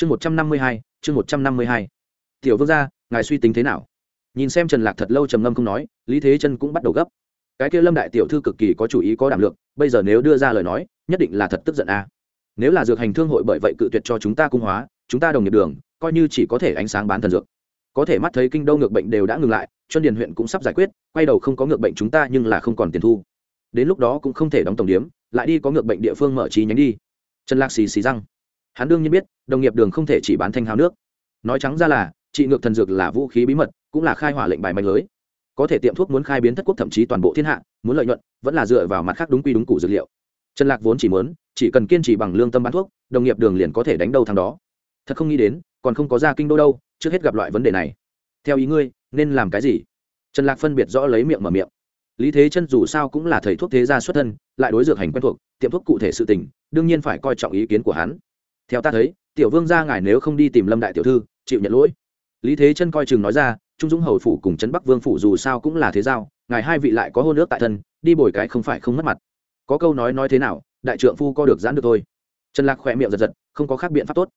chương một trăm năm mươi hai, chương một trăm năm mươi hai. Tiểu vương gia, ngài suy tính thế nào? Nhìn xem trần lạc thật lâu trầm ngâm không nói, lý thế chân cũng bắt đầu gấp. Cái kia lâm đại tiểu thư cực kỳ có chủ ý, có đảm lượng, bây giờ nếu đưa ra lời nói, nhất định là thật tức giận a. À. nếu là dược hành thương hội bởi vậy cự tuyệt cho chúng ta cung hóa, chúng ta đồng nghiệp đường, coi như chỉ có thể ánh sáng bán thần dược. Có thể mắt thấy kinh đô ngược bệnh đều đã ngừng lại chuân điền huyện cũng sắp giải quyết, quay đầu không có ngược bệnh chúng ta nhưng là không còn tiền thu. Đến lúc đó cũng không thể đóng tổng điếm, lại đi có ngược bệnh địa phương mở trí nhánh đi. Trần lạc xì xì răng hắn đương nhiên biết, đồng nghiệp đường không thể chỉ bán thanh hao nước. Nói trắng ra là, trị ngược thần dược là vũ khí bí mật, cũng là khai hỏa lệnh bài mạnh lưới. Có thể tiệm thuốc muốn khai biến thất quốc thậm chí toàn bộ thiên hạ, muốn lợi nhuận, vẫn là dựa vào mặt khác đúng quy đúng củ dược liệu. Trần lạc vốn chỉ muốn, chỉ cần kiên trì bằng lương tâm bán thuốc, đồng nghiệp đường liền có thể đánh đầu thằng đó. Thật không nghĩ đến, còn không có ra kinh đô đâu, trước hết gặp loại vấn đề này. Theo ý ngươi, nên làm cái gì? Trần lạc phân biệt rõ lấy miệng mở miệng. Lý thế chân dù sao cũng là thầy thuốc thế gia xuất thân, lại đối dược hành quen thuộc, tiệm thuốc cụ thể sự tình, đương nhiên phải coi trọng ý kiến của hắn theo ta thấy, tiểu vương gia ngài nếu không đi tìm lâm đại tiểu thư, chịu nhận lỗi. Lý thế chân coi chừng nói ra, trung dũng hầu phủ cùng trấn bắc vương phủ dù sao cũng là thế giao, ngài hai vị lại có hôn ước tại thân, đi bồi cái không phải không mất mặt. Có câu nói nói thế nào, đại trượng phu co được giãn được thôi. Trần lạc khỏe miệng giật giật, không có khác biện pháp tốt.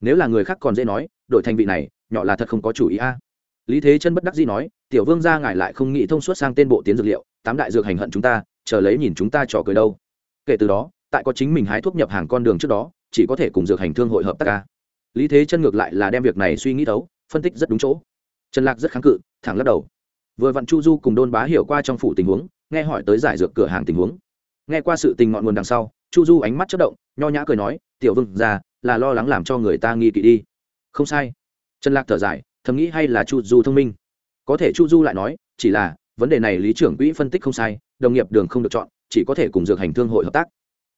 Nếu là người khác còn dễ nói, đổi thành vị này, nhỏ là thật không có chủ ý a. Lý thế chân bất đắc dĩ nói, tiểu vương gia ngài lại không nghĩ thông suốt sang tên bộ tiến dược liệu, tám đại dược hành hận chúng ta, chờ lấy nhìn chúng ta trò cười đâu. Kể từ đó, tại có chính mình hái thuốc nhập hàng con đường trước đó chỉ có thể cùng dược hành thương hội hợp tác ca. Lý thế chân ngược lại là đem việc này suy nghĩ thấu, phân tích rất đúng chỗ. Trần lạc rất kháng cự, thẳng lắc đầu. Vừa vặn chu du cùng đôn bá hiểu qua trong phủ tình huống, nghe hỏi tới giải dược cửa hàng tình huống. Nghe qua sự tình ngọn nguồn đằng sau, chu du ánh mắt chất động, nho nhã cười nói, tiểu vương ra là lo lắng làm cho người ta nghi kỵ đi. Không sai. Trần lạc thở dài, thầm nghĩ hay là chu du thông minh. Có thể chu du lại nói, chỉ là, vấn đề này lý trưởng quỹ phân tích không sai, đồng nghiệp đường không được chọn, chỉ có thể cùng dược hành thương hội hợp tác.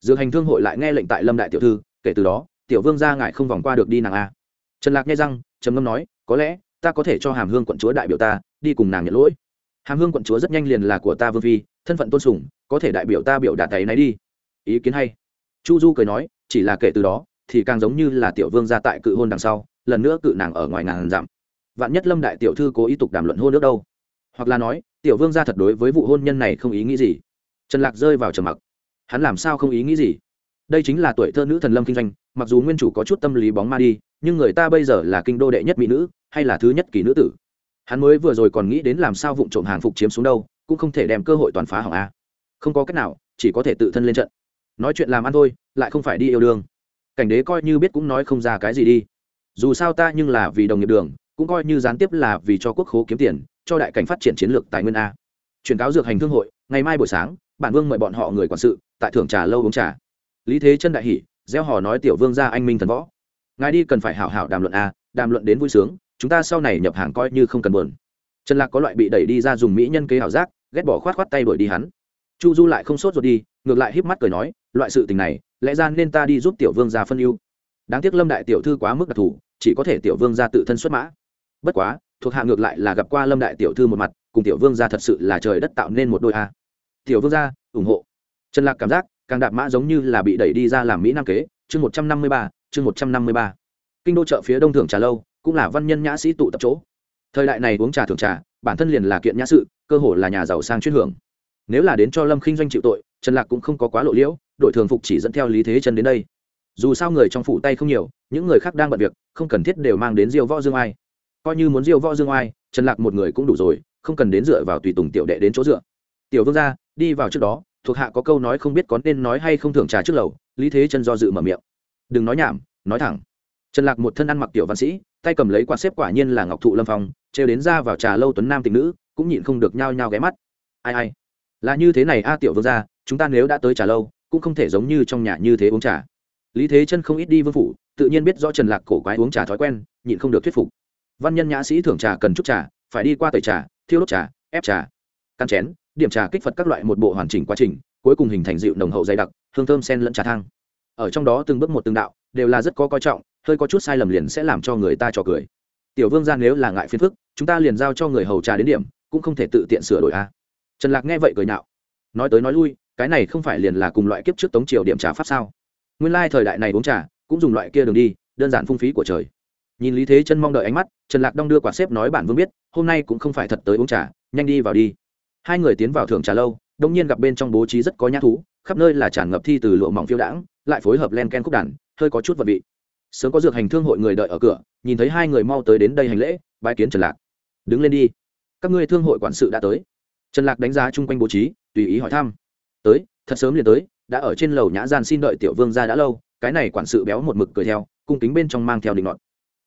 Dược hành thương hội lại nghe lệnh tại lâm đại tiểu thư kể từ đó, tiểu vương gia ngại không vòng qua được đi nàng a. Trần lạc nghe răng, trầm ngâm nói, có lẽ, ta có thể cho hàm hương quận chúa đại biểu ta, đi cùng nàng nhận lỗi. Hàm hương quận chúa rất nhanh liền là của ta vương phi, thân phận tôn sùng, có thể đại biểu ta biểu đạt tay này đi. Ý kiến hay. Chu du cười nói, chỉ là kể từ đó, thì càng giống như là tiểu vương gia tại cự hôn đằng sau, lần nữa cự nàng ở ngoài ngàn dặm. Vạn nhất lâm đại tiểu thư cố ý tục đàm luận hôn nước đâu? Hoặc là nói, tiểu vương gia thật đối với vụ hôn nhân này không ý nghĩ gì. Trần lạc rơi vào trầm mặc. Hắn làm sao không ý nghĩ gì? Đây chính là tuổi thơ nữ thần lâm kinh doanh, mặc dù nguyên chủ có chút tâm lý bóng ma đi, nhưng người ta bây giờ là kinh đô đệ nhất mỹ nữ, hay là thứ nhất kỳ nữ tử. Hắn mới vừa rồi còn nghĩ đến làm sao vụ trộm hàng phục chiếm xuống đâu, cũng không thể đem cơ hội toàn phá hỏng a. Không có cách nào, chỉ có thể tự thân lên trận. Nói chuyện làm ăn thôi, lại không phải đi yêu đương. Cảnh đế coi như biết cũng nói không ra cái gì đi. Dù sao ta nhưng là vì đồng nghiệp đường, cũng coi như gián tiếp là vì cho quốc khố kiếm tiền, cho đại cảnh phát triển chiến lược tài nguyên a. Truyền cáo dược hành thương hội, ngày mai buổi sáng, bản vương mời bọn họ người quản sự, tại thưởng trà lâu uống trà lý thế chân đại hỷ gieo hò nói tiểu vương ra anh minh thần võ. Ngài đi cần phải hảo hảo đàm luận a đàm luận đến vui sướng, chúng ta sau này nhập hàng coi như không cần buồn. Trần lạc có loại bị đẩy đi ra dùng mỹ nhân kế hảo giác, ghét bỏ khoát khoát tay đuổi đi hắn. Chu du lại không sốt ruột đi, ngược lại híp mắt cười nói, loại sự tình này, lẽ ra nên ta đi giúp tiểu vương ra phân ưu. Đáng tiếc lâm đại tiểu thư quá mức đặc thù, chỉ có thể tiểu vương ra tự thân xuất mã. Bất quá, thuộc hạ ngược lại là gặp qua lâm đại tiểu thư một mặt, cùng tiểu vương ra thật sự là trời đất tạo nên một đôi a. Tiểu vương ra ủng hộ. Trần lạc cảm giác càng đạp mã giống như là bị đẩy đi ra làm mỹ nam kế, chương một trăm năm mươi ba, chương một trăm năm mươi ba. Kinh đô chợ phía đông thưởng trà lâu, cũng là văn nhân nhã sĩ tụ tập chỗ. Thời đại này uống trà thường trà, bản thân liền là kiện nhã sự, cơ hồ là nhà giàu sang chuyên hưởng. Nếu là đến cho lâm khinh doanh chịu tội, trần lạc cũng không có quá lộ liễu, đội thường phục chỉ dẫn theo lý thế chân đến đây. Dù sao người trong phủ tay không nhiều, những người khác đang bận việc, không cần thiết đều mang đến diêu võ dương ai. Coi như muốn diêu võ dương ai, trần lạc một người cũng đủ rồi, không cần đến dựa vào tùy tùng tiểu đệ đến chỗ dựa. Tiểu vương gia, đi vào trước đó thuộc hạ có câu nói không biết có nên nói hay không thưởng trà trước lầu, lý thế chân do dự mở miệng. Đừng nói nhảm, nói thẳng. Trần lạc một thân ăn mặc tiểu văn sĩ, tay cầm lấy quạt xếp quả nhiên là ngọc thụ lâm phong, trêu đến ra vào trà lâu tuấn nam tình nữ, cũng nhịn không được nhao nhao ghé mắt. Ai ai? Là như thế này a tiểu vương gia, chúng ta nếu đã tới trà lâu, cũng không thể giống như trong nhà như thế uống trà. Lý thế chân không ít đi vương phủ, tự nhiên biết rõ trần lạc cổ quái uống trà thói quen, nhịn không được thuyết phục. Văn nhân nhã sĩ thưởng trà cần chút trà, phải đi qua tẩy trà, thiêu đốt trà, ép trà căn chén điểm trà kích phật các loại một bộ hoàn chỉnh quá trình, cuối cùng hình thành dịu nồng hậu dày đặc, hương thơm sen lẫn trà thang. Ở trong đó từng bước một từng đạo, đều là rất có coi trọng, hơi có chút sai lầm liền sẽ làm cho người ta trò cười. Tiểu vương ra nếu là ngại phiền phức, chúng ta liền giao cho người hầu trà đến điểm, cũng không thể tự tiện sửa đổi a. Trần lạc nghe vậy cười nhạo. Nói tới nói lui, cái này không phải liền là cùng loại kiếp trước tống triều điểm trà pháp sao? Nguyên lai thời đại này uống trà, cũng dùng loại kia đường đi, đơn giản phung phí của trời. Nhìn lý thế chân mong đợi ánh mắt, trần lạc đong đưa quả xếp nói bản vương biết, hôm nay cũng không phải thật tới uống trà, nhanh đi vào đi hai người tiến vào thưởng trà lâu, đông nhiên gặp bên trong bố trí rất có nhã thú, khắp nơi là tràn ngập thi từ lụa mỏng phiêu đãng, lại phối hợp len ken khúc đàn, hơi có chút vật vị. Sớm có dược hành thương hội người đợi ở cửa, nhìn thấy hai người mau tới đến đây hành lễ bãi kiến trần lạc. Đứng lên đi, các ngươi thương hội quản sự đã tới. Trần lạc đánh giá chung quanh bố trí, tùy ý hỏi thăm. Tới, thật sớm liền tới, đã ở trên lầu nhã gian xin đợi tiểu vương ra đã lâu, cái này quản sự béo một mực cười theo, cung kính bên trong mang theo định ngọn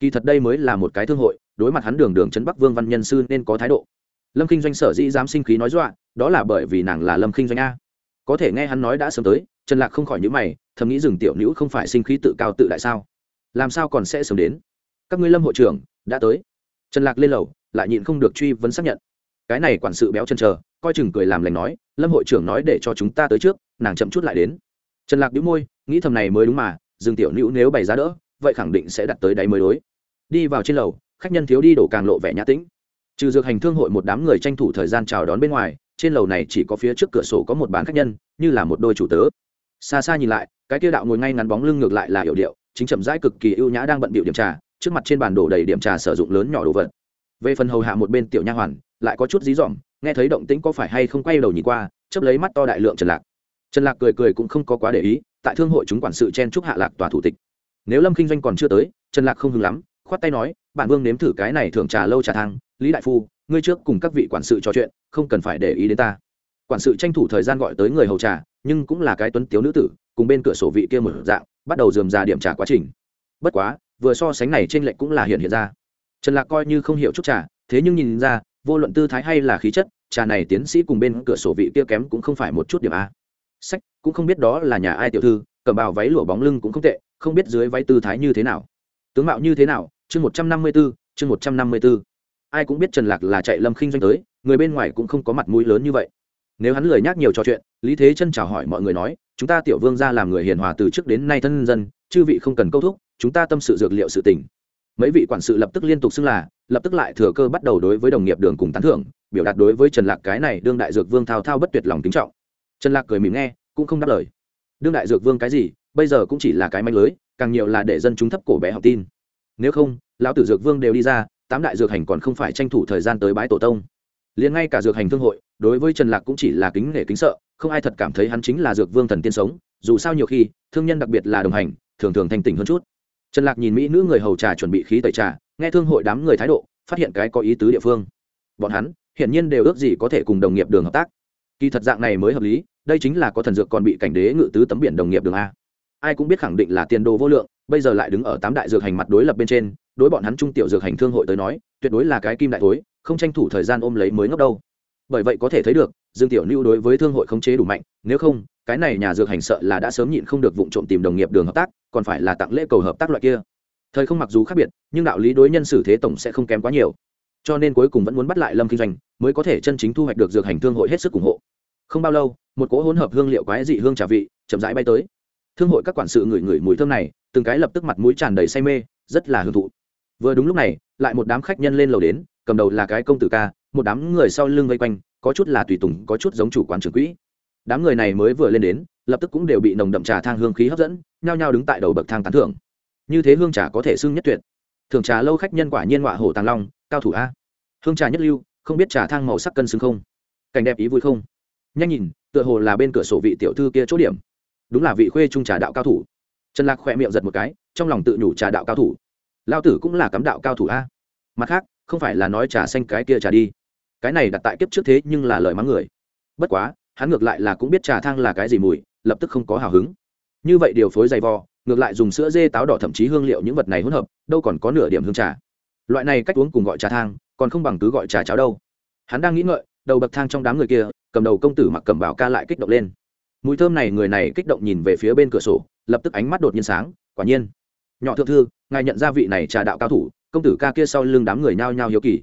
kỳ thật đây mới là một cái thương hội, đối mặt hắn đường đường trấn bắc vương văn nhân sư nên có thái độ lâm kinh doanh sở dĩ dám sinh khí nói dọa, đó là bởi vì nàng là lâm kinh doanh a. Có thể nghe hắn nói đã sớm tới, trần lạc không khỏi nhữ mày, thầm nghĩ rừng tiểu nữ không phải sinh khí tự cao tự đại sao? Làm sao còn sẽ sớm đến? Các ngươi lâm hội trưởng, đã tới. Trần lạc lên lầu, lại nhịn không được truy vấn xác nhận. Cái này quản sự béo chân chờ, coi chừng cười làm lành nói, lâm hội trưởng nói để cho chúng ta tới trước, nàng chậm chút lại đến. Trần lạc đĩu môi, nghĩ thầm này mới đúng mà dương tiểu nữ nếu bày ra đỡ, vậy khẳng định sẽ đặt tới đáy mới đối. Đi vào trên lầu, khách nhân thiếu đi đổ càng lộ vẻ nhã tĩnh trừ dược hành thương hội một đám người tranh thủ thời gian chào đón bên ngoài, trên lầu này chỉ có phía trước cửa sổ có một bàn khách nhân, như là một đôi chủ tớ. Xa xa nhìn lại, cái kia đạo ngồi ngay ngắn bóng lưng ngược lại là hiệu điệu, chính chậm rãi cực kỳ ưu nhã đang bận bịu điểm trà, trước mặt trên bàn đổ đầy điểm trà sử dụng lớn nhỏ đồ vật. Về phần hầu hạ một bên tiểu nha hoàn, lại có chút dí dỏm, nghe thấy động tĩnh có phải hay không quay đầu nhìn qua chấp lấy mắt to đại lượng trần lạc. Trần lạc cười cười cũng không có quá để ý, tại thương hội chúng quản sự chen chúc hạ lạc tòa thủ tịch. Nếu lâm kinh doanh còn chưa tới, trần lạc không hứng lắm khoát tay nói bản vương nếm thử cái này thường trà lâu trà thang, lý đại phu, ngươi trước cùng các vị quản sự trò chuyện, không cần phải để ý đến ta. Quản sự tranh thủ thời gian gọi tới người hầu trà, nhưng cũng là cái tuấn tiếu nữ tử, cùng bên cửa sổ vị kia một dạng, bắt đầu dườm ra điểm trà quá trình. Bất quá, vừa so sánh này trên lệnh cũng là hiện hiện ra. Trần lạc coi như không hiểu chút trà, thế nhưng nhìn ra, vô luận tư thái hay là khí chất, trà này tiến sĩ cùng bên cửa sổ vị kia kém cũng không phải một chút điểm a. Sách, cũng không biết đó là nhà ai tiểu thư, cầm bào váy lụa bóng lưng cũng không tệ, không biết dưới váy tư thái như thế nào tướng mạo như thế nào? Chương một trăm năm mươi b ố chương một trăm năm mươi b ố ai cũng biết trần lạc là chạy lâm khinh doanh tới, người bên ngoài cũng không có mặt mũi lớn như vậy. Nếu hắn lười nhắc nhiều trò chuyện, lý thế chân chào hỏi mọi người nói, chúng ta tiểu vương ra làm người hiền hòa từ trước đến nay thân dân, chư vị không cần câu thúc, chúng ta tâm sự dược liệu sự tình. Mấy vị quản sự lập tức liên tục xưng là, lập tức lại thừa cơ bắt đầu đối với đồng nghiệp đường cùng tán thưởng, biểu đạt đối với trần lạc cái này đương đại dược vương thao thao bất tuyệt lòng kính trọng. Trần lạc cười mỉm nghe, cũng không đáp lời. Đương đại dược vương cái gì? Bây giờ cũng chỉ là cái manh lưới càng nhiều là để dân chúng thấp cổ bé học tin. Nếu không, lão tử dược vương đều đi ra, tám đại dược hành còn không phải tranh thủ thời gian tới bãi tổ tông. Liền ngay cả dược hành thương hội, đối với trần lạc cũng chỉ là kính nể kính sợ, không ai thật cảm thấy hắn chính là dược vương thần tiên sống, dù sao nhiều khi, thương nhân đặc biệt là đồng hành, thường thường thanh tỉnh hơn chút. Trần lạc nhìn mỹ nữ người hầu trà chuẩn bị khí tẩy trà, nghe thương hội đám người thái độ, phát hiện cái có ý tứ địa phương. Bọn hắn, hiển nhiên đều ước gì có thể cùng đồng nghiệp đường hợp tác. Kỳ thật dạng này mới hợp lý, đây chính là có thần dược còn bị cảnh đế ngự tứ tấm biển đồng nghiệp đường a ai cũng biết khẳng định là tiền đồ vô lượng, bây giờ lại đứng ở tám đại dược hành mặt đối lập bên trên, đối bọn hắn trung tiểu dược hành thương hội tới nói, tuyệt đối là cái kim đại thối, không tranh thủ thời gian ôm lấy mới ngốc đâu. Bởi vậy có thể thấy được, dương tiểu lưu đối với thương hội khống chế đủ mạnh, nếu không, cái này nhà dược hành sợ là đã sớm nhịn không được vụ trộm tìm đồng nghiệp đường hợp tác, còn phải là tặng lễ cầu hợp tác loại kia. Thời không mặc dù khác biệt, nhưng đạo lý đối nhân xử thế tổng sẽ không kém quá nhiều. Cho nên cuối cùng vẫn muốn bắt lại lâm kinh doanh, mới có thể chân chính thu hoạch được dược hành thương hội hết sức ủng hộ. Không bao lâu, một cỗ hỗn hợp hương liệu quái dị hương trà vị chậm rãi bay tới thương hội các quản sự ngửi ngửi mùi thơm này, từng cái lập tức mặt mũi tràn đầy say mê, rất là hưởng thụ. Vừa đúng lúc này, lại một đám khách nhân lên lầu đến, cầm đầu là cái công tử ca, một đám người sau lưng vây quanh, có chút là tùy tùng, có chút giống chủ quán trưởng quỹ. Đám người này mới vừa lên đến, lập tức cũng đều bị nồng đậm trà thang hương khí hấp dẫn, nhao nhao đứng tại đầu bậc thang tán thưởng. Như thế hương trà có thể xưng nhất tuyệt. Thường trà lâu khách nhân quả nhiên ngọa hổ tàng long, cao thủ a. Hương trà nhất lưu, không biết trà thang màu sắc cân xứng không? Cảnh đẹp ý vui không? Nhanh nhìn, tựa hồ là bên cửa sổ vị tiểu thư kia chỗ điểm đúng là vị khuê trung trà đạo cao thủ. Trần lạc khỏe miệng giật một cái, trong lòng tự nhủ trà đạo cao thủ. Lao tử cũng là cắm đạo cao thủ a. Mặt khác, không phải là nói trà xanh cái kia trà đi. Cái này đặt tại kiếp trước thế nhưng là lời mắng người. Bất quá, hắn ngược lại là cũng biết trà thang là cái gì mùi, lập tức không có hào hứng. Như vậy điều phối dày vò, ngược lại dùng sữa dê táo đỏ thậm chí hương liệu những vật này hỗn hợp, đâu còn có nửa điểm hương trà. Loại này cách uống cùng gọi trà thang, còn không bằng cứ gọi trà cháo đâu. Hắn đang nghĩ ngợi, đầu bậc thang trong đám người kia, cầm đầu công tử mặc cầm bảo ca lại kích động lên mùi thơm này người này kích động nhìn về phía bên cửa sổ, lập tức ánh mắt đột nhiên sáng, quả nhiên. Nhỏ thượng thư, ngài nhận ra vị này trà đạo cao thủ, công tử ca kia sau lưng đám người nhao nhao hiếu kỳ.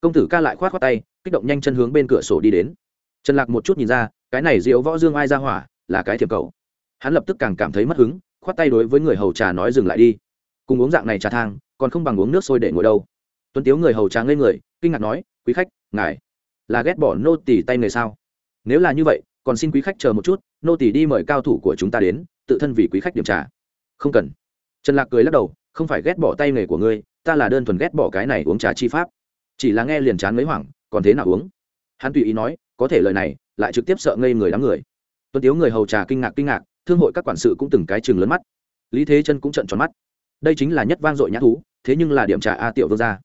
Công tử ca lại khoát khoát tay, kích động nhanh chân hướng bên cửa sổ đi đến. Trần lạc một chút nhìn ra, cái này diễu võ dương ai ra hỏa, là cái thiệp cầu. Hắn lập tức càng cảm thấy mất hứng, khoát tay đối với người hầu trà nói dừng lại đi. Cùng uống dạng này trà thang, còn không bằng uống nước sôi để ngồi đâu. Tuấn tiếu người hầu trà ngây người, kinh ngạc nói, quý khách, ngài là ghét bỏ nô tỳ tay người sao? Nếu là như vậy còn xin quý khách chờ một chút, nô tỳ đi mời cao thủ của chúng ta đến, tự thân vì quý khách điểm trà. Không cần. Trần lạc cười lắc đầu, không phải ghét bỏ tay nghề của ngươi, ta là đơn thuần ghét bỏ cái này uống trà chi pháp. Chỉ là nghe liền chán mấy hoảng, còn thế nào uống? Hắn tùy ý nói, có thể lời này, lại trực tiếp sợ ngây người đám người. Tuân tiếu người hầu trà kinh ngạc kinh ngạc, thương hội các quản sự cũng từng cái chừng lớn mắt. Lý thế chân cũng trận tròn mắt. Đây chính là nhất vang dội nhã thú, thế nhưng là điểm trà a tiểu vương gia.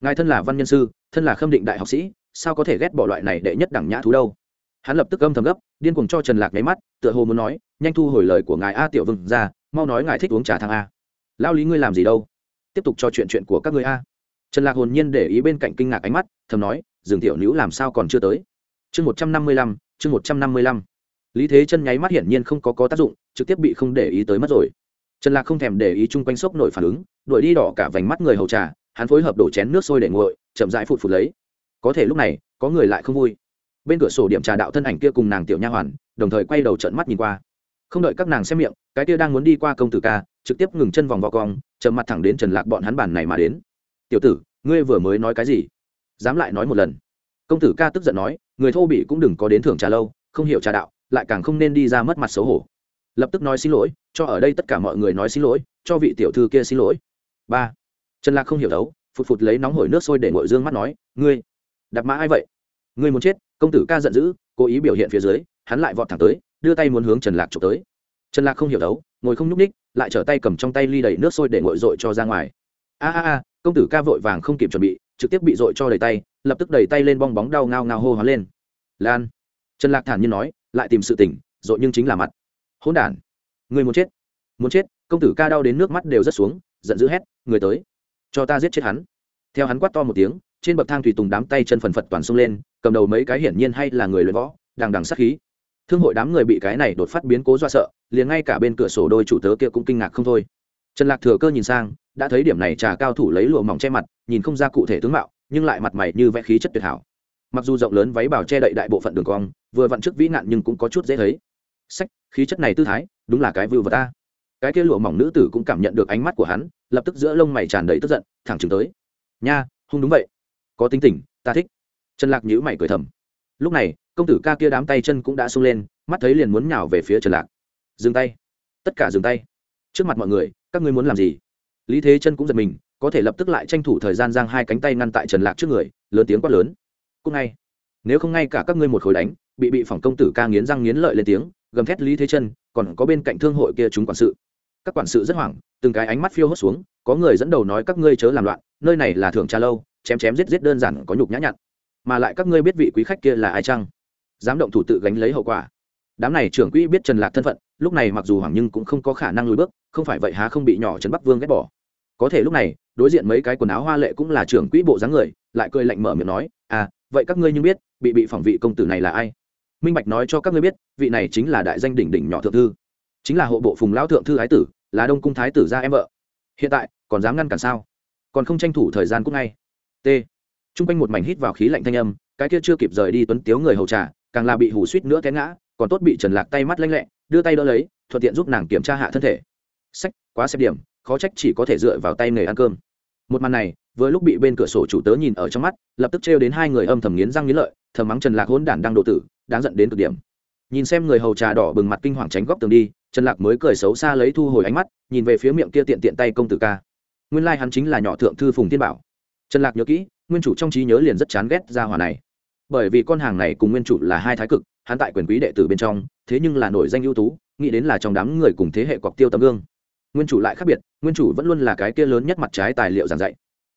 Ngài thân là văn nhân sư, thân là khâm định đại học sĩ, sao có thể ghét bỏ loại này đệ nhất đẳng nhã thú đâu? Hắn lập tức âm thầm gấp, điên cuồng cho trần lạc nháy mắt, tựa hồ muốn nói, nhanh thu hồi lời của ngài a tiểu vương ra, mau nói ngài thích uống trà thang a. Lao lý ngươi làm gì đâu? Tiếp tục cho chuyện chuyện của các ngươi a. Trần lạc hồn nhiên để ý bên cạnh kinh ngạc ánh mắt, thầm nói, dừng tiểu nữ làm sao còn chưa tới? Chương một trăm năm mươi lăm, chương một trăm năm mươi lăm. Lý thế chân nháy mắt hiển nhiên không có có tác dụng, trực tiếp bị không để ý tới mất rồi. Trần lạc không thèm để ý chung quanh sốc nổi phản ứng, đuổi đi đỏ cả vành mắt người hầu trà, hắn phối hợp đổ chén nước sôi để nguội, chậm rãi phụt phụt lấy. Có thể lúc này, có người lại không vui bên cửa sổ điểm trà đạo thân ảnh kia cùng nàng tiểu nha hoàn, đồng thời quay đầu trận mắt nhìn qua. Không đợi các nàng xem miệng, cái kia đang muốn đi qua công tử ca, trực tiếp ngừng chân vòng vào cong chậm mặt thẳng đến trần lạc bọn hắn bản này mà đến. Tiểu tử, ngươi vừa mới nói cái gì? Dám lại nói một lần. Công tử ca tức giận nói, người thô bị cũng đừng có đến thưởng trà lâu, không hiểu trà đạo, lại càng không nên đi ra mất mặt xấu hổ. Lập tức nói xin lỗi, cho ở đây tất cả mọi người nói xin lỗi, cho vị tiểu thư kia xin lỗi. Ba. Trần lạc không hiểu đấu, phụt phụt lấy nóng hổi nước sôi để ngội dương mắt nói, ngươi, đạp mã ai vậy? Ngươi muốn chết công tử ca giận dữ, cố ý biểu hiện phía dưới, hắn lại vọt thẳng tới, đưa tay muốn hướng trần lạc trộm tới. Trần lạc không hiểu đấu, ngồi không nhúc ních lại trở tay cầm trong tay ly đầy nước sôi để ngội dội cho ra ngoài. A a a, công tử ca vội vàng không kịp chuẩn bị, trực tiếp bị dội cho đầy tay, lập tức đẩy tay lên bong bóng đau ngao ngao hô hoán lên. Lan. Trần lạc thản nhiên nói, lại tìm sự tỉnh, dội nhưng chính là mặt. Hỗn đản. Người muốn chết. Muốn chết, công tử ca đau đến nước mắt đều rất xuống, giận dữ hét, người tới. Cho ta giết chết hắn. Theo hắn quát to một tiếng trên bậc thang thủy tùng đám tay chân phần phật toàn xông lên, cầm đầu mấy cái hiển nhiên hay là người luyện võ, đằng đằng sát khí. Thương hội đám người bị cái này đột phát biến cố do sợ, liền ngay cả bên cửa sổ đôi chủ tớ kia cũng kinh ngạc không thôi. Trần lạc thừa cơ nhìn sang, đã thấy điểm này trà cao thủ lấy lụa mỏng che mặt, nhìn không ra cụ thể tướng mạo, nhưng lại mặt mày như vẽ khí chất tuyệt hảo. Mặc dù rộng lớn váy bảo che đậy đại bộ phận đường cong, vừa vặn trước vĩ nạn nhưng cũng có chút dễ thấy. Sách, khí chất này tư thái, đúng là cái vưu vật ta. Cái kia lụa mỏng nữ tử cũng cảm nhận được ánh mắt của hắn, lập tức giữa lông mày tràn đầy tức giận, thẳng chừng tới. Nha hung đúng vậy có tính tình, ta thích. Trần lạc nhữ mày cười thầm. Lúc này, công tử ca kia đám tay chân cũng đã sung lên, mắt thấy liền muốn nhào về phía trần lạc. Dừng tay. Tất cả dừng tay. Trước mặt mọi người, các ngươi muốn làm gì? Lý thế chân cũng giật mình, có thể lập tức lại tranh thủ thời gian giang hai cánh tay ngăn tại trần lạc trước người, lớn tiếng quát lớn. Cúc ngay. Nếu không ngay cả các ngươi một khối đánh, bị bị phỏng công tử ca nghiến răng nghiến lợi lên tiếng, gầm thét lý thế chân, còn có bên cạnh thương hội kia chúng quản sự. Các quản sự rất hoảng, từng cái ánh mắt phiêu hốt xuống, có người dẫn đầu nói các ngươi chớ làm loạn, nơi này là thưởng trà lâu chém chém giết giết đơn giản có nhục nhã nhặn. Mà lại các ngươi biết vị quý khách kia là ai chăng? Dám động thủ tự gánh lấy hậu quả. Đám này trưởng quỹ biết trần lạc thân phận, lúc này mặc dù hoảng nhưng cũng không có khả năng lùi bước, không phải vậy há không bị nhỏ trần bắc vương ghét bỏ. Có thể lúc này, đối diện mấy cái quần áo hoa lệ cũng là trưởng quỹ bộ dáng người, lại cười lạnh mở miệng nói à vậy các ngươi nhưng biết, bị bị phỏng vị công tử này là ai? Minh bạch nói cho các ngươi biết, vị này chính là đại danh đỉnh đỉnh nhỏ thượng thư. Chính là hộ bộ phùng lão thượng thư ái tử, là đông cung thái tử gia em vợ. Hiện tại, còn dám ngăn cản sao? Còn không tranh thủ thời gian cũng ngay t. T r u n g quanh một mảnh hít vào khí lạnh thanh âm, cái kia chưa kịp rời đi tuấn tiếu người hầu trà, càng là bị hủ suýt nữa té ngã, còn tốt bị trần lạc tay mắt lanh lẹ, đưa tay đỡ lấy, thuận tiện giúp nàng kiểm tra hạ thân thể. Sách, quá xếp điểm, khó trách chỉ có thể dựa vào tay nghề ăn cơm. Một màn này, vừa lúc bị bên cửa sổ chủ tớ nhìn ở trong mắt, lập tức trêu đến hai người âm thầm nghiến răng nghiến lợi, thầm mắng trần lạc hỗn đản đang độ tử, đáng giận đến cực điểm. Nhìn xem người hầu trà đỏ bừng mặt kinh hoàng tránh góc tường đi, trần lạc mới cười xấu xa lấy thu hồi ánh mắt, nhìn về phía miệng kia tiện tiện tay công tử ca. Nguyên lai hắn chính là nhỏ thượng thư phùng thiên bảo trần lạc nhớ kỹ, nguyên chủ trong trí nhớ liền rất chán ghét ra hỏa này. Bởi vì con hàng này cùng nguyên chủ là hai thái cực, hắn tại quyền quý đệ tử bên trong, thế nhưng là nổi danh ưu tú, nghĩ đến là trong đám người cùng thế hệ cọc tiêu tấm gương. Nguyên chủ lại khác biệt, nguyên chủ vẫn luôn là cái kia lớn nhất mặt trái tài liệu giảng dạy.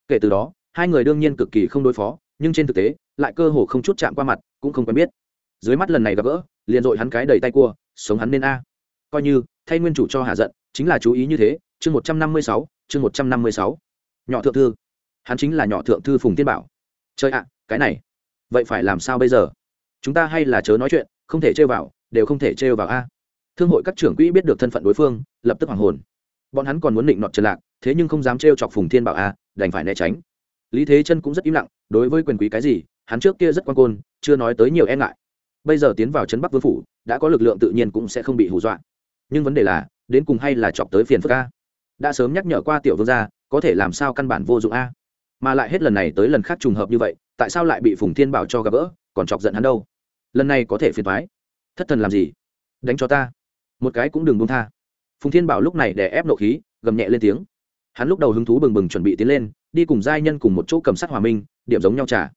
Kể từ đó, hai người đương nhiên cực kỳ không đối phó, nhưng trên thực tế, lại cơ hồ không chút chạm qua mặt, cũng không quen biết. Dưới mắt lần này gặp gỡ, liền dội hắn cái đầy tay cua, sống hắn nên a. Coi như, thay nguyên chủ cho hạ giận, chính là chú ý như thế, chương một trăm năm mươi sáu, chương một trăm năm mươi sáu. Nhỏ thượng thư hắn chính là nhỏ thượng thư phùng tiên bảo. Chơi ạ, cái này, vậy phải làm sao bây giờ? Chúng ta hay là chớ nói chuyện, không thể trêu vào, đều không thể trêu vào a. Thương hội các trưởng quỹ biết được thân phận đối phương, lập tức hoàng hồn. Bọn hắn còn muốn định nọt trần lạc, thế nhưng không dám trêu chọc phùng thiên bảo a, đành phải né tránh. Lý thế chân cũng rất im lặng, đối với quyền quý cái gì, hắn trước kia rất quan côn, chưa nói tới nhiều e ngại. Bây giờ tiến vào trấn bắc vương phủ, đã có lực lượng tự nhiên cũng sẽ không bị hù dọa. Nhưng vấn đề là, đến cùng hay là chọc tới phiền phức a? Đã sớm nhắc nhở qua tiểu vương gia, có thể làm sao căn bản vô dụng a? Mà lại hết lần này tới lần khác trùng hợp như vậy, tại sao lại bị phùng thiên bảo cho gặp gỡ, còn chọc giận hắn đâu? Lần này có thể phiền thoái thất thần làm gì? Đánh cho ta. Một cái cũng đừng buông tha. Phùng thiên bảo lúc này để ép nộ khí, gầm nhẹ lên tiếng. Hắn lúc đầu hứng thú bừng bừng chuẩn bị tiến lên, đi cùng giai nhân cùng một chỗ cầm sắt hòa minh, điểm giống nhau trả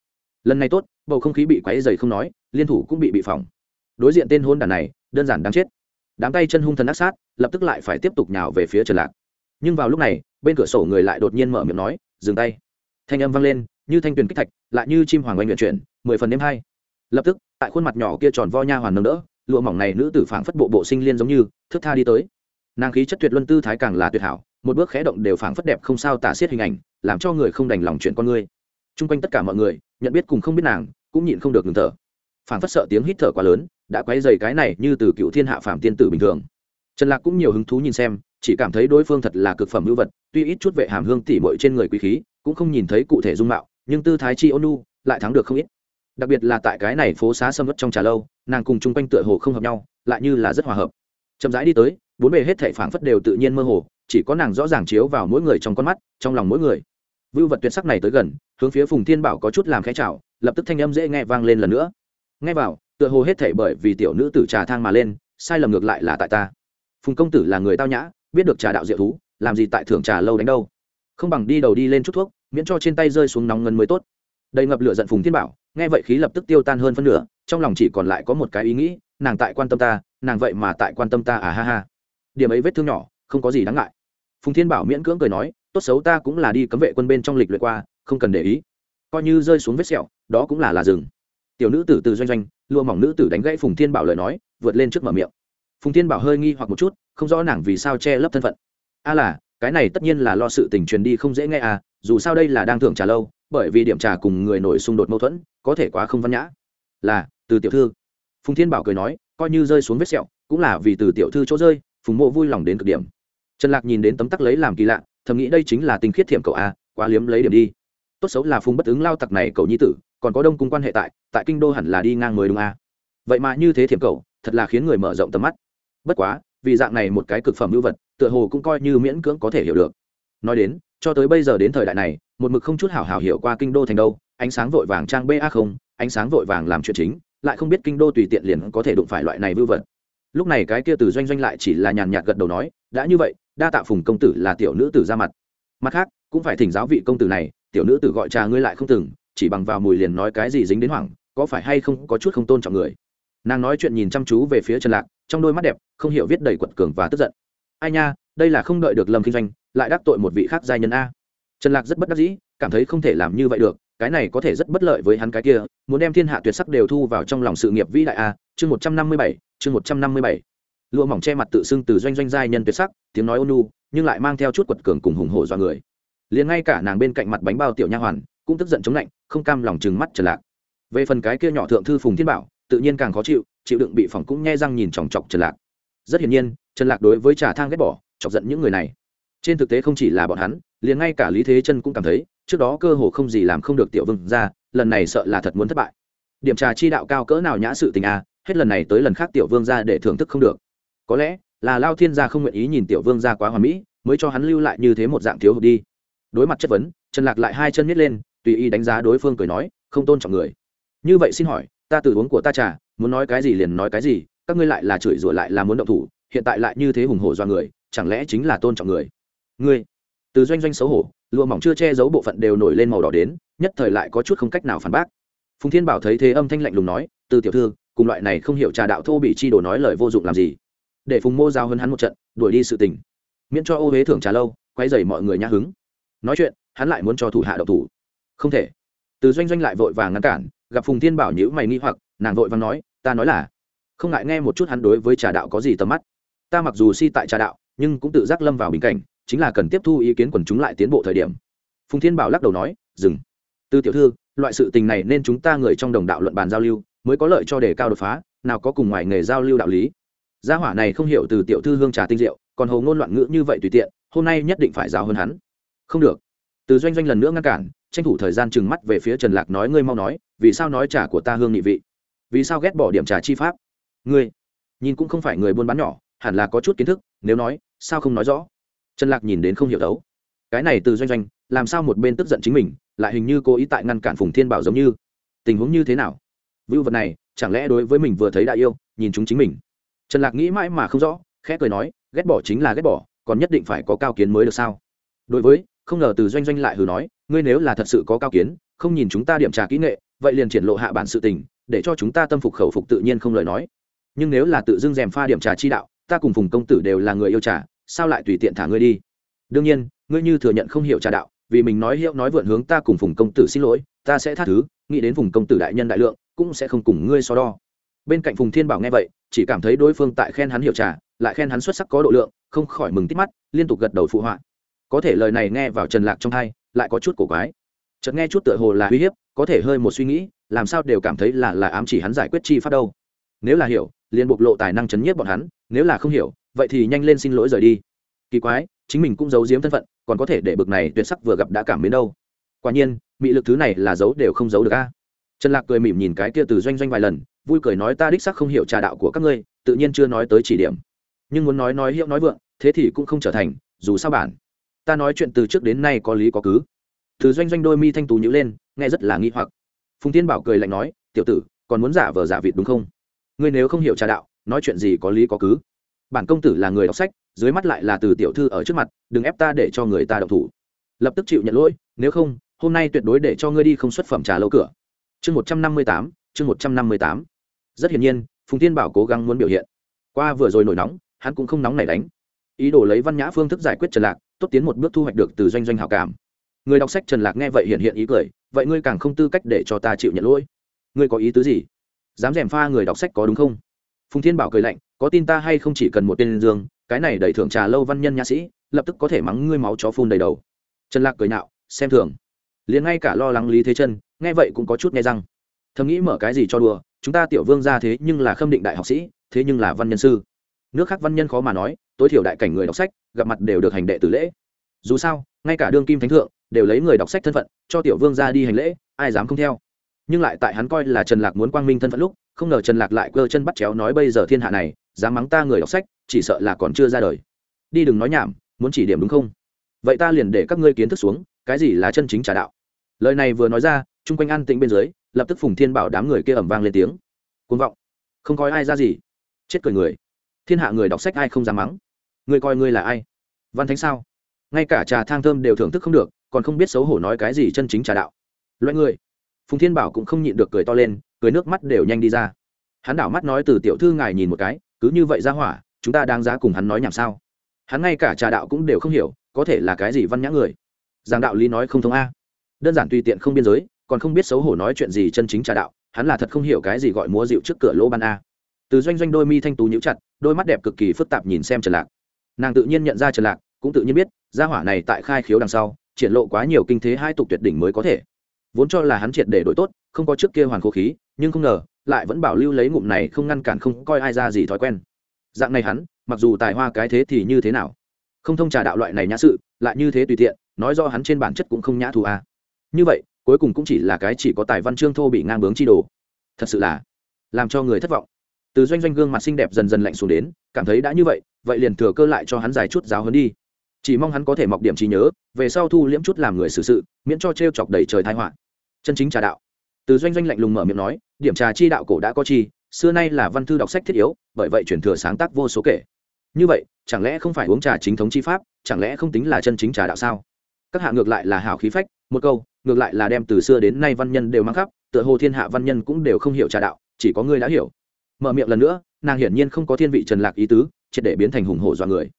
lần này tốt, bầu không khí bị quáy dày không nói, liên thủ cũng bị bị phỏng. Đối diện tên hôn đàn này, đơn giản đáng chết. Đám tay chân hung thần ác sát, lập tức lại phải tiếp tục nhào về phía trần lạc. Nhưng vào lúc này, bên cửa sổ người lại đột nhiên mở miệng nói, dừng tay thanh âm vang lên, như thanh tuyền kích thạch, lại như chim hoàng oanh luyện chuyển, mười phần đêm hai lập tức, tại khuôn mặt nhỏ kia tròn vo nha hoàn nâng đỡ, lụa mỏng này nữ tử phảng phất bộ bộ sinh liên giống như thức tha đi tới. Nàng khí chất tuyệt luân tư thái càng là tuyệt hảo, một bước khẽ động đều phảng phất đẹp không sao tả xiết hình ảnh, làm cho người không đành lòng chuyện con người. Chung quanh tất cả mọi người, nhận biết cùng không biết nàng, cũng nhịn không được ngừng thở. Phảng phất sợ tiếng hít thở quá lớn, đã quấy dày cái này như từ cựu thiên hạ phàm tiên tử bình thường. Trần lạc cũng nhiều hứng thú nhìn xem, chỉ cảm thấy đối phương thật là cực phẩm hữu vật, tuy ít chút vệ hàm hương tỉ mội trên người quý khí cũng không nhìn thấy cụ thể dung mạo, nhưng tư thái chi ônu lại thắng được không ít. Đặc biệt là tại cái này phố xá sâm vất trong trà lâu, nàng cùng chung quanh tựa hồ không hợp nhau, lại như là rất hòa hợp. Chậm rãi đi tới, bốn bề hết thảy phảng phất đều tự nhiên mơ hồ, chỉ có nàng rõ ràng chiếu vào mỗi người trong con mắt, trong lòng mỗi người. Vưu vật tuyệt sắc này tới gần, hướng phía phùng thiên bảo có chút làm khẽ chào, lập tức thanh âm dễ nghe vang lên lần nữa. Nghe vào, tựa hồ hết thảy bởi vì tiểu nữ tử trà thang mà lên, sai lầm ngược lại là tại ta. Phùng công tử là người tao nhã, biết được trà đạo diệu thú, làm gì tại thưởng trà lâu đánh đâu? Không bằng đi đầu đi lên chút thuốc, miễn cho trên tay rơi xuống nóng ngân mới tốt. Đầy ngập lửa giận phùng thiên bảo, nghe vậy khí lập tức tiêu tan hơn phân nửa, trong lòng chỉ còn lại có một cái ý nghĩ, nàng tại quan tâm ta, nàng vậy mà tại quan tâm ta à ha ha. Điểm ấy vết thương nhỏ, không có gì đáng ngại. Phùng thiên bảo miễn cưỡng cười nói, tốt xấu ta cũng là đi cấm vệ quân bên trong lịch luyện qua, không cần để ý. Coi như rơi xuống vết sẹo, đó cũng là là rừng. Tiểu nữ tử từ doanh doanh, lụa mỏng nữ tử đánh gãy phùng thiên bảo lời nói, vượt lên trước mở miệng. Phùng thiên bảo hơi nghi hoặc một chút, không rõ nàng vì sao che lấp thân phận. A là cái này tất nhiên là lo sự tình truyền đi không dễ nghe à dù sao đây là đang thưởng trà lâu, bởi vì điểm trà cùng người nổi xung đột mâu thuẫn, có thể quá không văn nhã. Là, từ tiểu thư. Phùng thiên bảo cười nói, coi như rơi xuống vết sẹo, cũng là vì từ tiểu thư chỗ rơi, phùng mộ vui lòng đến cực điểm. Trần lạc nhìn đến tấm tắc lấy làm kỳ lạ, thầm nghĩ đây chính là tình khiết thiệm cậu a quá liếm lấy điểm đi. Tốt xấu là phùng bất ứng lao tặc này cậu nhi tử, còn có đông cung quan hệ tại tại kinh đô hẳn là đi ngang mới đúng a vậy mà như thế thiệm cậu, thật là khiến người mở rộng tầm mắt. Bất quá, vì dạng này một cái cực phẩm hữu vật tựa hồ cũng coi như miễn cưỡng có thể hiểu được. Nói đến, cho tới bây giờ đến thời đại này, một mực không chút hảo hảo hiểu qua kinh đô thành đâu, ánh sáng vội vàng trang ba không, ánh sáng vội vàng làm chuyện chính, lại không biết kinh đô tùy tiện liền có thể đụng phải loại này vưu vật. Lúc này cái kia từ doanh doanh lại chỉ là nhàn nhạt gật đầu nói, đã như vậy, đa tạ phùng công tử là tiểu nữ tử ra mặt. Mặt khác, cũng phải thỉnh giáo vị công tử này, tiểu nữ tử gọi cha ngươi lại không từng, chỉ bằng vào mùi liền nói cái gì dính đến hoảng, có phải hay không có chút không tôn trọng người? Nàng nói chuyện nhìn chăm chú về phía trần lạc, trong đôi mắt đẹp, không hiểu viết đầy quật cường và tức giận ai nha, đây là không đợi được lâm kinh doanh, lại đắc tội một vị khác giai nhân a. Trần lạc rất bất đắc dĩ, cảm thấy không thể làm như vậy được, cái này có thể rất bất lợi với hắn cái kia, muốn đem thiên hạ tuyệt sắc đều thu vào trong lòng sự nghiệp vĩ đại a, chương một trăm năm mươi bảy, chương một trăm năm mươi bảy. Lụa mỏng che mặt tự xưng từ doanh doanh giai nhân tuyệt sắc, tiếng nói ônu nhưng lại mang theo chút quật cường cùng hùng hổ do người. Liền ngay cả nàng bên cạnh mặt bánh bao tiểu nha hoàn, cũng tức giận chống lạnh, không cam lòng chừng mắt trần lạc. Về phần cái kia nhỏ thượng thư phùng thiên bảo, tự nhiên càng khó chịu chịu đựng bị phỏng cũng nhe răng nhìn chòng chọc trần lạc. Rất hiển nhiên trần lạc đối với trà thang ghét bỏ chọc giận những người này. Trên thực tế không chỉ là bọn hắn liền ngay cả lý thế chân cũng cảm thấy trước đó cơ hồ không gì làm không được tiểu vương ra lần này sợ là thật muốn thất bại. Điểm trà chi đạo cao cỡ nào nhã sự tình a à, hết lần này tới lần khác tiểu vương ra để thưởng thức không được. Có lẽ là lao thiên gia không nguyện ý nhìn tiểu vương ra quá hoàn mỹ mới cho hắn lưu lại như thế một dạng thiếu hụt đi. Đối mặt chất vấn trần lạc lại hai chân nhét lên tùy ý đánh giá đối phương cười nói không tôn trọng người. Như vậy xin hỏi ta từ uống của ta trà muốn nói cái gì liền nói cái gì các ngươi lại là chửi rủa lại là muốn động thủ hiện tại lại như thế hùng hổ do người, chẳng lẽ chính là tôn trọng người? Ngươi, từ doanh doanh xấu hổ, lụa mỏng chưa che giấu bộ phận đều nổi lên màu đỏ đến, nhất thời lại có chút không cách nào phản bác. Phùng thiên bảo thấy thế âm thanh lạnh lùng nói, từ tiểu thư, cùng loại này không hiểu trà đạo thô bị chi đồ nói lời vô dụng làm gì? Để phùng mô giao hơn hắn một trận, đuổi đi sự tình. Miễn cho ô huế thưởng trà lâu quay dày mọi người nhã hứng. Nói chuyện, hắn lại muốn cho thủ hạ độc thủ. Không thể. Từ doanh doanh lại vội vàng ngăn cản, gặp phùng thiên bảo nhữ mày nghi hoặc, nàng vội vàng nói, ta nói là, không ngại nghe một chút hắn đối với trà đạo có gì tầm mắt ta mặc dù si tại trà đạo, nhưng cũng tự giác lâm vào bình cảnh, chính là cần tiếp thu ý kiến quần chúng lại tiến bộ thời điểm. Phùng thiên bảo lắc đầu nói, dừng. Từ tiểu thư, loại sự tình này nên chúng ta người trong đồng đạo luận bàn giao lưu, mới có lợi cho đề cao đột phá, nào có cùng ngoài nghề giao lưu đạo lý. Gia hỏa này không hiểu từ tiểu thư hương trà tinh diệu, còn hầu ngôn loạn ngữ như vậy tùy tiện, hôm nay nhất định phải giáo hơn hắn. Không được. Từ doanh doanh lần nữa ngăn cản, tranh thủ thời gian trừng mắt về phía trần lạc nói, ngươi mau nói, vì sao nói trà của ta hương nhị vị? Vì sao ghét bỏ điểm trà chi pháp? Ngươi nhìn cũng không phải người buôn bán nhỏ hẳn là có chút kiến thức, nếu nói, sao không nói rõ? Trần lạc nhìn đến không hiểu đấu. Cái này từ doanh doanh, làm sao một bên tức giận chính mình, lại hình như cố ý tại ngăn cản phùng thiên bảo giống như. Tình huống như thế nào? Vưu vật này, chẳng lẽ đối với mình vừa thấy đại yêu, nhìn chúng chính mình? Trần lạc nghĩ mãi mà không rõ, khẽ cười nói, ghét bỏ chính là ghét bỏ, còn nhất định phải có cao kiến mới được sao? Đối với, không ngờ từ doanh doanh lại hừ nói, ngươi nếu là thật sự có cao kiến, không nhìn chúng ta điểm trà kỹ nghệ, vậy liền triển lộ hạ bản sự tình, để cho chúng ta tâm phục khẩu phục tự nhiên không lời nói. Nhưng nếu là tự dưng rèm pha điểm trà chi đạo ta cùng phùng công tử đều là người yêu trà, sao lại tùy tiện thả ngươi đi? Đương nhiên, ngươi như thừa nhận không hiểu trà đạo, vì mình nói hiệu nói vượn hướng ta cùng phùng công tử xin lỗi, ta sẽ tha thứ, nghĩ đến phùng công tử đại nhân đại lượng, cũng sẽ không cùng ngươi so đo. Bên cạnh phùng thiên bảo nghe vậy, chỉ cảm thấy đối phương tại khen hắn hiểu trà, lại khen hắn xuất sắc có độ lượng, không khỏi mừng tít mắt, liên tục gật đầu phụ họa. Có thể lời này nghe vào trần lạc trong hai, lại có chút cổ quái. Chợt nghe chút tựa hồ là uy hiếp, có thể hơi một suy nghĩ, làm sao đều cảm thấy là là ám chỉ hắn giải quyết chi pháp đâu. Nếu là hiểu liền bộc lộ tài năng chấn nhiếp bọn hắn, nếu là không hiểu, vậy thì nhanh lên xin lỗi rời đi. Kỳ quái, chính mình cũng giấu giếm thân phận, còn có thể để bực này tuyệt sắc vừa gặp đã cảm mến đâu. Quả nhiên, mị lực thứ này là giấu đều không giấu được a. Trần lạc cười mỉm nhìn cái kia từ doanh doanh vài lần, vui cười nói ta đích sắc không hiểu trà đạo của các ngươi, tự nhiên chưa nói tới chỉ điểm. Nhưng muốn nói nói hiệu nói vượng, thế thì cũng không trở thành, dù sao bản. Ta nói chuyện từ trước đến nay có lý có cứ. Từ doanh doanh đôi mi thanh tú nhữ lên, nghe rất là nghi hoặc. Phùng tiên bảo cười lạnh nói, tiểu tử, còn muốn giả vờ giả vịt đúng không? Ngươi nếu không hiểu trà đạo, nói chuyện gì có lý có cứ. Bản công tử là người đọc sách, dưới mắt lại là từ tiểu thư ở trước mặt, đừng ép ta để cho người ta đọc thủ. Lập tức chịu nhận lỗi, nếu không, hôm nay tuyệt đối để cho ngươi đi không xuất phẩm trà lâu cửa. Chương một trăm năm mươi tám, chương một trăm năm mươi tám. Rất hiển nhiên, phùng tiên bảo cố gắng muốn biểu hiện. Qua vừa rồi nổi nóng, hắn cũng không nóng nảy đánh. Ý đồ lấy văn nhã phương thức giải quyết trần lạc, tốt tiến một bước thu hoạch được từ doanh doanh hảo cảm. Người đọc sách trần lạc nghe vậy hiện hiện ý cười, vậy ngươi càng không tư cách để cho ta chịu nhận lỗi. Ngươi có ý tứ gì? Dám dèm pha người đọc sách có đúng không? Phùng thiên bảo cười lạnh, có tin ta hay không chỉ cần một tên dương, cái này đẩy thưởng trà lâu văn nhân nhã sĩ, lập tức có thể mắng ngươi máu chó phun đầy đầu. Trần lạc cười nạo, xem thường. Liền ngay cả lo lắng lý thế chân nghe vậy cũng có chút nghe răng. Thầm nghĩ mở cái gì cho đùa, chúng ta tiểu vương ra thế nhưng là khâm định đại học sĩ, thế nhưng là văn nhân sư. Nước khác văn nhân khó mà nói, tối thiểu đại cảnh người đọc sách, gặp mặt đều được hành đệ tử lễ. Dù sao, ngay cả đương kim thánh thượng, đều lấy người đọc sách thân phận, cho tiểu vương ra đi hành lễ, ai dám không theo? Nhưng lại tại hắn coi là trần lạc muốn quang minh thân phận lúc, không ngờ trần lạc lại cơ chân bắt chéo nói bây giờ thiên hạ này, dám mắng ta người đọc sách, chỉ sợ là còn chưa ra đời. Đi đừng nói nhảm, muốn chỉ điểm đúng không? Vậy ta liền để các ngươi kiến thức xuống, cái gì là chân chính trà đạo. Lời này vừa nói ra, chung quanh an tĩnh bên dưới, lập tức phùng thiên bảo đám người kia ẩm vang lên tiếng. Côn vọng. Không coi ai ra gì. Chết cười người. Thiên hạ người đọc sách ai không dám mắng? Người coi ngươi là ai? Văn thánh sao? Ngay cả trà thang thơm đều thưởng thức không được, còn không biết xấu hổ nói cái gì chân chính trà đạo. Loại người phùng thiên bảo cũng không nhịn được cười to lên, cười nước mắt đều nhanh đi ra. Hắn đảo mắt nói từ tiểu thư ngài nhìn một cái, cứ như vậy ra hỏa, chúng ta đang giá cùng hắn nói nhảm sao? Hắn ngay cả trà đạo cũng đều không hiểu, có thể là cái gì văn nhã người? Giảng đạo lý nói không thông a. Đơn giản tùy tiện không biên giới, còn không biết xấu hổ nói chuyện gì chân chính trà đạo, hắn là thật không hiểu cái gì gọi múa dịu trước cửa lỗ ban a. Từ doanh doanh đôi mi thanh tú nhíu chặt, đôi mắt đẹp cực kỳ phức tạp nhìn xem trần lạc. Nàng tự nhiên nhận ra trần lạc, cũng tự nhiên biết, gia hỏa này tại khai khiếu đằng sau, triển lộ quá nhiều kinh thế hai tục tuyệt đỉnh mới có thể vốn cho là hắn triệt để đổi tốt, không có trước kia hoàn khô khí, nhưng không ngờ, lại vẫn bảo lưu lấy ngụm này không ngăn cản không coi ai ra gì thói quen. Dạng này hắn, mặc dù tài hoa cái thế thì như thế nào? Không thông trà đạo loại này nhã sự, lại như thế tùy tiện, nói do hắn trên bản chất cũng không nhã thù à. như vậy, cuối cùng cũng chỉ là cái chỉ có tài văn chương thô bị ngang bướng chi đồ. Thật sự là làm cho người thất vọng. Từ doanh doanh gương mặt xinh đẹp dần dần lạnh xuống đến, cảm thấy đã như vậy vậy liền thừa cơ lại cho hắn dài chút giáo hơn đi chỉ mong hắn có thể mọc điểm trí nhớ, về sau thu liễm chút làm người xử sự, miễn cho t r e o chọc đầy trời thái họa. Chân chính trà đạo. Từ doanh doanh lạnh lùng mở miệng nói, điểm trà chi đạo cổ đã có chi, xưa nay là văn thư đọc sách thiết yếu, bởi vậy chuyển thừa sáng tác vô số kể. Như vậy, chẳng lẽ không phải uống trà chính thống chi pháp, chẳng lẽ không tính là chân chính trà đạo sao? Các hạ ngược lại là hào khí phách, một câu, ngược lại là đem từ xưa đến nay văn nhân đều mang khắp, tựa hồ thiên hạ văn nhân cũng đều không hiểu trà đạo, chỉ có ngươi đã hiểu. Mở miệng lần nữa, nàng hiển nhiên không có thiên vị trần lạc ý tứ, triệt để biến thành hùng hổ dọa người.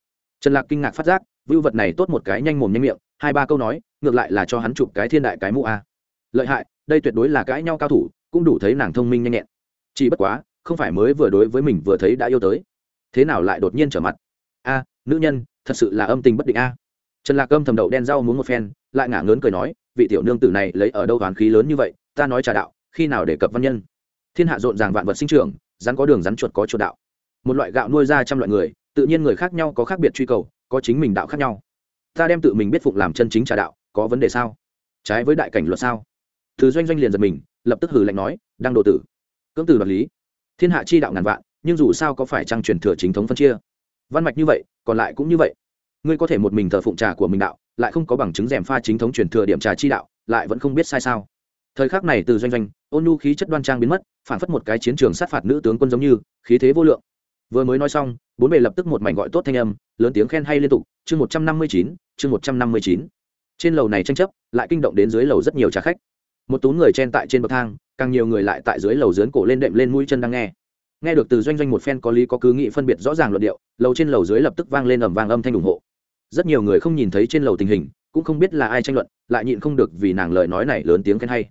Trần lạc kinh ngạc phát giác vưu vật này tốt một cái nhanh mồm nhanh miệng, hai ba câu nói, ngược lại là cho hắn chụp cái thiên đại cái mũ a. Lợi hại, đây tuyệt đối là cãi nhau cao thủ, cũng đủ thấy nàng thông minh nhanh nhẹn. Chỉ bất quá, không phải mới vừa đối với mình vừa thấy đã yêu tới. Thế nào lại đột nhiên trở mặt? A, nữ nhân, thật sự là âm tình bất định a. Trần lạc âm thầm đậu đen rau muốn một phen, lại ngả ngớn cười nói, vị tiểu nương tử này lấy ở đâu toán khí lớn như vậy, ta nói trà đạo, khi nào để cập văn nhân? Thiên hạ rộn ràng vạn vật sinh trưởng, rắn có đường rắn chuột có chuột đạo. Một loại gạo nuôi ra trăm loại người, tự nhiên người khác nhau có khác biệt truy cầu có chính mình đạo khác nhau. Ta đem tự mình biết phụng làm chân chính trà đạo, có vấn đề sao? Trái với đại cảnh luật sao? Từ doanh doanh liền giật mình, lập tức hử lạnh nói đang đồ tử, cưỡng từ đoạt lý. Thiên hạ chi đạo ngàn vạn, nhưng dù sao có phải trang truyền thừa chính thống phân chia? Văn mạch như vậy, còn lại cũng như vậy. Ngươi có thể một mình thờ phụng trà của mình đạo, lại không có bằng chứng rèm pha chính thống truyền thừa điểm trà chi đạo, lại vẫn không biết sai sao? Thời khắc này từ doanh doanh, ôn nhu khí chất đoan trang biến mất, phản phất một cái chiến trường sát phạt nữ tướng quân giống như, khí thế vô lượng. Vừa mới nói xong, bốn bề lập tức một mảnh gọi tốt thanh âm lớn tiếng khen hay liên tục, chương một trăm năm mươi chín, chương một trăm năm mươi chín. Trên lầu này tranh chấp, lại kinh động đến dưới lầu rất nhiều trà khách. Một tú người chen tại trên bậc thang, càng nhiều người lại tại dưới lầu dướn cổ lên đệm lên mũi chân đang nghe. Nghe được từ doanh doanh một phen có lý có cứ nghị phân biệt rõ ràng luận điệu, lầu trên lầu dưới lập tức vang lên ầm vang âm thanh ủng hộ. Rất nhiều người không nhìn thấy trên lầu tình hình, cũng không biết là ai tranh luận, lại nhịn không được vì nàng lời nói này lớn tiếng khen hay.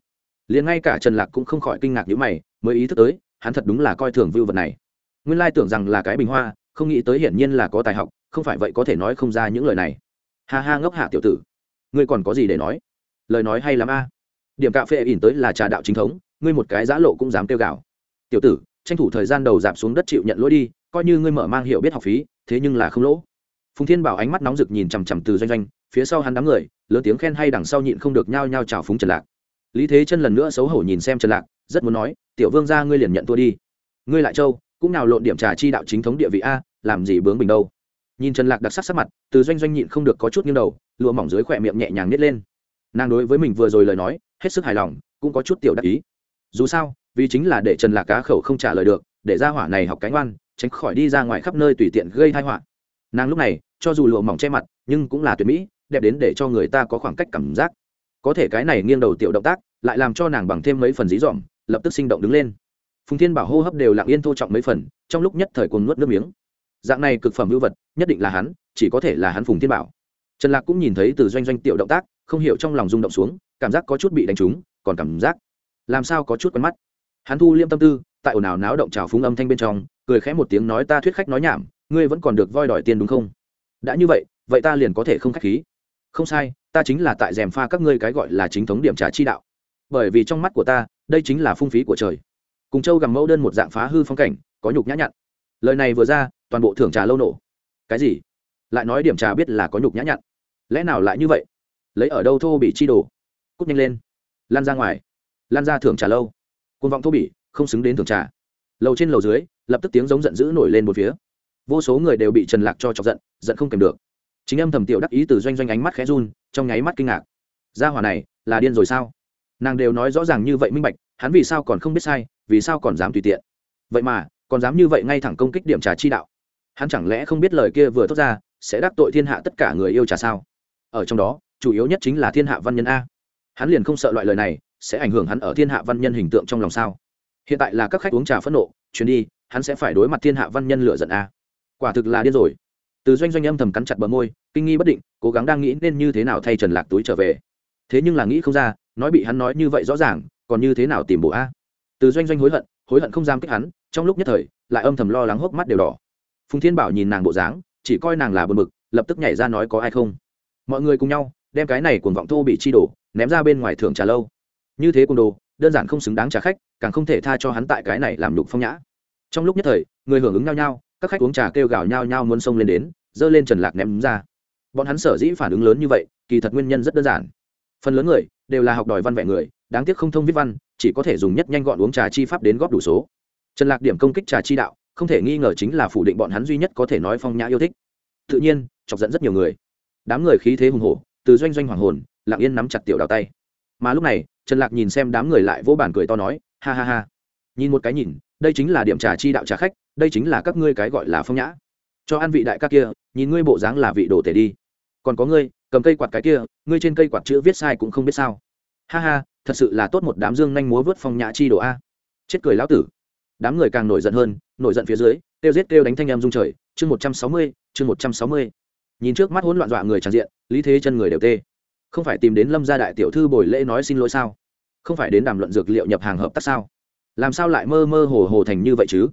Liền ngay cả trần lạc cũng không khỏi kinh ngạc nhữ mày, mới ý thức tới, hắn thật đúng là coi thường vưu vật này. Nguyên lai tưởng rằng là cái bình hoa, không nghĩ tới hiển nhiên là có tài học không phải vậy có thể nói không ra những lời này. Ha ha ngốc hạ tiểu tử. Ngươi còn có gì để nói? Lời nói hay lắm a. Điểm cà phê ỉn tới là trà đạo chính thống, ngươi một cái giã lộ cũng dám kêu gào. Tiểu tử, tranh thủ thời gian đầu giảm xuống đất chịu nhận lỗi đi, coi như ngươi mở mang hiểu biết học phí, thế nhưng là không lỗ. Phùng thiên bảo ánh mắt nóng rực nhìn chằm chằm từ doanh doanh, phía sau hắn đám người, lớn tiếng khen hay đằng sau nhịn không được nhao nhao chào phúng trần lạc. Lý thế chân lần nữa xấu hổ nhìn xem trần lạc, rất muốn nói, tiểu vương ra ngươi liền nhận thua đi. Ngươi lại châu, cũng nào lộn điểm trà chi đạo chính thống địa vị a, làm gì bướng bình đâu? Nhìn trần lạc đặc sắc sắc mặt, từ doanh doanh nhịn không được có chút nghiêng đầu, lụa mỏng dưới khỏe miệng nhẹ nhàng nít lên. Nàng đối với mình vừa rồi lời nói, hết sức hài lòng, cũng có chút tiểu đắc ý. Dù sao, vì chính là để trần lạc cá khẩu không trả lời được, để ra hỏa này học cánh oan, tránh khỏi đi ra ngoài khắp nơi tùy tiện gây thai họa. Nàng lúc này, cho dù lụa mỏng che mặt, nhưng cũng là tuyệt mỹ, đẹp đến để cho người ta có khoảng cách cảm giác. Có thể cái này nghiêng đầu tiểu động tác, lại làm cho nàng bằng thêm mấy phần dí dỏm, lập tức sinh động đứng lên. Phùng thiên bảo hô hấp đều lặng yên thô trọng mấy phần, trong lúc nhất thời cuồng nuốt nước miếng dạng này cực phẩm hữu vật, nhất định là hắn, chỉ có thể là hắn phùng thiên bảo. Trần lạc cũng nhìn thấy từ doanh doanh tiểu động tác, không hiểu trong lòng rung động xuống, cảm giác có chút bị đánh trúng, còn cảm giác làm sao có chút quen mắt. Hắn thu liêm tâm tư, tại ồn ào náo động trào phúng âm thanh bên trong, cười khẽ một tiếng nói ta thuyết khách nói nhảm, ngươi vẫn còn được voi đòi tiền đúng không? Đã như vậy vậy ta liền có thể không khách khí. Không sai, ta chính là tại rèm pha các ngươi cái gọi là chính thống điểm trả chi đạo. Bởi vì trong mắt của ta, đây chính là phung phí của trời. Cùng châu gầm mẫu đơn một dạng phá hư phong cảnh, có nhục nhã nhặn lời này vừa ra, toàn bộ thưởng trà lâu nổ. Cái gì? Lại nói điểm trà biết là có nhục nhã nhặn. Lẽ nào lại như vậy? Lấy ở đâu thô bị chi đồ? Cút nhanh lên. Lan ra ngoài. Lan ra thưởng trà lâu. Côn vọng thô bỉ, không xứng đến thưởng trà. Lầu trên lầu dưới, lập tức tiếng giống giận dữ nổi lên một phía. Vô số người đều bị trần lạc cho chọc giận giận không kèm được. Chính âm thầm tiểu đắc ý từ doanh doanh ánh mắt khẽ run, trong nháy mắt kinh ngạc. Gia hỏa này, là điên rồi sao? Nàng đều nói rõ ràng như vậy minh bạch, hắn vì sao còn không biết sai, vì sao còn dám tùy tiện? Vậy mà còn dám như vậy ngay thẳng công kích điểm trà chi đạo. Hắn chẳng lẽ không biết lời kia vừa thốt ra, sẽ đắc tội thiên hạ tất cả người yêu trà sao? Ở trong đó, chủ yếu nhất chính là thiên hạ văn nhân a. Hắn liền không sợ loại lời này, sẽ ảnh hưởng hắn ở thiên hạ văn nhân hình tượng trong lòng sao? Hiện tại là các khách uống trà phẫn nộ, chuyến đi, hắn sẽ phải đối mặt thiên hạ văn nhân lựa giận a. Quả thực là điên rồi. Từ doanh doanh âm thầm cắn chặt bờ môi, kinh nghi bất định, cố gắng đang nghĩ nên như thế nào thay trần lạc túi trở về. Thế nhưng là nghĩ không ra, nói bị hắn nói như vậy rõ ràng, còn như thế nào tìm bộ a? Từ doanh doanh hối hận hối hận không dám kích hắn trong lúc nhất thời, lại âm thầm lo lắng hốc mắt đều đỏ. Phùng thiên bảo nhìn nàng bộ dáng, chỉ coi nàng là bờ mực lập tức nhảy ra nói có ai không. Mọi người cùng nhau, đem cái này cuồng vọng thô bị chi đổ ném ra bên ngoài thưởng trà lâu. Như thế cùng đồ, đơn giản không xứng đáng trả khách, càng không thể tha cho hắn tại cái này làm đục phong nhã. Trong lúc nhất thời, người hưởng ứng nhau nhau, các khách uống trà kêu gào nhau nhau muốn xông lên đến dơ lên trần lạc ném ra. Bọn hắn sở dĩ phản ứng lớn như vậy, kỳ thật nguyên nhân rất đơn giản. Phần lớn người đều là học đòi văn vẻ người, đáng tiếc không thông viết văn, chỉ có thể dùng nhất nhanh gọn uống trà chi pháp đến góp đủ số trần lạc điểm công kích trà chi đạo, không thể nghi ngờ chính là phủ định bọn hắn duy nhất có thể nói phong nhã yêu thích. Tự nhiên, chọc dẫn rất nhiều người. Đám người khí thế hùng hổ, từ doanh doanh hoàng hồn, lặng yên nắm chặt tiểu đào tay. Mà lúc này, trần lạc nhìn xem đám người lại vỗ bản cười to nói, ha ha ha. Nhìn một cái nhìn, đây chính là điểm trà chi đạo trà khách, đây chính là các ngươi cái gọi là phong nhã. Cho ăn vị đại ca kia, nhìn ngươi bộ dáng là vị đồ tể đi. Còn có ngươi, cầm cây quạt cái kia, ngươi trên cây quạt chữ viết sai cũng không biết sao. Ha ha, thật sự là tốt một đám dương nhanh múa vớt phong nhã chi đồ a. Chết cười lão tử đám người càng nổi giận hơn, nổi giận phía dưới, kêu giết kêu đánh thanh em rung trời, chương một trăm sáu mươi, chương một trăm sáu mươi. Nhìn trước mắt hỗn loạn dọa người tràn diện, lý thế chân người đều tê. Không phải tìm đến lâm gia đại tiểu thư bồi lễ nói xin lỗi sao? Không phải đến đàm luận dược liệu nhập hàng hợp tác sao? Làm sao lại mơ mơ hồ hồ thành như vậy chứ?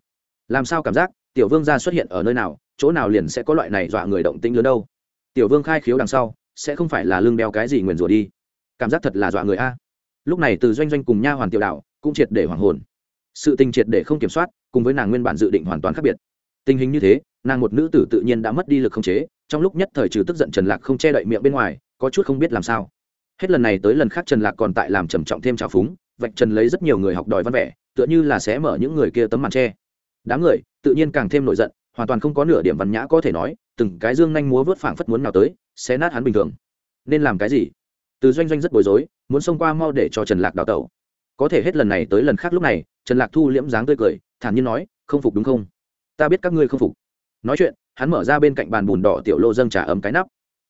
Làm sao cảm giác, tiểu vương gia xuất hiện ở nơi nào, chỗ nào liền sẽ có loại này dọa người động tĩnh lớn đâu? Tiểu vương khai khiếu đằng sau, sẽ không phải là lưng đeo cái gì nguyền rủa đi. Cảm giác thật là dọa người a. Lúc này từ doanh doanh cùng nha hoàn tiểu đạo, cũng triệt để hoàng hồn sự tình triệt để không kiểm soát, cùng với nàng nguyên bản dự định hoàn toàn khác biệt. Tình hình như thế, nàng một nữ tử tự nhiên đã mất đi lực không chế, trong lúc nhất thời trừ tức giận trần lạc không che đậy miệng bên ngoài, có chút không biết làm sao. Hết lần này tới lần khác trần lạc còn tại làm trầm trọng thêm trào phúng, vạch trần lấy rất nhiều người học đòi văn vẻ, tựa như là sẽ mở những người kia tấm màn tre đám người, tự nhiên càng thêm nổi giận, hoàn toàn không có nửa điểm văn nhã có thể nói, từng cái dương nhanh múa vớt phảng phất muốn nào tới sẽ nát hắn bình thường. Nên làm cái gì? Từ doanh doanh rất bối rối, muốn xông qua mau để cho trần lạc đào tẩu có thể hết lần này tới lần khác lúc này, trần lạc thu liễm dáng tươi cười, thản nhiên nói, không phục đúng không? Ta biết các ngươi không phục. Nói chuyện, hắn mở ra bên cạnh bàn bùn đỏ tiểu lô dâng trà ấm cái nắp.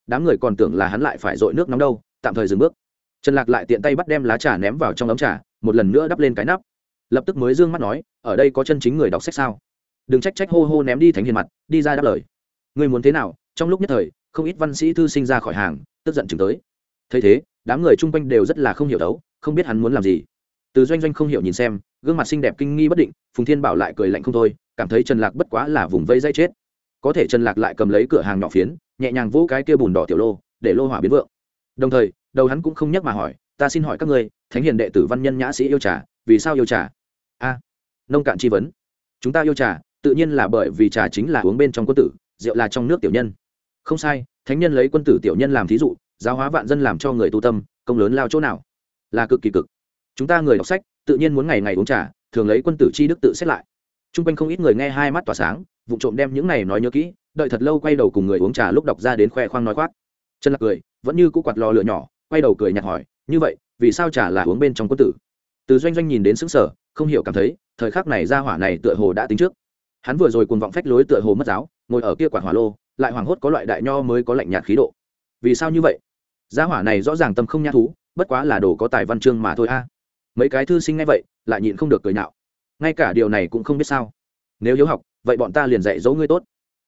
Đám người còn tưởng là hắn lại phải dội nước nóng đâu, tạm thời dừng bước. Trần lạc lại tiện tay bắt đem lá trà ném vào trong ấm trà, một lần nữa đắp lên cái nắp. Lập tức mới d ư ơ n g mắt nói, ở đây có chân chính người đọc sách sao? Đừng trách trách hô hô ném đi thánh hiền mặt, đi ra đáp lời. Ngươi muốn thế nào? Trong lúc nhất thời, không ít văn sĩ thư sinh ra khỏi hàng, tức giận chừng tới. Thấy thế, đám người chung quanh đều rất là không hiểu đấu, không biết hắn muốn làm gì từ doanh doanh không hiểu nhìn xem, gương mặt xinh đẹp kinh nghi bất định, phùng thiên bảo lại cười lạnh không thôi, cảm thấy trần lạc bất quá là vùng vây dây chết. Có thể trần lạc lại cầm lấy cửa hàng nhỏ phiến, nhẹ nhàng vỗ cái kia bùn đỏ tiểu lô, để lô hỏa biến vượng. Đồng thời, đầu hắn cũng không nhắc mà hỏi, ta xin hỏi các ngươi, thánh hiền đệ tử văn nhân nhã sĩ yêu trà, vì sao yêu trà? A, nông cạn chi vấn. Chúng ta yêu trà, tự nhiên là bởi vì trà chính là uống bên trong quân tử, rượu là trong nước tiểu nhân. Không sai, thánh nhân lấy quân tử tiểu nhân làm thí dụ, giáo hóa vạn dân làm cho người tu tâm, công lớn lao chỗ nào? Là cực kỳ cực chúng ta người đọc sách, tự nhiên muốn ngày ngày uống trà, thường lấy quân tử chi đức tự xét lại. T r u n g quanh không ít người nghe hai mắt tỏa sáng vụ trộm đem những này nói nhớ kỹ, đợi thật lâu quay đầu cùng người uống trà lúc đọc ra đến khoe khoang nói khoác. Chân lạc cười, vẫn như cũ quạt lò lửa nhỏ, quay đầu cười nhạt hỏi, như vậy, vì sao trà là uống bên trong quân tử? Từ doanh doanh nhìn đến xứng sở không hiểu cảm thấy, thời khắc này ra hỏa này tựa hồ đã tính trước. Hắn vừa rồi cuồng vọng phách lối tựa hồ mất giáo, ngồi ở kia quạt hỏa lô, lại hoảng hốt có loại đại nho mới có lạnh nhạt khí độ. Vì sao như vậy? Gia hỏa này rõ ràng tâm không nhã thú, bất quá là đồ có tài văn chương mà thôi a mấy cái thư sinh ngay vậy, lại nhịn không được cười nhạo. Ngay cả điều này cũng không biết sao. Nếu hiếu học, vậy bọn ta liền dạy dỗ ngươi tốt.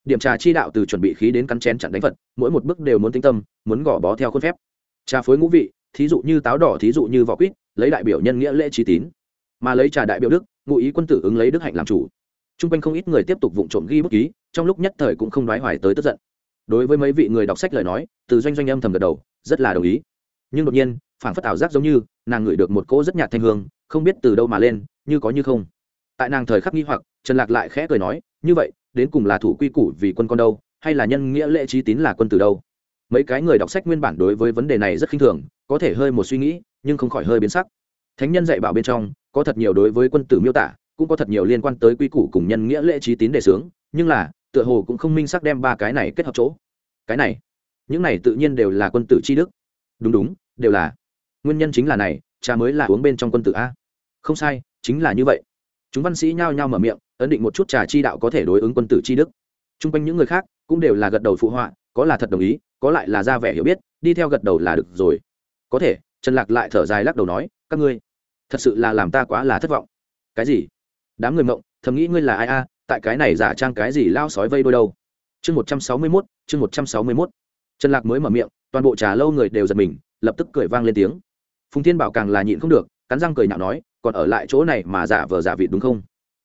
Điểm trà chi đạo từ chuẩn bị khí đến cắn chén chặn đánh vật mỗi một bước đều muốn tinh tâm, muốn gò bó theo khuôn phép. Trà phối ngũ vị, thí dụ như táo đỏ, thí dụ như vỏ quýt, lấy đại biểu nhân nghĩa lễ trí tín. Mà lấy trà đại biểu đức, ngụ ý quân tử ứng lấy đức hạnh làm chủ. T r u n g quanh không ít người tiếp tục vụng trộm ghi bút ký, trong lúc nhất thời cũng không đoái hoài tới tức giận. Đối với mấy vị người đọc sách lời nói, từ doanh doanh âm thầm gật đầu, rất là đồng ý. Nhưng đột nhiên phản phất ảo giác giống như nàng ngửi được một cỗ rất nhạt thanh hương không biết từ đâu mà lên như có như không. Tại nàng thời khắc nghi hoặc trần lạc lại khẽ cười nói như vậy đến cùng là thủ quy củ vì quân con đâu hay là nhân nghĩa lễ trí tín là quân từ đâu? Mấy cái người đọc sách nguyên bản đối với vấn đề này rất khinh thường có thể hơi một suy nghĩ nhưng không khỏi hơi biến sắc. Thánh nhân dạy bảo bên trong có thật nhiều đối với quân tử miêu tả cũng có thật nhiều liên quan tới quy củ cùng nhân nghĩa lễ trí tín đề sướng, nhưng là tựa hồ cũng không minh sắc đem ba cái này kết hợp chỗ. Cái này những này tự nhiên đều là quân tử chi đức. Đúng đúng đều là nguyên nhân chính là này, trà mới là uống bên trong quân tử a. Không sai, chính là như vậy. Chúng văn sĩ nhao nhao mở miệng, ấn định một chút trà chi đạo có thể đối ứng quân tử chi đức. T r u n g quanh những người khác cũng đều là gật đầu phụ họa, có là thật đồng ý, có lại là ra vẻ hiểu biết, đi theo gật đầu là được rồi. Có thể, trần lạc lại thở dài lắc đầu nói, các ngươi, thật sự là làm ta quá là thất vọng. Cái gì? Đám người mộng, thầm nghĩ ngươi là ai a, tại cái này giả trang cái gì lao sói vây đôi đâu? Chương một trăm sáu mươi mốt, chương một trăm sáu mươi mốt. Trần lạc mới mở miệng, toàn bộ trà lâu người đều giật mình, lập tức cười vang lên tiếng phùng thiên bảo càng là nhịn không được, cắn răng cười nhạo nói, còn ở lại chỗ này mà giả vờ giả vịt đúng không?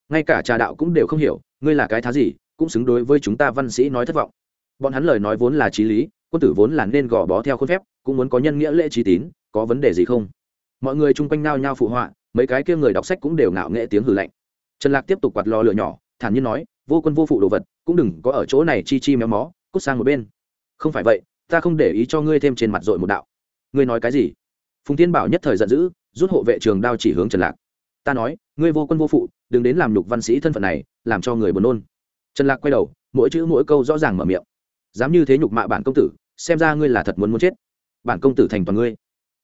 Ngay cả trà đạo cũng đều không hiểu, ngươi là cái thá gì, cũng xứng đối với chúng ta văn sĩ nói thất vọng. Bọn hắn lời nói vốn là trí lý, quân tử vốn là nên gò bó theo khuôn phép, cũng muốn có nhân nghĩa lễ trí tín, có vấn đề gì không? Mọi người chung quanh nao nhao phụ họa, mấy cái kia người đọc sách cũng đều ngạo nghệ tiếng hử lạnh. Trần lạc tiếp tục quạt lò lửa nhỏ, thản nhiên nói, vô quân vô phụ đồ vật, cũng đừng có ở chỗ này chi chi méo mó, cút sang một bên. Không phải vậy, ta không để ý cho ngươi thêm trên mặt dội một đạo. Ngươi nói cái gì? Phùng tiên bảo nhất thời giận dữ, rút hộ vệ trường đao chỉ hướng trần lạc. Ta nói, ngươi vô quân vô phụ, đừng đến làm nhục văn sĩ thân phận này, làm cho người buồn nôn. Trần lạc quay đầu, mỗi chữ mỗi câu rõ ràng mở miệng. Dám như thế nhục mạ bản công tử, xem ra ngươi là thật muốn muốn chết. Bản công tử thành toàn ngươi.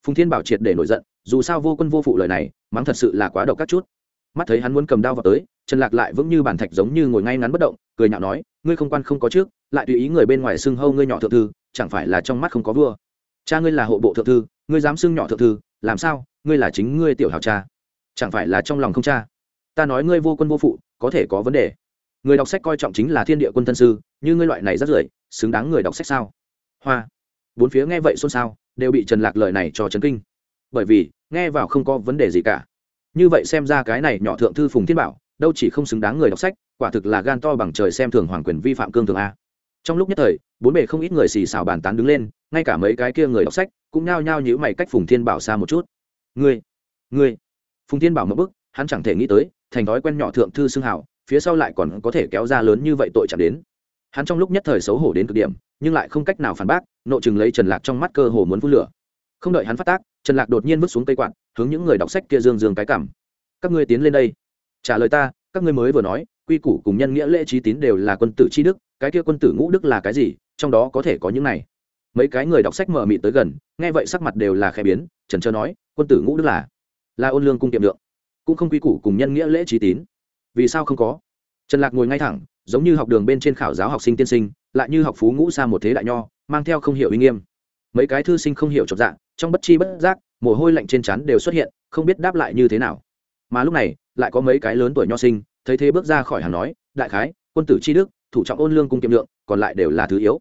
Phùng thiên bảo triệt để nổi giận, dù sao vô quân vô phụ lời này, mắng thật sự là quá độc các chút. Mắt thấy hắn muốn cầm đao vào tới, trần lạc lại vững như bản thạch giống như ngồi ngay ngắn bất động, cười nhạo nói, ngươi không quan không có trước, lại tùy ý người bên ngoài xưng hâu ngươi nhỏ thượng thư, chẳng phải là trong mắt không có vua? Cha ngươi là hộ bộ thượng thư, ngươi dám xưng nhỏ thượng thư, làm sao? Ngươi là chính ngươi tiểu hào cha. Chẳng phải là trong lòng không cha? Ta nói ngươi vô quân vô phụ, có thể có vấn đề. Người đọc sách coi trọng chính là thiên địa quân thân sư, như ngươi loại này rất rưởi, xứng đáng người đọc sách sao? Hoa. Bốn phía nghe vậy xôn xao, đều bị trần lạc lời này cho chấn kinh. Bởi vì, nghe vào không có vấn đề gì cả. Như vậy xem ra cái này nhỏ thượng thư phùng thiên bảo, đâu chỉ không xứng đáng người đọc sách, quả thực là gan to bằng trời xem thường hoàng quyền vi phạm cương thường a. Trong lúc nhất thời, bốn bề không ít người xì xào bàn tán đứng lên ngay cả mấy cái kia người đọc sách cũng nhao nhao nhữ mày cách phùng thiên bảo xa một chút. Ngươi ngươi. Phùng thiên bảo một bức, hắn chẳng thể nghĩ tới, thành thói quen nhỏ thượng thư xưng hảo phía sau lại còn có thể kéo ra lớn như vậy tội chẳng đến. Hắn trong lúc nhất thời xấu hổ đến cực điểm, nhưng lại không cách nào phản bác, nộ chừng lấy trần lạc trong mắt cơ hồ muốn phun lửa. Không đợi hắn phát tác, trần lạc đột nhiên bước xuống cây quạt, hướng những người đọc sách kia dương dương cái cảm. Các ngươi tiến lên đây. Trả lời ta, các ngươi mới vừa nói, quy củ cùng nhân nghĩa lễ trí tín đều là quân tử chi đức, cái kia quân tử ngũ đức là cái gì, trong đó có thể có những này? Mấy cái người đọc sách mở mị tới gần, nghe vậy sắc mặt đều là khẽ biến, trần trơ nói, quân tử ngũ đức là là ôn lương cung kiệm lượng, cũng không quy củ cùng nhân nghĩa lễ trí tín. Vì sao không có? Trần lạc ngồi ngay thẳng, giống như học đường bên trên khảo giáo học sinh tiên sinh, lại như học phú ngũ xa một thế đại nho, mang theo không hiểu uy nghiêm. Mấy cái thư sinh không hiểu chột dạng trong bất chi bất giác, mồ hôi lạnh trên trán đều xuất hiện, không biết đáp lại như thế nào. Mà lúc này, lại có mấy cái lớn tuổi nho sinh, thấy thế bước ra khỏi hàng nói, đại khái, quân tử chi đức, thủ trọng ôn lương cung kiệm lượng, còn lại đều là thứ yếu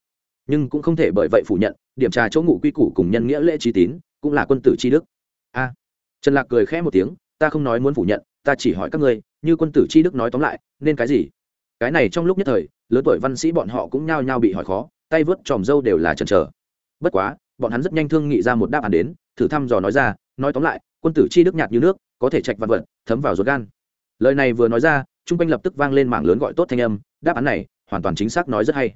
nhưng cũng không thể bởi vậy phủ nhận, điểm trà chỗ ngụ quy củ cùng nhân nghĩa lễ trí tín cũng là quân tử tri đức. A. Trần lạc cười khẽ một tiếng, ta không nói muốn phủ nhận, ta chỉ hỏi các ngươi, như quân tử tri đức nói tóm lại, nên cái gì? Cái này trong lúc nhất thời, lớn tuổi văn sĩ bọn họ cũng nhao nhao bị hỏi khó, tay vớt tròm dâu đều là chần chờ. Bất quá, bọn hắn rất nhanh thương nghị ra một đáp án đến, thử thăm dò nói ra, nói tóm lại, quân tử chi đức nhạt như nước, có thể trạch văn vật, thấm vào ruột gan. Lời này vừa nói ra chung quanh lập tức vang lên mảng lớn gọi tốt thanh âm, đáp án này hoàn toàn chính xác nói rất hay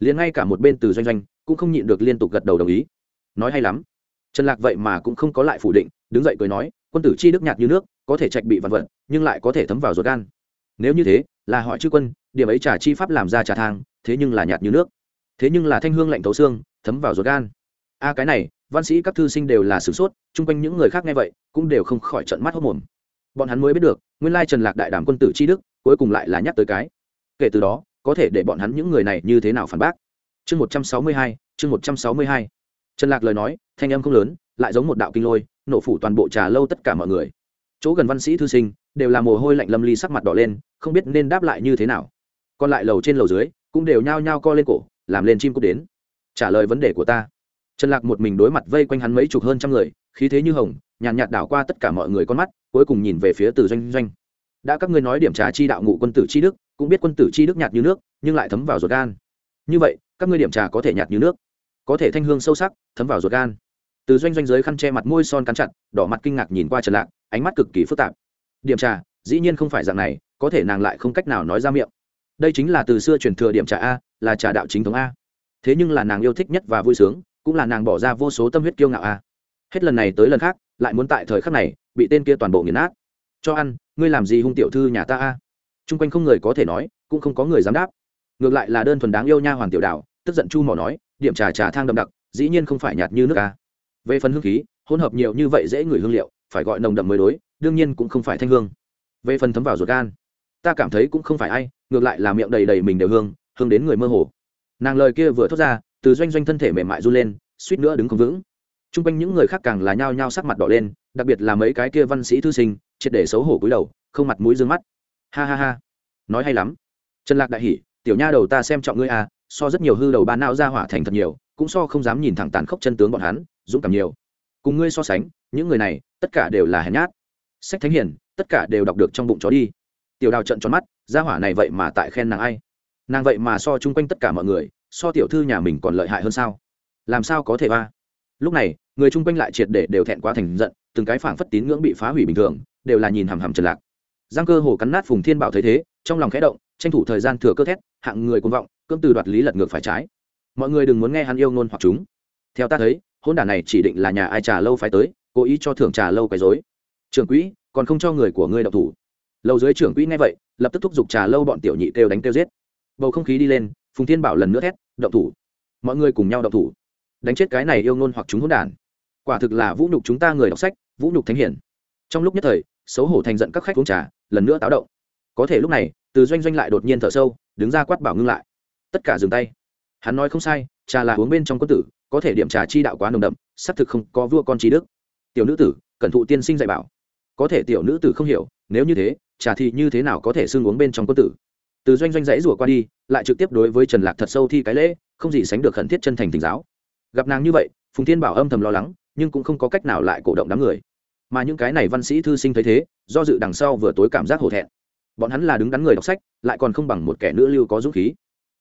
liền ngay cả một bên từ doanh doanh cũng không nhịn được liên tục gật đầu đồng ý. Nói hay lắm. Trần lạc vậy mà cũng không có lại phủ định, đứng dậy cười nói, quân tử chi đức nhạt như nước, có thể trạch bị vạn vật, nhưng lại có thể thấm vào ruột gan. Nếu như thế, là họ chư quân, điểm ấy trà chi pháp làm ra trà thang, thế nhưng là nhạt như nước. Thế nhưng là thanh hương lạnh thấu xương, thấm vào ruột gan. A à, cái này, văn sĩ các thư sinh đều là sửng sốt, chung quanh những người khác nghe vậy, cũng đều không khỏi trận mắt hốc mồm. Bọn hắn mới biết được, nguyên lai trần lạc đại đàm quân tử chi đức, cuối cùng lại là nhắc tới cái. Kể từ đó có thể để bọn hắn những người này như thế nào phản bác. Chương một trăm sáu mươi hai, chương một trăm sáu mươi hai. Trần lạc lời nói, thanh âm không lớn, lại giống một đạo kinh lôi, nổ phủ toàn bộ trà lâu tất cả mọi người. Chỗ gần văn sĩ thư sinh, đều là mồ hôi lạnh lâm ly sắc mặt đỏ lên, không biết nên đáp lại như thế nào. Còn lại lầu trên lầu dưới, cũng đều nhao nhao co lên cổ, làm lên chim cút đến. Trả lời vấn đề của ta. Trần lạc một mình đối mặt vây quanh hắn mấy chục hơn trăm người, khí thế như hồng, nhàn nhạt đảo qua tất cả mọi người con mắt, cuối cùng nhìn về phía từ doanh doanh. Đã các ngươi nói điểm trà chi đạo ngụ quân tử chi đức cũng biết quân tử chi đức nhạt như nước, nhưng lại thấm vào ruột gan. Như vậy, các ngươi điểm trà có thể nhạt như nước, có thể thanh hương sâu sắc, thấm vào ruột gan. Từ doanh doanh giới khăn che mặt môi son cắn chặt, đỏ mặt kinh ngạc nhìn qua trần lạc, ánh mắt cực kỳ phức tạp. Điểm trà, dĩ nhiên không phải dạng này, có thể nàng lại không cách nào nói ra miệng. Đây chính là từ xưa truyền thừa điểm trà a, là trà đạo chính thống a. Thế nhưng là nàng yêu thích nhất và vui sướng, cũng là nàng bỏ ra vô số tâm huyết kiêu ngạo a. Hết lần này tới lần khác, lại muốn tại thời khắc này, bị tên kia toàn bộ nghiền nát. Cho ăn, ngươi làm gì hung tiểu thư nhà ta a? À? chung quanh không người có thể nói, cũng không có người dám đáp ngược lại là đơn thuần đáng yêu nha hoàng tiểu đảo. tức giận chu mỏ nói, điểm trà trà thang đậm đặc, dĩ nhiên không phải nhạt như nước ca về phần hương khí, hỗn hợp nhiều như vậy dễ ngửi hương liệu, phải gọi nồng đậm mới đối, đương nhiên cũng không phải thanh hương về phần thấm vào ruột gan, ta cảm thấy cũng không phải ai, ngược lại là miệng đầy đầy mình đều hương hương đến người mơ hồ nàng lời kia vừa thốt ra, từ doanh doanh thân thể mềm mại run lên, suýt nữa đứng không vững t r u n g quanh những người khác càng là nhao nhao sắc mặt đỏ lên, đặc biệt là mấy cái kia văn sĩ thư sinh, triệt để xấu hổ cúi đầu, không mặt mũi d ư ơ n g mắt ha ha ha. Nói hay lắm. Trần lạc đại hỉ, tiểu nha đầu ta xem trọng ngươi à so rất nhiều hư đầu ba não ra hỏa thành thật nhiều, cũng so không dám nhìn thẳng tàn khốc chân tướng bọn hắn, dũng cảm nhiều. Cùng ngươi so sánh, những người này, tất cả đều là hèn nhát. Sách thánh hiền, tất cả đều đọc được trong bụng chó đi. Tiểu đào trận tròn mắt, ra hỏa này vậy mà tại khen nàng ai? Nàng vậy mà so chung quanh tất cả mọi người, so tiểu thư nhà mình còn lợi hại hơn sao? Làm sao có thể ba? Lúc này, người chung quanh lại triệt để đều thẹn quá thành giận, từng cái phảng phất tín ngưỡng bị phá hủy bình thường, đều là nhìn hằm hằm trần lạc giang cơ hồ cắn nát phùng thiên bảo thấy thế, trong lòng khẽ động, tranh thủ thời gian thừa cơ thét, hạng người cuồng vọng cưỡng từ đoạt lý lật ngược phải trái. Mọi người đừng muốn nghe hắn yêu ngôn hoặc chúng. Theo ta thấy, hôn đản này chỉ định là nhà ai trà lâu phải tới, cố ý cho thưởng trà lâu quấy rối. Trưởng quỹ, còn không cho người của ngươi đậu thủ. Lâu dưới trưởng quỹ nghe vậy, lập tức thúc giục trà lâu bọn tiểu nhị kêu đánh kêu giết. Bầu không khí đi lên, phùng thiên bảo lần nữa thét, động thủ. Mọi người cùng nhau động thủ. Đánh chết cái này yêu ngôn hoặc chúng hỗn đản. Quả thực là vũ nhục chúng ta người đọc sách, vũ nhục thánh hiển. Trong lúc nhất thời xấu hổ thành giận các khách uống trà, lần nữa táo động. Có thể lúc này, từ doanh doanh lại đột nhiên thở sâu, đứng ra quát bảo ngưng lại. Tất cả dừng tay. Hắn nói không sai, trà là uống bên trong quân tử, có thể điểm trà chi đạo quá nồng đậm, xác thực không có vua con trí đức. Tiểu nữ tử, cẩn thụ tiên sinh dạy bảo. Có thể tiểu nữ tử không hiểu, nếu như thế, trà thì như thế nào có thể xương uống bên trong quân tử? Từ doanh doanh dãy rủa qua đi, lại trực tiếp đối với trần lạc thật sâu thi cái lễ, không gì sánh được khẩn thiết chân thành tình giáo. Gặp nàng như vậy, phùng thiên bảo âm thầm lo lắng, nhưng cũng không có cách nào lại cổ động đám người mà những cái này văn sĩ thư sinh thấy thế, do dự đằng sau vừa tối cảm giác hổ thẹn. Bọn hắn là đứng đắn người đọc sách, lại còn không bằng một kẻ nữ lưu có dũng khí.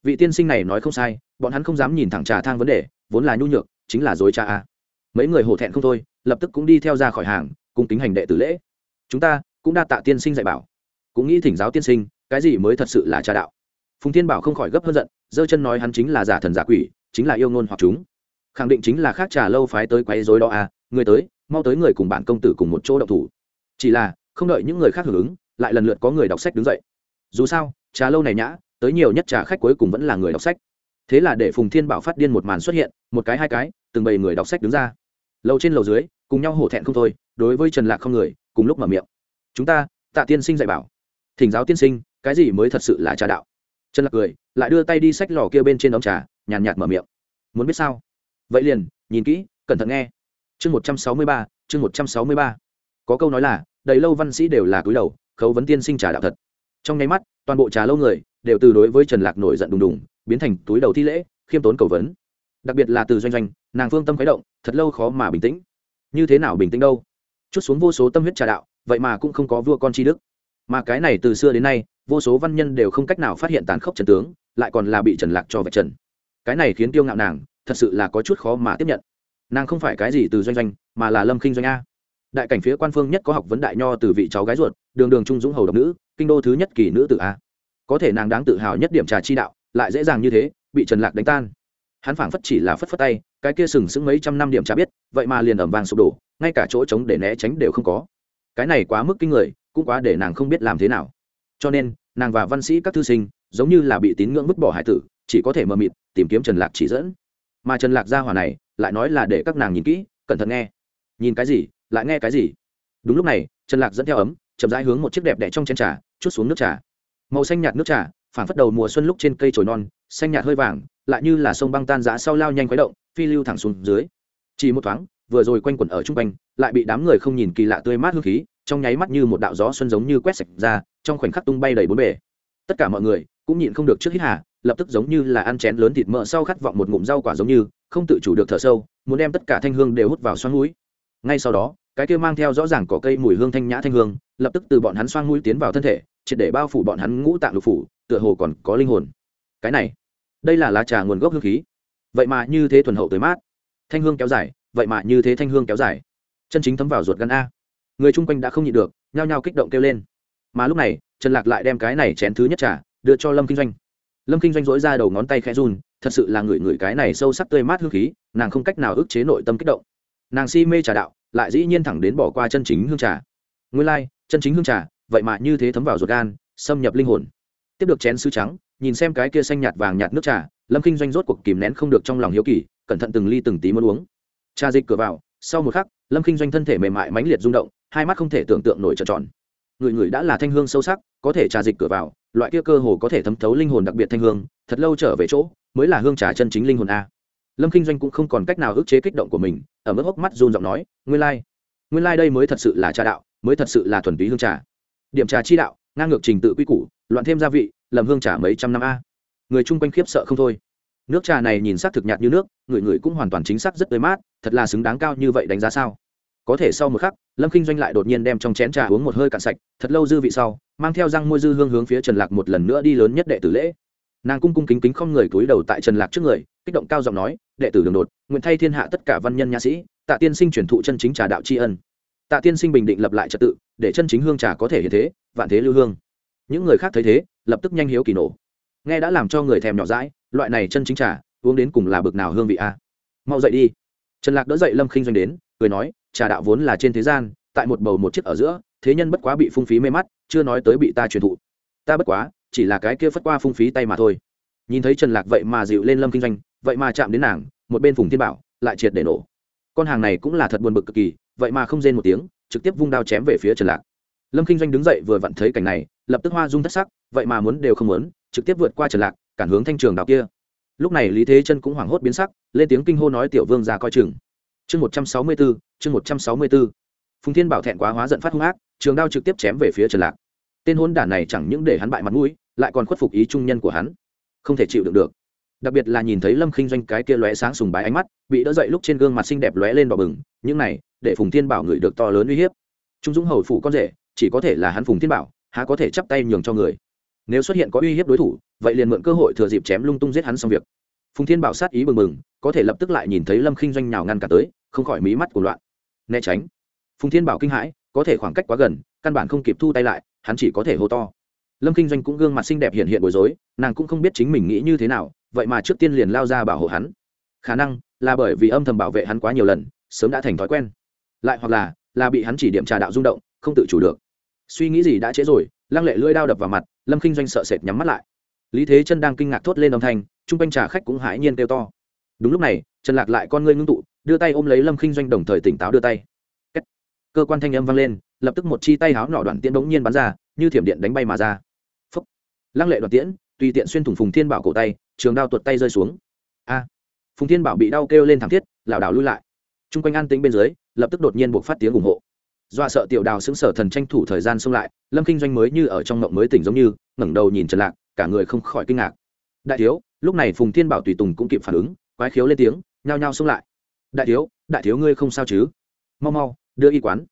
Vị tiên sinh này nói không sai, bọn hắn không dám nhìn thẳng trà thang vấn đề, vốn là nhu nhược, chính là dối cha a. Mấy người hổ thẹn không thôi, lập tức cũng đi theo ra khỏi hàng, cùng tính hành đệ tử lễ. Chúng ta cũng đa tạ tiên sinh dạy bảo. Cũng nghĩ thỉnh giáo tiên sinh, cái gì mới thật sự là trà đạo. Phùng thiên bảo không khỏi gấp hơn giận, giơ chân nói hắn chính là giả thần giả quỷ, chính là yêu ngôn hoặc chúng. Khẳng định chính là khác trà lâu phái tới quấy rối đó à người tới mau tới người cùng bạn công tử cùng một chỗ độc thủ. Chỉ là, không đợi những người khác hưởng ứng, lại lần lượt có người đọc sách đứng dậy. Dù sao, trà lâu này nhã, tới nhiều nhất trà khách cuối cùng vẫn là người đọc sách. Thế là để phùng thiên bảo phát điên một màn xuất hiện, một cái hai cái, từng bầy người đọc sách đứng ra. Lâu trên lầu dưới, cùng nhau hổ thẹn không thôi, đối với trần lạc không người, cùng lúc mở miệng. Chúng ta, tạ tiên sinh dạy bảo. Thỉnh giáo tiên sinh, cái gì mới thật sự là trà đạo? Trần lạc cười, lại đưa tay đi xách lò kia bên trên đống trà, nhàn nhạt mở miệng. Muốn biết sao? Vậy liền, nhìn kỹ, cẩn thận nghe chương một trăm sáu mươi ba, chương một trăm sáu mươi ba. Có câu nói là, đầy lâu văn sĩ đều là cúi đầu, khấu vấn tiên sinh trà đạo thật. Trong nháy mắt, toàn bộ trà lâu người đều từ đối với trần lạc nổi giận đùng đùng, biến thành túi đầu thi lễ, khiêm tốn cầu vấn. Đặc biệt là từ doanh doanh, nàng phương tâm khuấy động, thật lâu khó mà bình tĩnh. Như thế nào bình tĩnh đâu? Chút xuống vô số tâm huyết trà đạo, vậy mà cũng không có vua con tri đức. Mà cái này từ xưa đến nay, vô số văn nhân đều không cách nào phát hiện tàn khốc trần tướng, lại còn là bị trần lạc cho vạch trần. Cái này khiến tiêu ngạo nàng, thật sự là có chút khó mà tiếp nhận nàng không phải cái gì từ doanh doanh, mà là lâm khinh doanh a. Đại cảnh phía quan phương nhất có học vấn đại nho từ vị cháu gái ruột, đường đường trung dũng hầu độc nữ, kinh đô thứ nhất kỳ nữ tự a. Có thể nàng đáng tự hào nhất điểm trà chi đạo, lại dễ dàng như thế, bị trần lạc đánh tan. Hắn phảng phất chỉ là phất phất tay, cái kia sừng sững mấy trăm năm điểm trà biết, vậy mà liền ẩm vàng sụp đổ, ngay cả chỗ trống để né tránh đều không có. Cái này quá mức kinh người, cũng quá để nàng không biết làm thế nào. Cho nên, nàng và văn sĩ các thư sinh, giống như là bị tín ngưỡng vứt bỏ hải tử, chỉ có thể mờ mịt, tìm kiếm trần lạc chỉ dẫn. Mà trần lạc gia hỏa này lại nói là để các nàng nhìn kỹ, cẩn thận nghe. Nhìn cái gì, lại nghe cái gì? Đúng lúc này, trần lạc dẫn theo ấm, chậm rãi hướng một chiếc đẹp đẽ trong chén trà, chút xuống nước trà. Màu xanh nhạt nước trà phản phất đầu mùa xuân lúc trên cây trồi non, xanh nhạt hơi vàng, lại như là sông băng tan giã sau lao nhanh khuấy động, phi lưu thẳng xuống dưới. Chỉ một thoáng, vừa rồi quanh quẩn ở trung quanh, lại bị đám người không nhìn kỳ lạ tươi mát hương khí, trong nháy mắt như một đạo gió xuân giống như quét sạch ra, trong khoảnh khắc tung bay đầy bốn bể tất cả mọi người cũng nhịn không được trước hít hà lập tức giống như là ăn chén lớn thịt mỡ sau khát vọng một ngụm rau quả giống như, không tự chủ được thở sâu, muốn đem tất cả thanh hương đều hút vào xoắn mũi. Ngay sau đó, cái kia mang theo rõ ràng cỏ cây mùi hương thanh nhã thanh hương, lập tức từ bọn hắn xoang mũi tiến vào thân thể, triệt để bao phủ bọn hắn ngũ tạng lục phủ, tựa hồ còn có linh hồn. Cái này, đây là lá trà nguồn gốc hương khí. Vậy mà như thế thuần hậu tới mát. Thanh hương kéo dài, vậy mà như thế thanh hương kéo dài. Chân chính thấm vào ruột gan a. Người chung quanh đã không nhịn được, nhao nhao kích động kêu lên. Mà lúc này, trần lạc lại đem cái này chén thứ nhất trà đưa cho lâm kinh doanh lâm kinh doanh dỗi ra đầu ngón tay khẽ run thật sự là người người cái này sâu sắc tươi mát hương khí nàng không cách nào ức chế nội tâm kích động. Nàng si mê trà đạo lại dĩ nhiên thẳng đến bỏ qua chân chính hương trà. Nguyên lai、like, chân chính hương trà vậy mà như thế thấm vào ruột gan xâm nhập linh hồn. Tiếp được chén sứ trắng nhìn xem cái kia xanh nhạt vàng nhạt nước trà lâm kinh doanh rốt cuộc kìm nén không được trong lòng hiếu kỳ cẩn thận từng ly từng tí muốn uống. Trà dịch cửa vào sau một khắc lâm kinh doanh thân thể mềm mại mãnh liệt rung động hai mắt không thể tưởng tượng nổi trợn tròn. Người người đã là thanh hương sâu sắc có thể trà dịch cửa vào loại kia cơ hồ có thể thấm thấu linh hồn đặc biệt thanh hương, thật lâu trở về chỗ, mới là hương trà chân chính linh hồn a. Lâm kinh doanh cũng không còn cách nào ức chế kích động của mình, ở mức hốc mắt run giọng nói, nguyên lai、like. nguyên lai、like、đây mới thật sự là trà đạo, mới thật sự là thuần túy hương trà. Điểm trà chi đạo, ngang ngược trình tự quy củ, loạn thêm gia vị, lầm hương trà mấy trăm năm a. Người chung quanh khiếp sợ không thôi. Nước trà này nhìn sắc thực nhạt như nước, người người cũng hoàn toàn chính xác rất tươi mát, thật là xứng đáng cao như vậy đánh giá sao? Có thể sau một khắc, lâm kinh doanh lại đột nhiên đem trong chén trà uống một hơi cạn sạch, thật lâu dư vị sau, mang theo răng môi dư hương hướng phía trần lạc một lần nữa đi lớn nhất đệ tử lễ. Nàng cung cung kính kính không người cúi đầu tại trần lạc trước người, kích động cao giọng nói, đệ tử đường đột, nguyện thay thiên hạ tất cả văn nhân nha sĩ, tạ tiên sinh truyền thụ chân chính trà đạo tri ân. Tạ tiên sinh bình định lập lại trật tự, để chân chính hương trà có thể hiện thế, vạn thế lưu hương. Những người khác thấy thế, lập tức nhanh hiếu kỳ nổ. Nghe đã làm cho người thèm nhỏ rãi loại này chân chính trà, uống đến cùng là bực nào hương vị a. Mau dậy đi trần lạc đỡ dậy lâm khinh doanh đến, cười nói, trà đạo vốn là trên thế gian, tại một bầu một chiếc ở giữa, thế nhân bất quá bị phung phí mê mắt, chưa nói tới bị ta truyền thụ. Ta bất quá, chỉ là cái kia phất qua phung phí tay mà thôi. Nhìn thấy trần lạc vậy mà dịu lên lâm kinh doanh, vậy mà chạm đến nàng, một bên phùng thiên bảo, lại triệt để nổ. Con hàng này cũng là thật buồn bực cực kỳ, vậy mà không rên một tiếng, trực tiếp vung đao chém về phía trần lạc. Lâm kinh doanh đứng dậy vừa vặn thấy cảnh này, lập tức hoa dung thất sắc, vậy mà muốn đều không muốn, trực tiếp vượt qua trần lạc, cản hướng thanh trường đạo kia lúc này lý thế chân cũng hoảng hốt biến sắc, lên tiếng kinh hô nói, tiểu vương ra coi chừng. Chương một trăm sáu mươi bốn chương một trăm sáu mươi bốn phùng thiên bảo thẹn quá hóa giận phát hung ác, trường đao trực tiếp chém về phía trần lạc. Tên hôn đản này chẳng những để hắn bại mặt mũi, lại còn khuất phục ý trung nhân của hắn. Không thể chịu đựng được. Đặc biệt là nhìn thấy lâm khinh doanh cái kia lóe sáng sùng bái ánh mắt, bị đỡ dậy lúc trên gương mặt xinh đẹp lóe lên đỏ bừng, những này, để phùng thiên bảo người được to lớn uy hiếp. Trung dũng hầu phủ con rể, chỉ có thể là hắn phùng thiên bảo, há có thể chắp tay nhường cho người. Nếu xuất hiện có uy hiếp đối thủ vậy liền mượn cơ hội thừa dịp chém lung tung giết hắn xong việc. Phùng thiên bảo sát ý bừng bừng, có thể lập tức lại nhìn thấy lâm khinh doanh nhào ngăn cả tới, không khỏi mí mắt của loạn. Né tránh. Phùng thiên bảo kinh hãi, có thể khoảng cách quá gần, căn bản không kịp thu tay lại, hắn chỉ có thể hô to. Lâm kinh doanh cũng gương mặt xinh đẹp hiện hiện bối rối, nàng cũng không biết chính mình nghĩ như thế nào, vậy mà trước tiên liền lao ra bảo hộ hắn. Khả năng là bởi vì âm thầm bảo vệ hắn quá nhiều lần, sớm đã thành thói quen. Lại hoặc là là bị hắn chỉ điểm trà đạo rung động, không tự chủ được. Suy nghĩ gì đã trễ rồi, lăng lệ lưỡi đao đập vào mặt, lâm kinh doanh sợ sệt nhắm mắt lại lý thế chân đang kinh ngạc thốt lên âm thanh, chung quanh trà khách cũng hãi nhiên kêu to. Đúng lúc này, trần lạc lại con ngươi ngưng tụ, đưa tay ôm lấy lâm kinh doanh đồng thời tỉnh táo đưa tay. Cơ quan thanh âm vang lên, lập tức một chi tay háo nỏ đoạn tiễn bỗng nhiên bắn ra, như thiểm điện đánh bay mà ra. Phúc. Lăng lệ đoạn tiễn, tùy tiện xuyên thủng phùng thiên bảo cổ tay, trường đao tuột tay rơi xuống. A. Phùng thiên bảo bị đau kêu lên thảm thiết, lảo đảo lui lại. T r u n g quanh an tính bên dưới, lập tức đột nhiên buộc phát tiếng ủng hộ. Dọa sợ tiểu đào xứng sở thần tranh thủ thời gian xông lại, lâm kinh doanh mới như ở trong ngộng mới tỉnh giống như, ngẩng đầu nhìn trần lạc cả người không khỏi kinh ngạc. Đại thiếu, lúc này phùng thiên bảo tùy tùng cũng kịp phản ứng, quái khiếu lên tiếng, nhao nhao xông lại. Đại thiếu đại thiếu ngươi không sao chứ? Mau mau, đưa y quán.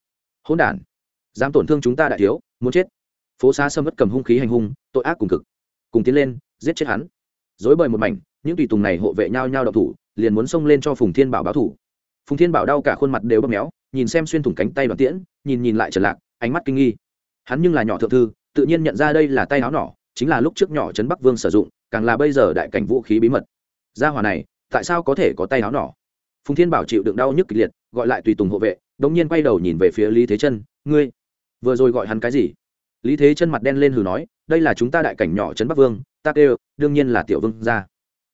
Hỗn đản. Dám tổn thương chúng ta đại thiếu, muốn chết. Phố xá sâm mất cầm hung khí hành hung, tội ác cùng cực. Cùng tiến lên, giết chết hắn. Dối bời một mảnh, những tùy tùng này hộ vệ nhau nhau đậu thủ, liền muốn xông lên cho phùng thiên bảo báo thủ. Phùng thiên bảo đau cả khuôn mặt đều bóp méo, nhìn xem xuyên thủng cánh tay đoàn tiễn, nhìn nhìn lại trần lạc, ánh mắt kinh nghi. Hắn nhưng là nhỏ thượng thư, tự nhiên nhận ra đây là tay áo nỏ chính là lúc trước nhỏ trấn bắc vương sử dụng, càng là bây giờ đại cảnh vũ khí bí mật. Gia hỏa này, tại sao có thể có tay áo nỏ? Phùng thiên bảo chịu đựng đau nhức kịch liệt, gọi lại tùy tùng hộ vệ, đống nhiên quay đầu nhìn về phía lý thế chân, ngươi, vừa rồi gọi hắn cái gì? Lý thế chân mặt đen lên hừ nói, đây là chúng ta đại cảnh nhỏ trấn bắc vương, ta kêu, đương nhiên là tiểu vương gia.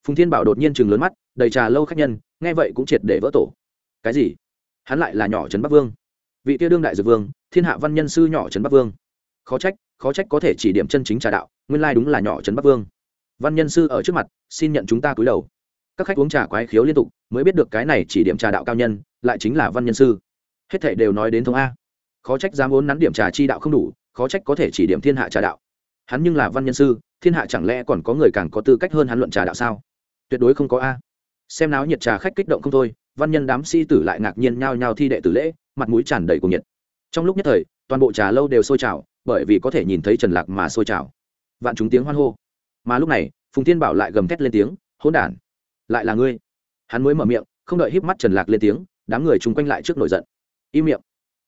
Phùng thiên bảo đột nhiên chừng lớn mắt, đầy trà lâu khách nhân, nghe vậy cũng triệt để vỡ tổ. Cái gì? Hắn lại là nhỏ trấn bắc vương? Vị kia đương đại dược vương, thiên hạ văn nhân sư nhỏ trấn bắc vương. Khó trách khó trách có thể chỉ điểm chân chính trà đạo, nguyên lai đúng là nhỏ trấn bắc vương. Văn nhân sư ở trước mặt, xin nhận chúng ta cúi đầu. Các khách uống trà quái khiếu liên tục, mới biết được cái này chỉ điểm trà đạo cao nhân, lại chính là văn nhân sư. Hết thảy đều nói đến thông a. Khó trách dám vốn nắn điểm trà chi đạo không đủ, khó trách có thể chỉ điểm thiên hạ trà đạo. Hắn nhưng là văn nhân sư, thiên hạ chẳng lẽ còn có người càng có tư cách hơn hắn luận trà đạo sao? Tuyệt đối không có a. Xem náo nhiệt trà khách kích động không thôi, văn nhân đám sĩ tử lại ngạc nhiên nhao nhao thi đệ tử lễ, mặt mũi tràn đầy cùng nhiệt. Trong lúc nhất thời, toàn bộ trà lâu đều sôi trào bởi vì có thể nhìn thấy trần lạc mà sôi trào. Vạn chúng tiếng hoan hô. Mà lúc này, phùng thiên bảo lại gầm thét lên tiếng, hỗn đản, lại là ngươi. Hắn mới mở miệng, không đợi híp mắt trần lạc lên tiếng, đám người chung quanh lại trước nổi giận. Im miệng.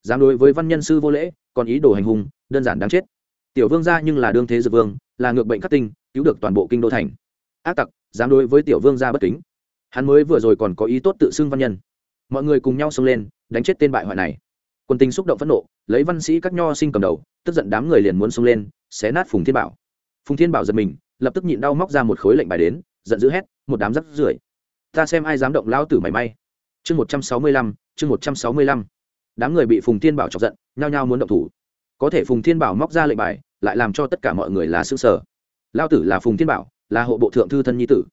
Dám đối với văn nhân sư vô lễ, còn ý đồ hành hung, đơn giản đáng chết. Tiểu vương gia nhưng là đương thế dược vương, là ngược bệnh khắc tinh, cứu được toàn bộ kinh đô thành. Ác tặc, dám đối với tiểu vương gia bất kính. Hắn mới vừa rồi còn có ý tốt tự xưng văn nhân. Mọi người cùng nhau xông lên, đánh chết tên bại hoại này quân tình xúc động phẫn nộ, lấy văn sĩ các nho sinh cầm đầu, tức giận đám người liền muốn xông lên, xé nát phùng thiên bảo. Phùng thiên bảo giật mình, lập tức nhịn đau móc ra một khối lệnh bài đến, giận dữ hét, một đám rắc rưởi, ta xem ai dám động lao tử mảy may. Chương một trăm sáu mươi lăm, chương một trăm sáu mươi lăm. Đám người bị phùng thiên bảo chọc giận, nhao nhao muốn động thủ. Có thể phùng thiên bảo móc ra lệnh bài, lại làm cho tất cả mọi người là xứ sở lao tử là phùng thiên bảo, là hộ bộ thượng thư thân nhi tử.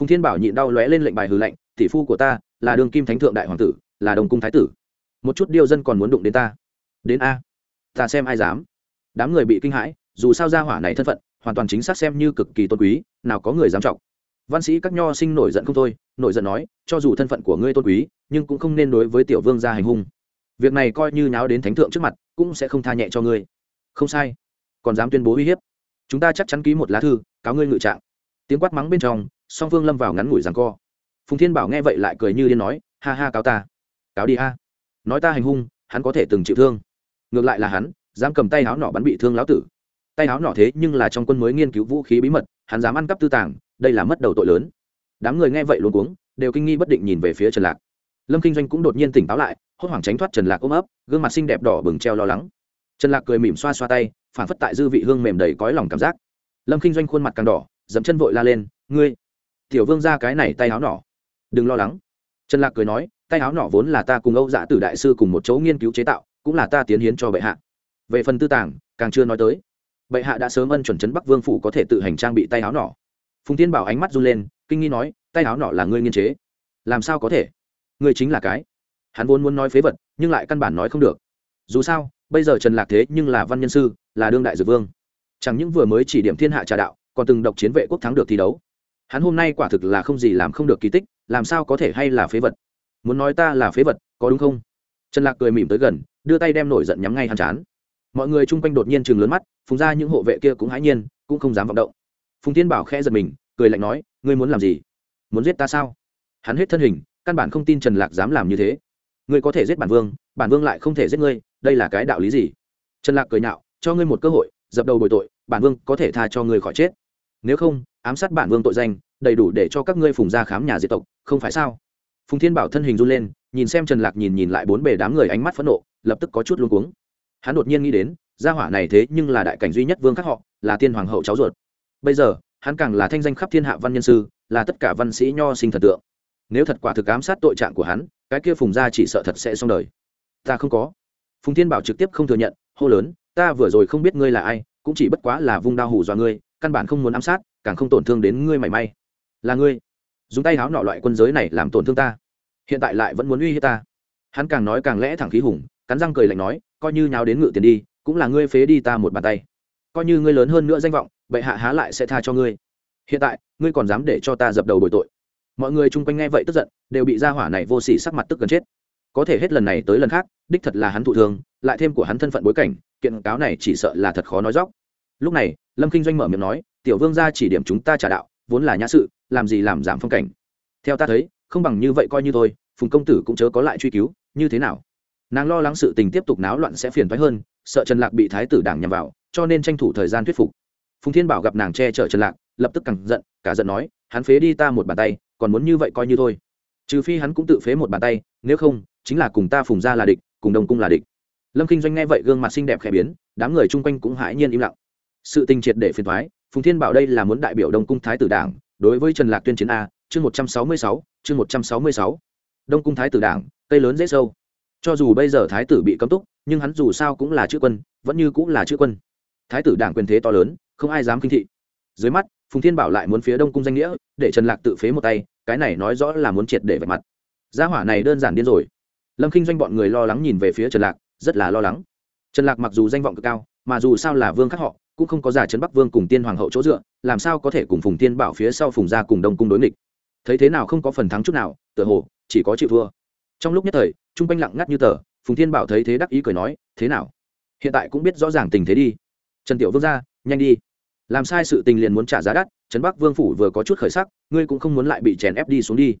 Phùng thiên bảo nhịn đau lóe lên lệnh bài hư lệnh tỷ phu của ta là đường kim thánh thượng đại hoàng tử, là đồng cung thái tử một chút điêu dân còn muốn đụng đến ta. Đến a. Ta xem ai dám. Đám người bị kinh hãi, dù sao gia hỏa này thân phận, hoàn toàn chính xác xem như cực kỳ tôn quý, nào có người dám trọng. Văn sĩ các nho sinh nổi giận không thôi, nổi giận nói, cho dù thân phận của ngươi tôn quý, nhưng cũng không nên đối với tiểu vương gia hành hung. Việc này coi như nháo đến thánh thượng trước mặt, cũng sẽ không tha nhẹ cho ngươi. Không sai. Còn dám tuyên bố uy hiếp. Chúng ta chắc chắn ký một lá thư, cáo ngươi ngự trạng. Tiếng quát mắng bên trong, song phương lâm vào ngắn ngủi rằng co. Phùng thiên bảo nghe vậy lại cười như điên nói, ha ha, cáo ta. Cáo đi ha nói ta hành hung, hắn có thể từng chịu thương. Ngược lại là hắn, dám cầm tay áo nọ bắn bị thương lão tử. Tay áo nọ thế nhưng là trong quân mới nghiên cứu vũ khí bí mật, hắn dám ăn cắp tư tàng, đây là mất đầu tội lớn. Đám người nghe vậy luôn cuống, đều kinh nghi bất định nhìn về phía trần lạc. Lâm kinh doanh cũng đột nhiên tỉnh táo lại, hốt hoảng tránh thoát trần lạc ôm ấp, gương mặt xinh đẹp đỏ bừng treo lo lắng. Trần lạc cười mỉm xoa xoa tay phản phất tại dư vị hương mềm đầy cõi lòng cảm giác. Lâm kinh doanh khuôn mặt càng đỏ dẫm chân vội la lên, ngươi, tiểu vương ra cái này tay áo nỏ đừng lo lắng. Trần lạc cười nói tay áo nỏ vốn là ta cùng âu dạ tử đại sư cùng một chỗ nghiên cứu chế tạo, cũng là ta tiến hiến cho bệ hạ. Về phần tư tàng, càng chưa nói tới. Bệ hạ đã sớm ân chuẩn chấn bắc vương phủ có thể tự hành trang bị tay áo nỏ. Phùng tiên bảo ánh mắt run lên, kinh nghi nói, tay áo nỏ là ngươi nghiên chế? Làm sao có thể? Ngươi chính là cái. Hắn vốn muốn nói phế vật, nhưng lại căn bản nói không được. Dù sao, bây giờ trần lạc thế nhưng là văn nhân sư, là đương đại dược vương. Chẳng những vừa mới chỉ điểm thiên hạ trà đạo, còn từng độc chiến vệ quốc thắng được thi đấu. Hắn hôm nay quả thực là không gì làm không được kỳ tích, làm sao có thể hay là phế vật? Muốn nói ta là phế vật, có đúng không? Trần lạc cười mỉm tới gần, đưa tay đem nổi giận nhắm ngay hắn chán. Mọi người chung quanh đột nhiên chừng lớn mắt, phùng ra những hộ vệ kia cũng hãi nhiên, cũng không dám vọng động. Phùng tiên bảo khẽ giật mình, cười lạnh nói, ngươi muốn làm gì? Muốn giết ta sao? Hắn hết thân hình, căn bản không tin trần lạc dám làm như thế. Ngươi có thể giết bản vương bản vương lại không thể giết ngươi, đây là cái đạo lý gì? Trần lạc cười nhạo, cho ngươi một cơ hội, dập đầu bồi tội, bản vương có thể tha cho ngươi khỏi chết. Nếu không, ám sát bản vương tội danh, đầy đủ để cho các ngươi phùng ra khám nhà diệt tộc, không phải sao? Phùng thiên bảo thân hình run lên, nhìn xem trần lạc nhìn nhìn lại bốn bề đám người ánh mắt phẫn nộ, lập tức có chút luống cuống. Hắn đột nhiên nghĩ đến, gia hỏa này thế nhưng là đại cảnh duy nhất vương khắc họ, là tiên hoàng hậu cháu ruột. Bây giờ, hắn càng là thanh danh khắp thiên hạ văn nhân sư, là tất cả văn sĩ nho sinh thần tượng. Nếu thật quả thực ám sát tội trạng của hắn, cái kia phùng gia chỉ sợ thật sẽ xong đời. Ta không có. Phùng thiên bảo trực tiếp không thừa nhận, hô lớn, ta vừa rồi không biết ngươi là ai, cũng chỉ bất quá là vung đao hù dọa ngươi, căn bản không muốn ám sát, càng không tổn thương đến ngươi mảy may. Là ngươi dùng tay háo nọ loại quân giới này làm tổn thương ta. Hiện tại lại vẫn muốn uy hiếp ta. Hắn càng nói càng lẽ thẳng khí hùng, cắn răng cười lạnh nói, coi như nháo đến ngự tiền đi, cũng là ngươi phế đi ta một bàn tay. Coi như ngươi lớn hơn nữa danh vọng, bệ hạ há lại sẽ tha cho ngươi. Hiện tại, ngươi còn dám để cho ta dập đầu bồi tội. Mọi người chung quanh nghe vậy tức giận, đều bị gia hỏa này vô s ỉ sắc mặt tức gần chết. Có thể hết lần này tới lần khác, đích thật là hắn thụ thương, lại thêm của hắn thân phận bối cảnh, kiện cáo này chỉ sợ là thật khó nói dóc lúc này, lâm kinh doanh mở miệng nói, tiểu vương gia chỉ điểm chúng ta trả đạo vốn là nhã sự, làm gì làm giảm phong cảnh. Theo ta thấy, không bằng như vậy coi như thôi, phùng công tử cũng chớ có lại truy cứu, như thế nào? Nàng lo lắng sự tình tiếp tục náo loạn sẽ phiền thoái hơn, sợ trần lạc bị thái tử đảng nhằm vào, cho nên tranh thủ thời gian thuyết phục. Phùng thiên bảo gặp nàng che chở trần lạc, lập tức càng giận, cả giận nói, hắn phế đi ta một bàn tay, còn muốn như vậy coi như thôi. Trừ phi hắn cũng tự phế một bàn tay, nếu không, chính là cùng ta phùng ra là địch, cùng đồng cung là địch. Lâm kinh doanh nghe vậy gương mặt xinh đẹp khẽ biến, đám người chung quanh cũng hãi nhiên im lặng. Sự tình triệt để phiền thoái phùng thiên bảo đây là muốn đại biểu đông cung thái tử đảng, đối với trần lạc tuyên chiến a, chương một trăm sáu mươi sáu, chương một trăm sáu mươi sáu. Đông cung thái tử đảng, cây lớn dễ sâu. Cho dù bây giờ thái tử bị cấm túc, nhưng hắn dù sao cũng là chữ quân, vẫn như cũng là chữ quân. Thái tử đảng quyền thế to lớn, không ai dám kinh thị. Dưới mắt, phùng thiên bảo lại muốn phía đông cung danh nghĩa, để trần lạc tự phế một tay, cái này nói rõ là muốn triệt để vạch mặt. Gia hỏa này đơn giản điên rồi. Lâm kinh doanh bọn người lo lắng nhìn về phía trần lạc, rất là lo lắng. Trần lạc mặc dù danh vọng cực cao, mà dù sao là vương khác họ cũng không có giả trấn bắc vương cùng tiên hoàng hậu chỗ dựa, làm sao có thể cùng phùng tiên bảo phía sau phùng gia cùng đông cung đối nghịch? Thấy thế nào không có phần thắng chút nào, tựa hồ, chỉ có chịu thua. Trong lúc nhất thời trung quanh lặng ngắt như tờ, phùng tiên bảo thấy thế đắc ý cười nói, thế nào? Hiện tại cũng biết rõ ràng tình thế đi. Trần tiểu vương ra, nhanh đi. Làm sai sự tình liền muốn trả giá đắt trấn bắc vương phủ vừa có chút khởi sắc, ngươi cũng không muốn lại bị chèn ép đi xuống đi.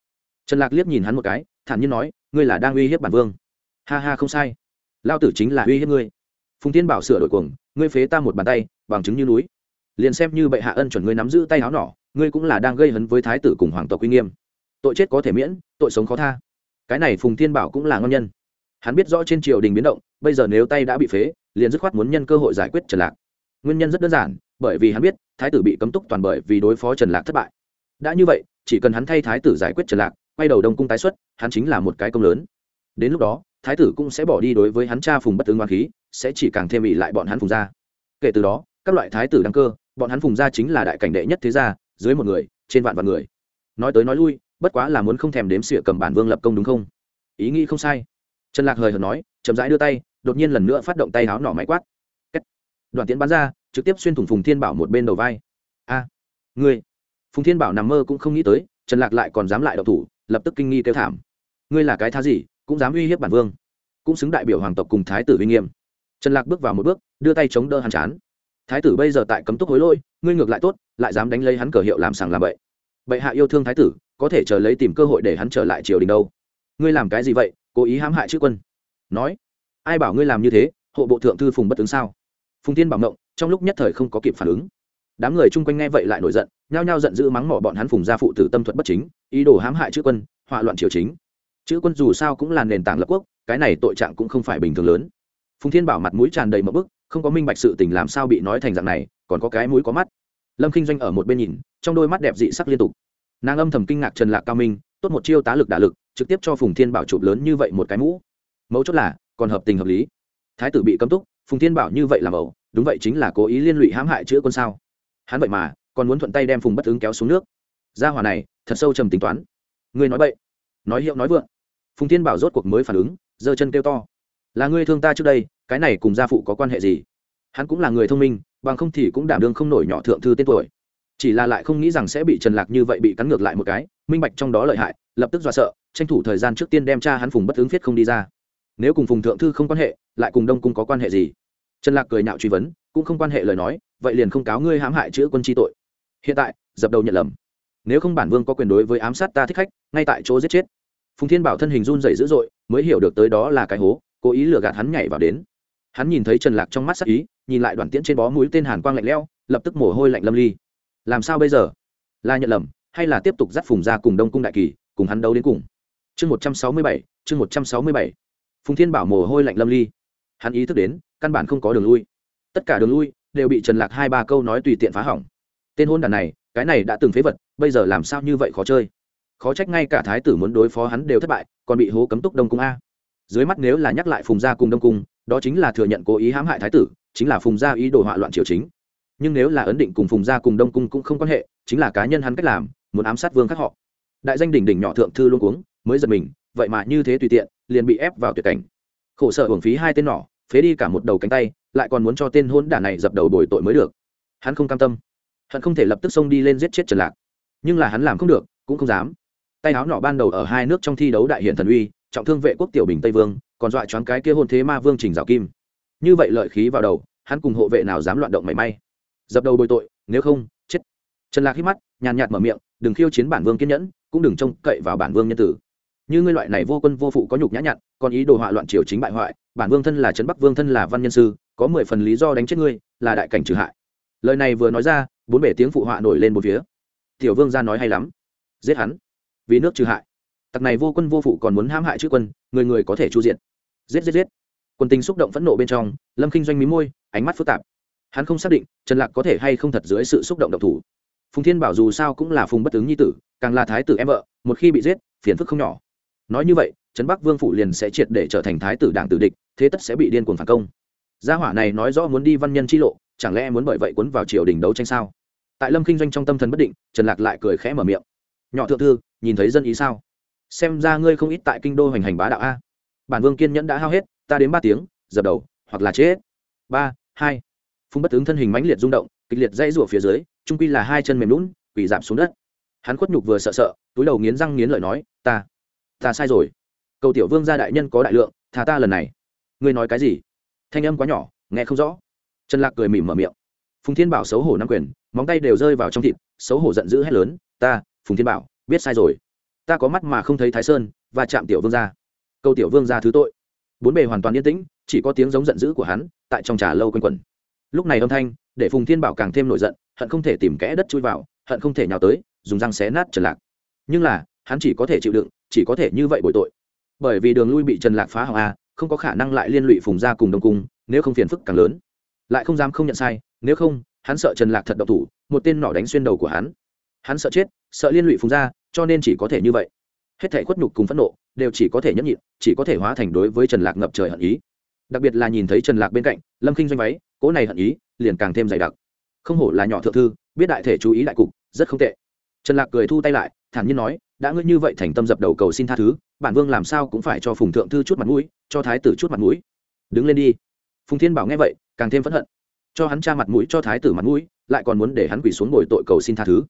Trần lạc liếc nhìn hắn một cái, thản nhiên nói, ngươi là đang uy hiếp bản vương. Ha ha, không sai. Lao tử chính là uy hiếp ngươi. Phùng tiên bảo sửa đổi cuồng, ngươi phế ta một bàn tay bằng chứng như núi. Liền xem như bệ hạ ân chuẩn ngươi nắm giữ tay áo nỏ, ngươi cũng là đang gây hấn với thái tử cùng hoàng tộc uy nghiêm. Tội chết có thể miễn, tội sống khó tha. Cái này phùng thiên bảo cũng là ngon nhân. Hắn biết rõ trên triều đình biến động, bây giờ nếu tay đã bị phế, liền dứt khoát muốn nhân cơ hội giải quyết trần lạc. Nguyên nhân rất đơn giản, bởi vì hắn biết, thái tử bị cấm túc toàn bởi vì đối phó trần lạc thất bại. Đã như vậy, chỉ cần hắn thay thái tử giải quyết trần lạc, quay đầu đông cung tái xuất, hắn chính là một cái công lớn. Đến lúc đó, thái tử cũng sẽ bỏ đi đối với hắn cha phùng bất ứng oan khí, sẽ chỉ càng thêm ỉ lại bọn hắn phùng ra. kể từ đó các loại thái tử đăng cơ, bọn hắn phùng gia chính là đại cảnh đệ nhất thế gia, dưới một người, trên vạn vạn người. Nói tới nói lui, bất quá là muốn không thèm đếm xỉa cầm bản vương lập công đúng không? Ý nghĩ không sai. Trần lạc hời hợt nói, chậm rãi đưa tay, đột nhiên lần nữa phát động tay háo nỏ máy quát. Đoạn tiến bắn ra, trực tiếp xuyên thủng phùng thiên bảo một bên đầu vai. A. À, ngươi. Phùng thiên bảo nằm mơ cũng không nghĩ tới, trần lạc lại còn dám lại động thủ, lập tức kinh nghi kêu thảm. Ngươi là cái tha gì, cũng dám uy hiếp bản vương. Cũng xứng đại biểu hoàng tộc cùng thái tử uy nghiêm. Trần lạc bước vào một bước, đưa tay chống đỡ hàn chán thái tử bây giờ tại cấm túc hối lỗi, ngươi ngược lại tốt lại dám đánh lấy hắn cờ hiệu làm sàng làm bậy. Bệ hạ yêu thương thái tử có thể chờ lấy tìm cơ hội để hắn trở lại triều đình đâu. Ngươi làm cái gì vậy cố ý hãm hại chữ quân? Nói ai bảo ngươi làm như thế hộ bộ thượng thư phùng bất ứng sao? Phùng tiên bảo mộng trong lúc nhất thời không có kịp phản ứng. Đám người chung quanh nghe vậy lại nổi giận nhao nhao giận dữ mắng mỏ bọn hắn phùng gia phụ tử tâm thuật bất chính ý đồ hãm hại chữ quân họa loạn triều chính. Chữ quân dù sao cũng là nền tảng lập quốc cái này tội trạng cũng không phải bình thường lớn. Phùng thiên bảo mặt mũi tràn đầy mậu bức không có minh bạch sự tình làm sao bị nói thành dạng này, còn có cái mũi có mắt. Lâm k i n h doanh ở một bên nhìn, trong đôi mắt đẹp dị sắc liên tục. Nàng âm thầm kinh ngạc trần lạc cao minh, tốt một chiêu tá lực đả lực, trực tiếp cho phùng thiên bảo chụp lớn như vậy một cái mũ. Mấu chốt là, còn hợp tình hợp lý. Thái tử bị cấm túc, phùng thiên bảo như vậy làm ẩu đúng vậy chính là cố ý liên lụy hãm hại chữa quân sao. Hắn vậy mà, còn muốn thuận tay đem phùng bất ứng kéo xuống nước. Gia hòa này, thật sâu trầm tính toán. Ngươi nói bậy, nói hiệu nói vượng. Phùng thiên bảo rốt cuộc mới phản ứng, giơ chân kêu to. Là ngươi thương ta trước đây cái này cùng gia phụ có quan hệ gì? Hắn cũng là người thông minh, bằng không thì cũng đảm đương không nổi nhỏ thượng thư tên tuổi. Chỉ là lại không nghĩ rằng sẽ bị trần lạc như vậy bị cắn ngược lại một cái, minh bạch trong đó lợi hại, lập tức dọa sợ, tranh thủ thời gian trước tiên đem cha hắn phùng bất ứng viết không đi ra. Nếu cùng phùng thượng thư không quan hệ, lại cùng đông cung có quan hệ gì? Trần lạc cười nhạo truy vấn, cũng không quan hệ lời nói, vậy liền không cáo ngươi hãm hại chữ quân tri tội. Hiện tại, dập đầu nhận lầm. Nếu không bản vương có quyền đối với ám sát ta thích khách, ngay tại chỗ giết chết. Phùng thiên bảo thân hình run dày dữ dội, mới hiểu được tới đó là cái hố, cố ý lừa gạt hắn nhảy vào đến hắn nhìn thấy trần lạc trong mắt sắc ý, nhìn lại đoàn tiễn trên bó mũi tên hàn quang lạnh lẽo, lập tức mồ hôi lạnh lâm ly. Làm sao bây giờ? Là nhận lầm, hay là tiếp tục dắt phùng ra cùng đông cung đại kỳ, cùng hắn đấu đến cùng? Chương một trăm sáu mươi bảy, chương một trăm sáu mươi bảy. Phùng thiên bảo mồ hôi lạnh lâm ly. Hắn ý thức đến, căn bản không có đường lui. Tất cả đường lui đều bị trần lạc hai ba câu nói tùy tiện phá hỏng. Tên hôn đàn này, cái này đã từng phế vật, bây giờ làm sao như vậy khó chơi? Khó trách ngay cả thái tử muốn đối phó hắn đều thất bại, còn bị hố cấm túc đông cung a. Dưới mắt nếu là nhắc lại phùng gia cùng đông cung đó chính là thừa nhận cố ý hãm hại thái tử, chính là phùng gia ý đồ họa loạn triều chính. Nhưng nếu là ấn định cùng phùng gia cùng đông cung cũng không quan hệ, chính là cá nhân hắn cách làm, muốn ám sát vương các họ. Đại danh đỉnh đỉnh nhỏ thượng thư luôn cuống, mới giật mình, vậy mà như thế tùy tiện, liền bị ép vào tuyệt cảnh. Khổ sở hưởng phí hai tên nỏ phế đi cả một đầu cánh tay, lại còn muốn cho tên hôn đả này dập đầu bồi tội mới được. Hắn không cam tâm. Hắn không thể lập tức xông đi lên giết chết trần lạc. Nhưng là hắn làm không được, cũng không dám. Tay áo nhỏ ban đầu ở hai nước trong thi đấu đại hiển thần uy, trọng thương vệ quốc tiểu bình tây vương còn dọa choáng cái kia hôn thế ma vương trình rào kim. Như vậy lợi khí vào đầu, hắn cùng hộ vệ nào dám loạn động mảy may. Dập đầu bồi tội, nếu không, chết. Trần lạc hít mắt, nhàn nhạt mở miệng, đừng khiêu chiến bản vương kiên nhẫn, cũng đừng trông cậy vào bản vương nhân tử. Như ngươi loại này vô quân vô phụ có nhục nhã nhặn, còn ý đồ họa loạn triều chính bại hoại, bản vương thân là trấn bắc vương thân là văn nhân sư, có mười phần lý do đánh chết ngươi, là đại cảnh trừ hại. Lời này vừa nói ra, bốn bể tiếng phụ họa nổi lên một phía. Tiểu vương ra nói hay lắm. Giết hắn. Vì nước trừ hại tặc này vô quân vô phụ còn muốn hãm hại chữ quân, người người có thể chu diện. Giết giết giết. Quân tình xúc động phẫn nộ bên trong, lâm kinh doanh mí môi, ánh mắt phức tạp. Hắn không xác định trần lạc có thể hay không thật dưới sự xúc động độc thủ. Phùng thiên bảo dù sao cũng là phùng bất tướng nhi tử, càng là thái tử em vợ, một khi bị giết, phiền phức không nhỏ. Nói như vậy, trấn bắc vương phủ liền sẽ triệt để trở thành thái tử đảng tử địch, thế tất sẽ bị điên cuồng phản công. Gia hỏa này nói rõ muốn đi văn nhân chi lộ, chẳng lẽ muốn bởi vậy cuốn vào triều đình đấu tranh sao? Tại lâm kinh doanh trong tâm thần bất định, trần lạc lại cười khẽ mở miệng. Nhỏ thượng thư, nhìn thấy dân ý sao? Xem ra ngươi không ít tại kinh đô hoành hành bá đạo a. Bản vương kiên nhẫn đã hao hết, ta đến ba tiếng, dập đầu, hoặc là chết. Ba, hai. Phùng bất tướng thân hình mãnh liệt rung động, kịch liệt dãy rủa phía dưới, trung quy là hai chân mềm lún quỳ giảm xuống đất. Hắn khuất nhục vừa sợ sợ, túi đầu nghiến răng nghiến lợi nói, ta ta sai rồi. Cầu tiểu vương gia đại nhân có đại lượng thà ta lần này. Ngươi nói cái gì? Thanh âm quá nhỏ, nghe không rõ. Trần lạc cười mỉm mở miệng. Phùng thiên bảo xấu hổ nắm quyền, móng tay đều rơi vào trong thịt, xấu hổ giận dữ hét lớn, ta, phùng thiên bảo, biết sai rồi ta có mắt mà không thấy thái sơn, và chạm tiểu vương gia. Câu tiểu vương gia thứ tội. Bốn bề hoàn toàn yên tĩnh, chỉ có tiếng giống giận dữ của hắn, tại trong trà lâu quanh quẩn. Lúc này âm thanh, để phùng thiên bảo càng thêm nổi giận, hận không thể tìm kẽ đất chui vào, hận không thể nhào tới, dùng răng xé nát trần lạc. Nhưng là, hắn chỉ có thể chịu đựng, chỉ có thể như vậy bội tội. Bởi vì đường lui bị trần lạc phá hỏng a, không có khả năng lại liên lụy phùng ra cùng đông cung, nếu không phiền phức càng lớn. Lại không dám không nhận sai, nếu không, hắn sợ trần lạc thật độc thủ, một tên nỏ đánh xuyên đầu của hắn. Hắn sợ chết, sợ liên lụy phùng ra cho nên chỉ có thể như vậy. Hết thể khuất nhục cùng phẫn nộ đều chỉ có thể nhẫn nhịn, chỉ có thể hóa thành đối với trần lạc ngập trời hận ý. Đặc biệt là nhìn thấy trần lạc bên cạnh, lâm khinh doanh váy, cỗ này hận ý liền càng thêm dày đặc. Không hổ là nhỏ thượng thư, biết đại thể chú ý đại cục, rất không tệ. Trần lạc cười thu tay lại, thản nhiên nói, đã ngươi như vậy thành tâm dập đầu cầu xin tha thứ, bản vương làm sao cũng phải cho phùng thượng thư chút mặt mũi, cho thái tử chút mặt mũi. Đứng lên đi. Phùng thiên bảo nghe vậy, càng thêm phẫn hận. Cho hắn cha mặt mũi, cho thái tử mặt mũi, lại còn muốn để hắn quỳ xuống bồi tội cầu xin tha thứ.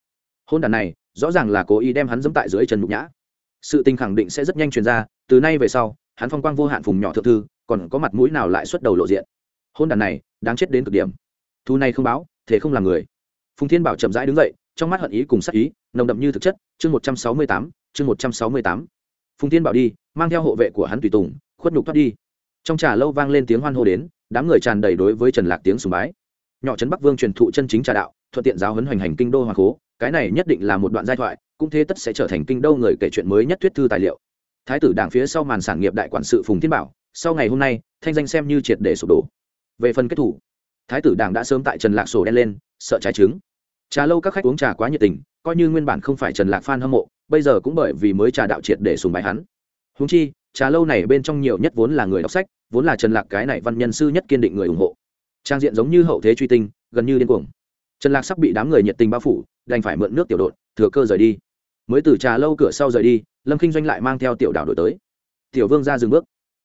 Hôn đàn này rõ ràng là cố ý đem hắn dẫm tại dưới trần nhục nhã. Sự tình khẳng định sẽ rất nhanh truyền ra, từ nay về sau, hắn phong quang vô hạn phùng nhỏ thượng thư, còn có mặt mũi nào lại xuất đầu lộ diện. Hôn đàn này, đáng chết đến cực điểm. Thu này không báo thế không làm người. Phùng thiên bảo chậm rãi đứng dậy, trong mắt hận ý cùng sắc ý, nồng đậm như thực chất, chương một trăm sáu mươi tám, chương một trăm sáu mươi tám. Phùng thiên bảo đi, mang theo hộ vệ của hắn tùy tùng, khuất nhục thoát đi. Trong trà lâu vang lên tiếng hoan hô đến, đám người tràn đầy đối với trần lạc tiếng sùng bái. Nhỏ trấn bắc vương truyền thụ chân chính trà đạo, thuận tiện giáo huấn hoành hành kinh đô hoàng cố cái này nhất định là một đoạn giai thoại, cũng thế tất sẽ trở thành kinh đô người kể chuyện mới nhất thuyết thư tài liệu. Thái tử đảng phía sau màn sản nghiệp đại quản sự phùng thiên bảo, sau ngày hôm nay, thanh danh xem như triệt để sụp đổ. Về phần kết thủ, thái tử đảng đã sớm tại trần lạc sổ đen lên, sợ trái trứng. Trà lâu các khách uống trà quá nhiệt tình, coi như nguyên bản không phải trần lạc phan hâm mộ, bây giờ cũng bởi vì mới trà đạo triệt để sùng bài hắn. Húng chi, trà lâu này bên trong nhiều nhất vốn là người đọc sách, vốn là trần lạc cái này văn nhân sư nhất kiên định người ủng hộ. Trang diện giống như hậu thế truy tinh, gần như điên cuồng trần lạc sắp bị đám người nhiệt tình bao phủ đành phải mượn nước tiểu đội thừa cơ rời đi. Mới từ trà lâu cửa sau rời đi lâm kinh doanh lại mang theo tiểu đảo đổi tới. Tiểu vương ra dừng bước.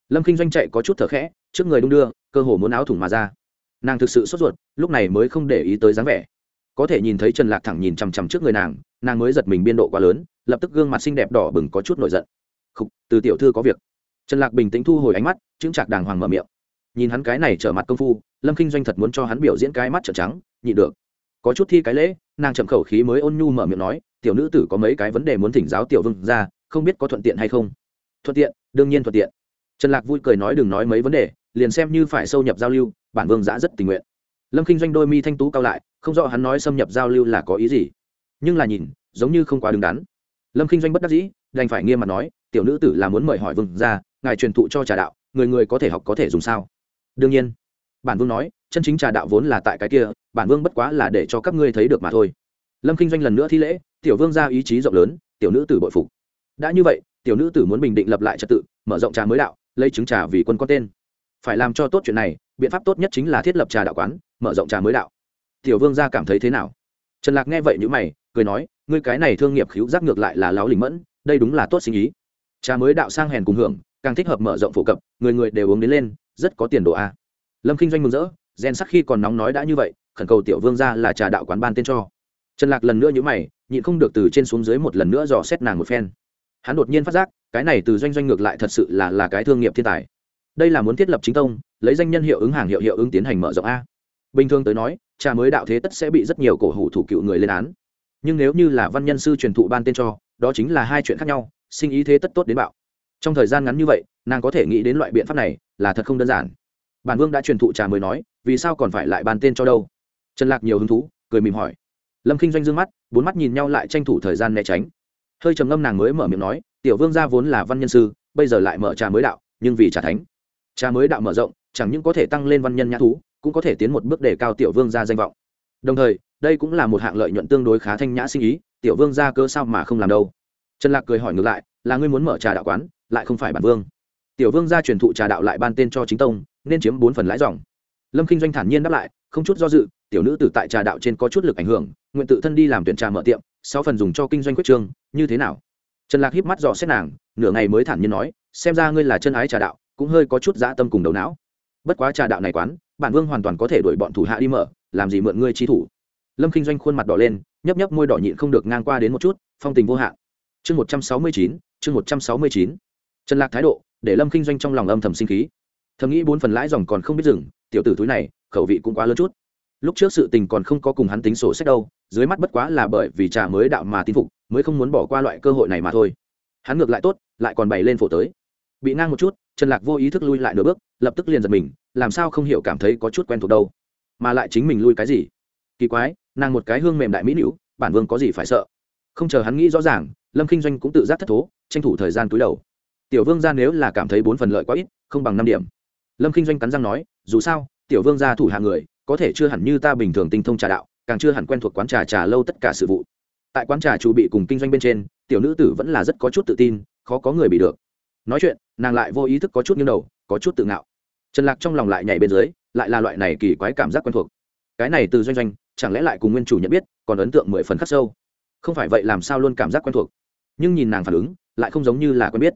Lâm kinh doanh chạy có chút thở khẽ trước người đung đưa cơ hồ muốn áo thủng mà ra. Nàng thực sự sốt ruột lúc này mới không để ý tới dáng vẻ. Có thể nhìn thấy trần lạc thẳng nhìn chằm chằm trước người nàng nàng mới giật mình biên độ quá lớn lập tức gương mặt xinh đẹp đỏ bừng có chút nổi giận. Khúc, từ tiểu thư có việc. Trần lạc bình tĩnh thu hồi ánh mắt chững chạc đàng hoàng mở miệng. Nhìn hắn cái này trở mặt công phu lâm kinh doanh thật muốn cho hắn biểu diễn cái mắt trợn trắng nhịn được có chút thi cái lễ, nàng chậm khẩu khí mới ôn nhu mở miệng nói, tiểu nữ tử có mấy cái vấn đề muốn thỉnh giáo tiểu vương ra không biết có thuận tiện hay không? Thuận tiện, đương nhiên thuận tiện. Trần lạc vui cười nói, đừng nói mấy vấn đề, liền xem như phải sâu nhập giao lưu, bản vương giã rất tình nguyện. Lâm kinh doanh đôi mi thanh tú cao lại, không rõ hắn nói xâm nhập giao lưu là có ý gì. Nhưng là nhìn, giống như không quá đứng đắn. Lâm kinh doanh bất đắc dĩ, đành phải nghiêm mặt nói, tiểu nữ tử là muốn mời hỏi vương ra ngài truyền thụ cho trà đạo, người người có thể học có thể dùng sao? Đương nhiên. Bản vương nói, chân chính trà đạo vốn là tại cái kia bản vương bất quá là để cho các ngươi thấy được mà thôi. Lâm kinh doanh lần nữa thi lễ, tiểu vương ra ý chí rộng lớn, tiểu nữ tử bội phục. Đã như vậy, tiểu nữ tử muốn bình định lập lại trật tự, mở rộng trà mới đạo, lấy trứng trà vì quân có tên. Phải làm cho tốt chuyện này, biện pháp tốt nhất chính là thiết lập trà đạo quán, mở rộng trà mới đạo. Tiểu vương gia cảm thấy thế nào? Trần lạc nghe vậy như mày, cười nói, ngươi cái này thương nghiệp khíu giác ngược lại là láo lình mẫn, đây đúng là tốt sinh ý. Trà mới đạo sang hèn cùng hưởng, càng thích hợp mở rộng phổ cập, người người đều uống đến lên, rất có tiền đồ a. Lâm kinh doanh mừng rỡ gen sắc khi còn nóng nói đã như vậy khẩn cầu tiểu vương gia là trà đạo quán ban tên cho. Trần lạc lần nữa nhữ mày, nhịn không được từ trên xuống dưới một lần nữa dò xét nàng một phen. Hắn đột nhiên phát giác, cái này từ doanh doanh ngược lại thật sự là là cái thương nghiệp thiên tài. Đây là muốn thiết lập chính tông, lấy danh nhân hiệu ứng hàng hiệu hiệu ứng tiến hành mở rộng a. Bình thường tới nói, trà mới đạo thế tất sẽ bị rất nhiều cổ hủ thủ cựu người lên án. Nhưng nếu như là văn nhân sư truyền thụ ban tên cho, đó chính là hai chuyện khác nhau, sinh ý thế tất tốt đến bạo. Trong thời gian ngắn như vậy, nàng có thể nghĩ đến loại biện pháp này là thật không đơn giản. Bản vương đã truyền thụ trà mới nói, vì sao còn phải lại ban tên cho đâu? Trần lạc nhiều hứng thú, cười mỉm hỏi. Lâm Kinh doanh d ư ơ n g mắt, bốn mắt nhìn nhau lại tranh thủ thời gian né tránh. Hơi trầm ngâm nàng mới mở miệng nói, tiểu vương gia vốn là văn nhân sư, bây giờ lại mở trà mới đạo, nhưng vì trà thánh. Trà mới đạo mở rộng, chẳng những có thể tăng lên văn nhân nhã thú, cũng có thể tiến một bước để cao tiểu vương gia danh vọng. Đồng thời, đây cũng là một hạng lợi nhuận tương đối khá thanh nhã sinh ý, tiểu vương gia cơ sao mà không làm đâu? Trần lạc cười hỏi ngược lại, là ngươi muốn mở trà đạo quán, lại không phải bản vương? Tiểu vương gia truyền thụ trà đạo lại ban tên cho chính tông, nên chiếm bốn phần lãi dòng. Lâm kinh doanh thản nhiên đáp lại, không chút do dự tiểu nữ tử tại trà đạo trên có chút lực ảnh hưởng, nguyện tự thân đi làm tuyển trà mở tiệm, sáu phần dùng cho kinh doanh quyết trương, như thế nào? Trần lạc híp mắt dò xét nàng, nửa ngày mới thản nhiên nói, xem ra ngươi là chân ái trà đạo, cũng hơi có chút dã tâm cùng đầu não. Bất quá trà đạo này quán, bản vương hoàn toàn có thể đuổi bọn thủ hạ đi mở, làm gì mượn ngươi chi thủ? Lâm kinh doanh khuôn mặt đỏ lên, nhấp nhấp môi đỏ nhịn không được ngang qua đến một chút, phong tình vô hạn. Chương một trăm sáu mươi chín, chương một trăm sáu mươi chín. Trần lạc thái độ, để lâm kinh doanh trong lòng âm thầm sinh khí. Thầm nghĩ bốn phần lãi dòng còn không biết dừng, tiểu tử túi này, khẩu vị cũng quá lớn chút lúc trước sự tình còn không có cùng hắn tính sổ sách đâu, dưới mắt bất quá là bởi vì trà mới đạo mà tin phục, mới không muốn bỏ qua loại cơ hội này mà thôi. Hắn ngược lại tốt, lại còn bày lên phổ tới. Bị ngang một chút, trần lạc vô ý thức lui lại nửa bước, lập tức liền giật mình, làm sao không hiểu cảm thấy có chút quen thuộc đâu. Mà lại chính mình lui cái gì? Kỳ quái, nàng một cái hương mềm đại mỹ nữ, bản vương có gì phải sợ? Không chờ hắn nghĩ rõ ràng, lâm kinh doanh cũng tự giác thất thố, tranh thủ thời gian túi đầu. Tiểu vương gia nếu là cảm thấy bốn phần lợi quá ít, không bằng năm điểm. Lâm kinh doanh cắn răng nói, dù sao, tiểu vương gia thủ hạ người có thể chưa hẳn như ta bình thường tinh thông trà đạo, càng chưa hẳn quen thuộc quán trà trà lâu tất cả sự vụ. Tại quán trà chủ bị cùng kinh doanh bên trên, tiểu nữ tử vẫn là rất có chút tự tin, khó có người bị được. Nói chuyện, nàng lại vô ý thức có chút nghiêng đầu, có chút tự ngạo. Trần lạc trong lòng lại nhảy bên dưới, lại là loại này kỳ quái cảm giác quen thuộc. Cái này từ doanh doanh, chẳng lẽ lại cùng nguyên chủ nhận biết, còn ấn tượng mười phần khắc sâu? Không phải vậy làm sao luôn cảm giác quen thuộc? Nhưng nhìn nàng phản ứng, lại không giống như là quen biết.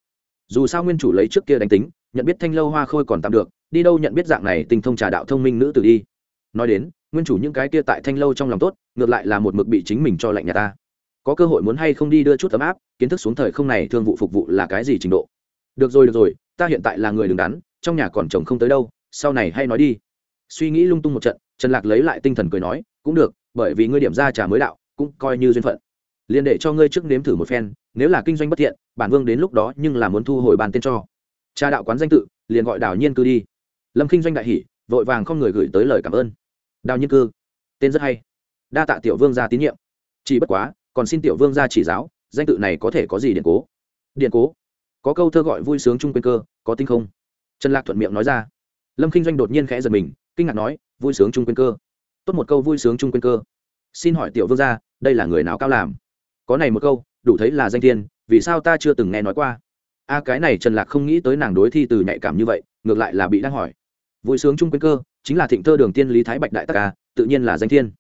Dù sao nguyên chủ lấy trước kia đánh tính, nhận biết thanh lâu hoa khôi còn tạm được, đi đâu nhận biết dạng này tình thông trà đạo thông minh nữ tử đi? Nói đến, nguyên chủ những cái kia tại thanh lâu trong lòng tốt, ngược lại là một mực bị chính mình cho lạnh nhà ta. Có cơ hội muốn hay không đi đưa chút tấm áp, kiến thức xuống thời không này thương vụ phục vụ là cái gì trình độ. Được rồi được rồi, ta hiện tại là người đứng đắn, trong nhà còn chồng không tới đâu, sau này hay nói đi. Suy nghĩ lung tung một trận, trần lạc lấy lại tinh thần cười nói, cũng được, bởi vì ngươi điểm ra trà mới đạo, cũng coi như duyên phận. Liền để cho ngươi trước nếm thử một phen, nếu là kinh doanh bất thiện, bản vương đến lúc đó nhưng là muốn thu hồi bàn tên cho. Cha đạo quán danh tự, liền gọi đào nhiên cư đi. Lâm kinh doanh đại hỷ vội vàng không người gửi tới lời cảm ơn đào nhiên cư. Tên rất hay. Đa tạ tiểu vương gia tín nhiệm. Chỉ bất quá còn xin tiểu vương gia chỉ giáo danh tự này có thể có gì điện cố? Điện cố? Có câu thơ gọi vui sướng chung quên cơ có tinh không? Trần lạc thuận miệng nói ra. Lâm kinh doanh đột nhiên khẽ giật mình kinh ngạc nói vui sướng chung quên cơ. Tốt một câu vui sướng chung quên cơ. Xin hỏi tiểu vương gia, đây là người nào cao làm? Có này một câu đủ thấy là danh thiên vì sao ta chưa từng nghe nói qua? A cái này trần lạc không nghĩ tới nàng đối thi từ nhạy cảm như vậy ngược lại là bị đang hỏi vui sướng chung quên cơ, chính là thịnh thơ đường tiên lý thái bạch đại tắc ca, tự nhiên là danh thiên.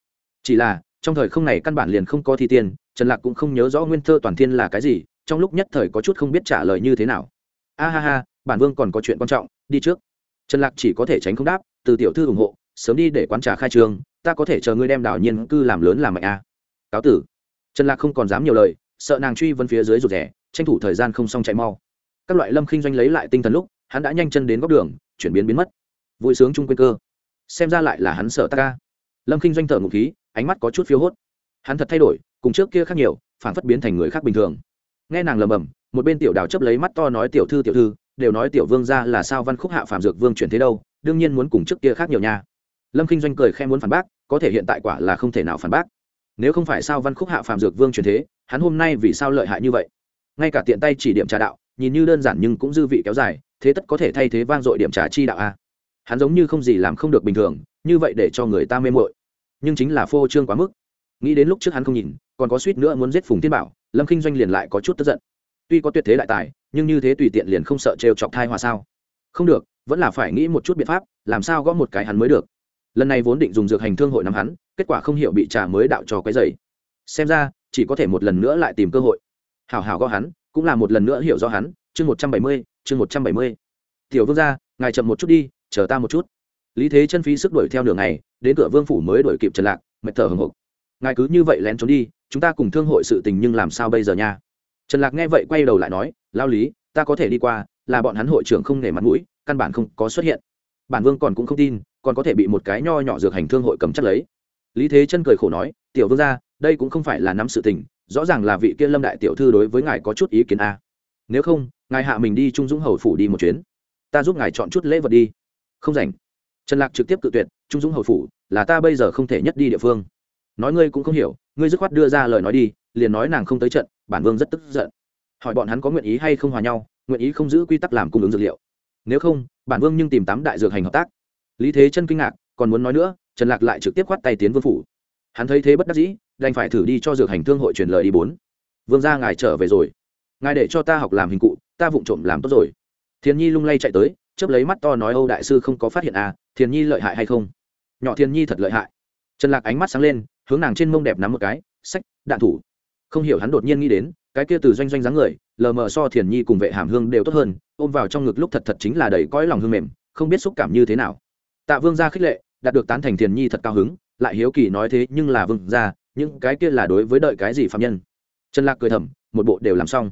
Chỉ là, trong thời không này căn bản liền không có thi tiên, trần lạc cũng không nhớ rõ nguyên thơ toàn thiên là cái gì, trong lúc nhất thời có chút không biết trả lời như thế nào. A ha ha, bản vương còn có chuyện quan trọng, đi trước. Trần lạc chỉ có thể tránh không đáp, từ tiểu thư ủng hộ, sớm đi để quán trà khai trương ta có thể chờ ngươi đem đảo nhiên cư làm lớn làm mạnh a. Cáo tử. Trần lạc không còn dám nhiều lời, sợ nàng truy vân phía dưới rụt rẻ tranh thủ thời gian không xong chạy mau. Các loại lâm khinh doanh lấy lại tinh thần lúc, hắn đã nhanh chân đến góc đường, chuyển biến biến mất vui sướng chung quên cơ. Xem ra lại là hắn sợ ta ca. Lâm khinh doanh thở ngụ khí, ánh mắt có chút phiếu hốt. Hắn thật thay đổi, cùng trước kia khác nhiều phản phất biến thành người khác bình thường. Nghe nàng lầm bầm một bên tiểu đào chấp lấy mắt to nói tiểu thư tiểu thư, đều nói tiểu vương ra là sao văn khúc hạ phạm dược vương chuyển thế đâu, đương nhiên muốn cùng trước kia khác nhiều nha. Lâm khinh doanh cười khen muốn phản bác, có thể hiện tại quả là không thể nào phản bác. Nếu không phải sao văn khúc hạ phạm dược vương truyền thế, hắn hôm nay vì sao lợi hại như vậy? Ngay cả tiện tay chỉ điểm trà đạo, nhìn như đơn giản nhưng cũng dư vị kéo dài, thế tất có thể thay thế vang dội điểm trà chi đạo a hắn giống như không gì làm không được bình thường, như vậy để cho người ta mê mội nhưng chính là phô trương quá mức. Nghĩ đến lúc trước hắn không nhìn, còn có suýt nữa muốn giết phùng thiên bảo, lâm kinh doanh liền lại có chút tức giận. Tuy có tuyệt thế đại tài, nhưng như thế tùy tiện liền không sợ trêu chọc thai hòa sao? Không được, vẫn là phải nghĩ một chút biện pháp, làm sao gõ một cái hắn mới được. Lần này vốn định dùng dược hành thương hội nắm hắn, kết quả không hiểu bị trà mới đạo trò cái dày xem ra, chỉ có thể một lần nữa lại tìm cơ hội. Hảo hảo gõ hắn, cũng là một lần nữa hiểu do hắn. Chương một trăm bảy mươi, chương một trăm bảy mươi. Tiểu vương gia, ngài chậm một chút đi chờ ta một chút. Lý thế chân phí sức đuổi theo đường này đến cửa vương phủ mới đuổi kịp trần lạc, mệt thở hồng hộc ngài cứ như vậy lén trốn đi, chúng ta cùng thương hội sự tình nhưng làm sao bây giờ nha? Trần lạc nghe vậy quay đầu lại nói, lao lý, ta có thể đi qua, là bọn hắn hội trưởng không nể mặt mũi, căn bản không có xuất hiện. Bản vương còn cũng không tin, còn có thể bị một cái nho nhỏ dược hành thương hội cầm chắc lấy. Lý thế chân cười khổ nói, tiểu vương gia, đây cũng không phải là nắm sự tình, rõ ràng là vị kia lâm đại tiểu thư đối với ngài có chút ý kiến a. Nếu không, ngài hạ mình đi trung dũng hầu phủ đi một chuyến. Ta giúp ngài chọn chút lễ vật đi không rảnh. Trần lạc trực tiếp cự tuyệt, trung dũng hầu phủ, là ta bây giờ không thể nhất đi địa phương. Nói ngươi cũng không hiểu, ngươi dứt khoát đưa ra lời nói đi, liền nói nàng không tới trận, bản vương rất tức giận. Hỏi bọn hắn có nguyện ý hay không hòa nhau, nguyện ý không giữ quy tắc làm cung ứng dược liệu. Nếu không, bản vương nhưng tìm tám đại dược hành hợp tác. Lý thế chân kinh ngạc, còn muốn nói nữa, trần lạc lại trực tiếp khoát tay tiến vương phủ. Hắn thấy thế bất đắc dĩ, đành phải thử đi cho dược hành thương hội truyền lời đi bốn. Vương gia ngài trở về rồi. Ngài để cho ta học làm hình cụ, ta vụng trộm làm tốt rồi. Thiền nhi lung lay chạy tới chớp lấy mắt to nói, âu đại sư không có phát hiện à thiền nhi lợi hại hay không? Nhỏ thiền nhi thật lợi hại. Trần lạc ánh mắt sáng lên, hướng nàng trên mông đẹp nắm một cái, sách, đạn thủ. Không hiểu hắn đột nhiên nghĩ đến, cái kia từ doanh doanh dáng người, lờ mờ so thiền nhi cùng vệ hàm hương đều tốt hơn, ôm vào trong ngực lúc thật thật chính là đầy cõi lòng hương mềm, không biết xúc cảm như thế nào. Tạ vương gia khích lệ, đạt được tán thành thiền nhi thật cao hứng, lại hiếu kỳ nói thế nhưng là vương gia, những cái kia là đối với đợi cái gì phạm nhân? Trần lạc cười thầm, một bộ đều làm xong.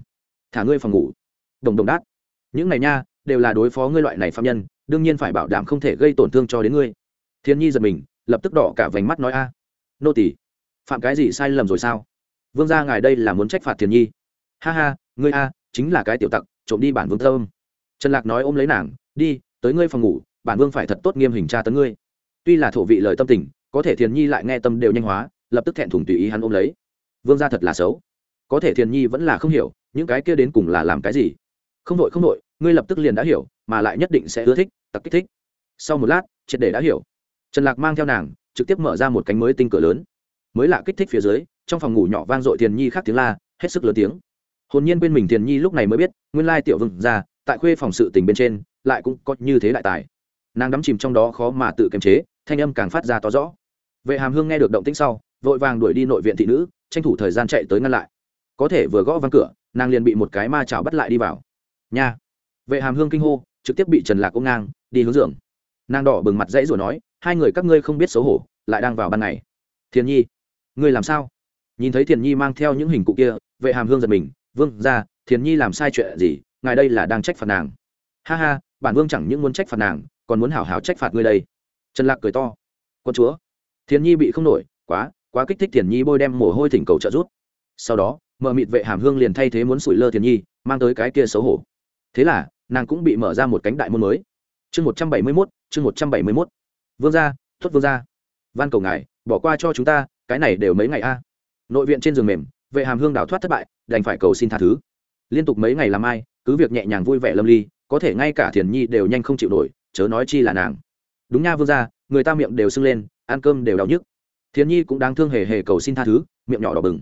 Thả ngươi phòng ngủ. Đồng đồng đát những này nha đều là đối phó ngươi loại này phạm nhân, đương nhiên phải bảo đảm không thể gây tổn thương cho đến ngươi. Thiên nhi giật mình, lập tức đỏ cả vành mắt nói a. Nô tỷ phạm cái gì sai lầm rồi sao? Vương gia ngài đây là muốn trách phạt thiên nhi. Ha ha, ngươi a, chính là cái tiểu tặc, trộm đi bản vương thơm. Trần lạc nói ôm lấy nàng, đi, tới ngươi phòng ngủ, bản vương phải thật tốt nghiêm hình tra tấn ngươi. Tuy là thổ vị lời tâm tình, có thể thiền nhi lại nghe tâm đều nhanh hóa, lập tức thẹn thùng tùy ý hắn ôm lấy. Vương gia thật là xấu. Có thể thiền nhi vẫn là không hiểu, những cái kia đến cùng là làm cái gì. Không đội không đội ngươi lập tức liền đã hiểu, mà lại nhất định sẽ ưa thích tặc kích thích. Sau một lát, triệt để đã hiểu. Trần lạc mang theo nàng, trực tiếp mở ra một cánh mới tinh cửa lớn. Mới lạ kích thích phía dưới, trong phòng ngủ nhỏ vang dội thiền nhi khác tiếng la, hết sức lớn tiếng. Hồn nhiên bên mình thiền nhi lúc này mới biết, nguyên lai tiểu vương ra tại khuê phòng sự tình bên trên, lại cũng có như thế đại tài. Nàng đắm chìm trong đó khó mà tự kiềm chế, thanh âm càng phát ra to rõ. Vệ hàm hương nghe được động tĩnh sau, vội vàng đuổi đi nội viện thị nữ, tranh thủ thời gian chạy tới ngăn lại. Có thể vừa gõ văng cửa, nàng liền bị một cái ma chảo bắt lại đi vào. Nha! Vệ hàm hương kinh hô, trực tiếp bị trần lạc ôm ngang, đi hướng giường. Nàng đỏ bừng mặt dãy rồi nói, hai người các ngươi không biết xấu hổ, lại đang vào ban ngày. Thiền nhi, ngươi làm sao? Nhìn thấy thiền nhi mang theo những hình cụ kia, vệ hàm hương giật mình, vương ra thiền nhi làm sai chuyện gì? Ngài đây là đang trách phạt nàng. Ha ha, bản vương chẳng những muốn trách phạt nàng, còn muốn hảo hảo trách phạt ngươi đây. Trần lạc cười to, quân chúa. Thiền nhi bị không nổi, quá quá kích thích thiền nhi bôi đem mồ hôi thỉnh cầu trợ rút sau đó mợ mịt vệ hàm hương liền thay thế muốn sủi lơ thiền nhi, mang tới cái kia xấu hổ. Thế là nàng cũng bị mở ra một cánh đại môn mới. Chương một trăm bảy mươi mốt, chương một trăm bảy mươi mốt. Vương gia tuất vương gia. Van cầu ngài, bỏ qua cho chúng ta, cái này đều mấy ngày a. Nội viện trên giường mềm, vệ hàm hương đào thoát thất bại, đành phải cầu xin tha thứ. Liên tục mấy ngày làm ai, cứ việc nhẹ nhàng vui vẻ lâm ly, có thể ngay cả thiền nhi đều nhanh không chịu nổi, chớ nói chi là nàng. Đúng nha vương gia, người ta miệng đều sưng lên, ăn cơm đều đau nhức. Thiền nhi cũng đang thương hề hề cầu xin tha thứ, miệng nhỏ đỏ bừng.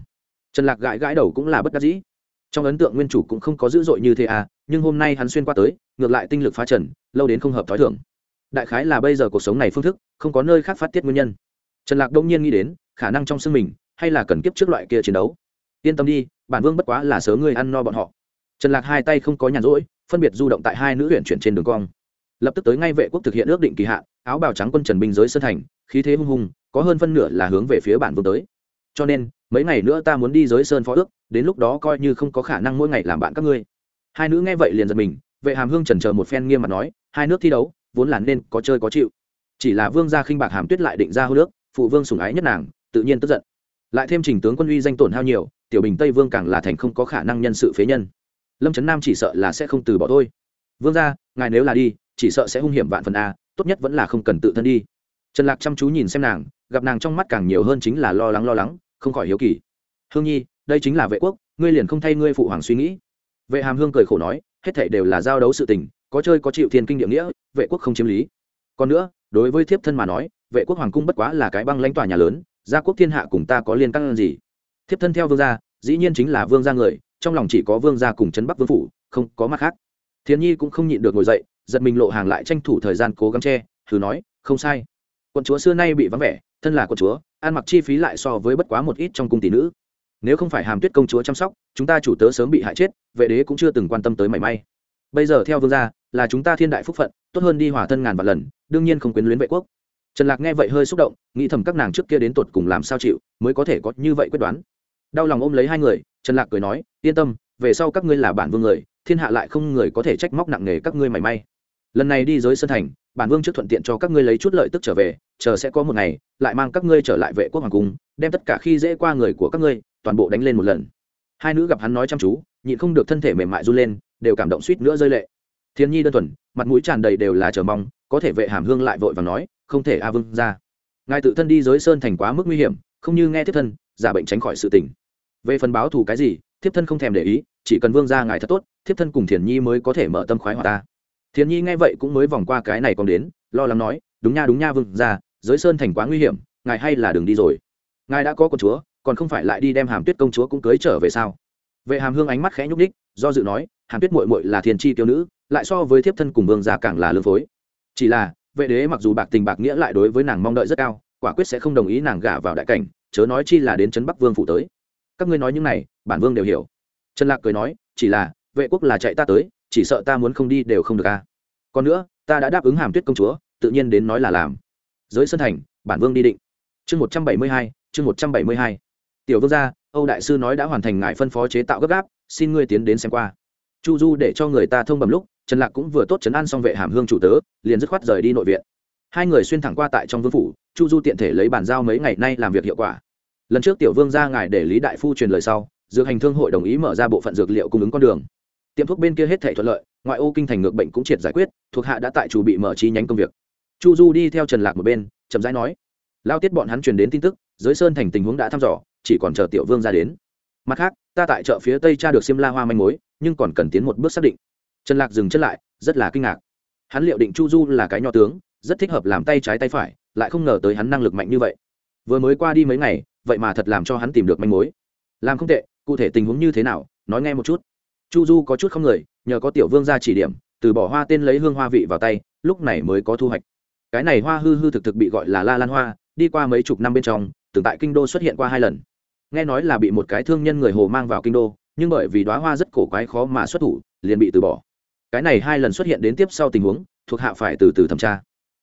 Trần lạc gãi gãi đầu cũng là bất đắc dĩ. Trong ấn tượng nguyên chủ cũng không có dữ dội như thế à nhưng hôm nay hắn xuyên qua tới, ngược lại tinh lực phá trần, lâu đến không hợp t h ó i thưởng đại khái là bây giờ cuộc sống này phương thức, không có nơi khác phát tiết nguyên nhân. Trần lạc đông nhiên nghĩ đến, khả năng trong xương mình, hay là cần kiếp trước loại kia chiến đấu. Yên tâm đi, bản vương bất quá là sớ người ăn no bọn họ. Trần lạc hai tay không có nhàn rỗi, phân biệt du động tại hai nữ huyện chuyển trên đường cong. Lập tức tới ngay vệ quốc thực hiện ước định kỳ hạn, áo bào trắng quân trần binh giới sơn thành, khí thế hung hùng, có hơn phân nửa là hướng về phía bản vương tới. Cho nên, mấy ngày nữa ta muốn đi giới sơn phó ước, đến lúc đó coi như không có khả năng mỗi ngày làm bạn các ngươi hai nữ nghe vậy liền giật mình, vệ hàm hương trần chờ một phen nghiêm mặt nói, hai nước thi đấu, vốn là nên có chơi có chịu. Chỉ là vương gia khinh bạc hàm tuyết lại định ra hô nước, phụ vương sủng ái nhất nàng, tự nhiên tức giận. Lại thêm trình tướng quân uy danh tổn hao nhiều, tiểu bình tây vương càng là thành không có khả năng nhân sự phế nhân. Lâm trấn nam chỉ sợ là sẽ không từ bỏ thôi. Vương gia, ngài nếu là đi, chỉ sợ sẽ hung hiểm vạn phần a, tốt nhất vẫn là không cần tự thân đi. Trần lạc chăm chú nhìn xem nàng, gặp nàng trong mắt càng nhiều hơn chính là lo lắng lo lắng, không khỏi hiếu kỳ. Hương nhi, đây chính là vệ quốc, ngươi liền không thay ngươi phụ hoàng suy nghĩ vệ hàm hương cười khổ nói, hết thảy đều là giao đấu sự tình, có chơi có chịu thiên kinh địa nghĩa, vệ quốc không chiếm lý. Còn nữa, đối với thiếp thân mà nói, vệ quốc hoàng cung bất quá là cái băng lãnh tòa nhà lớn, gia quốc thiên hạ cùng ta có liên căn gì? Thiếp thân theo vương gia, dĩ nhiên chính là vương gia người, trong lòng chỉ có vương gia cùng trấn bắc vương phủ, không có mặt khác. Thiên nhi cũng không nhịn được ngồi dậy, giật mình lộ hàng lại tranh thủ thời gian cố gắng che, thử nói, không sai. Quận chúa xưa nay bị vắng vẻ, thân là quận chúa, ăn mặc chi phí lại so với bất quá một ít trong cung tỷ nữ nếu không phải hàm tuyết công chúa chăm sóc, chúng ta chủ tớ sớm bị hại chết, vệ đế cũng chưa từng quan tâm tới mảy may. Bây giờ theo vương gia, là chúng ta thiên đại phúc phận, tốt hơn đi hòa thân ngàn vạn lần, đương nhiên không quyến luyến vệ quốc. Trần lạc nghe vậy hơi xúc động, nghĩ thầm các nàng trước kia đến tột cùng làm sao chịu, mới có thể có như vậy quyết đoán. Đau lòng ôm lấy hai người, trần lạc cười nói, yên tâm, về sau các ngươi là bản vương người, thiên hạ lại không người có thể trách móc nặng nề các ngươi mảy may. Lần này đi giới sơn thành, bản vương trước thuận tiện cho các ngươi lấy chút lợi tức trở về, chờ sẽ có một ngày, lại mang các ngươi trở lại vệ quốc hoàng cung, đem tất cả khi dễ qua người của các ngươi toàn bộ đánh lên một lần. Hai nữ gặp hắn nói chăm chú, nhịn không được thân thể mềm mại run lên, đều cảm động suýt nữa rơi lệ. Thiên nhi đơn thuần, mặt mũi tràn đầy đều là chờ mong, có thể vệ hàm hương lại vội và nói, không thể a vương ra. Ngài tự thân đi giới sơn thành quá mức nguy hiểm, không như nghe tiếp thân, giả bệnh tránh khỏi sự tình. Về phần báo thù cái gì, thiếp thân không thèm để ý, chỉ cần vương ra ngài thật tốt, thiếp thân cùng thiền nhi mới có thể mở tâm khoái hòa ta. Thiền nhi nghe vậy cũng mới vòng qua cái này còn đến, lo lắng nói, đúng nha đúng nha vương ra, giới sơn thành quá nguy hiểm, ngài hay là đừng đi rồi. Ngài đã có con chúa còn không phải lại đi đem hàm tuyết công chúa cũng cưới trở về sao? Vệ hàm hương ánh mắt khẽ nhúc ních do dự nói, hàm tuyết mội mội là thiền chi tiêu nữ, lại so với thiếp thân cùng vương già càng là lương phối. Chỉ là, vệ đế mặc dù bạc tình bạc nghĩa lại đối với nàng mong đợi rất cao, quả quyết sẽ không đồng ý nàng gả vào đại cảnh, chớ nói chi là đến trấn bắc vương phủ tới. Các ngươi nói những này, bản vương đều hiểu. Trần lạc cười nói, chỉ là, vệ quốc là chạy ta tới, chỉ sợ ta muốn không đi đều không được a còn nữa, ta đã đáp ứng hàm tuyết công chúa, tự nhiên đến nói là làm. Giới sân thành, bản vương đi định. Chương một trăm bảy mươi hai, chương một trăm bảy mươi hai tiểu vương gia, âu đại sư nói đã hoàn thành ngài phân phó chế tạo gấp gáp, xin ngươi tiến đến xem qua. Chu du để cho người ta thông bầm lúc, trần lạc cũng vừa tốt chấn an xong vệ hàm hương chủ tớ, liền dứt khoát rời đi nội viện. Hai người xuyên thẳng qua tại trong vương phủ, chu du tiện thể lấy bàn giao mấy ngày nay làm việc hiệu quả. Lần trước tiểu vương ra ngài để lý đại phu truyền lời sau, dược hành thương hội đồng ý mở ra bộ phận dược liệu cung ứng con đường. Tiệm thuốc bên kia hết thể thuận lợi, ngoại ô kinh thành ngược bệnh cũng triệt giải quyết, thuộc hạ đã tại chủ bị mở chi nhánh công việc. Chu du đi theo trần lạc một bên, chậm rãi nói, lao tiết bọn hắn truyền đến tin tức giới sơn thành tình huống đã thăm dò, chỉ còn chờ tiểu vương ra đến. Mặt khác, ta tại chợ phía tây tra được xiêm la hoa manh mối, nhưng còn cần tiến một bước xác định. Trần lạc dừng chân lại, rất là kinh ngạc. Hắn liệu định chu du là cái nho tướng, rất thích hợp làm tay trái tay phải, lại không ngờ tới hắn năng lực mạnh như vậy. Vừa mới qua đi mấy ngày, vậy mà thật làm cho hắn tìm được manh mối. Làm không tệ, cụ thể tình huống như thế nào, nói nghe một chút. Chu du có chút không người, nhờ có tiểu vương ra chỉ điểm, từ bỏ hoa tên lấy hương hoa vị vào tay, lúc này mới có thu hoạch. Cái này hoa hư hư thực thực bị gọi là la lan hoa, đi qua mấy chục năm bên trong từng tại kinh đô xuất hiện qua hai lần. Nghe nói là bị một cái thương nhân người hồ mang vào kinh đô, nhưng bởi vì đoá hoa rất cổ quái khó mà xuất thủ, liền bị từ bỏ. Cái này hai lần xuất hiện đến tiếp sau tình huống, thuộc hạ phải từ từ thẩm tra.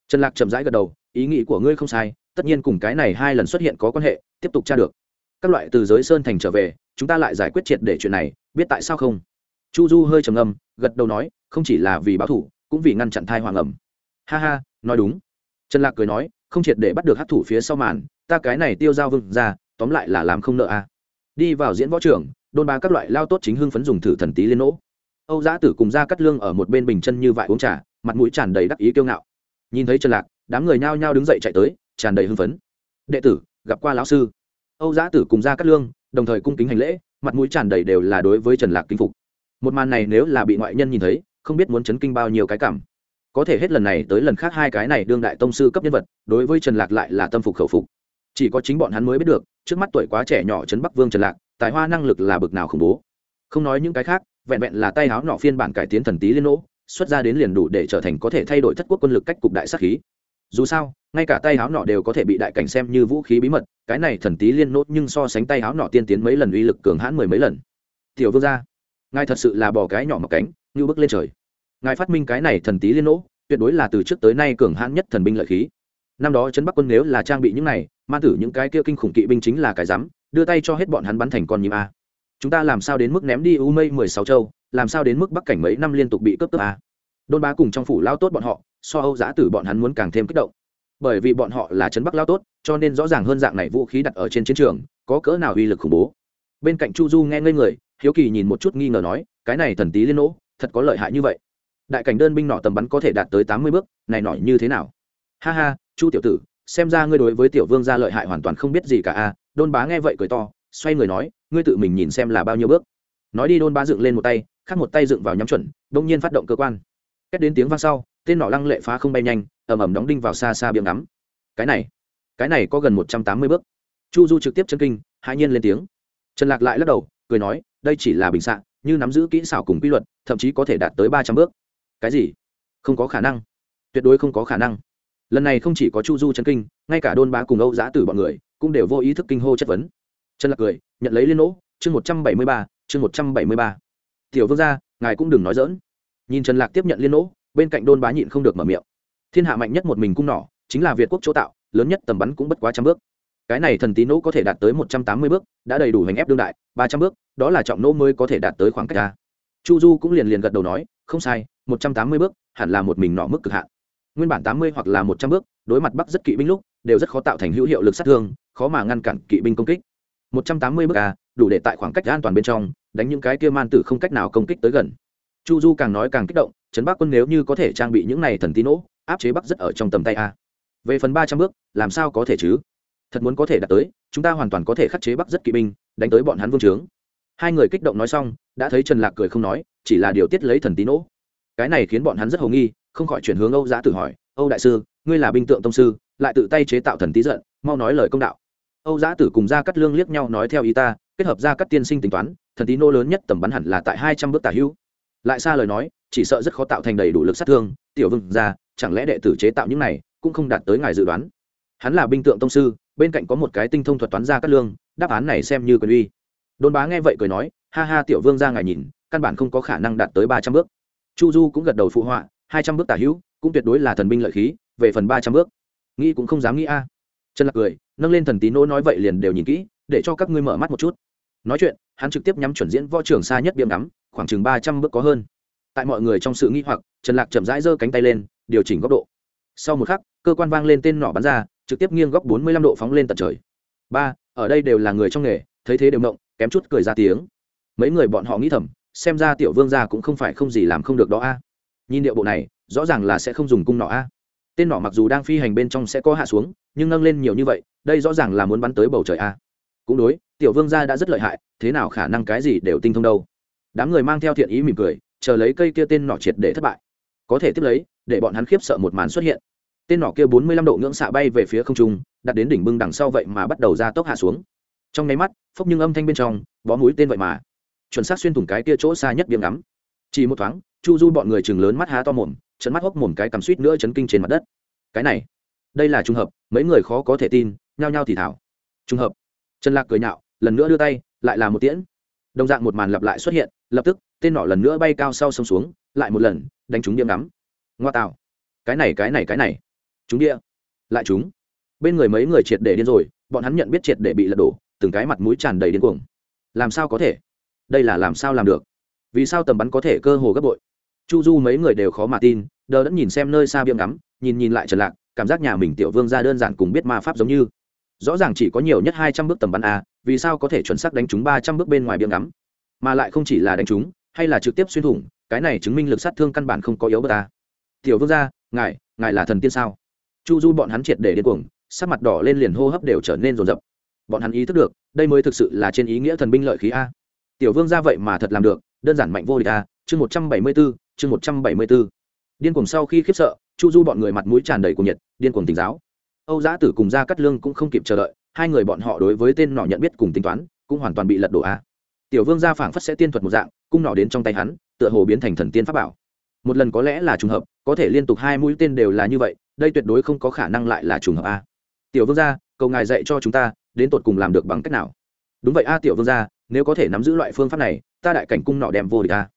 Trần lạc chậm rãi gật đầu, ý nghĩ của ngươi không sai, tất nhiên cùng cái này hai lần xuất hiện có quan hệ, tiếp tục tra được. Các loại từ giới sơn thành trở về, chúng ta lại giải quyết triệt để chuyện này, biết tại sao không? Chu du hơi trầm ngâm, gật đầu nói, không chỉ là vì báo thủ, cũng vì ngăn chặn thai hoàng ẩm. Ha ha, nói đúng. Trần lạc cười nói, không triệt để bắt được hát thủ phía sau màn ta cái này tiêu dao vừng ra, tóm lại là làm không nợ a. À. đi vào diễn võ trường, đôn ba các loại lao tốt chính hưng phấn dùng thử thần tí liên nỗ. Âu giã tử cùng ra cắt lương ở một bên bình chân như vại uống trà, mặt mũi tràn đầy đắc ý kiêu ngạo. Nhìn thấy trần lạc, đám người nhao nhao đứng dậy chạy tới, tràn đầy hưng phấn. Đệ tử, gặp qua lão sư. Âu giã tử cùng ra cắt lương đồng thời cung kính hành lễ, mặt mũi tràn đầy đều là đối với trần lạc kính phục. Một màn này nếu là bị ngoại nhân nhìn thấy, không biết muốn chấn kinh bao nhiêu cái cảm. Có thể hết lần này tới lần khác hai cái này đương đại tông sư cấp nhân vật, đối với trần lạc lại là tâm phục khẩu phục chỉ có chính bọn hắn mới biết được, trước mắt tuổi quá trẻ nhỏ trấn bắc vương trần lạc, tài hoa năng lực là bực nào khủng bố. Không nói những cái khác, vẹn vẹn là tay háo nọ phiên bản cải tiến thần tí liên lỗ, xuất ra đến liền đủ để trở thành có thể thay đổi thất quốc quân lực cách cục đại sát khí. Dù sao, ngay cả tay háo nọ đều có thể bị đại cảnh xem như vũ khí bí mật, cái này thần tí liên nốt nhưng so sánh tay háo nọ tiên tiến mấy lần uy lực cường hãn mười mấy lần. Tiểu vương gia, ngài thật sự là bỏ cái nhỏ mặc cánh, như bước lên trời. Ngài phát minh cái này thần tí liên nỗ tuyệt đối là từ trước tới nay cường hãn nhất thần binh lợi khí năm đó trấn bắc quân nếu là trang bị những này, ma tử những cái kia kinh khủng kỵ binh chính là cái rắm, đưa tay cho hết bọn hắn bắn thành con nhím a. Chúng ta làm sao đến mức ném đi u mây mười sáu châu, làm sao đến mức bắc cảnh mấy năm liên tục bị cướp cướp a. Đôn bá cùng trong phủ lao tốt bọn họ, so âu giã tử bọn hắn muốn càng thêm kích động. Bởi vì bọn họ là trấn bắc lao tốt, cho nên rõ ràng hơn dạng này vũ khí đặt ở trên chiến trường, có cỡ nào uy lực khủng bố. Bên cạnh chu du nghe ngây người, hiếu kỳ nhìn một chút nghi ngờ nói, cái này thần tí liên nỗ, thật có lợi hại như vậy. Đại cảnh đơn binh nọ tầm bắn có thể đạt tới tám mươi bước, này nọ như thế nào? Ha ha chu tiểu tử, xem ra ngươi đối với tiểu vương gia lợi hại hoàn toàn không biết gì cả a. Đôn bá nghe vậy cười to, xoay người nói, ngươi tự mình nhìn xem là bao nhiêu bước. Nói đi, đôn bá dựng lên một tay, khác một tay dựng vào nhắm chuẩn, đông nhiên phát động cơ quan. Kết đến tiếng vang sau, tên nỏ lăng lệ phá không bay nhanh, ầm ầm đóng đinh vào xa xa biếng ngắm. Cái này cái này có gần một trăm tám mươi bước. Chu du trực tiếp chân kinh hai nhiên lên tiếng. Trần lạc lại lắc đầu, cười nói, đây chỉ là bình xạ, như nắm giữ kỹ xảo cùng quy luật, thậm chí có thể đạt tới ba trăm bước. Cái gì? Không có khả năng. Tuyệt đối không có khả năng lần này không chỉ có chu du chân kinh, ngay cả đôn bá cùng âu giã Tử bọn người cũng đều vô ý thức kinh hô chất vấn. Trần lạc cười, nhận lấy liên nỗ chương một trăm bảy mươi ba, chương một trăm bảy mươi ba. Tiểu vương gia, ngài cũng đừng nói dỡn nhìn trần lạc tiếp nhận liên nỗ bên cạnh đôn bá nhịn không được mở miệng. Thiên hạ mạnh nhất một mình cung nỏ, chính là việt quốc chỗ tạo, lớn nhất tầm bắn cũng bất quá trăm bước. Cái này thần tí nỗ có thể đạt tới một trăm tám mươi bước, đã đầy đủ hành ép đương đại, ba trăm bước, đó là trọng nỗ mới có thể đạt tới khoảng cách ta chu du cũng liền liền gật đầu nói, không sai, một trăm tám mươi bước hẳn là một mình nọ mức cực hạn nguyên bản tám mươi hoặc là một trăm bước, đối mặt bắc rất kỵ binh lúc, đều rất khó tạo thành hữu hiệu lực sát thương, khó mà ngăn cản kỵ binh công kích. Một trăm tám mươi bước à đủ để tại khoảng cách an toàn bên trong, đánh những cái kia man tử không cách nào công kích tới gần. Chu du càng nói càng kích động, trấn bắc quân nếu như có thể trang bị những này thần tín nỗ, áp chế bắc rất ở trong tầm tay a về phần ba trăm bước, làm sao có thể chứ? Thật muốn có thể đạt tới, chúng ta hoàn toàn có thể khắc chế bắc rất kỵ binh, đánh tới bọn hắn vương trướng. Hai người kích động nói xong, đã thấy trần lạc cười không nói, chỉ là điều tiết lấy thần tín nỗ. Cái này khiến bọn hắn rất hồ nghi không khỏi chuyển hướng âu giã Tử hỏi, âu đại sư, ngươi là binh tượng tông sư, lại tự tay chế tạo thần tí giận, mau nói lời công đạo. Âu giã tử cùng gia cắt lương liếc nhau nói theo ý ta, kết hợp gia cắt tiên sinh tính toán, thần tí nô lớn nhất tầm bắn hẳn là tại hai trăm bước tả hữu. Lại xa lời nói, chỉ sợ rất khó tạo thành đầy đủ lực sát thương, tiểu vương ra chẳng lẽ đệ tử chế tạo những này cũng không đạt tới ngài dự đoán? Hắn là binh tượng tông sư, bên cạnh có một cái tinh thông thuật toán gia cắt lương, đáp án này xem như quyền uy. Đôn bá nghe vậy cười nói, ha ha, tiểu vương ra ngài nhìn, căn bản không có khả năng đạt tới ba trăm bước. Chu du cũng gật đầu phụ họa hai trăm bước tả hữu, cũng tuyệt đối là thần binh lợi khí, về phần ba trăm bước. Nghĩ cũng không dám nghĩ a. À. trần lạc cười, nâng lên thần tí nỗ nói vậy liền đều nhìn kỹ, để cho các ngươi mở mắt một chút. Nói chuyện, hắn trực tiếp nhắm chuẩn diễn võ trường xa nhất điểm ngắm, khoảng chừng ba trăm bước có hơn. Tại mọi người trong sự nghĩ hoặc, trần lạc chậm rãi giơ cánh tay lên, điều chỉnh góc độ. Sau một khắc, cơ quan vang lên tên nỏ bắn ra, trực tiếp nghiêng góc bốn mươi lăm độ phóng lên tận trời. Ba, ở đây đều là người trong nghề, thấy thế đều mộng kém chút cười ra tiếng. Mấy người bọn họ nghĩ thầm, xem ra tiểu vương gia cũng không phải không gì làm không được đó a nhìn điệu bộ này, rõ ràng là sẽ không dùng cung nỏ a. Tên nỏ mặc dù đang phi hành bên trong sẽ có hạ xuống, nhưng nâng lên nhiều như vậy, đây rõ ràng là muốn bắn tới bầu trời a. Cũng đối, tiểu vương gia đã rất lợi hại, thế nào khả năng cái gì đều tinh thông đâu. Đám người mang theo thiện ý mỉm cười, chờ lấy cây kia tên nỏ triệt để thất bại. Có thể tiếp lấy, để bọn hắn khiếp sợ một màn xuất hiện. Tên nỏ kia bốn mươi lăm độ ngưỡng xạ bay về phía không trung, đặt đến đỉnh bưng đằng sau vậy mà bắt đầu ra tốc hạ xuống. Trong nháy mắt, phốc nhưng âm thanh bên trong, bó mũi tên vậy mà. Chuẩn xác xuyên thủng cái kia chỗ xa nhất biếng ngắm chỉ một thoáng, chu du bọn người chừng lớn mắt há to mồm trận mắt hốc mồm cái cầm suýt nữa chấn kinh trên mặt đất. Cái này, đây là trùng hợp, mấy người khó có thể tin, nhao nhao thì thảo. Trùng hợp. Trần lạc cười nhạo, lần nữa đưa tay, lại là một tiễn. Đồng dạng một màn lặp lại xuất hiện, lập tức, tên nỏ lần nữa bay cao sau sông xuống, lại một lần, đánh trúng điểm ngắm. Ngoa tạo. Cái này cái này cái này. Chúng địa. Lại chúng bên người mấy người triệt để điên rồi, bọn hắn nhận biết triệt để bị lật đổ, từng cái mặt mũi tràn đầy điên cuồng. Làm sao có thể? Đây là làm sao làm được? Vì sao tầm bắn có thể cơ hồ gấp bội? Chu du mấy người đều khó mà tin, đờ đẫn nhìn xem nơi xa viêm ngắm, nhìn nhìn lại trần lạc, cảm giác nhà mình tiểu vương ra đơn giản cùng biết ma pháp giống như. Rõ ràng chỉ có nhiều nhất hai trăm bước tầm bắn a vì sao có thể chuẩn xác đánh trúng ba trăm bước bên ngoài viêm ngắm? Mà lại không chỉ là đánh trúng, hay là trực tiếp xuyên thủng, cái này chứng minh lực sát thương căn bản không có yếu bất ta à. tiểu vương gia, ngài ngài là thần tiên sao? Chu du bọn hắn triệt để điên cuồng, sắc mặt đỏ lên liền hô hấp đều trở nên rồn rập. Bọn hắn ý thức được, đây mới thực sự là trên ý nghĩa thần binh lợi khí a. Tiểu vương gia vậy mà thật làm được đơn giản mạnh vô địch a, chương một trăm bảy mươi b ố chương một trăm bảy mươi b ố điên cuồng sau khi khiếp sợ, chu du bọn người mặt mũi tràn đầy cuồng nhiệt, điên cuồng tỉnh giáo. Âu Giá tử cùng gia cắt lương cũng không kịp chờ đợi, hai người bọn họ đối với tên nọ nhận biết cùng tính toán, cũng hoàn toàn bị lật đổ a. Tiểu vương gia phảng phất sẽ tiên thuật một dạng, cung nọ đến trong tay hắn, tựa hồ biến thành thần tiên pháp bảo. Một lần có lẽ là trùng hợp, có thể liên tục hai mũi tên đều là như vậy, đây tuyệt đối không có khả năng lại là trùng hợp a. Tiểu vương gia, cầu ngài dạy cho chúng ta, đến tột cùng làm được bằng cách nào? Đúng vậy a, tiểu vương gia, nếu có thể nắm giữ loại phương pháp này ta đại cảnh cung nọ đem vô địch a.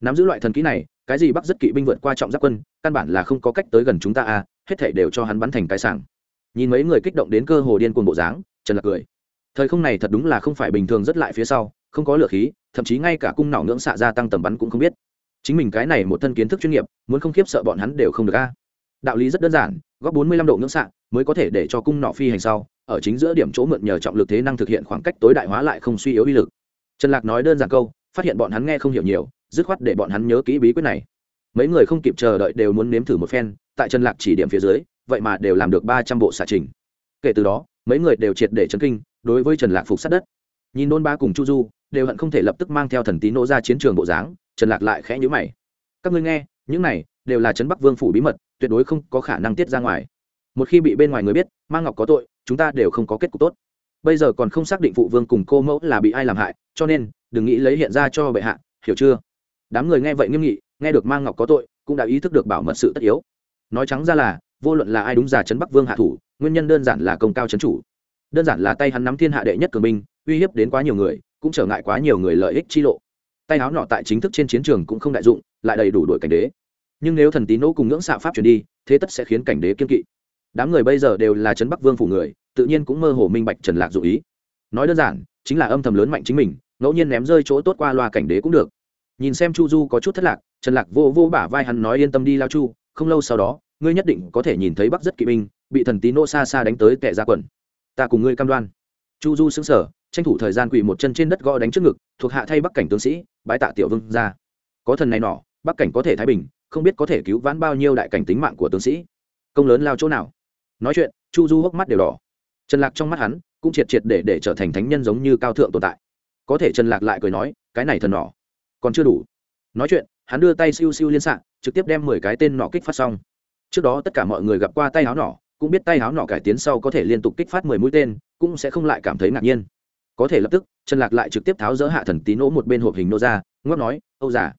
Nắm giữ loại thần kỹ này, cái gì Bắc rất kỵ binh vượt qua trọng giáp quân, căn bản là không có cách tới gần chúng ta a, hết thể đều cho hắn bắn thành cái sảng. Nhìn mấy người kích động đến cơ hồ điên cuồng bộ dáng, trần lạc cười. Thời không này thật đúng là không phải bình thường rất lại phía sau, không có lửa khí, thậm chí ngay cả cung nỏ ngưỡng xạ ra tăng tầm bắn cũng không biết. Chính mình cái này một thân kiến thức chuyên nghiệp, muốn không khiếp sợ bọn hắn đều không được a. Đạo lý rất đơn giản, góp bốn mươi lăm độ ngưỡng xạ mới có thể để cho cung nỏ phi hành sau, ở chính giữa điểm chỗ mượn nhờ trọng lực thế năng thực hiện khoảng cách tối đại hóa lại không suy yếu uy lực. Trần lạc nói đơn giản câu phát hiện bọn hắn nghe không hiểu nhiều, dứt khoát để bọn hắn nhớ kỹ bí quyết này. Mấy người không kịp chờ đợi đều muốn nếm thử một phen, tại trần lạc chỉ điểm phía dưới, vậy mà đều làm được ba trăm bộ xả trình. Kể từ đó, mấy người đều triệt để chấn kinh đối với trần lạc phục sát đất. Nhìn nôn ba cùng chu du, đều hận không thể lập tức mang theo thần tí nỗ ra chiến trường bộ dáng, trần lạc lại khẽ nhữ mày. Các ngươi nghe, những này đều là trấn bắc vương phủ bí mật, tuyệt đối không có khả năng tiết ra ngoài. Một khi bị bên ngoài người biết mang ngọc có tội, chúng ta đều không có kết cục tốt. Bây giờ còn không xác định phụ vương cùng cô mẫu là bị ai làm hại, cho nên đừng nghĩ lấy hiện ra cho bệ hạ, hiểu chưa? Đám người nghe vậy nghiêm nghị, nghe được mang ngọc có tội, cũng đã ý thức được bảo mật sự tất yếu. Nói trắng ra là, vô luận là ai đúng giả trấn bắc vương hạ thủ, nguyên nhân đơn giản là công cao trấn chủ. Đơn giản là tay hắn nắm thiên hạ đệ nhất cường binh, uy hiếp đến quá nhiều người, cũng trở ngại quá nhiều người lợi ích chi lộ. Tay áo nọ tại chính thức trên chiến trường cũng không đại dụng, lại đầy đủ đội cảnh đế. Nhưng nếu thần tín nỗ cùng ngưỡng xạ pháp chuyển đi, thế tất sẽ khiến cảnh đế kiên kỵ. Đám người bây giờ đều là trấn bắc vương phủ người, tự nhiên cũng mơ hồ minh bạch trần lạc dụ ý. Nói đơn giản, chính là âm thầm lớn mạnh chính mình ngẫu nhiên ném rơi chỗ tốt qua loa cảnh đế cũng được. Nhìn xem chu du có chút thất lạc, trần lạc vô vô bả vai hắn nói yên tâm đi lao chu, không lâu sau đó, ngươi nhất định có thể nhìn thấy bắc rất kỵ binh bị thần tí nô xa xa đánh tới tệ ra quần. Ta cùng ngươi cam đoan. Chu du xứng sở tranh thủ thời gian quỳ một chân trên đất gõ đánh trước ngực, thuộc hạ thay bắc cảnh tướng sĩ, bái tạ tiểu vương ra. Có thần này nọ, bắc cảnh có thể thái bình, không biết có thể cứu vãn bao nhiêu đại cảnh tính mạng của tướng sĩ. Công lớn lao chỗ nào? Nói chuyện, chu du hốc mắt đều đỏ. Trần lạc trong mắt hắn cũng triệt triệt để để trở thành thánh nhân giống như cao thượng tồn tại có thể trần lạc lại cười nói, cái này thần nỏ, còn chưa đủ. Nói chuyện, hắn đưa tay siêu siêu liên xạ, trực tiếp đem mười cái tên nỏ kích phát xong. Trước đó tất cả mọi người gặp qua tay áo nỏ, cũng biết tay áo nỏ cải tiến sau có thể liên tục kích phát mười mũi tên, cũng sẽ không lại cảm thấy ngạc nhiên. Có thể lập tức, trần lạc lại trực tiếp tháo dỡ hạ thần tí nỗ một bên hộp hình nô ra ngóc nói, âu giả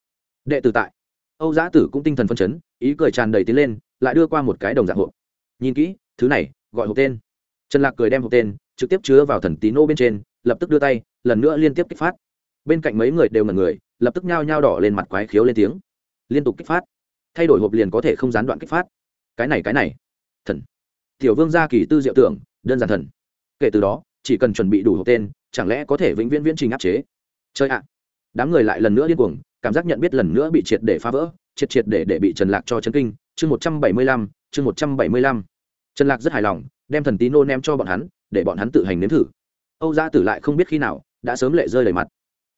đệ tử tại. Âu giã tử cũng tinh thần phân chấn, ý cười tràn đầy tiến lên, lại đưa qua một cái đồng dạng hộp. Nhìn kỹ, thứ này, gọi hộp tên. Trần lạc cười đem hộp tên, trực tiếp chứa vào thần tí nô bên trên lập tức đưa tay, lần nữa liên tiếp kích phát. Bên cạnh mấy người đều ngẩn người, lập tức nhao nhao đỏ lên mặt quái khiếu lên tiếng. Liên tục kích phát. Thay đổi hộp liền có thể không gián đoạn kích phát. Cái này cái này. Thần. Tiểu vương gia kỳ tư diệu tưởng, đơn giản thần. Kể từ đó, chỉ cần chuẩn bị đủ hộp tên, chẳng lẽ có thể vĩnh viễn viễn trình áp chế? Chơi ạ! Đám người lại lần nữa điên cuồng, cảm giác nhận biết lần nữa bị triệt để phá vỡ, triệt triệt để để bị trần lạc cho chấn kinh. Chương một trăm bảy mươi lăm, chương một trăm bảy mươi lăm. Trần lạc rất hài lòng, đem thần tí nô ném cho bọn hắn, để bọn hắn tự hành nếm thử âu gia tử lại không biết khi nào đã sớm lệ rơi đầy mặt.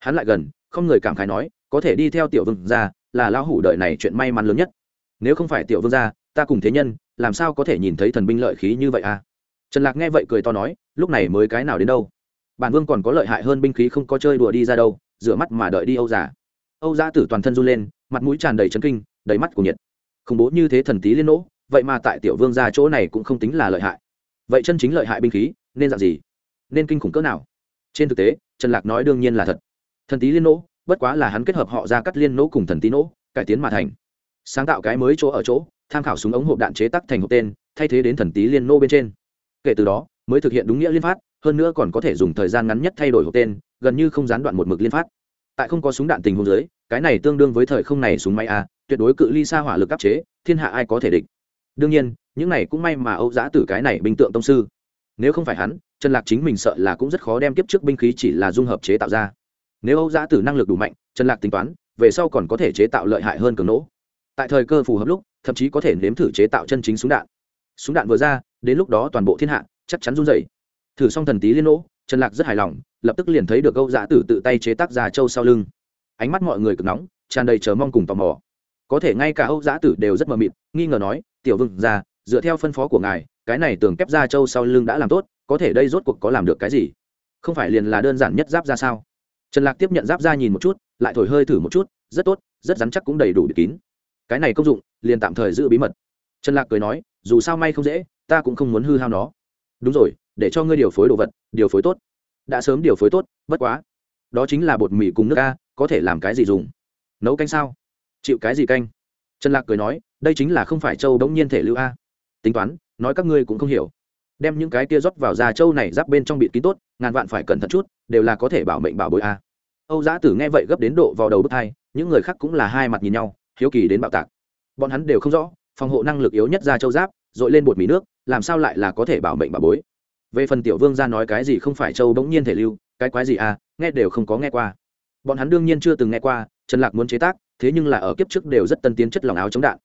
Hắn lại gần, không người cảm khái nói, có thể đi theo tiểu vương gia là lão hủ đời này chuyện may mắn lớn nhất. Nếu không phải tiểu vương gia, ta cùng thế nhân, làm sao có thể nhìn thấy thần binh lợi khí như vậy à? Trần lạc nghe vậy cười to nói, lúc này mới cái nào đến đâu? Bản vương còn có lợi hại hơn binh khí không có chơi đùa đi ra đâu, rửa mắt mà đợi đi âu giả âu gia tử toàn thân run lên, mặt mũi tràn đầy chấn kinh, đầy mắt của nhiệt. Khủng bố như thế thần tí liên nỗ, vậy mà tại tiểu vương gia chỗ này cũng không tính là lợi hại. Vậy chân chính lợi hại binh khí, nên dạng gì? Nên kinh khủng cỡ nào? Trên thực tế, trần lạc nói đương nhiên là thật. Thần tí liên nỗ, bất quá là hắn kết hợp họ ra cắt liên nỗ cùng thần tí nỗ, cải tiến mà thành. Sáng tạo cái mới chỗ ở chỗ, tham khảo súng ống hộp đạn chế tắc thành hộp tên, thay thế đến thần tí liên nô bên trên. Kể từ đó, mới thực hiện đúng nghĩa liên phát, hơn nữa còn có thể dùng thời gian ngắn nhất thay đổi hộp tên, gần như không gián đoạn một mực liên phát. Tại không có súng đạn tình huống dưới, cái này tương đương với thời không này súng máy a, tuyệt đối cự ly xa hỏa lực áp chế, thiên hạ ai có thể địch. Đương nhiên, những này cũng may mà âu giã tử cái này bình tượng tông sư nếu không phải hắn, trần lạc chính mình sợ là cũng rất khó đem kiếp trước binh khí chỉ là dung hợp chế tạo ra. Nếu âu giã tử năng lực đủ mạnh, trần lạc tính toán, về sau còn có thể chế tạo lợi hại hơn cường nỗ. Tại thời cơ phù hợp lúc, thậm chí có thể nếm thử chế tạo chân chính súng đạn. Súng đạn vừa ra, đến lúc đó toàn bộ thiên hạ chắc chắn run dày thử xong thần tí liên nỗ, trần lạc rất hài lòng, lập tức liền thấy được âu giã tử tự tay chế tác ra châu sau lưng. Ánh mắt mọi người cực nóng, tràn đầy chờ mong cùng tò mò. Có thể ngay cả âu giã tử đều rất mờ mịt, nghi ngờ nói, tiểu vương ra dựa theo phân phó của ngài cái này tường kép ra châu sau lưng đã làm tốt có thể đây rốt cuộc có làm được cái gì? Không phải liền là đơn giản nhất giáp ra sao? Trần lạc tiếp nhận giáp ra nhìn một chút lại thổi hơi thử một chút rất tốt rất rắn chắc cũng đầy đủ bịt kín. Cái này công dụng liền tạm thời giữ bí mật. Trần lạc cười nói dù sao may không dễ ta cũng không muốn hư hao nó. Đúng rồi để cho ngươi điều phối đồ vật điều phối tốt. Đã sớm điều phối tốt bất quá. Đó chính là bột mì cùng nước ga, có thể làm cái gì dùng? Nấu canh sao? Chịu cái gì canh? Trần lạc cười nói đây chính là không phải châu đống nhiên thể lưu a. Tính toán nói các ngươi cũng không hiểu. Đem những cái kia rót vào da châu này giáp bên trong bịt kín tốt, ngàn vạn phải cẩn thận chút, đều là có thể bảo mệnh bảo bối a. Âu giã tử nghe vậy gấp đến độ vào đầu bước hai, những người khác cũng là hai mặt nhìn nhau, hiếu kỳ đến bạo tạc. Bọn hắn đều không rõ, phòng hộ năng lực yếu nhất da châu giáp dội lên bột mì nước, làm sao lại là có thể bảo mệnh bảo bối? Về phần tiểu vương ra nói cái gì không phải châu bỗng nhiên thể lưu, cái quái gì à nghe đều không có nghe qua. Bọn hắn đương nhiên chưa từng nghe qua, trần lạc muốn chế tác, thế nhưng là ở kiếp trước đều rất tân tiến chất lòng áo chống đạn.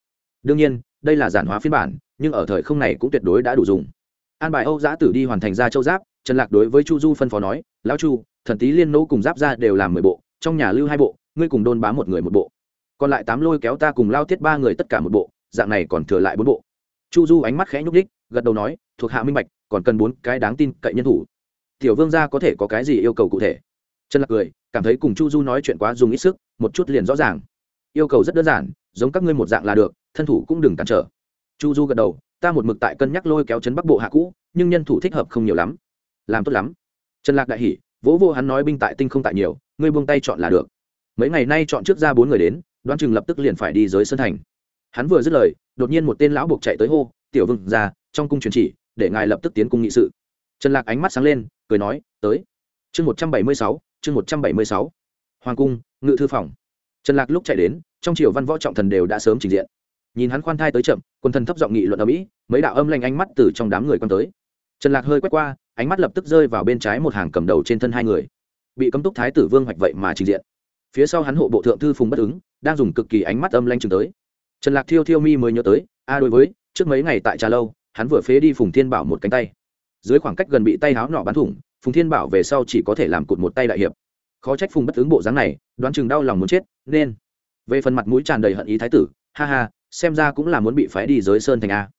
Đương nhiên, đây là giản hóa phiên bản nhưng ở thời không này cũng tuyệt đối đã đủ dùng. An bài âu giã tử đi hoàn thành ra châu giáp, trần lạc đối với chu du phân phó nói, lão chu, thần tý liên nỗ cùng giáp ra đều làm mười bộ, trong nhà lưu hai bộ, ngươi cùng đôn bám một người một bộ. Còn lại tám lôi kéo ta cùng lao tiết ba người tất cả một bộ, dạng này còn thừa lại bốn bộ. Chu du ánh mắt khẽ nhúc đích gật đầu nói, thuộc hạ minh bạch, còn cần bốn cái đáng tin cậy nhân thủ. Tiểu vương gia có thể có cái gì yêu cầu cụ thể? Trần lạc cười, cảm thấy cùng chu du nói chuyện quá dùng ít sức, một chút liền rõ ràng. Yêu cầu rất đơn giản, giống các ngươi một dạng là được, thân thủ cũng đừng cản trở chu du gật đầu, ta một mực tại cân nhắc lôi kéo chấn bắc bộ hạ cũ, nhưng nhân thủ thích hợp không nhiều lắm. Làm tốt lắm. Trần lạc đại hỉ, vỗ vô hắn nói binh tại tinh không tại nhiều, ngươi buông tay chọn là được. Mấy ngày nay chọn trước ra bốn người đến, đoán chừng lập tức liền phải đi giới sơn thành. Hắn vừa dứt lời, đột nhiên một tên lão buộc chạy tới hô, tiểu vương ra, trong cung truyền chỉ, để ngài lập tức tiến cung nghị sự. Trần lạc ánh mắt sáng lên, cười nói, tới. Chương một trăm bảy mươi sáu, chương một trăm bảy mươi sáu. Hoàng cung, ngự thư phòng. Trần lạc lúc chạy đến, trong triều văn võ trọng thần đều đã sớm trình diện nhìn hắn khoan thai tới chậm quân thần thấp giọng nghị luận ở mỹ, mấy đạo âm lanh ánh mắt từ trong đám người quan tới. Trần lạc hơi quét qua, ánh mắt lập tức rơi vào bên trái một hàng cầm đầu trên thân hai người. Bị cấm túc thái tử vương hoạch vậy mà trình diện. Phía sau hắn hộ bộ thượng thư phùng bất ứng, đang dùng cực kỳ ánh mắt âm lanh chừng tới. Trần lạc thiêu thiêu mi mới nhớ tới, a đối với, trước mấy ngày tại trà lâu, hắn vừa phế đi phùng thiên bảo một cánh tay. Dưới khoảng cách gần bị tay háo nọ bắn thủng, phùng thiên bảo về sau chỉ có thể làm cụt một tay đại hiệp. Khó trách phùng bất ứng bộ dáng này, đoán chừng đau lòng muốn chết, nên. Về phần mặt mũi tràn đầy hận ý thái tử, ha ha xem ra cũng là muốn bị phái đi giới sơn thành a.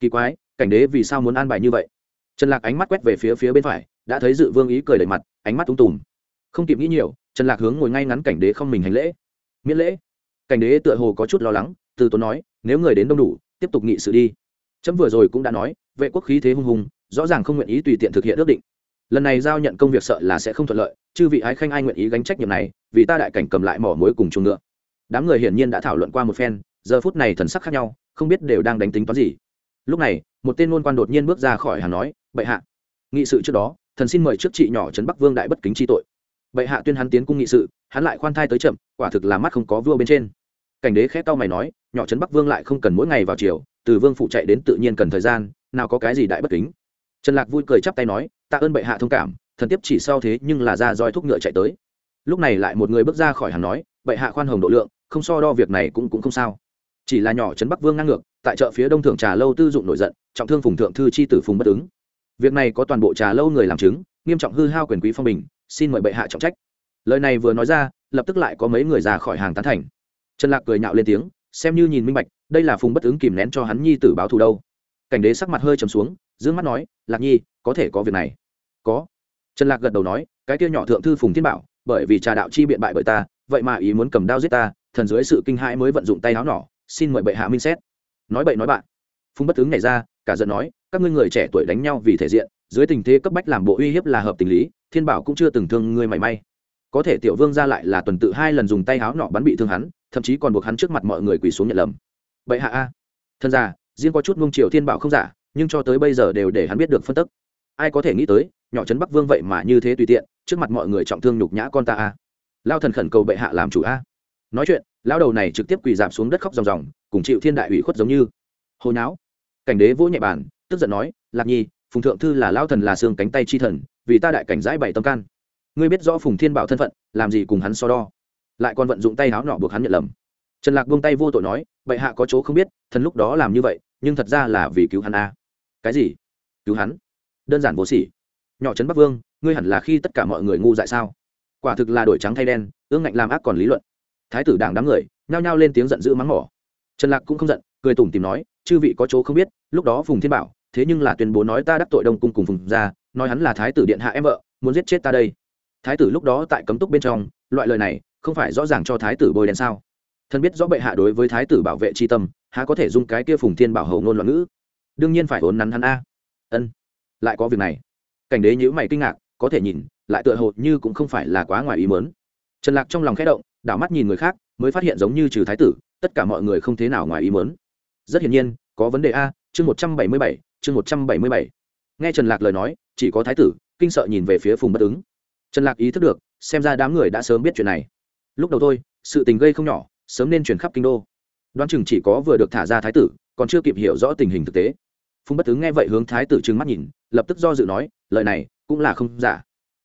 Kỳ quái, cảnh đế vì sao muốn an bài như vậy? Trần lạc ánh mắt quét về phía phía bên phải, đã thấy dự vương ý cười đầy mặt, ánh mắt tung tùm. Không kịp nghĩ nhiều, trần lạc hướng ngồi ngay ngắn cảnh đế không mình hành lễ. Miễn lễ. Cảnh đế tựa hồ có chút lo lắng, từ tốn nói, nếu người đến đông đủ, tiếp tục nghị sự đi. Chấm vừa rồi cũng đã nói, vệ quốc khí thế hung hùng, rõ ràng không nguyện ý tùy tiện thực hiện ước định. Lần này giao nhận công việc sợ là sẽ không thuận lợi, chư vị ái khanh ai nguyện ý gánh trách nhiệm này, vì ta đại cảnh cầm lại mỏ mối cùng chung nữa đám người hiển nhiên đã thảo luận qua một phen giờ phút này thần sắc khác nhau, không biết đều đang đánh tính toán gì. Lúc này, một tên ngôn quan đột nhiên bước ra khỏi hàng nói, bệ hạ. Nghị sự trước đó, thần xin mời trước chị nhỏ trấn bắc vương đại bất kính chi tội. Bệ hạ tuyên hắn tiến cung nghị sự, hắn lại khoan thai tới chậm, quả thực là mắt không có vua bên trên. Cảnh đế khẽ tao mày nói, nhỏ trấn bắc vương lại không cần mỗi ngày vào chiều từ vương phụ chạy đến tự nhiên cần thời gian, nào có cái gì đại bất kính. Trần lạc vui cười chắp tay nói, tạ ơn bệ hạ thông cảm, thần tiếp chỉ sau thế nhưng là ra roi thúc ngựa chạy tới. Lúc này lại một người bước ra khỏi hàng nói, bệ hạ khoan hồng độ lượng, không so đo việc này cũng cũng không sao chỉ là nhỏ trấn bắc vương ngang ngược, tại chợ phía đông thượng trà lâu tư dụng nổi giận, trọng thương phùng thượng thư chi tử phùng bất ứng. Việc này có toàn bộ trà lâu người làm chứng, nghiêm trọng hư hao quyền quý phong bình, xin mời bệ hạ trọng trách. Lời này vừa nói ra, lập tức lại có mấy người ra khỏi hàng tán thành. Trần lạc cười nhạo lên tiếng, xem như nhìn minh bạch, đây là phùng bất ứng kìm nén cho hắn nhi tử báo thù đâu. Cảnh đế sắc mặt hơi trầm xuống, dương mắt nói, lạc nhi, có thể có việc này. Có. Trần lạc gật đầu nói, cái kia nhỏ thượng thư phùng thiên bảo, bởi vì trà đạo chi biện bại bởi ta, vậy mà ý muốn cầm đao giết ta, thần dưới sự kinh hãi mới vận dụng tay áo nỏ xin mời bệ hạ minh xét. Nói bậy nói bạn. Phùng bất tướng nhảy ra, cả giận nói, các ngươi người trẻ tuổi đánh nhau vì thể diện, dưới tình thế cấp bách làm bộ uy hiếp là hợp tình lý, thiên bảo cũng chưa từng thương ngươi mảy may. Có thể tiểu vương ra lại là tuần tự hai lần dùng tay háo nọ bắn bị thương hắn, thậm chí còn buộc hắn trước mặt mọi người quỳ xuống nhận lầm. Bệ hạ a. Thân ra riêng có chút ngung triều thiên bảo không giả, nhưng cho tới bây giờ đều để hắn biết được phân tức. Ai có thể nghĩ tới, nhỏ trấn bắc vương vậy mà như thế tùy tiện, trước mặt mọi người trọng thương nhục nhã con ta a. Lao thần khẩn cầu bệ hạ làm chủ a. Nói chuyện lão đầu này trực tiếp quỳ dạp xuống đất khóc ròng ròng, cùng chịu thiên đại ủy khuất giống như. Hồi não cảnh đế vỗ nhẹ bàn, tức giận nói, lạc nhi, phùng thượng thư là lao thần là xương cánh tay chi thần, vì ta đại cảnh giải bảy tâm can. Ngươi biết rõ phùng thiên bảo thân phận, làm gì cùng hắn so đo? Lại còn vận dụng tay áo nọ buộc hắn nhận lầm. Trần lạc buông tay vô tội nói, bệ hạ có chỗ không biết, thần lúc đó làm như vậy, nhưng thật ra là vì cứu hắn a. Cái gì? Cứu hắn? Đơn giản vô sỉ. Nhỏ trấn bắc vương, ngươi hẳn là khi tất cả mọi người ngu dại sao? Quả thực là đổi trắng thay đen, ương ngạnh làm ác còn lý luận thái tử đảng đám người nhao nhao lên tiếng giận dữ mắng mỏ. Trần lạc cũng không giận, cười tủm tìm nói, chư vị có chỗ không biết, lúc đó phùng thiên bảo, thế nhưng là tuyên bố nói ta đắc tội đông cung cùng phùng ra nói hắn là thái tử điện hạ em vợ, muốn giết chết ta đây. Thái tử lúc đó tại cấm túc bên trong, loại lời này không phải rõ ràng cho thái tử bôi đen sao? Thân biết rõ bệ hạ đối với thái tử bảo vệ tri tâm, há có thể dùng cái kia phùng thiên bảo hầu ngôn loạn ngữ? Đương nhiên phải hốn nắn hắn a. Ân, lại có việc này. Cảnh đế nhữ mày kinh ngạc, có thể nhìn, lại tựa hồ như cũng không phải là quá ngoài ý mớn trần lạc trong lòng khẽ động đảo mắt nhìn người khác, mới phát hiện giống như trừ thái tử, tất cả mọi người không thế nào ngoài ý mớn rất hiển nhiên, có vấn đề a, chương một trăm bảy mươi bảy, chương một trăm bảy mươi bảy. Nghe trần lạc lời nói, chỉ có thái tử, kinh sợ nhìn về phía phùng bất ứng. Trần lạc ý thức được, xem ra đám người đã sớm biết chuyện này. Lúc đầu thôi, sự tình gây không nhỏ, sớm nên chuyển khắp kinh đô. Đoán chừng chỉ có vừa được thả ra thái tử, còn chưa kịp hiểu rõ tình hình thực tế. Phùng bất ứng nghe vậy hướng thái tử trừng mắt nhìn, lập tức do dự nói, lời này cũng là không giả.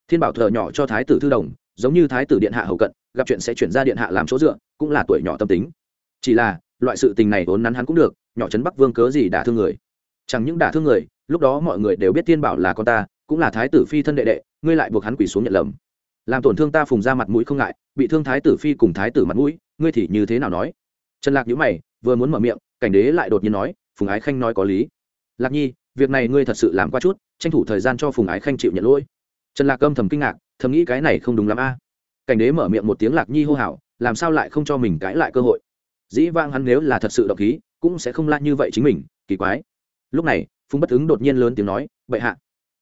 Thiên bảo thợ nhỏ cho thái tử thư đồng, giống như thái tử điện hạ hậu cận gặp chuyện sẽ chuyển ra điện hạ làm chỗ dựa, cũng là tuổi nhỏ tâm tính. Chỉ là, loại sự tình này vốn nắn hắn cũng được, nhỏ trấn bắc vương cớ gì đả thương người? Chẳng những đả thương người, lúc đó mọi người đều biết thiên bảo là con ta, cũng là thái tử phi thân đệ đệ, ngươi lại buộc hắn quỳ xuống nhận lầm. Làm tổn thương ta phùng ra mặt mũi không ngại, bị thương thái tử phi cùng thái tử mặt mũi, ngươi thì như thế nào nói? Trần lạc nhíu mày, vừa muốn mở miệng, cảnh đế lại đột nhiên nói, phùng ái khanh nói có lý. Lạc nhi, việc này ngươi thật sự làm qua chút, tranh thủ thời gian cho phùng ái khanh chịu nhận lỗi. Trần lạc âm thầm kinh ngạc, thầm nghĩ cái này không đúng lắm a cảnh đế mở miệng một tiếng lạc nhi hô hào, làm sao lại không cho mình cãi lại cơ hội? Dĩ vang hắn nếu là thật sự độc khí, cũng sẽ không la như vậy chính mình, kỳ quái. Lúc này, phùng bất ứng đột nhiên lớn tiếng nói, bệ hạ,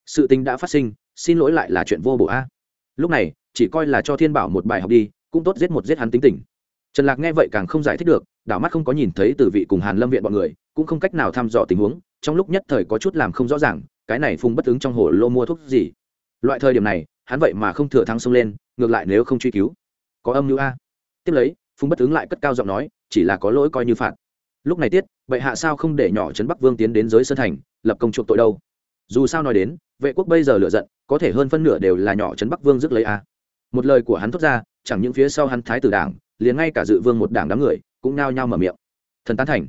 sự tình đã phát sinh, xin lỗi lại là chuyện vô bổ a. Lúc này, chỉ coi là cho thiên bảo một bài học đi, cũng tốt giết một giết hắn tính tình. Trần lạc nghe vậy càng không giải thích được, đảo mắt không có nhìn thấy từ vị cùng hàn lâm viện bọn người, cũng không cách nào thăm dò tình huống, trong lúc nhất thời có chút làm không rõ ràng, cái này phùng bất ứng trong hồ lô mua thuốc gì? Loại thời điểm này hắn vậy mà không thừa thắng xông lên, ngược lại nếu không truy cứu, có âm mưu a. Tiếp lấy, phùng bất ứng lại cất cao giọng nói, chỉ là có lỗi coi như phạt. Lúc này tiết vậy hạ sao không để nhỏ trấn bắc vương tiến đến giới sơn thành, lập công chuộc tội đâu? Dù sao nói đến, vệ quốc bây giờ lựa giận, có thể hơn phân nửa đều là nhỏ trấn bắc vương dứt lấy a. Một lời của hắn thốt ra, chẳng những phía sau hắn thái tử đảng, liền ngay cả dự vương một đảng đám người, cũng nao nhao mở miệng. Thần tán thành,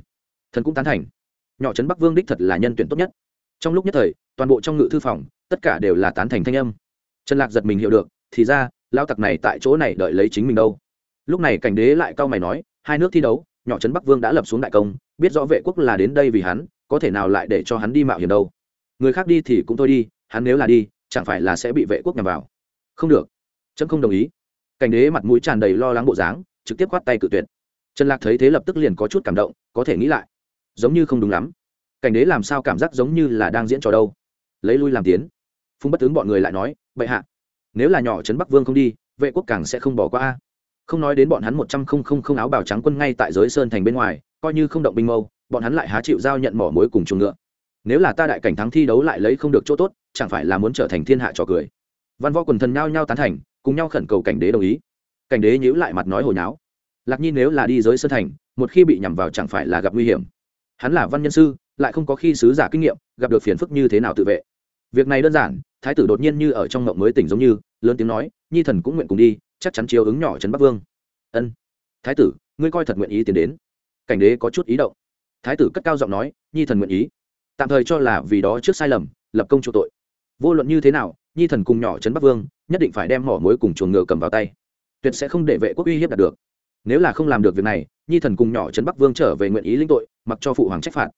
thần cũng tán thành. Nhỏ trấn bắc vương đích thật là nhân tuyển tốt nhất. Trong lúc nhất thời, toàn bộ trong ngự thư phòng, tất cả đều là tán thành thanh âm trần lạc giật mình hiểu được, thì ra lao tặc này tại chỗ này đợi lấy chính mình đâu. Lúc này cảnh đế lại cau mày nói, hai nước thi đấu, nhỏ trấn bắc vương đã lập xuống đại công, biết rõ vệ quốc là đến đây vì hắn, có thể nào lại để cho hắn đi mạo hiểm đâu. Người khác đi thì cũng thôi đi, hắn nếu là đi, chẳng phải là sẽ bị vệ quốc nhằm vào. Không được. Trẫm không đồng ý. Cảnh đế mặt mũi tràn đầy lo lắng bộ dáng, trực tiếp khoát tay cự tuyệt. Trần lạc thấy thế lập tức liền có chút cảm động, có thể nghĩ lại. Giống như không đúng lắm. Cảnh đế làm sao cảm giác giống như là đang diễn trò đâu? Lấy lui làm tiến. Phung bất tướng bọn người lại nói bệ hạ. Nếu là nhỏ trấn bắc vương không đi, vệ quốc càng sẽ không bỏ qua a. Không nói đến bọn hắn một trăm không không không áo bào trắng quân ngay tại giới sơn thành bên ngoài, coi như không động binh mâu, bọn hắn lại há chịu giao nhận mỏ mối cùng chuồng ngựa. Nếu là ta đại cảnh thắng thi đấu lại lấy không được chỗ tốt, chẳng phải là muốn trở thành thiên hạ trò cười. Văn võ quần thần nhao nhao tán thành, cùng nhau khẩn cầu cảnh đế đồng ý. Cảnh đế nhíu lại mặt nói hồi nháo. Lạc nhi nếu là đi giới sơn thành, một khi bị nhằm vào chẳng phải là gặp nguy hiểm. Hắn là văn nhân sư, lại không có khi sứ giả kinh nghiệm, gặp được phiền phức như thế nào tự vệ việc này đơn giản, thái tử đột nhiên như ở trong ngộng mới tỉnh giống như, lớn tiếng nói, nhi thần cũng nguyện cùng đi, chắc chắn chiếu ứng nhỏ trấn bắc vương. Ân. Thái tử, ngươi coi thật nguyện ý tiến đến. Cảnh đế có chút ý động. Thái tử cất cao giọng nói, nhi thần nguyện ý. Tạm thời cho là vì đó trước sai lầm, lập công chu tội. Vô luận như thế nào, nhi thần cùng nhỏ trấn bắc vương, nhất định phải đem mỏ mối cùng chuồng ngựa cầm vào tay. Tuyệt sẽ không để vệ quốc uy hiếp đạt được. Nếu là không làm được việc này, nhi thần cùng nhỏ trấn bắc vương trở về nguyện ý linh tội, mặc cho phụ hoàng trách phạt.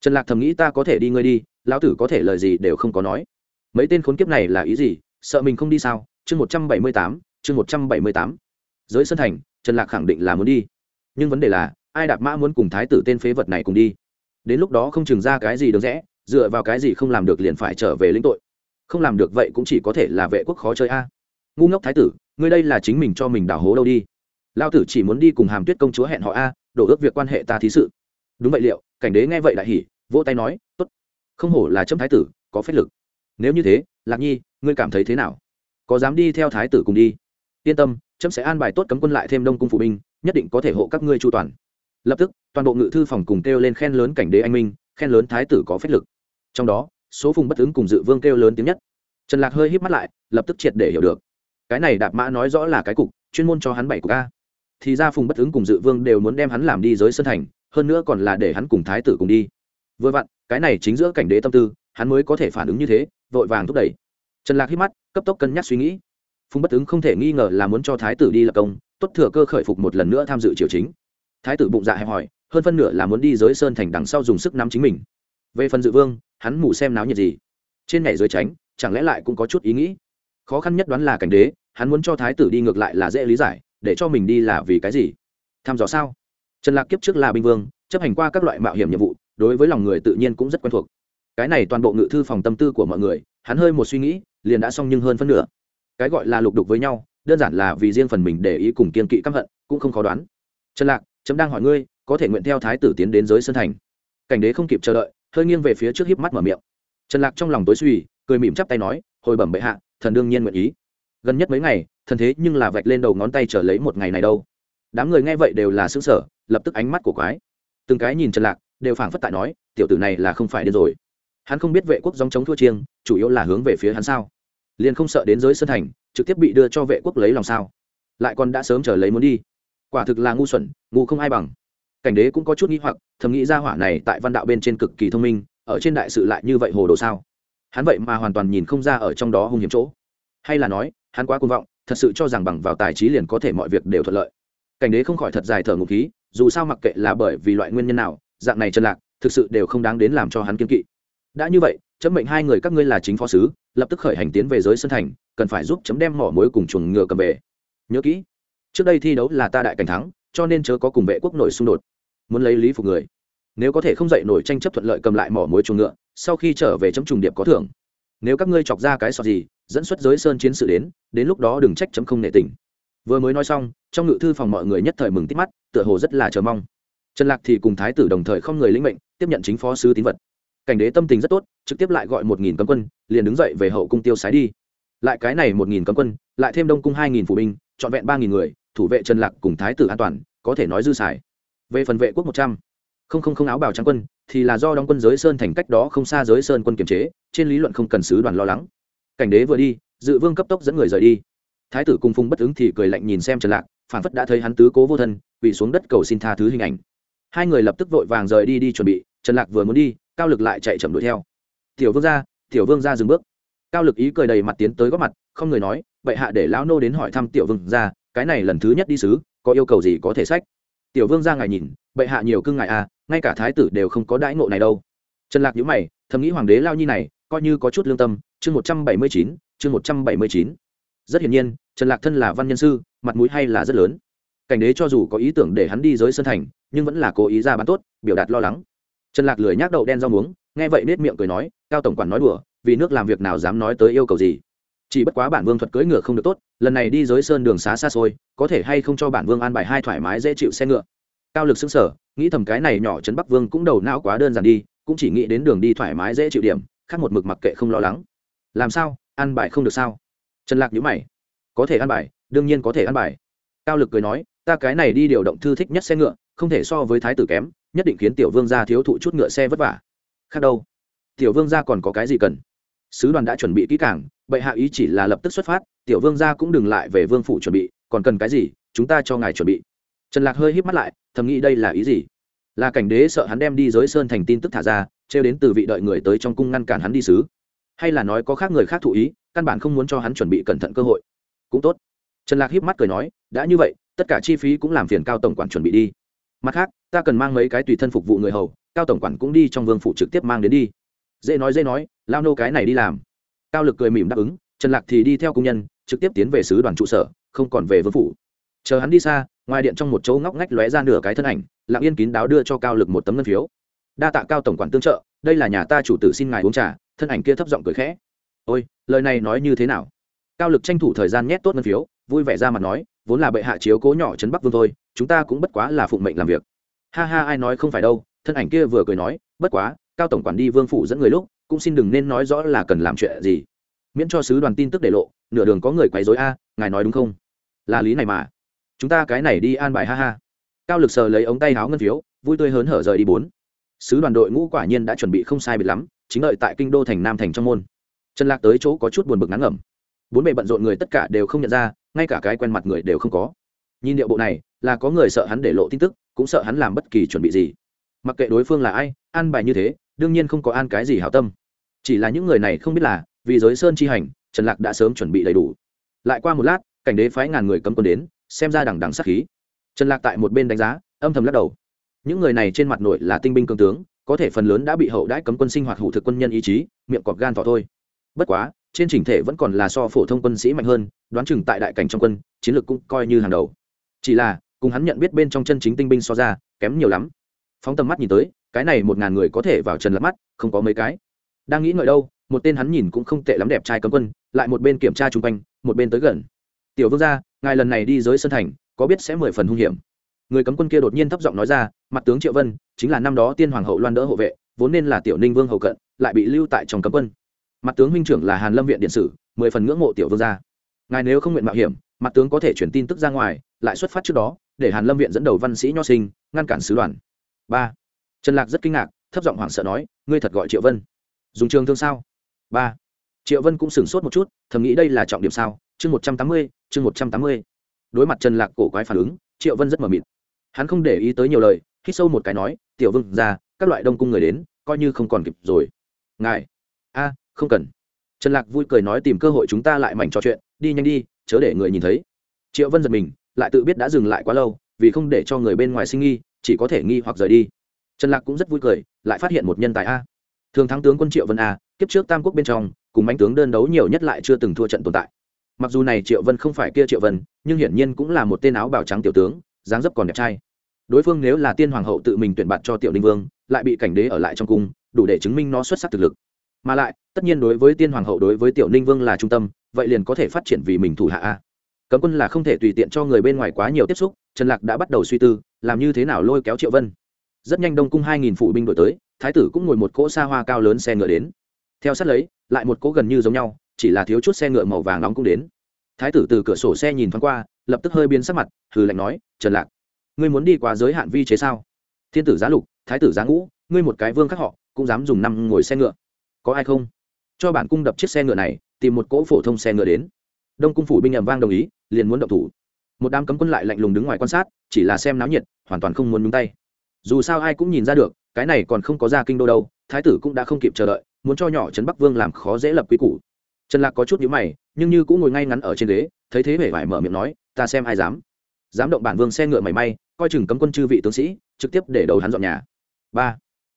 Trần lạc thầm nghĩ, ta có thể đi, ngươi đi lão tử có thể lời gì đều không có nói. Mấy tên khốn kiếp này là ý gì? Sợ mình không đi sao? Chương một trăm bảy mươi tám, chương một trăm bảy mươi tám. Giới sân thành, trần lạc khẳng định là muốn đi. Nhưng vấn đề là, ai đạp mã muốn cùng thái tử tên phế vật này cùng đi? Đến lúc đó không chừng ra cái gì được rẽ, dựa vào cái gì không làm được liền phải trở về lĩnh tội? Không làm được vậy cũng chỉ có thể là vệ quốc khó chơi a. Ngu ngốc thái tử, ngươi đây là chính mình cho mình đào hố đâu đi. Lao tử chỉ muốn đi cùng hàm tuyết công chúa hẹn họ a, đổ ước việc quan hệ ta thí sự. Đúng vậy liệu, cảnh đế nghe vậy lại hỉ, vỗ tay nói, tốt không hổ là chấm thái tử, có phép lực. Nếu như thế, lạc nhi, ngươi cảm thấy thế nào? Có dám đi theo thái tử cùng đi? Yên tâm, chấm sẽ an bài tốt cấm quân lại thêm đông cung phụ binh, nhất định có thể hộ các ngươi chu toàn. Lập tức, toàn bộ ngự thư phòng cùng kêu lên khen lớn cảnh đế anh minh, khen lớn thái tử có phép lực. Trong đó, số phùng bất ứng cùng dự vương kêu lớn tiếng nhất. Trần lạc hơi hít mắt lại, lập tức triệt để hiểu được. Cái này đạp mã nói rõ là cái cục, chuyên môn cho hắn bảy cục a. Thì ra phùng bất ứng cùng dự vương đều muốn đem hắn làm đi giới sân thành, hơn nữa còn là để hắn cùng thái tử cùng đi. Vừa vặn cái này chính giữa cảnh đế tâm tư, hắn mới có thể phản ứng như thế, vội vàng thúc đẩy. Trần lạc hít mắt, cấp tốc cân nhắc suy nghĩ. Phùng bất ứng không thể nghi ngờ là muốn cho thái tử đi lập công, tốt thừa cơ khởi phục một lần nữa tham dự triều chính. Thái tử bụng dạ hẹp hòi, hơn phân nửa là muốn đi giới sơn thành đằng sau dùng sức nắm chính mình. Về phần dự vương, hắn mù xem náo nhiệt gì? Trên nhảy dưới tránh, chẳng lẽ lại cũng có chút ý nghĩ? Khó khăn nhất đoán là cảnh đế, hắn muốn cho thái tử đi ngược lại là dễ lý giải, để cho mình đi là vì cái gì? Tham dò sao? Trần lạc kiếp trước là binh vương, chấp hành qua các loại mạo hiểm nhiệm vụ đối với lòng người tự nhiên cũng rất quen thuộc. Cái này toàn bộ ngự thư phòng tâm tư của mọi người, hắn hơi một suy nghĩ, liền đã xong nhưng hơn phân nửa. Cái gọi là lục đục với nhau, đơn giản là vì riêng phần mình để ý cùng kiên kỵ căm hận, cũng không khó đoán. Trần lạc chấm đang hỏi ngươi, có thể nguyện theo thái tử tiến đến giới sơn thành. Cảnh đế không kịp chờ đợi, hơi nghiêng về phía trước híp mắt mở miệng. Trần lạc trong lòng tối suy, cười mỉm chắp tay nói, hồi bẩm bệ hạ, thần đương nhiên nguyện ý. Gần nhất mấy ngày, thần thế nhưng là vạch lên đầu ngón tay trở lấy một ngày này đâu. Đám người nghe vậy đều là xứng sở lập tức ánh mắt của quái. Từng cái nhìn trần lạc đều phảng phất tại nói, tiểu tử này là không phải điên rồi. Hắn không biết vệ quốc dòng chống thua chiêng, chủ yếu là hướng về phía hắn sao? Liền không sợ đến giới sơn thành, trực tiếp bị đưa cho vệ quốc lấy lòng sao? Lại còn đã sớm chờ lấy muốn đi. Quả thực là ngu xuẩn, ngu không ai bằng. Cảnh đế cũng có chút nghĩ hoặc, thầm nghĩ ra hỏa này tại văn đạo bên trên cực kỳ thông minh, ở trên đại sự lại như vậy hồ đồ sao? Hắn vậy mà hoàn toàn nhìn không ra ở trong đó hung hiểm chỗ. Hay là nói, hắn quá cuồng vọng, thật sự cho rằng bằng vào tài trí liền có thể mọi việc đều thuận lợi. Cảnh đế không khỏi thật dài thở ngục khí, dù sao mặc kệ là bởi vì loại nguyên nhân nào dạng này trần lạc, thực sự đều không đáng đến làm cho hắn kiên kỵ. Đã như vậy, chấm mệnh hai người các ngươi là chính phó sứ, lập tức khởi hành tiến về giới sân thành, cần phải giúp chấm đem mỏ mối cùng chuồng ngựa cầm về. Nhớ kỹ, trước đây thi đấu là ta đại cảnh thắng, cho nên chớ có cùng vệ quốc nội xung đột. Muốn lấy lý phục người. Nếu có thể không dậy nổi tranh chấp thuận lợi cầm lại mỏ mối chuồng ngựa, sau khi trở về chấm trùng điệp có thưởng. Nếu các ngươi chọc ra cái sọt gì, dẫn xuất giới sơn chiến sự đến đến lúc đó đừng trách chấm không nệ tình. Vừa mới nói xong, trong ngự thư phòng mọi người nhất thời mừng tít mắt, tựa hồ rất là chờ mong trần lạc thì cùng thái tử đồng thời không người lĩnh mệnh, tiếp nhận chính phó sứ tín vật. Cảnh đế tâm tình rất tốt, trực tiếp lại gọi một nghìn cấm quân, liền đứng dậy về hậu cung tiêu sái đi. Lại cái này một nghìn cấm quân, lại thêm đông cung hai nghìn phụ binh, trọn vẹn ba nghìn người, thủ vệ trần lạc cùng thái tử an toàn, có thể nói dư xài. Về phần vệ quốc một trăm, không không không áo bào trắng quân, thì là do đóng quân giới sơn thành cách đó không xa giới sơn quân kiềm chế, trên lý luận không cần sứ đoàn lo lắng. Cảnh đế vừa đi, dự vương cấp tốc dẫn người rời đi. Thái tử cung phung bất ứng thì cười lạnh nhìn xem trần lạc phản phất đã thấy hắn tứ cố vô thân bị xuống đất cầu xin tha thứ hình ảnh hai người lập tức vội vàng rời đi đi chuẩn bị, trần lạc vừa muốn đi, cao lực lại chạy chậm đuổi theo. Tiểu vương ra tiểu vương ra dừng bước. Cao lực ý cười đầy mặt tiến tới góp mặt, không người nói vậy hạ để lão nô đến hỏi thăm tiểu vương ra cái này lần thứ nhất đi sứ, có yêu cầu gì có thể sách? Tiểu vương ra ngài nhìn, bệ hạ nhiều cưng ngài à ngay cả thái tử đều không có đãi ngộ này đâu. Trần lạc nhíu mày, thầm nghĩ hoàng đế lao nhi này, coi như có chút lương tâm, chương một trăm bảy mươi chín, chương một trăm bảy mươi chín. Rất hiển nhiên, trần lạc thân là văn nhân sư, mặt mũi hay là rất lớn. Cảnh đế cho dù có ý tưởng để hắn đi giới sơn thành nhưng vẫn là cố ý ra bán tốt, biểu đạt lo lắng. Trần lạc lười nhác đậu đen rau muống, nghe vậy nết miệng cười nói, cao tổng quản nói đùa, vì nước làm việc nào dám nói tới yêu cầu gì? Chỉ bất quá bản vương thuật cưỡi ngựa không được tốt, lần này đi dưới sơn đường xá xa xôi, có thể hay không cho bản vương an bài hai thoải mái dễ chịu xe ngựa? Cao lực xứng sở nghĩ thầm cái này nhỏ trấn bắc vương cũng đầu não quá đơn giản đi, cũng chỉ nghĩ đến đường đi thoải mái dễ chịu điểm, khác một mực mặc kệ không lo lắng. Làm sao? An bài không được sao? Trần lạc nhíu mày. Có thể an bài, đương nhiên có thể an bài. Cao lực cười nói ta cái này đi điều động thư thích nhất xe ngựa, không thể so với thái tử kém, nhất định khiến tiểu vương gia thiếu thụ chút ngựa xe vất vả. Khác đâu? Tiểu vương gia còn có cái gì cần? Sứ đoàn đã chuẩn bị kỹ càng, bệ hạ ý chỉ là lập tức xuất phát, tiểu vương gia cũng đừng lại về vương phủ chuẩn bị, còn cần cái gì, chúng ta cho ngài chuẩn bị. Trần lạc hơi híp mắt lại, thầm nghĩ đây là ý gì? Là cảnh đế sợ hắn đem đi giới sơn thành tin tức thả ra, trêu đến từ vị đợi người tới trong cung ngăn cản hắn đi sứ. Hay là nói có khác người khác thụ ý, căn bản không muốn cho hắn chuẩn bị cẩn thận cơ hội. Cũng tốt. Trần lạc híp mắt cười nói, đã như vậy tất cả chi phí cũng làm phiền cao tổng quản chuẩn bị đi. Mặt khác, ta cần mang mấy cái tùy thân phục vụ người hầu, cao tổng quản cũng đi trong vương phủ trực tiếp mang đến đi. Dễ nói dễ nói, lao nô cái này đi làm. Cao lực cười mỉm đáp ứng, trần lạc thì đi theo công nhân, trực tiếp tiến về sứ đoàn trụ sở, không còn về vương phủ. Chờ hắn đi xa, ngoài điện trong một chỗ ngóc ngách lóe ra nửa cái thân ảnh, lặng yên kín đáo đưa cho cao lực một tấm ngân phiếu. Đa tạ cao tổng quản tương trợ, đây là nhà ta chủ tử xin ngài uống trà, thân ảnh kia thấp giọng cười khẽ. Ôi, lời này nói như thế nào? Cao lực tranh thủ thời gian nhét tốt ngân phiếu, vui vẻ ra mặt nói vốn là bệ hạ chiếu cố nhỏ trấn bắc vương thôi, chúng ta cũng bất quá là phụng mệnh làm việc. Ha ha, ai nói không phải đâu, thân ảnh kia vừa cười nói, bất quá, cao tổng quản đi vương phủ dẫn người lúc, cũng xin đừng nên nói rõ là cần làm chuyện gì. Miễn cho sứ đoàn tin tức để lộ, nửa đường có người quấy dối a à, ngài nói đúng không? Là lý này mà. Chúng ta cái này đi an bài ha ha. Cao lực sờ lấy ống tay áo ngân phiếu, vui tươi hớn hở rời đi bốn. Sứ đoàn đội ngũ quả nhiên đã chuẩn bị không sai biệt lắm, chính đợi tại kinh đô thành nam thành trong môn. Trần lạc tới chỗ có chút buồn bực ngắn ngẩm. Bốn bề bận rộn người tất cả đều không nhận ra ngay cả cái quen mặt người đều không có. Nhìn điệu bộ này, là có người sợ hắn để lộ tin tức, cũng sợ hắn làm bất kỳ chuẩn bị gì. Mặc kệ đối phương là ai, an bài như thế, đương nhiên không có an cái gì hảo tâm. Chỉ là những người này không biết là, vì giới sơn chi hành, trần lạc đã sớm chuẩn bị đầy đủ. Lại qua một lát, cảnh đế phái ngàn người cấm quân đến, xem ra đằng đằng sát khí. Trần lạc tại một bên đánh giá, âm thầm lắc đầu. Những người này trên mặt nội là tinh binh cường tướng, có thể phần lớn đã bị hậu đãi cấm quân sinh hoạt hủ thực quân nhân ý chí, miệng cọp gan thỏ thôi. Bất quá trên trình thể vẫn còn là so phổ thông quân sĩ mạnh hơn, đoán chừng tại đại cảnh trong quân, chiến lược cũng coi như hàng đầu. Chỉ là, cùng hắn nhận biết bên trong chân chính tinh binh so ra, kém nhiều lắm. Phóng tầm mắt nhìn tới, cái này một ngàn người có thể vào trần lắm mắt, không có mấy cái. Đang nghĩ ngợi đâu, một tên hắn nhìn cũng không tệ lắm đẹp trai cấm quân, lại một bên kiểm tra chung quanh, một bên tới gần. Tiểu vương gia, ngài lần này đi giới sân thành, có biết sẽ mười phần hung hiểm. Người cấm quân kia đột nhiên thấp giọng nói ra, mặt tướng triệu vân, chính là năm đó tiên hoàng hậu loan đỡ hộ vệ, vốn nên là tiểu ninh vương hậu cận, lại bị lưu tại trong cấm quân mặt tướng huynh trưởng là hàn lâm viện điện sử, mười phần ngưỡng mộ tiểu vương gia. Ngài nếu không nguyện mạo hiểm, mặt tướng có thể chuyển tin tức ra ngoài, lại xuất phát trước đó, để hàn lâm viện dẫn đầu văn sĩ nho sinh, ngăn cản sứ đoàn. Ba. Trần lạc rất kinh ngạc, thấp giọng hoảng sợ nói, ngươi thật gọi triệu vân. Dùng trường thương sao? Ba. Triệu vân cũng sửng sốt một chút, thầm nghĩ đây là trọng điểm sao? Chương một trăm tám mươi, chương một trăm tám mươi. Đối mặt trần lạc cổ quái phản ứng, triệu vân rất mờ mịt. Hắn không để ý tới nhiều lời, hít sâu một cái nói, tiểu vương ra các loại đông cung người đến, coi như không còn kịp rồi. Ngài. A không cần. Trần lạc vui cười nói tìm cơ hội chúng ta lại mảnh trò chuyện, đi nhanh đi, chớ để người nhìn thấy. Triệu vân giật mình, lại tự biết đã dừng lại quá lâu, vì không để cho người bên ngoài sinh nghi, chỉ có thể nghi hoặc rời đi. Trần lạc cũng rất vui cười, lại phát hiện một nhân tài a. Thường thắng tướng quân triệu vân a, kiếp trước tam quốc bên trong, cùng anh tướng đơn đấu nhiều nhất lại chưa từng thua trận tồn tại. Mặc dù này triệu vân không phải kia triệu vân, nhưng hiển nhiên cũng là một tên áo bào trắng tiểu tướng, dáng dấp còn đẹp trai. Đối phương nếu là tiên hoàng hậu tự mình tuyển bạt cho tiểu ninh vương, lại bị cảnh đế ở lại trong cung, đủ để chứng minh nó xuất sắc thực lực. Mà lại tất nhiên đối với tiên hoàng hậu, đối với tiểu ninh vương là trung tâm, vậy liền có thể phát triển vì mình thủ hạ a. Cấm quân là không thể tùy tiện cho người bên ngoài quá nhiều tiếp xúc, trần lạc đã bắt đầu suy tư, làm như thế nào lôi kéo triệu vân. Rất nhanh đông cung hai nghìn phụ binh đổi tới, thái tử cũng ngồi một cỗ xa hoa cao lớn xe ngựa đến. Theo sát lấy, lại một cỗ gần như giống nhau, chỉ là thiếu chút xe ngựa màu vàng nóng cũng đến. Thái tử từ cửa sổ xe nhìn thoáng qua, lập tức hơi biến sắc mặt, hừ lạnh nói, trần lạc, ngươi muốn đi qua giới hạn vi chế sao? Thiên tử giá lục, thái tử giá ngũ, ngươi một cái vương khác họ, cũng dám dùng năm ngồi xe ngựa. Có ai không? Cho bản cung đập chiếc xe ngựa này, tìm một cỗ phổ thông xe ngựa đến. Đông cung phủ binh nhầm vang đồng ý, liền muốn động thủ. Một đám cấm quân lại lạnh lùng đứng ngoài quan sát, chỉ là xem náo nhiệt, hoàn toàn không muốn nhúng tay. Dù sao ai cũng nhìn ra được, cái này còn không có ra kinh đô đâu, thái tử cũng đã không kịp chờ đợi, muốn cho nhỏ trấn bắc vương làm khó dễ lập quy củ. Trần lạc có chút nhữ mày, nhưng như cũng ngồi ngay ngắn ở trên ghế, thấy thế vẻ vải mở miệng nói, ta xem ai dám. Dám động bản vương xe ngựa mảy may, coi chừng cấm quân chư vị tướng sĩ, trực tiếp để đầu hắn dọn nhà. Ba.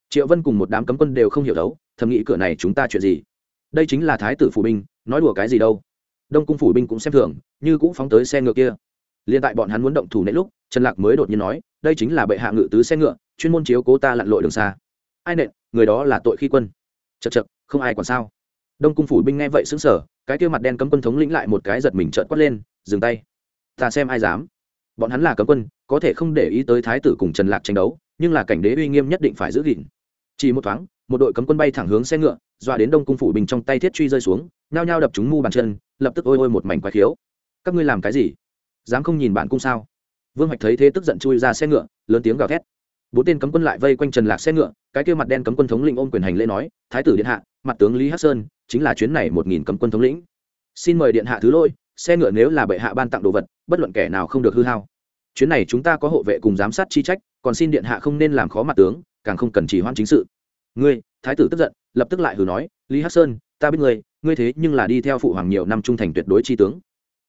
Triệu vân cùng một đám cấm quân đều không hiểu đấu, thầm nghĩ cửa này chúng ta chuyện gì? Đây chính là thái tử phủ binh, nói đùa cái gì đâu. Đông cung phủ binh cũng xem thường, như cũng phóng tới xe ngựa kia. Liên tại bọn hắn muốn động thủ nãy lúc, trần lạc mới đột nhiên nói, đây chính là bệ hạ ngự tứ xe ngựa, chuyên môn chiếu cố ta lặn lội đường xa. Ai nện, người đó là tội khi quân. Chật chật không ai còn sao. Đông cung phủ binh nghe vậy xứng sở cái kia mặt đen cấm quân thống lĩnh lại một cái giật mình trợn quát lên, dừng tay. Ta xem ai dám. Bọn hắn là cấm quân, có thể không để ý tới thái tử cùng trần lạc tranh đấu, nhưng là cảnh đế uy nghiêm nhất định phải giữ gìn. Chỉ một thoáng một đội cấm quân bay thẳng hướng xe ngựa, dọa đến đông cung phủ bình trong tay thiết truy rơi xuống, nhao nhao đập chúng mu bàn chân, lập tức ôi ôi một mảnh quái khiếu. Các ngươi làm cái gì? Dám không nhìn bản cung sao? Vương hoạch thấy thế tức giận chui ra xe ngựa, lớn tiếng gào thét. Bốn tên cấm quân lại vây quanh trần lạc xe ngựa, cái kia mặt đen cấm quân thống lĩnh ôm quyền hành lễ nói, thái tử điện hạ, mặt tướng lý hắc sơn, chính là chuyến này một nghìn cấm quân thống lĩnh. Xin mời điện hạ thứ lỗi, xe ngựa nếu là bệ hạ ban tặng đồ vật, bất luận kẻ nào không được hư hao. Chuyến này chúng ta có hộ vệ cùng giám sát chi trách, còn xin điện hạ không nên làm khó mặt tướng, càng không cần chỉ hoãn chính sự ngươi, thái tử tức giận, lập tức lại hừ nói, lý hắc sơn, ta biết ngươi ngươi thế nhưng là đi theo phụ hoàng nhiều năm trung thành tuyệt đối chi tướng.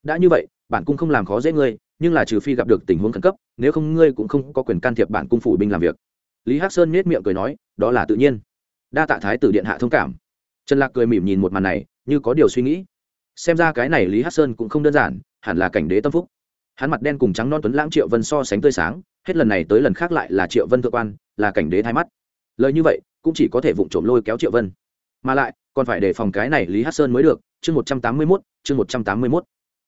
Đã như vậy, bản cung không làm khó dễ ngươi, nhưng là trừ phi gặp được tình huống khẩn cấp, nếu không ngươi cũng không có quyền can thiệp bản cung phủ binh làm việc. Lý hắc sơn nhếch miệng cười nói, đó là tự nhiên. Đa tạ thái tử điện hạ thông cảm. Trần lạc cười mỉm nhìn một màn này, như có điều suy nghĩ. Xem ra cái này lý hắc sơn cũng không đơn giản, hẳn là cảnh đế tâm phúc. Hắn mặt đen cùng trắng non tuấn lãng triệu vân so sánh tươi sáng, hết lần này tới lần khác lại là triệu vân thượng quan, là cảnh đế thái mắt. Lời như vậy cũng chỉ có thể vụng trộm lôi kéo triệu vân. Mà lại, còn phải đề phòng cái này lý hát sơn mới được. Chương một trăm tám mươi mốt, chương một trăm tám mươi mốt.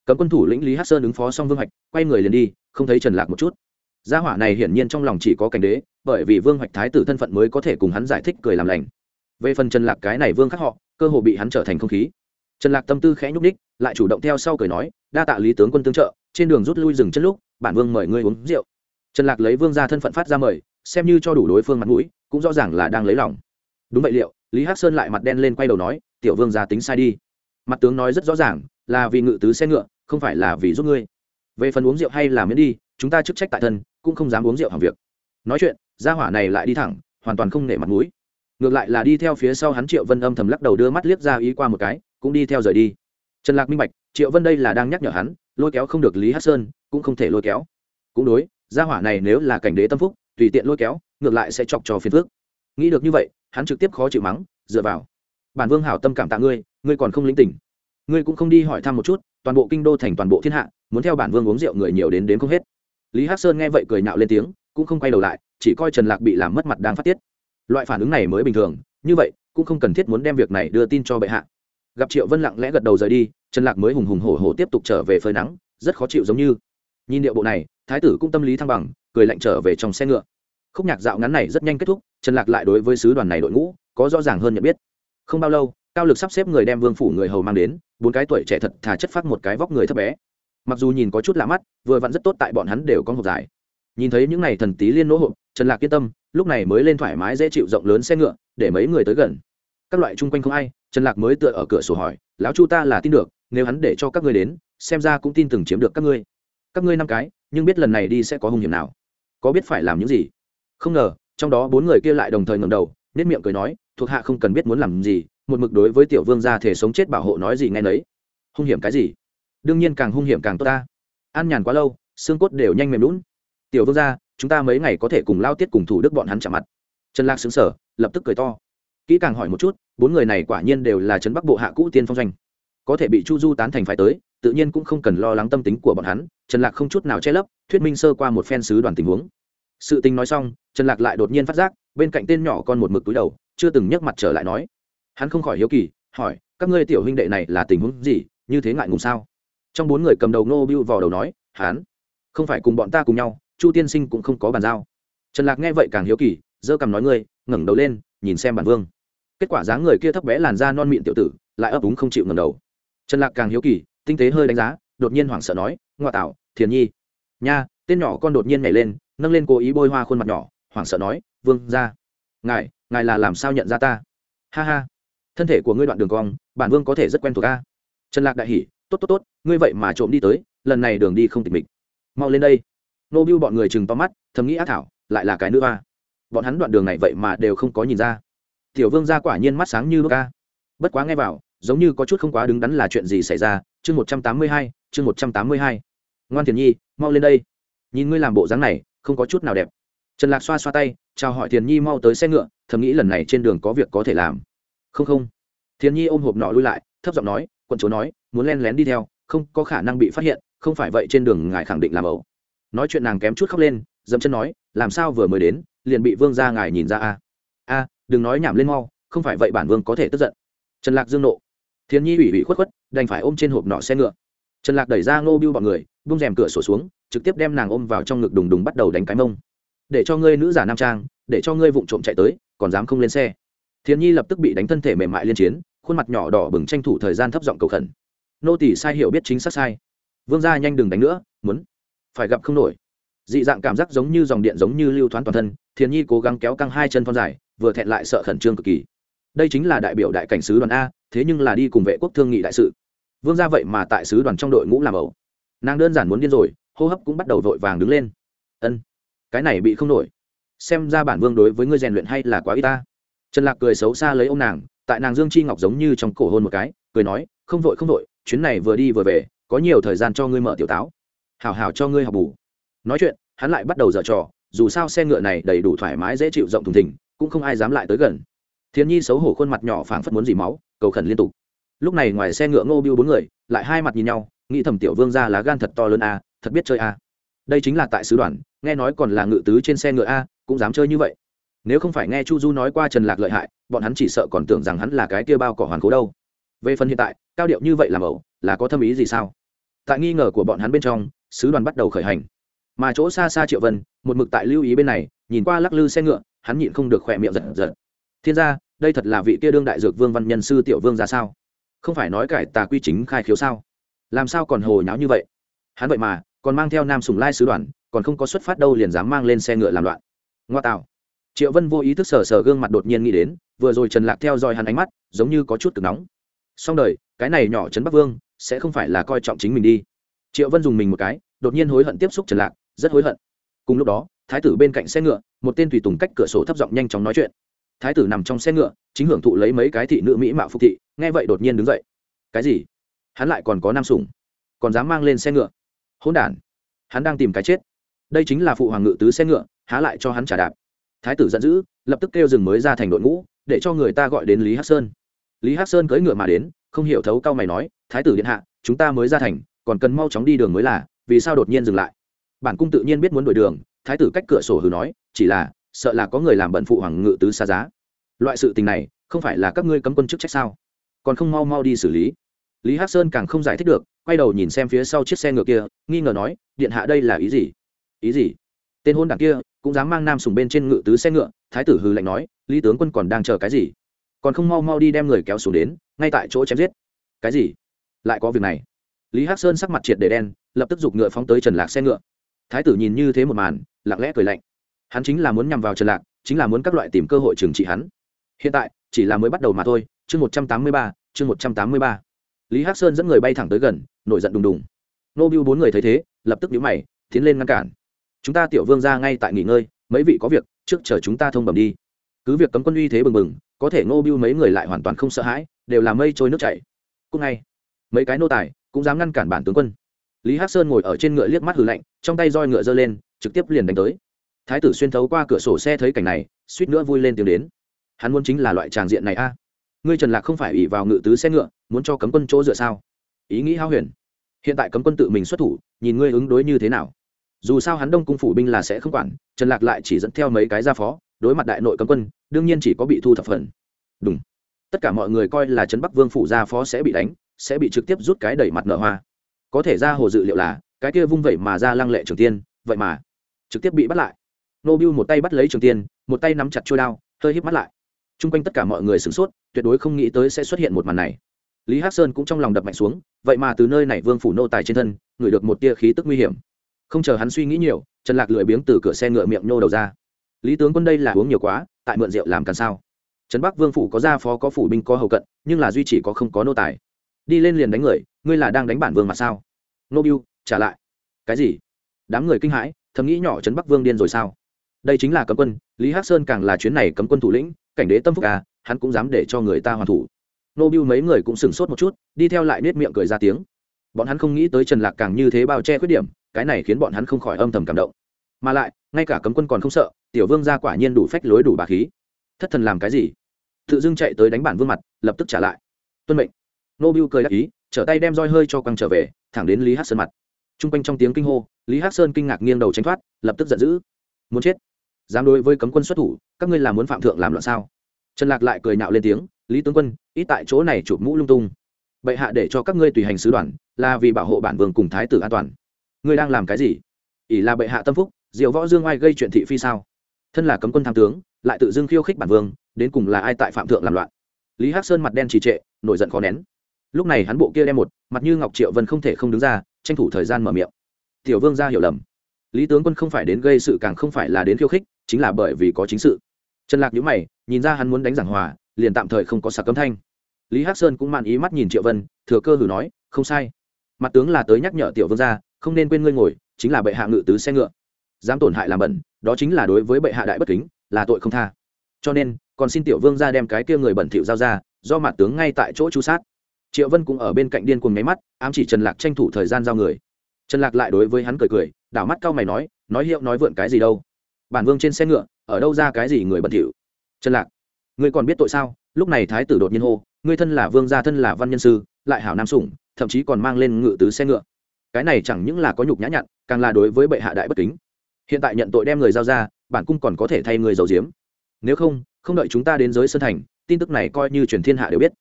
Cấm quân thủ lĩnh lý hát sơn ứng phó xong vương hoạch, quay người liền đi, không thấy trần lạc một chút. Gia hỏa này hiển nhiên trong lòng chỉ có cảnh đế, bởi vì vương hoạch thái tử thân phận mới có thể cùng hắn giải thích cười làm lành. Về phần trần lạc cái này vương khắc họ, cơ hồ bị hắn trở thành không khí. Trần lạc tâm tư khẽ nhúc ních lại chủ động theo sau cười nói, đa tạ lý tướng quân tương trợ, trên đường rút lui dừng chân lúc, bản vương mời ngươi uống rượu. Trần lạc lấy vương ra thân phận phát ra mời, xem như cho đủ đối phương mặt mũi cũng rõ ràng là đang lấy lòng. Đúng vậy liệu, lý hắc sơn lại mặt đen lên quay đầu nói, tiểu vương gia tính sai đi. Mặt tướng nói rất rõ ràng, là vì ngự tứ xe ngựa, không phải là vì giúp ngươi. Về phần uống rượu hay là miễn đi, chúng ta chức trách tại thân, cũng không dám uống rượu hàng việc. Nói chuyện, gia hỏa này lại đi thẳng, hoàn toàn không nể mặt mũi. Ngược lại là đi theo phía sau hắn triệu vân âm thầm lắc đầu đưa mắt liếc ra ý qua một cái, cũng đi theo rời đi. Trần lạc minh bạch, triệu vân đây là đang nhắc nhở hắn, lôi kéo không được lý hát sơn, cũng không thể lôi kéo. Cũng đối, gia hỏa này nếu là cảnh đế tâm phúc, tùy tiện lôi kéo ngược lại sẽ chọc cho phiền phước nghĩ được như vậy, hắn trực tiếp khó chịu mắng, dựa vào. Bản vương hảo tâm cảm tạ ngươi ngươi còn không lĩnh tỉnh. Ngươi cũng không đi hỏi thăm một chút, toàn bộ kinh đô thành toàn bộ thiên hạ, muốn theo bản vương uống rượu người nhiều đến đến không hết. Lý hắc sơn nghe vậy cười nhạo lên tiếng, cũng không quay đầu lại, chỉ coi trần lạc bị làm mất mặt đang phát tiết. Loại phản ứng này mới bình thường, như vậy, cũng không cần thiết muốn đem việc này đưa tin cho bệ hạ. Gặp triệu vân lặng lẽ gật đầu rời đi, trần lạc mới hùng hùng hổ hổ tiếp tục trở về phơi nắng, rất khó chịu giống như. Nhìn điệu bộ này, thái tử cũng tâm lý thăng bằng, cười lạnh trở về trong xe ngựa khúc nhạc dạo ngắn này rất nhanh kết thúc, trần lạc lại đối với sứ đoàn này đội ngũ có rõ ràng hơn nhận biết. Không bao lâu, cao lực sắp xếp người đem vương phủ người hầu mang đến, bốn cái tuổi trẻ thật thà chất phát một cái vóc người thấp bé. Mặc dù nhìn có chút lạ mắt, vừa vặn rất tốt tại bọn hắn đều có hộp dài nhìn thấy những n à y thần tí liên nỗ hộp, trần lạc yên tâm, lúc này mới lên thoải mái dễ chịu rộng lớn xe ngựa, để mấy người tới gần. Các loại chung quanh không ai, trần lạc mới tựa ở cửa sổ hỏi, lão chu ta là tin được, nếu hắn để cho các ngươi đến, xem ra cũng tin từng chiếm được các ngươi. Các ngươi năm cái, nhưng biết lần này đi sẽ có hung hiểm nào? Có biết phải làm những gì? Không ngờ, trong đó bốn người kia lại đồng thời ngầm đầu nết miệng cười nói, thuộc hạ không cần biết muốn làm gì, một mực đối với tiểu vương gia thể sống chết bảo hộ nói gì nghe nấy. Hung hiểm cái gì? Đương nhiên càng hung hiểm càng tốt ta. An nhàn quá lâu, xương cốt đều nhanh mềm lún. Tiểu vương gia, chúng ta mấy ngày có thể cùng lao tiết cùng thủ đức bọn hắn chạm mặt. Trần lạc xứng sở lập tức cười to. Kỹ càng hỏi một chút, bốn người này quả nhiên đều là trấn bắc bộ hạ cũ tiên phong doanh. Có thể bị chu du tán thành phải tới, tự nhiên cũng không cần lo lắng tâm tính của bọn hắn. Trần lạc không chút nào che lấp, thuyết minh sơ qua một phen sứ đoàn tình huống sự tình nói xong, trần lạc lại đột nhiên phát giác, bên cạnh tên nhỏ con một mực túi đầu, chưa từng nhấc mặt trở lại nói. Hắn không khỏi hiếu kỳ, hỏi, các ngươi tiểu huynh đệ này là tình huống gì, như thế ngại ngùng sao? Trong bốn người cầm đầu nô bưu vào đầu nói, hắn không phải cùng bọn ta cùng nhau, chu tiên sinh cũng không có bàn giao. Trần lạc nghe vậy càng hiếu kỳ dơ cầm nói ngươi, ngẩng đầu lên, nhìn xem bản vương. Kết quả dáng người kia thấp bé làn da non mịn tiểu tử, lại ấp úng không chịu ngẩng đầu. Trần lạc càng hiếu kỳ, tinh tế hơi đánh giá, đột nhiên hoảng sợ nói, ngoa tạo, thiền nhi, nha tên nhỏ con đột nhiên nhảy lên, nâng lên cố ý bôi hoa khuôn mặt nhỏ, hoảng sợ nói, vương ra ngài ngài là làm sao nhận ra ta? Ha ha, thân thể của ngươi đoạn đường cong, bản vương có thể rất quen thuộc ta trần lạc đại hỉ, tốt tốt tốt, ngươi vậy mà trộm đi tới, lần này đường đi không tịch mịch. Mau lên đây. Nô bưu bọn người chừng to mắt, thầm nghĩ ác thảo, lại là cái nữ a bọn hắn đoạn đường này vậy mà đều không có nhìn ra. Tiểu vương ra quả nhiên mắt sáng như ca bất quá nghe vào, giống như có chút không quá đứng đắn là chuyện gì xảy ra. Chương một trăm tám mươi hai, chương một trăm tám mươi hai. Ngoan thiền nhi, mau lên đây nhìn ngươi làm bộ dáng này, không có chút nào đẹp. Trần lạc xoa xoa tay, chào hỏi thiền nhi mau tới xe ngựa, thầm nghĩ lần này trên đường có việc có thể làm. Không không. Thiền nhi ôm hộp nọ lui lại, thấp giọng nói, quận chúa nói, muốn len lén đi theo, không có khả năng bị phát hiện, không phải vậy trên đường ngài khẳng định làm ẩu. Nói chuyện nàng kém chút khóc lên dẫm chân nói, làm sao vừa mới đến, liền bị vương ra ngài nhìn ra a a đừng nói nhảm lên mau, không phải vậy bản vương có thể tức giận. Trần lạc dương nộ. Thiền nhi ủy ủy khuất khuất, đành phải ôm trên hộp nọ xe ngựa. Trần lạc đẩy ra ngô biêu bọn người bung rèm cửa sổ xuống trực tiếp đem nàng ôm vào trong ngực đùng đùng bắt đầu đánh cái mông. Để cho ngươi nữ giả nam trang, để cho ngươi vụng trộm chạy tới, còn dám không lên xe. Thiền nhi lập tức bị đánh thân thể mềm mại liên chiến, khuôn mặt nhỏ đỏ bừng tranh thủ thời gian thấp giọng cầu khẩn. Nô tỷ sai hiểu biết chính xác sai. Vương gia nhanh đừng đánh nữa, muốn phải gặp không nổi. Dị dạng cảm giác giống như dòng điện giống như lưu thoáng toàn thân, thiền nhi cố gắng kéo căng hai chân thon dài, vừa thẹn lại sợ khẩn trương cực kỳ. Đây chính là đại biểu đại cảnh sứ đoàn a, thế nhưng là đi cùng vệ quốc thương nghị đại sự. Vương gia vậy mà tại sứ đoàn trong đội ngũ làm ẩu. Nàng đơn giản muốn điên rồi hô hấp cũng bắt đầu vội vàng đứng lên. Ân, cái này bị không nổi. Xem ra bản vương đối với ngươi rèn luyện hay là quá y ta. Trần lạc cười xấu xa lấy ô m nàng, tại nàng dương chi ngọc giống như trong cổ hôn một cái, cười nói, không vội không vội, chuyến này vừa đi vừa về, có nhiều thời gian cho ngươi mở tiểu táo. Hào hào cho ngươi học bù. Nói chuyện, hắn lại bắt đầu dở trò, dù sao xe ngựa này đầy đủ thoải mái dễ chịu rộng thùng thình, cũng không ai dám lại tới gần. Thiên nhi xấu hổ khuôn mặt nhỏ phảng phất muốn dì máu, cầu khẩn liên tục. Lúc này ngoài xe ngựa ngô biêu bốn người, lại hai mặt nhìn nhau, nghĩ thầm tiểu vương ra lá gan thật to lớn a thật biết chơi a. Đây chính là tại sứ đoàn, nghe nói còn là ngự tứ trên xe ngựa a, cũng dám chơi như vậy. Nếu không phải nghe chu du nói qua trần lạc lợi hại, bọn hắn chỉ sợ còn tưởng rằng hắn là cái kia bao cỏ hoàn cố đâu. Về phần hiện tại, cao điệu như vậy làm ẩu, là có thâm ý gì sao? Tại nghi ngờ của bọn hắn bên trong, sứ đoàn bắt đầu khởi hành. Mà chỗ xa xa triệu vân, một mực tại lưu ý bên này, nhìn qua lắc lư xe ngựa, hắn nhịn không được khỏe miệng giật giật. Thiên gia, đây thật là vị kia đương đại dược vương văn nhân sư tiểu vương ra sao? Không phải nói cải tà quy chính khai khiếu sao? Làm sao còn hồ nháo như vậy? Hắn vậy mà còn mang theo nam sùng lai sứ đoàn, còn không có xuất phát đâu liền dám mang lên xe ngựa làm loạn. Ngoa tạo. Triệu vân vô ý thức sờ sờ gương mặt đột nhiên nghĩ đến, vừa rồi trần lạc theo dõi hắn ánh mắt, giống như có chút cực nóng. Xong đời, cái này nhỏ trấn bắc vương, sẽ không phải là coi trọng chính mình đi. Triệu vân dùng mình một cái, đột nhiên hối hận tiếp xúc trần lạc, rất hối hận. Cùng lúc đó, thái tử bên cạnh xe ngựa, một tên tùy tùng cách cửa sổ thấp giọng nhanh chóng nói chuyện. Thái tử nằm trong xe ngựa, chính hưởng thụ lấy mấy cái thị nữ mỹ mạo phục thị, nghe vậy đột nhiên đứng dậy. Cái gì? Hắn lại còn có nam sủng còn dám mang lên xe ngựa? Hỗn đản. Hắn đang tìm cái chết. Đây chính là phụ hoàng ngự tứ xe ngựa, há lại cho hắn trả đạp. Thái tử giận dữ, lập tức kêu dừng mới ra thành đội ngũ, để cho người ta gọi đến lý hắc sơn. Lý hắc sơn cưỡi ngựa mà đến, không hiểu thấu cao mày nói, thái tử điện hạ, chúng ta mới ra thành, còn cần mau chóng đi đường mới là, vì sao đột nhiên dừng lại? Bản cung tự nhiên biết muốn đổi đường, thái tử cách cửa sổ hừ nói, chỉ là, sợ là có người làm bận phụ hoàng ngự tứ xa giá. Loại sự tình này, không phải là các ngươi cấm quân chức trách sao? Còn không mau mau đi xử lý lý hắc sơn càng không giải thích được, quay đầu nhìn xem phía sau chiếc xe ngựa kia, nghi ngờ nói, điện hạ đây là ý gì? Ý gì? Tên hôn đảng kia cũng dám mang nam sùng bên trên ngự tứ xe ngựa, thái tử hư lạnh nói, lý tướng quân còn đang chờ cái gì? Còn không mau mau đi đem người kéo xuống đến, ngay tại chỗ chém giết. Cái gì? Lại có việc này. Lý hắc sơn sắc mặt triệt để đen, lập tức giục ngựa phóng tới trần lạc xe ngựa. Thái tử nhìn như thế một màn, lặng lẽ cười lạnh. Hắn chính là muốn nhằm vào trần lạc, chính là muốn các loại tìm cơ hội trừng trị hắn. Hiện tại, chỉ là mới bắt đầu mà thôi, chương một trăm tám mươi ba, chương một trăm tám mươi ba lý hắc sơn dẫn người bay thẳng tới gần, nổi giận đùng đùng. Nô Biêu bốn người thấy thế, lập tức nhíu mày, tiến lên ngăn cản. Chúng ta tiểu vương ra ngay tại nghỉ ngơi, mấy vị có việc, trước chờ chúng ta thông bẩm đi. Cứ việc cấm quân uy thế bừng bừng, có thể nô Biêu mấy người lại hoàn toàn không sợ hãi, đều là mây trôi nước chảy. Cũng ngay, mấy cái nô tài cũng dám ngăn cản bản tướng quân. Lý hắc sơn ngồi ở trên ngựa liếc mắt hừ lạnh, trong tay roi ngựa giơ lên, trực tiếp liền đánh tới. Thái tử xuyên thấu qua cửa sổ xe thấy cảnh này, suýt nữa vui lên tiếng đến. Hắn muốn chính là loại tràng diện này a ngươi trần lạc không phải ủy vào ngự tứ xe ngựa, muốn cho cấm quân chỗ dựa sao? Ý nghĩ hao huyền. Hiện tại cấm quân tự mình xuất thủ, nhìn ngươi ứng đối như thế nào. Dù sao hắn đông cung phủ binh là sẽ không quản, trần lạc lại chỉ dẫn theo mấy cái gia phó, đối mặt đại nội cấm quân, đương nhiên chỉ có bị thu thập phần. Đúng. Tất cả mọi người coi là trấn bắc vương phủ gia phó sẽ bị đánh, sẽ bị trực tiếp rút cái đẩy mặt nở hoa. Có thể ra hồ dự liệu là, cái kia vung vẩy mà ra lăng lệ trường tiên, vậy mà, trực tiếp bị bắt lại. Nô bưu một tay bắt lấy trường tiên, một tay nắm chặt trôi đao, hơi híp mắt lại chung quanh tất cả mọi người sửng sốt, tuyệt đối không nghĩ tới sẽ xuất hiện một màn này. Lý hắc sơn cũng trong lòng đập mạnh xuống, vậy mà từ nơi này vương phủ nô tài trên thân, ngửi được một tia khí tức nguy hiểm. Không chờ hắn suy nghĩ nhiều, trần lạc lười biếng từ cửa xe ngựa miệng nhô đầu ra. Lý tướng quân đây là uống nhiều quá, tại mượn rượu làm càn sao? Trấn bắc vương phủ có gia phó, có phủ binh, có hầu cận, nhưng là duy chỉ có không có nô tài. Đi lên liền đánh người, ngươi là đang đánh bản vương mà sao? Nô biu trả lại. Cái gì? Đám người kinh hãi, thầm nghĩ nhỏ trấn bắc vương điên rồi sao? Đây chính là cấm quân, lý hắc sơn càng là chuyến này cấm quân thủ lĩnh cảnh đế tâm phúc à hắn cũng dám để cho người ta hoàn thủ. Nô bưu mấy người cũng sửng sốt một chút, đi theo lại nết miệng cười ra tiếng. Bọn hắn không nghĩ tới trần lạc càng như thế bao che khuyết điểm, cái này khiến bọn hắn không khỏi âm thầm cảm động. Mà lại, ngay cả cấm quân còn không sợ, tiểu vương gia quả nhiên đủ phách lối đủ bà khí. Thất thần làm cái gì? Tự dưng chạy tới đánh bản vương mặt, lập tức trả lại. Tuân mệnh. Nô bưu cười đáp ý, trở tay đem roi hơi cho quăng trở về, thẳng đến lý hát sơn mặt. T r u n g quanh trong tiếng kinh hô, lý hát sơn kinh ngạc nghiêng đầu tránh thoát, lập tức giận dữ. Muốn chết dám đối với cấm quân xuất thủ, các ngươi làm muốn phạm thượng làm loạn sao? Trần lạc lại cười nhạo lên tiếng, lý tướng quân, ít tại chỗ này chụp mũ lung tung. Bệ hạ để cho các ngươi tùy hành sứ đoàn, là vì bảo hộ bản vương cùng thái tử an toàn. Ngươi đang làm cái gì? Ỷ là bệ hạ tâm phúc, diệu võ dương oai gây chuyện thị phi sao? Thân là cấm quân tham tướng, lại tự dưng khiêu khích bản vương, đến cùng là ai tại phạm thượng làm loạn? Lý hắc sơn mặt đen trì trệ, nổi giận khó nén. Lúc này hắn bộ kia đem một, mặt như ngọc triệu vân không thể không đứng ra, tranh thủ thời gian mở miệng. Tiểu vương ra hiểu lầm. Lý tướng quân không phải đến gây sự càng không phải là đến khiêu khích chính là bởi vì có chính sự. Trần lạc nhữ mày nhìn ra hắn muốn đánh giảng hòa liền tạm thời không có sạc cấm thanh. Lý hắc sơn cũng mạn ý mắt nhìn triệu vân thừa cơ hử nói không sai. Mặt tướng là tới nhắc nhở tiểu vương gia, không nên quên ngươi ngồi chính là bệ hạ ngự tứ xe ngựa. Dám tổn hại làm bẩn đó chính là đối với bệ hạ đại bất kính là tội không tha. Cho nên còn xin tiểu vương ra đem cái kia người bẩn thỉu giao ra do mặt tướng ngay tại chỗ chú sát. Triệu vân cũng ở bên cạnh điên cuồng nháy mắt ám chỉ trần lạc tranh thủ thời gian giao người. Trần lạc lại đối với hắn cười cười đảo mắt cao mày nói nói hiệu nói vượn cái gì đâu? Bản vương trên xe ngựa ở đâu ra cái gì người bẩn thỉu? Trần lạc ngươi còn biết tội sao? Lúc này thái tử đột nhiên hô ngươi thân là vương gia thân là văn nhân sư lại hảo nam sủng thậm chí còn mang lên ngự tứ xe ngựa. Cái này chẳng những là có nhục nhã nhặn càng là đối với bệ hạ đại bất kính. Hiện tại nhận tội đem người giao ra bản cung còn có thể thay người giàu diếm nếu không không đợi chúng ta đến giới sơn thành tin tức này coi như truyền thiên hạ đều biết.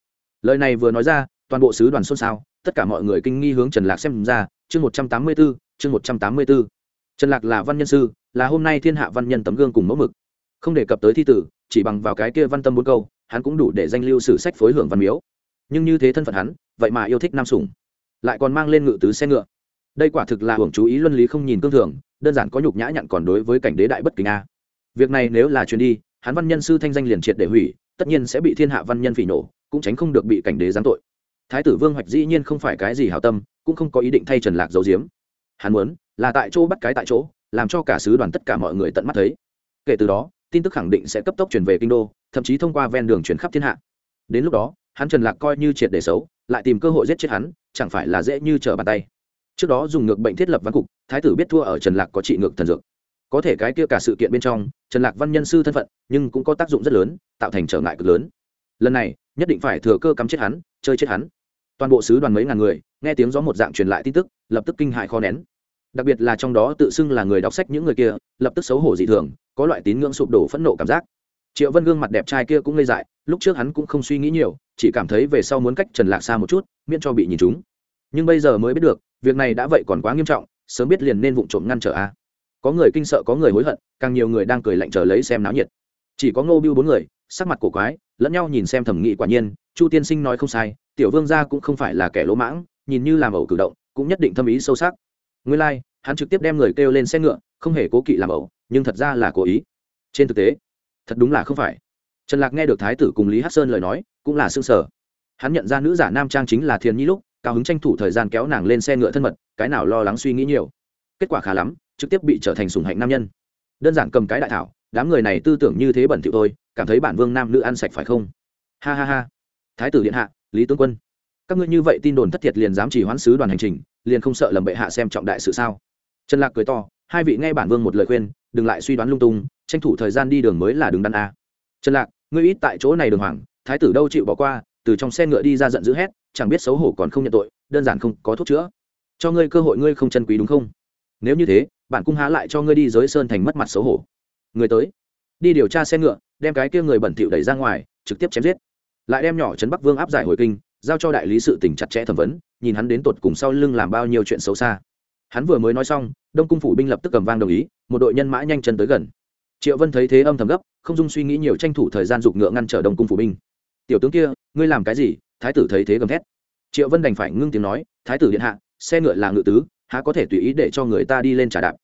Lời này vừa nói ra toàn bộ sứ đoàn xôn xao tất cả mọi người kinh nghi hướng trần lạc xem ra chương một trăm tám mươi 184, chương một trăm tám mươi 184. trần lạc là văn nhân sư là hôm nay thiên hạ văn nhân tấm gương cùng mẫu mực. Không đề cập tới thi tử, chỉ bằng vào cái kia văn tâm bốn câu, hắn cũng đủ để danh lưu sử sách phối hưởng văn miếu. Nhưng như thế thân phận hắn, vậy mà yêu thích nam sủng. Lại còn mang lên ngự tứ xe ngựa. Đây quả thực là hưởng chú ý luân lý không nhìn cương thường, đơn giản có nhục nhã nhặn còn đối với cảnh đế đại bất kính a. Việc này nếu là chuyến đi, hắn văn nhân sư thanh danh liền triệt để hủy, tất nhiên sẽ bị thiên hạ văn nhân phỉ nổ, cũng tránh không được bị cảnh đế giáng tội. Thái tử vương hoạch dĩ nhiên không phải cái gì hảo tâm, cũng không có ý định thay trần lạc giấu giếm. Hắn muốn là tại chỗ bắt cái tại chỗ làm cho cả sứ đoàn tất cả mọi người tận mắt thấy. Kể từ đó, tin tức khẳng định sẽ cấp tốc truyền về kinh đô, thậm chí thông qua ven đường chuyển khắp thiên hạ. Đến lúc đó, hắn trần lạc coi như triệt để xấu, lại tìm cơ hội giết chết hắn, chẳng phải là dễ như trở bàn tay. Trước đó dùng ngược bệnh thiết lập văn cục, thái tử biết thua ở trần lạc có trị ngược thần dược. Có thể cái kia cả sự kiện bên trong, trần lạc văn nhân sư thân phận, nhưng cũng có tác dụng rất lớn, tạo thành trở ngại cực lớn. Lần này, nhất định phải thừa cơ cắm chết hắn, chơi chết hắn. Toàn bộ sứ đoàn mấy ngàn người, nghe tiếng gió một dạng truyền lại tin tức, lập tức kinh hại khó nén đặc biệt là trong đó tự xưng là người đọc sách những người kia, lập tức xấu hổ dị thường, có loại tín ngưỡng sụp đổ phẫn nộ cảm giác. Triệu vân gương mặt đẹp trai kia cũng ngây dại, lúc trước hắn cũng không suy nghĩ nhiều, chỉ cảm thấy về sau muốn cách trần lạc xa một chút, miễn cho bị nhìn chúng nhưng bây giờ mới biết được, việc này đã vậy còn quá nghiêm trọng, sớm biết liền nên vụ trộm ngăn trở a. Có người kinh sợ, có người hối hận, càng nhiều người đang cười lạnh chờ lấy xem náo nhiệt. Chỉ có ngô biêu bốn người, sắc mặt cổ quái, lẫn nhau nhìn xem thẩm nghị quả nhiên, chu tiên sinh nói không sai, tiểu vương gia cũng không phải là kẻ lỗ mãng, nhìn như làm ẩu cử động, cũng nhất định thâm ý sâu sắc nguyên lai、like, hắn trực tiếp đem người kêu lên xe ngựa không hề cố kỵ làm ẩu nhưng thật ra là cố ý. Trên thực tế thật đúng là không phải. Trần lạc nghe được thái tử cùng lý hát sơn lời nói cũng là xương sở hắn nhận ra nữ giả nam trang chính là thiền nhi lúc cao hứng tranh thủ thời gian kéo nàng lên xe ngựa thân mật cái nào lo lắng suy nghĩ nhiều. Kết quả khá lắm trực tiếp bị trở thành sùng hạnh nam nhân. Đơn giản cầm cái đại thảo đám người này tư tưởng như thế bẩn thỉu thôi cảm thấy bản vương nam nữ ăn sạch phải không? Ha ha ha. Thái tử điện hạ lý tướng quân. Các ngươi như vậy tin đồn thất thiệt liền dám chỉ hoãn sứ đoàn hành trình liền không sợ lầm bệ hạ xem trọng đại sự sao? Trần lạc cười to, hai vị nghe bản vương một lời khuyên, đừng lại suy đoán lung tung, tranh thủ thời gian đi đường mới là đường đắn a. Trần lạc, ngươi ít tại chỗ này đường hoàng, thái tử đâu chịu bỏ qua, từ trong xe ngựa đi ra giận dữ hét, chẳng biết xấu hổ còn không nhận tội, đơn giản không có thuốc chữa. Cho ngươi cơ hội ngươi không chân quý đúng không? Nếu như thế, bản cung há lại cho ngươi đi giới sơn thành mất mặt xấu hổ. Người tới. Đi điều tra xe ngựa, đem cái kia người bẩn thỉu đẩy ra ngoài, trực tiếp chém giết. Lại đem nhỏ trấn bắc vương áp giải hồi kinh, giao cho đại lý sự tỉnh chặt chẽ thẩm vấn nhìn hắn đến tột cùng sau lưng làm bao nhiêu chuyện xấu xa. Hắn vừa mới nói xong, đông cung phủ binh lập tức cầm vang đồng ý, một đội nhân mã nhanh chân tới gần. Triệu vân thấy thế âm thầm gấp, không dung suy nghĩ nhiều tranh thủ thời gian giục ngựa ngăn trở đông cung phủ binh. Tiểu tướng kia, ngươi làm cái gì? Thái tử thấy thế gầm thét. Triệu vân đành phải ngưng tiếng nói, thái tử điện hạ, xe ngựa là ngự tứ, há có thể tùy ý để cho người ta đi lên trả đạp?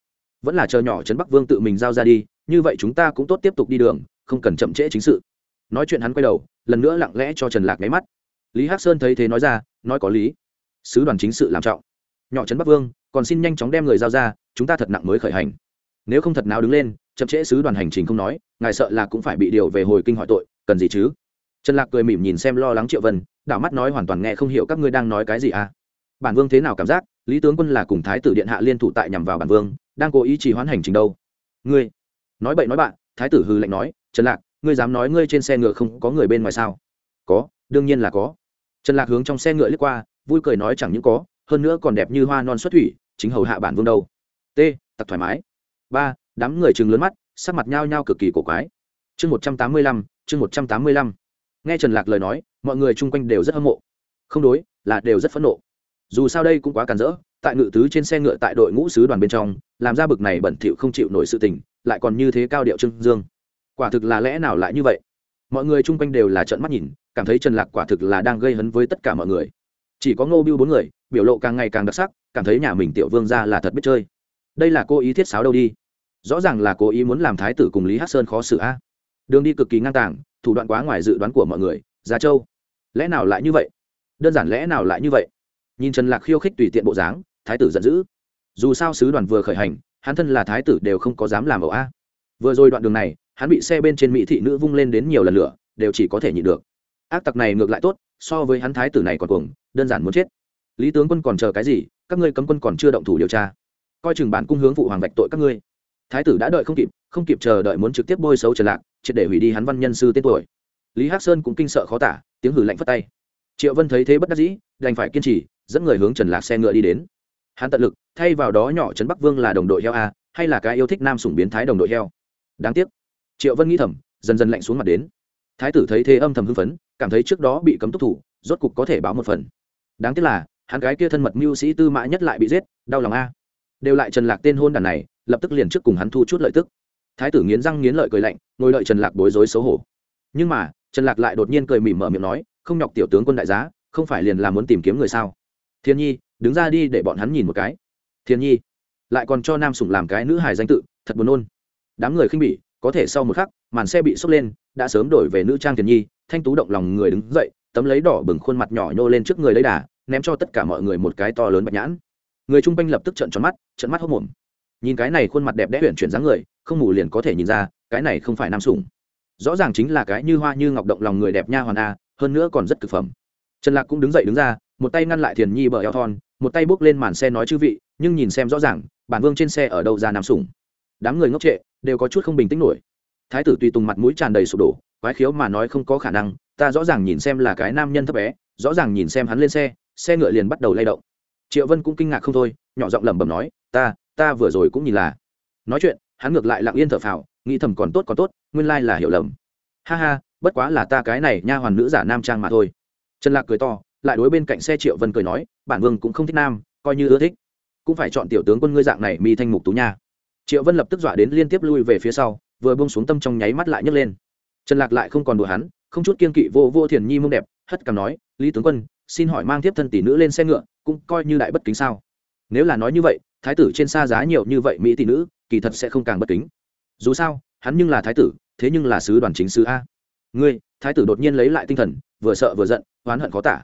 Vẫn là chờ nhỏ trấn bắc vương tự mình giao ra đi, như vậy chúng ta cũng tốt tiếp tục đi đường, không cần chậm trễ chính sự. Nói chuyện hắn quay đầu, lần nữa lặng lẽ cho trần lạc nháy mắt. Lý hắc sơn thấy thế nói ra, nói có lý sứ đoàn chính sự làm trọng. Nhỏ trấn bắc vương, còn xin nhanh chóng đem người giao ra, chúng ta thật nặng mới khởi hành. Nếu không thật nào đứng lên, chậm trễ sứ đoàn hành trình không nói, ngài sợ là cũng phải bị điều về hồi kinh hỏi tội, cần gì chứ? Trần lạc cười mỉm nhìn xem lo lắng triệu vân, đảo mắt nói hoàn toàn nghe không hiểu các ngươi đang nói cái gì à? Bản vương thế nào cảm giác, lý tướng quân là cùng thái tử điện hạ liên thủ tại nhằm vào bản vương, đang cố ý trì hoãn hành trình đâu? Ngươi, nói bậy nói bạn, thái tử hư lệnh nói, trần lạc, ngươi dám nói ngươi trên xe ngựa không có người bên ngoài sao? Có, đương nhiên là có. Trần lạc hướng trong xe ngựa lướt qua vui cười nói chẳng những có, hơn nữa còn đẹp như hoa non xuất thủy, chính hầu hạ bản vương đâu. T, tặc thoải mái. Ba, đám người chừng lớn mắt, sắc mặt nhao nhao cực kỳ cổ quái. Chương một trăm tám mươi lăm, chương một trăm tám mươi lăm. Nghe trần lạc lời nói, mọi người chung quanh đều rất hâm mộ. Không đối, là đều rất phẫn nộ. Dù sao đây cũng quá cản rỡ, tại ngự tứ trên xe ngựa tại đội ngũ sứ đoàn bên trong, làm ra bực này bẩn thỉu không chịu nổi sự tình, lại còn như thế cao điệu trưng dương. Quả thực là lẽ nào lại như vậy? Mọi người chung quanh đều là trợn mắt nhìn, cảm thấy trần lạc quả thực là đang gây hấn với tất cả mọi người chỉ có ngô biêu bốn người, biểu lộ càng ngày càng đặc sắc, cảm thấy nhà mình tiểu vương ra là thật biết chơi. Đây là cô ý thiết sáo đâu đi? Rõ ràng là cố ý muốn làm thái tử cùng lý hát sơn khó xử a. À? Đường đi cực kỳ ngang tàng, thủ đoạn quá ngoài dự đoán của mọi người giá châu. Lẽ nào lại như vậy? Đơn giản lẽ nào lại như vậy? Nhìn trần lạc khiêu khích tùy tiện bộ dáng, thái tử giận dữ. Dù sao sứ đoàn vừa khởi hành, hắn thân là thái tử đều không có dám làm ẩu a. Vừa rồi đoạn đường này, hắn bị xe bên trên mỹ thị nữ vung lên đến nhiều lần lửa, đều chỉ có thể nhịn được ác tặc này ngược lại tốt, so với hắn thái tử này còn cuồng, đơn giản muốn chết. Lý tướng quân còn chờ cái gì? Các ngươi cấm quân còn chưa động thủ điều tra. Coi chừng bản cung hướng vụ hoàng bạch tội các ngươi. Thái tử đã đợi không kịp không kịp chờ đợi muốn trực tiếp bôi xấu trần lạc, triệt để hủy đi hắn văn nhân sư tên tuổi. Lý hắc sơn cũng kinh sợ khó tả, tiếng hử lạnh phất tay. Triệu vân thấy thế bất đắc dĩ, đành phải kiên trì, dẫn người hướng trần lạc xe ngựa đi đến. Hắn tận lực, thay vào đó nhỏ trấn bắc vương là đồng đội heo a, hay là cái yêu thích nam sủng biến thái đồng đội heo. Đáng tiếc. Triệu vân nghĩ thầm, dần dần lạnh xuống mặt đến. Thái tử thấy thế âm thầm hưng phấn cảm thấy trước đó bị cấm túc thủ, rốt cục có thể báo một phần. Đáng tiếc là, hắn gái kia thân mật mưu sĩ tư mã nhất lại bị giết, đau lòng a. Đều lại trần lạc tên hôn đàn này, lập tức liền trước cùng hắn thu chút lợi tức. Thái tử nghiến răng nghiến lợi cười lạnh, ngồi đợi trần lạc bối rối xấu hổ. Nhưng mà, trần lạc lại đột nhiên cười mỉm mở miệng nói, không nhọc tiểu tướng quân đại giá, không phải liền là muốn tìm kiếm người sao? Thiên nhi, đứng ra đi để bọn hắn nhìn một cái. Thiên nhi, lại còn cho nam sủng làm cái nữ hài danh tự, thật buồn nôn. Đám người khinh bỉ có thể sau một khắc, màn xe bị sốc lên, đã sớm đổi về nữ trang thiền nhi, thanh tú động lòng người đứng dậy, tấm lấy đỏ bừng khuôn mặt nhỏ nhô lên trước người lấy đà, ném cho tất cả mọi người một cái to lớn bạch nhãn. Người chung quanh lập tức trợn tròn mắt, trợn mắt hốc mồm nhìn cái này khuôn mặt đẹp đẽ huyện chuyển dáng người, không mù liền có thể nhìn ra, cái này không phải nam sủng. Rõ ràng chính là cái như hoa như ngọc động lòng người đẹp nha hoàn a, hơn nữa còn rất thực phẩm. Trần lạc cũng đứng dậy đứng ra, một tay ngăn lại thiền nhi bờ eo thon, một tay bước lên màn xe nói chư vị, nhưng nhìn xem rõ ràng, bản vương trên xe ở đâu ra nam sủng đám người ngốc trệ, đều có chút không bình tĩnh nổi. Thái tử tùy tùng mặt mũi tràn đầy sụp đổ, quái khiếu mà nói không có khả năng, ta rõ ràng nhìn xem là cái nam nhân thấp bé, rõ ràng nhìn xem hắn lên xe xe ngựa liền bắt đầu lay động. Triệu vân cũng kinh ngạc không thôi, nhỏ giọng lẩm bẩm nói, ta ta vừa rồi cũng nhìn là. Nói chuyện, hắn ngược lại lặng yên thở phào, nghĩ thầm còn tốt còn tốt, nguyên lai là hiểu lầm. Ha ha, bất quá là ta cái này nha hoàn nữ giả nam trang mà thôi. Trần lạc cười to, lại đối bên cạnh xe triệu vân cười nói, bản vương cũng không thích nam, coi như ưa thích. Cũng phải chọn tiểu tướng quân ngươi dạng này mi thanh mục tú nha triệu vân lập tức dọa đến liên tiếp lui về phía sau, vừa buông xuống tâm trong nháy mắt lại nhấc lên. Trần lạc lại không còn đùa hắn, không chút kiên kỵ vô vô thiền nhi mông đẹp, hất cằm nói, lý tướng quân, xin hỏi mang tiếp thân tỷ nữ lên xe ngựa, cũng coi như đại bất kính sao? Nếu là nói như vậy, thái tử trên xa giá nhiều như vậy mỹ tỷ nữ, kỳ thật sẽ không càng bất kính. Dù sao, hắn nhưng là thái tử, thế nhưng là sứ đoàn chính sứ a. Ngươi, thái tử đột nhiên lấy lại tinh thần, vừa sợ vừa giận, oán hận khó tả.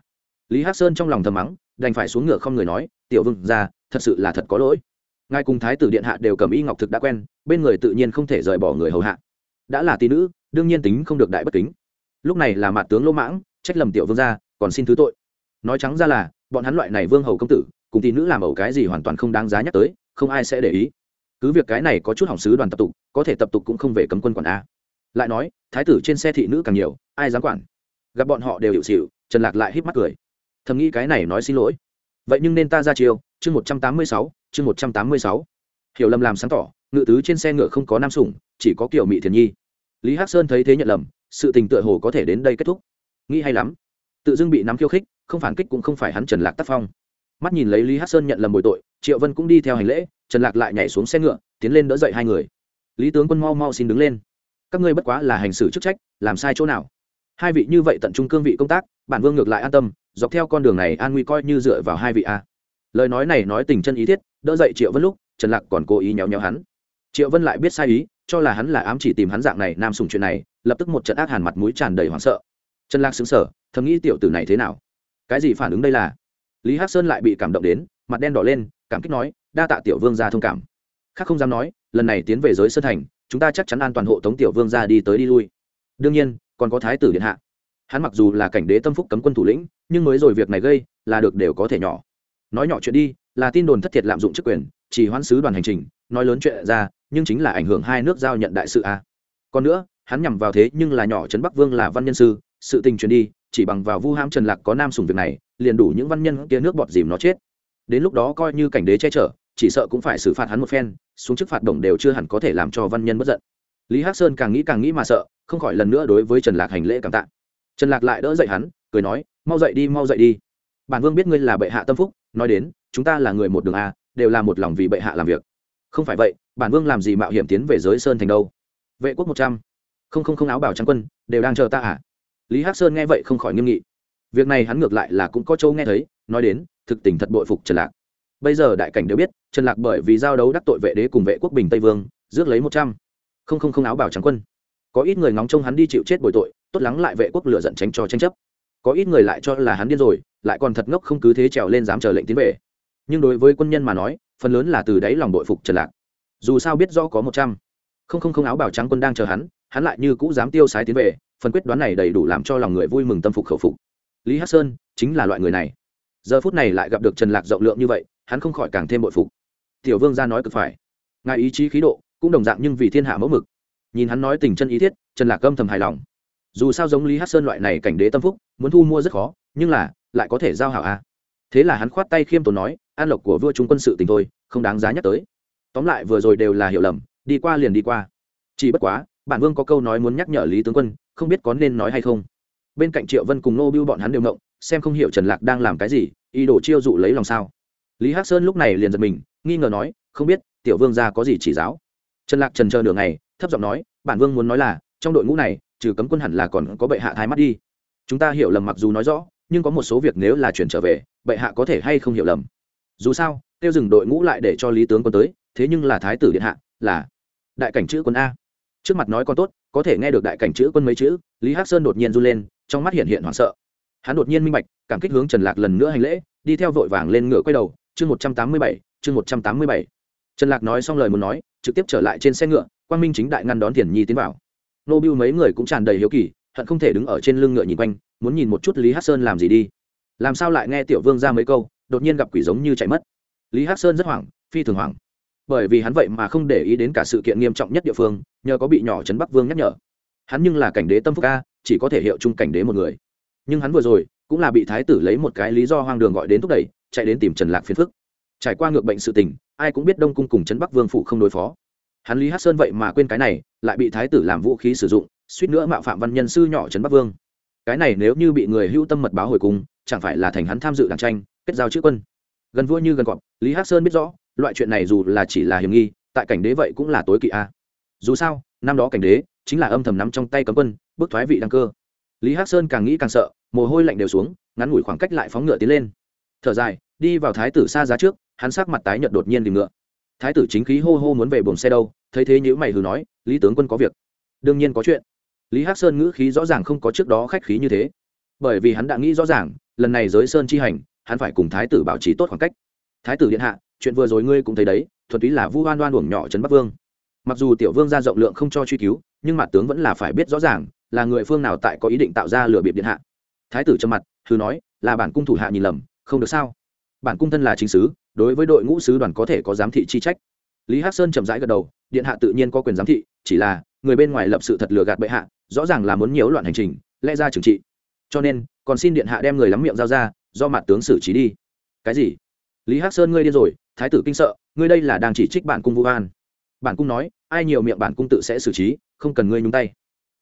Lý hắc sơn trong lòng thầm mắng, đành phải xuống ngựa không người nói, tiểu vương ra thật sự là thật có lỗi ngài cùng thái tử điện hạ đều cầm y ngọc thực đã quen, bên người tự nhiên không thể rời bỏ người hầu hạ. Đã là tỷ nữ, đương nhiên tính không được đại bất kính. Lúc này là mặt tướng lỗ mãng, trách lầm tiểu vương gia, còn xin thứ tội. Nói trắng ra là, bọn hắn loại này vương hầu công tử, cùng tỷ nữ làm ẩu cái gì hoàn toàn không đáng giá nhắc tới, không ai sẽ để ý. Cứ việc cái này có chút hỏng sứ đoàn tập tục, có thể tập tục cũng không về cấm quân quản a. Lại nói, thái tử trên xe thị nữ càng nhiều, ai dám quản? Gặp bọn họ đều hiệu xịu, trần lạc lại híp mắt cười. Thầm nghĩ cái này nói xin lỗi. Vậy nhưng nên ta ra chiêu, chương một trăm tám mươi sáu chương một trăm tám mươi sáu. Hiểu lầm làm sáng tỏ, ngự tứ trên xe ngựa không có nam sủng, chỉ có kiểu mỹ thiền nhi. Lý hắc sơn thấy thế nhận lầm, sự tình tựa hồ có thể đến đây kết thúc. Nghĩ hay lắm. Tự dưng bị nắm khiêu khích, không phản kích cũng không phải hắn trần lạc tác phong. Mắt nhìn lấy lý hắc sơn nhận lầm bồi tội, triệu vân cũng đi theo hành lễ, trần lạc lại nhảy xuống xe ngựa, tiến lên đỡ dậy hai người. Lý tướng quân mau mau xin đứng lên. Các ngươi bất quá là hành xử chức trách, làm sai chỗ nào? Hai vị như vậy tận trung cương vị công tác, bản vương ngược lại an tâm, dọc theo con đường này an nguy coi như dựa vào hai vị a lời nói này nói tình chân ý thiết, đỡ dậy triệu vân lúc, trần lạc còn cố ý nhéo nhéo hắn. Triệu vân lại biết sai ý, cho là hắn là ám chỉ tìm hắn dạng này nam sùng chuyện này, lập tức một trận ác hàn mặt mũi tràn đầy hoảng sợ. Trần lạc xứng sở thầm nghĩ tiểu tử này thế nào? Cái gì phản ứng đây là? Lý hắc sơn lại bị cảm động đến, mặt đen đỏ lên, cảm kích nói, đa tạ tiểu vương ra thông cảm. Khác không dám nói, lần này tiến về giới sơn thành, chúng ta chắc chắn an toàn hộ tống tiểu vương ra đi tới đi lui. Đương nhiên, còn có thái tử điện hạ. Hắn mặc dù là cảnh đế tâm phúc cấm quân thủ lĩnh, nhưng mới rồi việc này gây, là được đều có thể nhỏ nói nhỏ chuyện đi, là tin đồn thất thiệt lạm dụng chức quyền, chỉ hoãn sứ đoàn hành trình, nói lớn chuyện ra, nhưng chính là ảnh hưởng hai nước giao nhận đại sự a. Còn nữa, hắn nhằm vào thế nhưng là nhỏ trấn bắc vương là văn nhân sư, sự tình truyền đi, chỉ bằng vào vu ham trần lạc có nam sùng việc này, liền đủ những văn nhân kia nước bọt dìm nó chết. Đến lúc đó coi như cảnh đế che chở, chỉ sợ cũng phải xử phạt hắn một phen, xuống chức phạt đồng đều chưa hẳn có thể làm cho văn nhân bất giận. Lý hắc sơn càng nghĩ càng nghĩ mà sợ, không khỏi lần nữa đối với trần lạc hành lễ cảm tạ. Trần lạc lại đỡ dậy hắn, cười nói, mau dậy đi, mau dậy đi. Bản vương biết ngươi là bệ hạ tâm phúc nói đến, chúng ta là người một đường a, đều là một lòng vì bệ hạ làm việc. Không phải vậy, bản vương làm gì mạo hiểm tiến về giới sơn thành đâu? Vệ quốc một trăm. Không không không áo bảo trắng quân, đều đang chờ ta à? Lý hắc sơn nghe vậy không khỏi nghiêm nghị. Việc này hắn ngược lại là cũng có châu nghe thấy, nói đến, thực tình thật bội phục trần lạc. Bây giờ đại cảnh đều biết, trần lạc bởi vì giao đấu đắc tội vệ đế cùng vệ quốc bình tây vương, rước lấy một trăm. Không không không áo bảo trắng quân. Có ít người ngóng trông hắn đi chịu chết bồi tội, tốt lắng lại vệ quốc lựa giận tránh cho tranh chấp. Có ít người lại cho là hắn điên rồi lại còn thật ngốc không cứ thế trèo lên dám chờ lệnh tiến về. Nhưng đối với quân nhân mà nói, phần lớn là từ đáy lòng đội phục trần lạc. Dù sao biết rõ có một trăm. Không không không áo bảo trắng quân đang chờ hắn hắn lại như cũ dám tiêu sái tiến về, phần quyết đoán này đầy đủ làm cho lòng người vui mừng tâm phục khẩu phục. Lý hắc sơn chính là loại người này. Giờ phút này lại gặp được trần lạc rộng lượng như vậy, hắn không khỏi càng thêm bội phục. Tiểu vương ra nói cực phải. Ngài ý chí khí độ cũng đồng dạng nhưng vì thiên hạ mẫu mực. Nhìn hắn nói tình chân ý thiết, trần lạc âm thầm hài lòng. Dù sao giống lý hát sơn loại này cảnh đế tâm phúc, muốn thu mua rất khó, nhưng là lại có thể giao hảo a thế là hắn khoát tay khiêm tốn nói, an lộc của vua chúng quân sự tình thôi, không đáng giá nhắc tới. Tóm lại vừa rồi đều là hiểu lầm, đi qua liền đi qua. Chỉ bất quá, bản vương có câu nói muốn nhắc nhở lý tướng quân, không biết có nên nói hay không. Bên cạnh triệu vân cùng nô bưu bọn hắn đều ngộng, xem không hiểu trần lạc đang làm cái gì, ý đồ chiêu dụ lấy lòng sao. Lý hắc sơn lúc này liền giật mình, nghi ngờ nói, không biết, tiểu vương gia có gì chỉ giáo? Trần lạc trần chờ nửa ngày, thấp giọng nói, bản vương muốn nói là, trong đội ngũ này, trừ cấm quân hẳn là còn có bệ hạ thái mắt đi. Chúng ta hiểu lầm mặc dù nói rõ nhưng có một số việc nếu là chuyển trở về, bệ hạ có thể hay không hiểu lầm. Dù sao, tiêu dừng đội ngũ lại để cho lý tướng quân tới, thế nhưng là thái tử điện hạ, là đại cảnh chữ quân a. Trước mặt nói còn tốt, có thể nghe được đại cảnh chữ quân mấy chữ, lý hắc sơn đột nhiên run lên, trong mắt hiện hiện hoảng sợ. Hắn đột nhiên minh bạch, cảm kích hướng trần lạc lần nữa hành lễ, đi theo vội vàng lên ngựa quay đầu, chương một trăm tám mươi bảy, chương một trăm tám mươi bảy. Trần lạc nói xong lời muốn nói, trực tiếp trở lại trên xe ngựa, quang minh chính đại ngăn đón tiền nhi tiến vào. Nô bưu mấy người cũng tràn đầy hiếu kỳ, hận không thể đứng ở trên lưng ngựa nhìn quanh muốn nhìn một chút lý hát sơn làm gì đi. Làm sao lại nghe tiểu vương ra mấy câu, đột nhiên gặp quỷ giống như chạy mất. Lý hát sơn rất hoảng, phi thường hoảng. Bởi vì hắn vậy mà không để ý đến cả sự kiện nghiêm trọng nhất địa phương, nhờ có bị nhỏ trấn bắc vương nhắc nhở. Hắn nhưng là cảnh đế tâm phúc ca chỉ có thể hiệu chung cảnh đế một người. Nhưng hắn vừa rồi, cũng là bị thái tử lấy một cái lý do hoang đường gọi đến thúc đẩy, chạy đến tìm trần lạc phiền phức. Trải qua ngược bệnh sự tình, ai cũng biết đông cung cùng trấn bắc vương phụ không đối phó. Hắn lý hát sơn vậy mà quên cái này, lại bị thái tử làm vũ khí sử dụng, suýt nữa mạo phạm văn nhân sư nhỏ trấn bắc vương cái này nếu như bị người hữu tâm mật báo hồi cung, chẳng phải là thành hắn tham dự đảng tranh, kết giao chữ quân. Gần vua như gần cọp, lý Hắc sơn biết rõ, loại chuyện này dù là chỉ là hiểm nghi, tại cảnh đế vậy cũng là tối kỵ a. Dù sao, năm đó cảnh đế chính là âm thầm nắm trong tay cấm quân, bức thoái vị đăng cơ. Lý Hắc sơn càng nghĩ càng sợ, mồ hôi lạnh đều xuống, ngắn ngủi khoảng cách lại phóng ngựa tiến lên. Thở dài, đi vào thái tử xa giá trước, hắn sắc mặt tái nhợt đột nhiên tìm ngựa. Thái tử chính khí hô hô muốn về buồng xe đâu, thấy thế nhữ mày hừ nói, lý tướng quân có việc. Đương nhiên có chuyện lý hắc sơn ngữ khí rõ ràng không có trước đó khách khí như thế. Bởi vì hắn đã nghĩ rõ ràng, lần này giới sơn chi hành, hắn phải cùng thái tử bảo trì tốt khoảng cách. Thái tử điện hạ, chuyện vừa rồi ngươi cũng thấy đấy thuật túy là vu oan đoan uổng nhỏ trấn bắc vương. Mặc dù tiểu vương ra rộng lượng không cho truy cứu, nhưng mặt tướng vẫn là phải biết rõ ràng, là người phương nào tại có ý định tạo ra lừa bịp điện hạ. Thái tử trầm mặt thư nói, là bản cung thủ hạ nhìn lầm, không được sao? Bản cung thân là chính sứ, đối với đội ngũ sứ đoàn có thể có giám thị chi trách lý hắc sơn chậm rãi gật đầu, điện hạ tự nhiên có quyền giám thị, chỉ là, người bên ngoài lập sự thật lừa gạt bệ hạ, rõ ràng là muốn nhiễu loạn hành trình, lẽ ra trừng trị. Cho nên, còn xin điện hạ đem người lắm miệng giao ra, do mặt tướng xử trí đi. Cái gì? Lý hắc sơn ngươi điên rồi, thái tử kinh sợ, ngươi đây là đang chỉ trích bản cung vu an. Bản cung nói, ai nhiều miệng bản cung tự sẽ xử trí, không cần ngươi nhúng tay.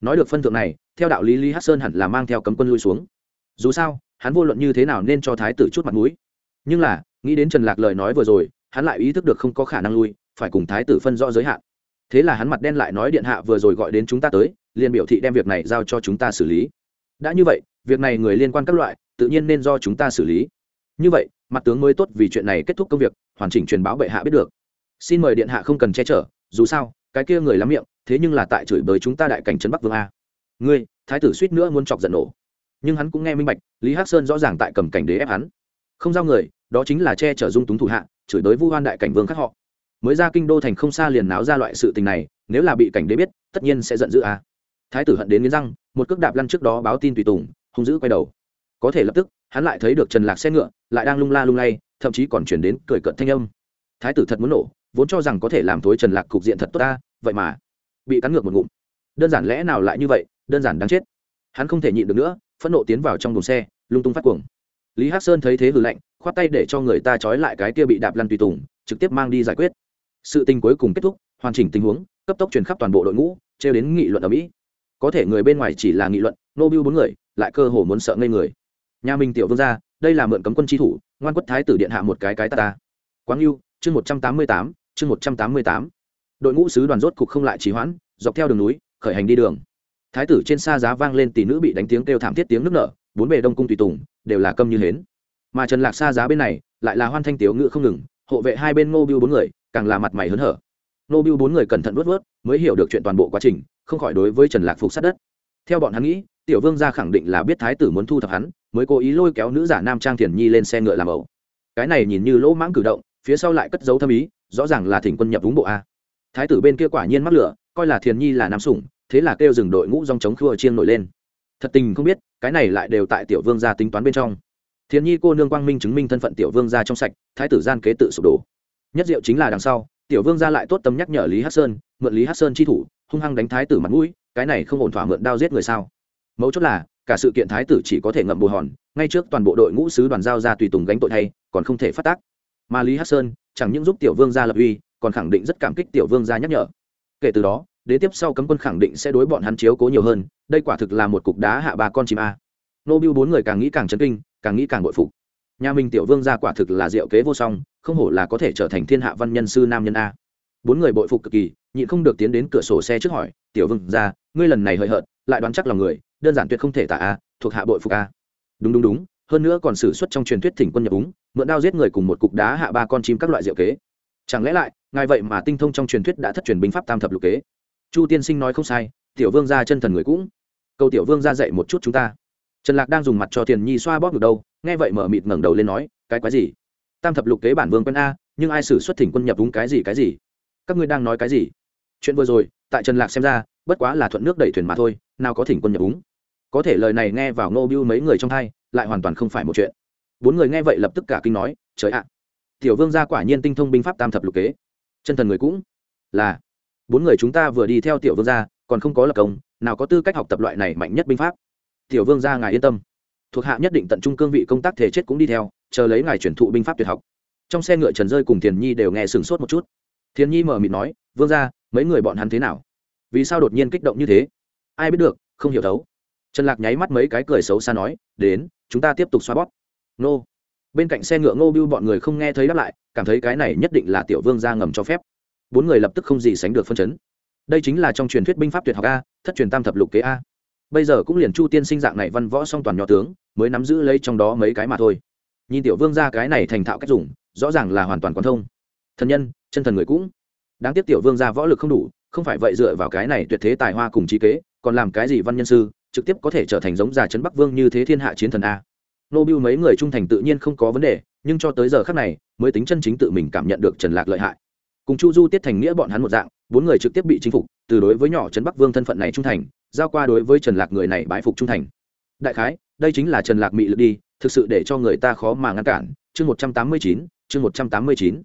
Nói được phân thượng này, theo đạo lý lý hắc sơn hẳn là mang theo cấm quân lui xuống. Dù sao, hắn vô luận như thế nào nên cho thái tử chút mặt mũi. Nhưng là, nghĩ đến trần lạc lời nói vừa rồi, hắn lại ý thức được không có khả năng lui phải cùng thái tử phân rõ giới hạn. Thế là hắn mặt đen lại nói điện hạ vừa rồi gọi đến chúng ta tới, liền biểu thị đem việc này giao cho chúng ta xử lý. Đã như vậy, việc này người liên quan các loại, tự nhiên nên do chúng ta xử lý. Như vậy, mặt tướng mới tốt vì chuyện này kết thúc công việc, hoàn chỉnh truyền báo bệ hạ biết được. Xin mời điện hạ không cần che chở, dù sao, cái kia người lắm miệng, thế nhưng là tại chửi bới chúng ta đại cảnh trấn bắc vương a. Ngươi, thái tử suýt nữa muốn chọc giận nổ. Nhưng hắn cũng nghe minh bạch, lý hắc sơn rõ ràng tại cầm cảnh đế ép hắn. Không giao người, đó chính là che chở dung túng thủ hạ, chửi bới vu hoan đại cảnh vương khác họ mới ra kinh đô thành không xa liền náo ra loại sự tình này, nếu là bị cảnh đế biết, tất nhiên sẽ giận dữ a. Thái tử hận đến nghiến răng, một cước đạp lăn trước đó báo tin tùy tùng, hung dữ quay đầu. Có thể lập tức, hắn lại thấy được trần lạc xe ngựa, lại đang lung la lung lay, thậm chí còn chuyển đến cười cận thanh âm. Thái tử thật muốn nổ, vốn cho rằng có thể làm thối trần lạc cục diện thật tốt ta, vậy mà bị cắn ngược một ngụm. Đơn giản lẽ nào lại như vậy, đơn giản đáng chết. Hắn không thể nhịn được nữa, phẫn nộ tiến vào trong đồn xe, lung tung phát cuồng. Lý hắc sơn thấy thế hừ lạnh, khoát tay để cho người ta trói lại cái kia bị đạp lăn tùy tùng, trực tiếp mang đi giải quyết sự tình cuối cùng kết thúc, hoàn chỉnh tình huống, cấp tốc truyền khắp toàn bộ đội ngũ treo đến nghị luận ở mỹ. Có thể người bên ngoài chỉ là nghị luận nô bưu bốn người, lại cơ hồ muốn sợ ngây người. Nhà mình tiểu vương gia, đây là mượn cấm quân tri thủ, ngoan quất thái tử điện hạ một cái cái ta ta. Quáng yêu chương một trăm tám mươi tám, chương một trăm tám mươi tám. Đội ngũ sứ đoàn rốt cục không lại trì hoãn, dọc theo đường núi, khởi hành đi đường. Thái tử trên xa giá vang lên tỷ nữ bị đánh tiếng kêu thảm thiết tiếng nước nở, bốn bề đông cung tùy tùng, đều là câm như hến. Mà trần lạc xa giá bên này, lại là hoan thanh tiếu ngự không ngừng, hộ vệ hai bên ngô biêu bốn người càng là mặt mày hớn hở. Ngô biêu bốn người cẩn thận vớt vớt mới hiểu được chuyện toàn bộ quá trình, không khỏi đối với trần lạc phục sát đất. Theo bọn hắn nghĩ, tiểu vương gia khẳng định là biết thái tử muốn thu thập hắn, mới cố ý lôi kéo nữ giả nam trang thiền nhi lên xe ngựa làm ẩu. Cái này nhìn như lỗ mãng cử động, phía sau lại cất dấu thâm ý, rõ ràng là thỉnh quân nhập đúng bộ a. Thái tử bên kia quả nhiên mắc lửa, coi là thiền nhi là nam sủng, thế là kêu dừng đội ngũ dòng chống khua chiên nổi lên. Thật tình không biết, cái này lại đều tại tiểu vương gia tính toán bên trong. Thiền nhi cô nương quang minh chứng minh thân phận tiểu vương gia trong sạch, thái tử gian kế tự sụp đổ nhất diệu chính là đằng sau, tiểu vương gia lại tốt tâm nhắc nhở lý hát sơn, mượn lý hát sơn chi thủ, hung hăng đánh thái tử mặt mũi, cái này không ổn thỏa mượn đao giết người sao? Mấu chốt là, cả sự kiện thái tử chỉ có thể ngậm bồ hòn, ngay trước toàn bộ đội ngũ sứ đoàn giao ra tùy tùng gánh tội thay, còn không thể phát tác. Mà lý hát sơn, chẳng những giúp tiểu vương gia lập uy, còn khẳng định rất cảm kích tiểu vương gia nhắc nhở. Kể từ đó đến tiếp sau cấm quân khẳng định sẽ đối bọn hắn chiếu cố nhiều hơn, đây quả thực là một cục đá hạ ba con chim a. Nô bưu bốn người càng nghĩ càng chấn kinh, càng nghĩ càng bội phục nhà mình tiểu vương gia quả thực là diệu kế vô song, không hổ là có thể trở thành thiên hạ văn nhân sư nam nhân a. Bốn người bội phục cực kỳ, nhịn không được tiến đến cửa sổ xe trước hỏi, tiểu vương gia, ngươi lần này hời hợt, lại đoán chắc lòng người, đơn giản tuyệt không thể tả a, thuộc hạ bội phục a. Đúng đúng đúng, hơn nữa còn xử suất trong truyền thuyết thỉnh quân nhập úng, mượn đao giết người cùng một cục đá hạ ba con chim các loại diệu kế. Chẳng lẽ lại, ngài vậy mà tinh thông trong truyền thuyết đã thất truyền binh pháp tam thập lục kế? Chu tiên sinh nói không sai, tiểu vương gia chân thần người cũng. Câu tiểu vương gia dạy một chút chúng ta trần lạc đang dùng mặt cho thiền nhi xoa bóp ngực đâu, nghe vậy mở mịt ngẩng đầu lên nói, cái quái gì? Tam thập lục kế bản vương quân a, nhưng ai xử xuất thỉnh quân nhập đúng cái gì cái gì? Các ngươi đang nói cái gì? Chuyện vừa rồi, tại trần lạc xem ra, bất quá là thuận nước đẩy thuyền mà thôi, nào có thỉnh quân nhập đúng. Có thể lời này nghe vào ngô bưu mấy người trong thai lại hoàn toàn không phải một chuyện. Bốn người nghe vậy lập tức cả kinh nói, trời ạ! Tiểu vương gia quả nhiên tinh thông binh pháp tam thập lục kế. Chân thần người cũng là bốn người chúng ta vừa đi theo tiểu vương gia, còn không có lập công, nào có tư cách học tập loại này mạnh nhất binh pháp tiểu vương gia ngài yên tâm. Thuộc hạ nhất định tận trung cương vị công tác thể chết cũng đi theo, chờ lấy ngài chuyển thụ binh pháp tuyệt học. Trong xe ngựa trần rơi cùng thiền nhi đều nghe sửng sốt một chút. Thiền nhi mở mịt nói, vương gia, mấy người bọn hắn thế nào? Vì sao đột nhiên kích động như thế? Ai biết được, không hiểu thấu. Trần lạc nháy mắt mấy cái cười xấu xa nói, đến, chúng ta tiếp tục xoa bóp. Nô. Bên cạnh xe ngựa ngô bưu bọn người không nghe thấy đáp lại, cảm thấy cái này nhất định là tiểu vương gia ngầm cho phép. Bốn người lập tức không gì sánh được phân chấn. Đây chính là trong truyền thuyết binh pháp tuyệt học a, thất truyền tam thập lục kế a bây giờ cũng liền chu tiên sinh dạng này văn võ song toàn nhỏ tướng, mới nắm giữ lấy trong đó mấy cái mà thôi. Nhìn tiểu vương ra cái này thành thạo cách dùng, rõ ràng là hoàn toàn quan thông. Thần nhân, chân thần người cũng. Đáng tiếc tiểu vương ra võ lực không đủ, không phải vậy dựa vào cái này tuyệt thế tài hoa cùng trí kế, còn làm cái gì văn nhân sư, trực tiếp có thể trở thành giống già trấn bắc vương như thế thiên hạ chiến thần a. Nô bưu mấy người trung thành tự nhiên không có vấn đề, nhưng cho tới giờ khác này, mới tính chân chính tự mình cảm nhận được trần lạc lợi hại. Cùng chu du tiết thành nghĩa bọn hắn một dạng, bốn người trực tiếp bị chinh phục, từ đối với nhỏ trấn bắc vương thân phận này trung thành giao qua đối với trần lạc người này bái phục trung thành. Đại khái, đây chính là trần lạc mị lực đi, thực sự để cho người ta khó mà ngăn cản. Chương một trăm tám mươi chín, chương một trăm tám mươi chín.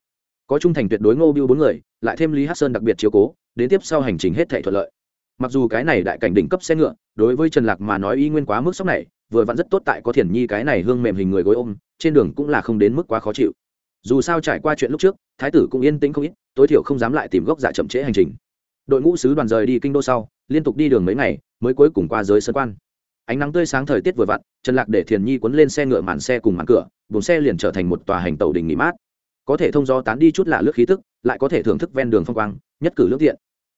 Có trung thành tuyệt đối ngô biêu bốn người, lại thêm lý hát sơn đặc biệt chiếu cố, đến tiếp sau hành trình hết thể thuận lợi. Mặc dù cái này đại cảnh đỉnh cấp xe ngựa, đối với trần lạc mà nói y nguyên quá mức sốc này, vừa vặn rất tốt tại có thiền nhi cái này hương mềm hình người gối ôm, trên đường cũng là không đến mức quá khó chịu. Dù sao trải qua chuyện lúc trước, thái tử cũng yên tĩnh không ít, tối thiểu không dám lại tìm gốc giả chậm trễ hành trình đội ngũ sứ đoàn rời đi kinh đô sau, liên tục đi đường mấy ngày, mới cuối cùng qua giới sân quan. Ánh nắng tươi sáng thời tiết vừa vặn, trần lạc để thiền nhi quấn lên xe ngựa màn xe cùng màn cửa, buồng xe liền trở thành một tòa hành tàu đình nghỉ mát. Có thể thông gió tán đi chút lạ lướt khí tức, lại có thể thưởng thức ven đường phong quang, nhất cử lướt tiện.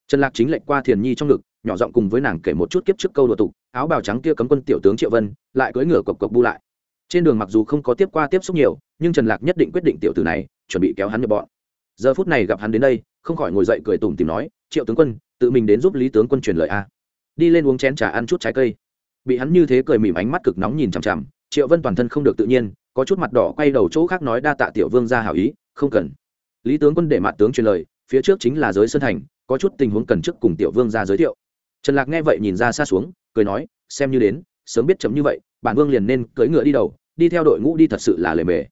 Trần lạc chính lệnh qua thiền nhi trong ngực, nhỏ giọng cùng với nàng kể một chút kiếp trước câu đùa tục, áo bào trắng kia cấm quân tiểu tướng triệu vân, lại cưỡi ngựa cộc cộc bu lại. Trên đường mặc dù không có tiếp qua tiếp xúc nhiều, nhưng trần lạc nhất định quyết định tiểu tử này, chuẩn bị kéo hắn nhập bọn. Giờ phút này gặp hắn đến đây, không khỏi ngồi dậy cười tủm tìm nói triệu tướng quân, tự mình đến giúp lý tướng quân truyền lời a. Đi lên uống chén trà ăn chút trái cây. Bị hắn như thế cười mỉm ánh mắt cực nóng nhìn chằm chằm, triệu vân toàn thân không được tự nhiên, có chút mặt đỏ quay đầu chỗ khác nói đa tạ tiểu vương ra hảo ý, không cần. Lý tướng quân để mặt tướng truyền lời, phía trước chính là giới sơn thành, có chút tình huống cần trước cùng tiểu vương ra giới thiệu. Trần lạc nghe vậy nhìn ra xa xuống, cười nói, xem như đến, sớm biết chấm như vậy, bản vương liền nên cưỡi ngựa đi đầu, đi theo đội ngũ đi thật sự là lề mề.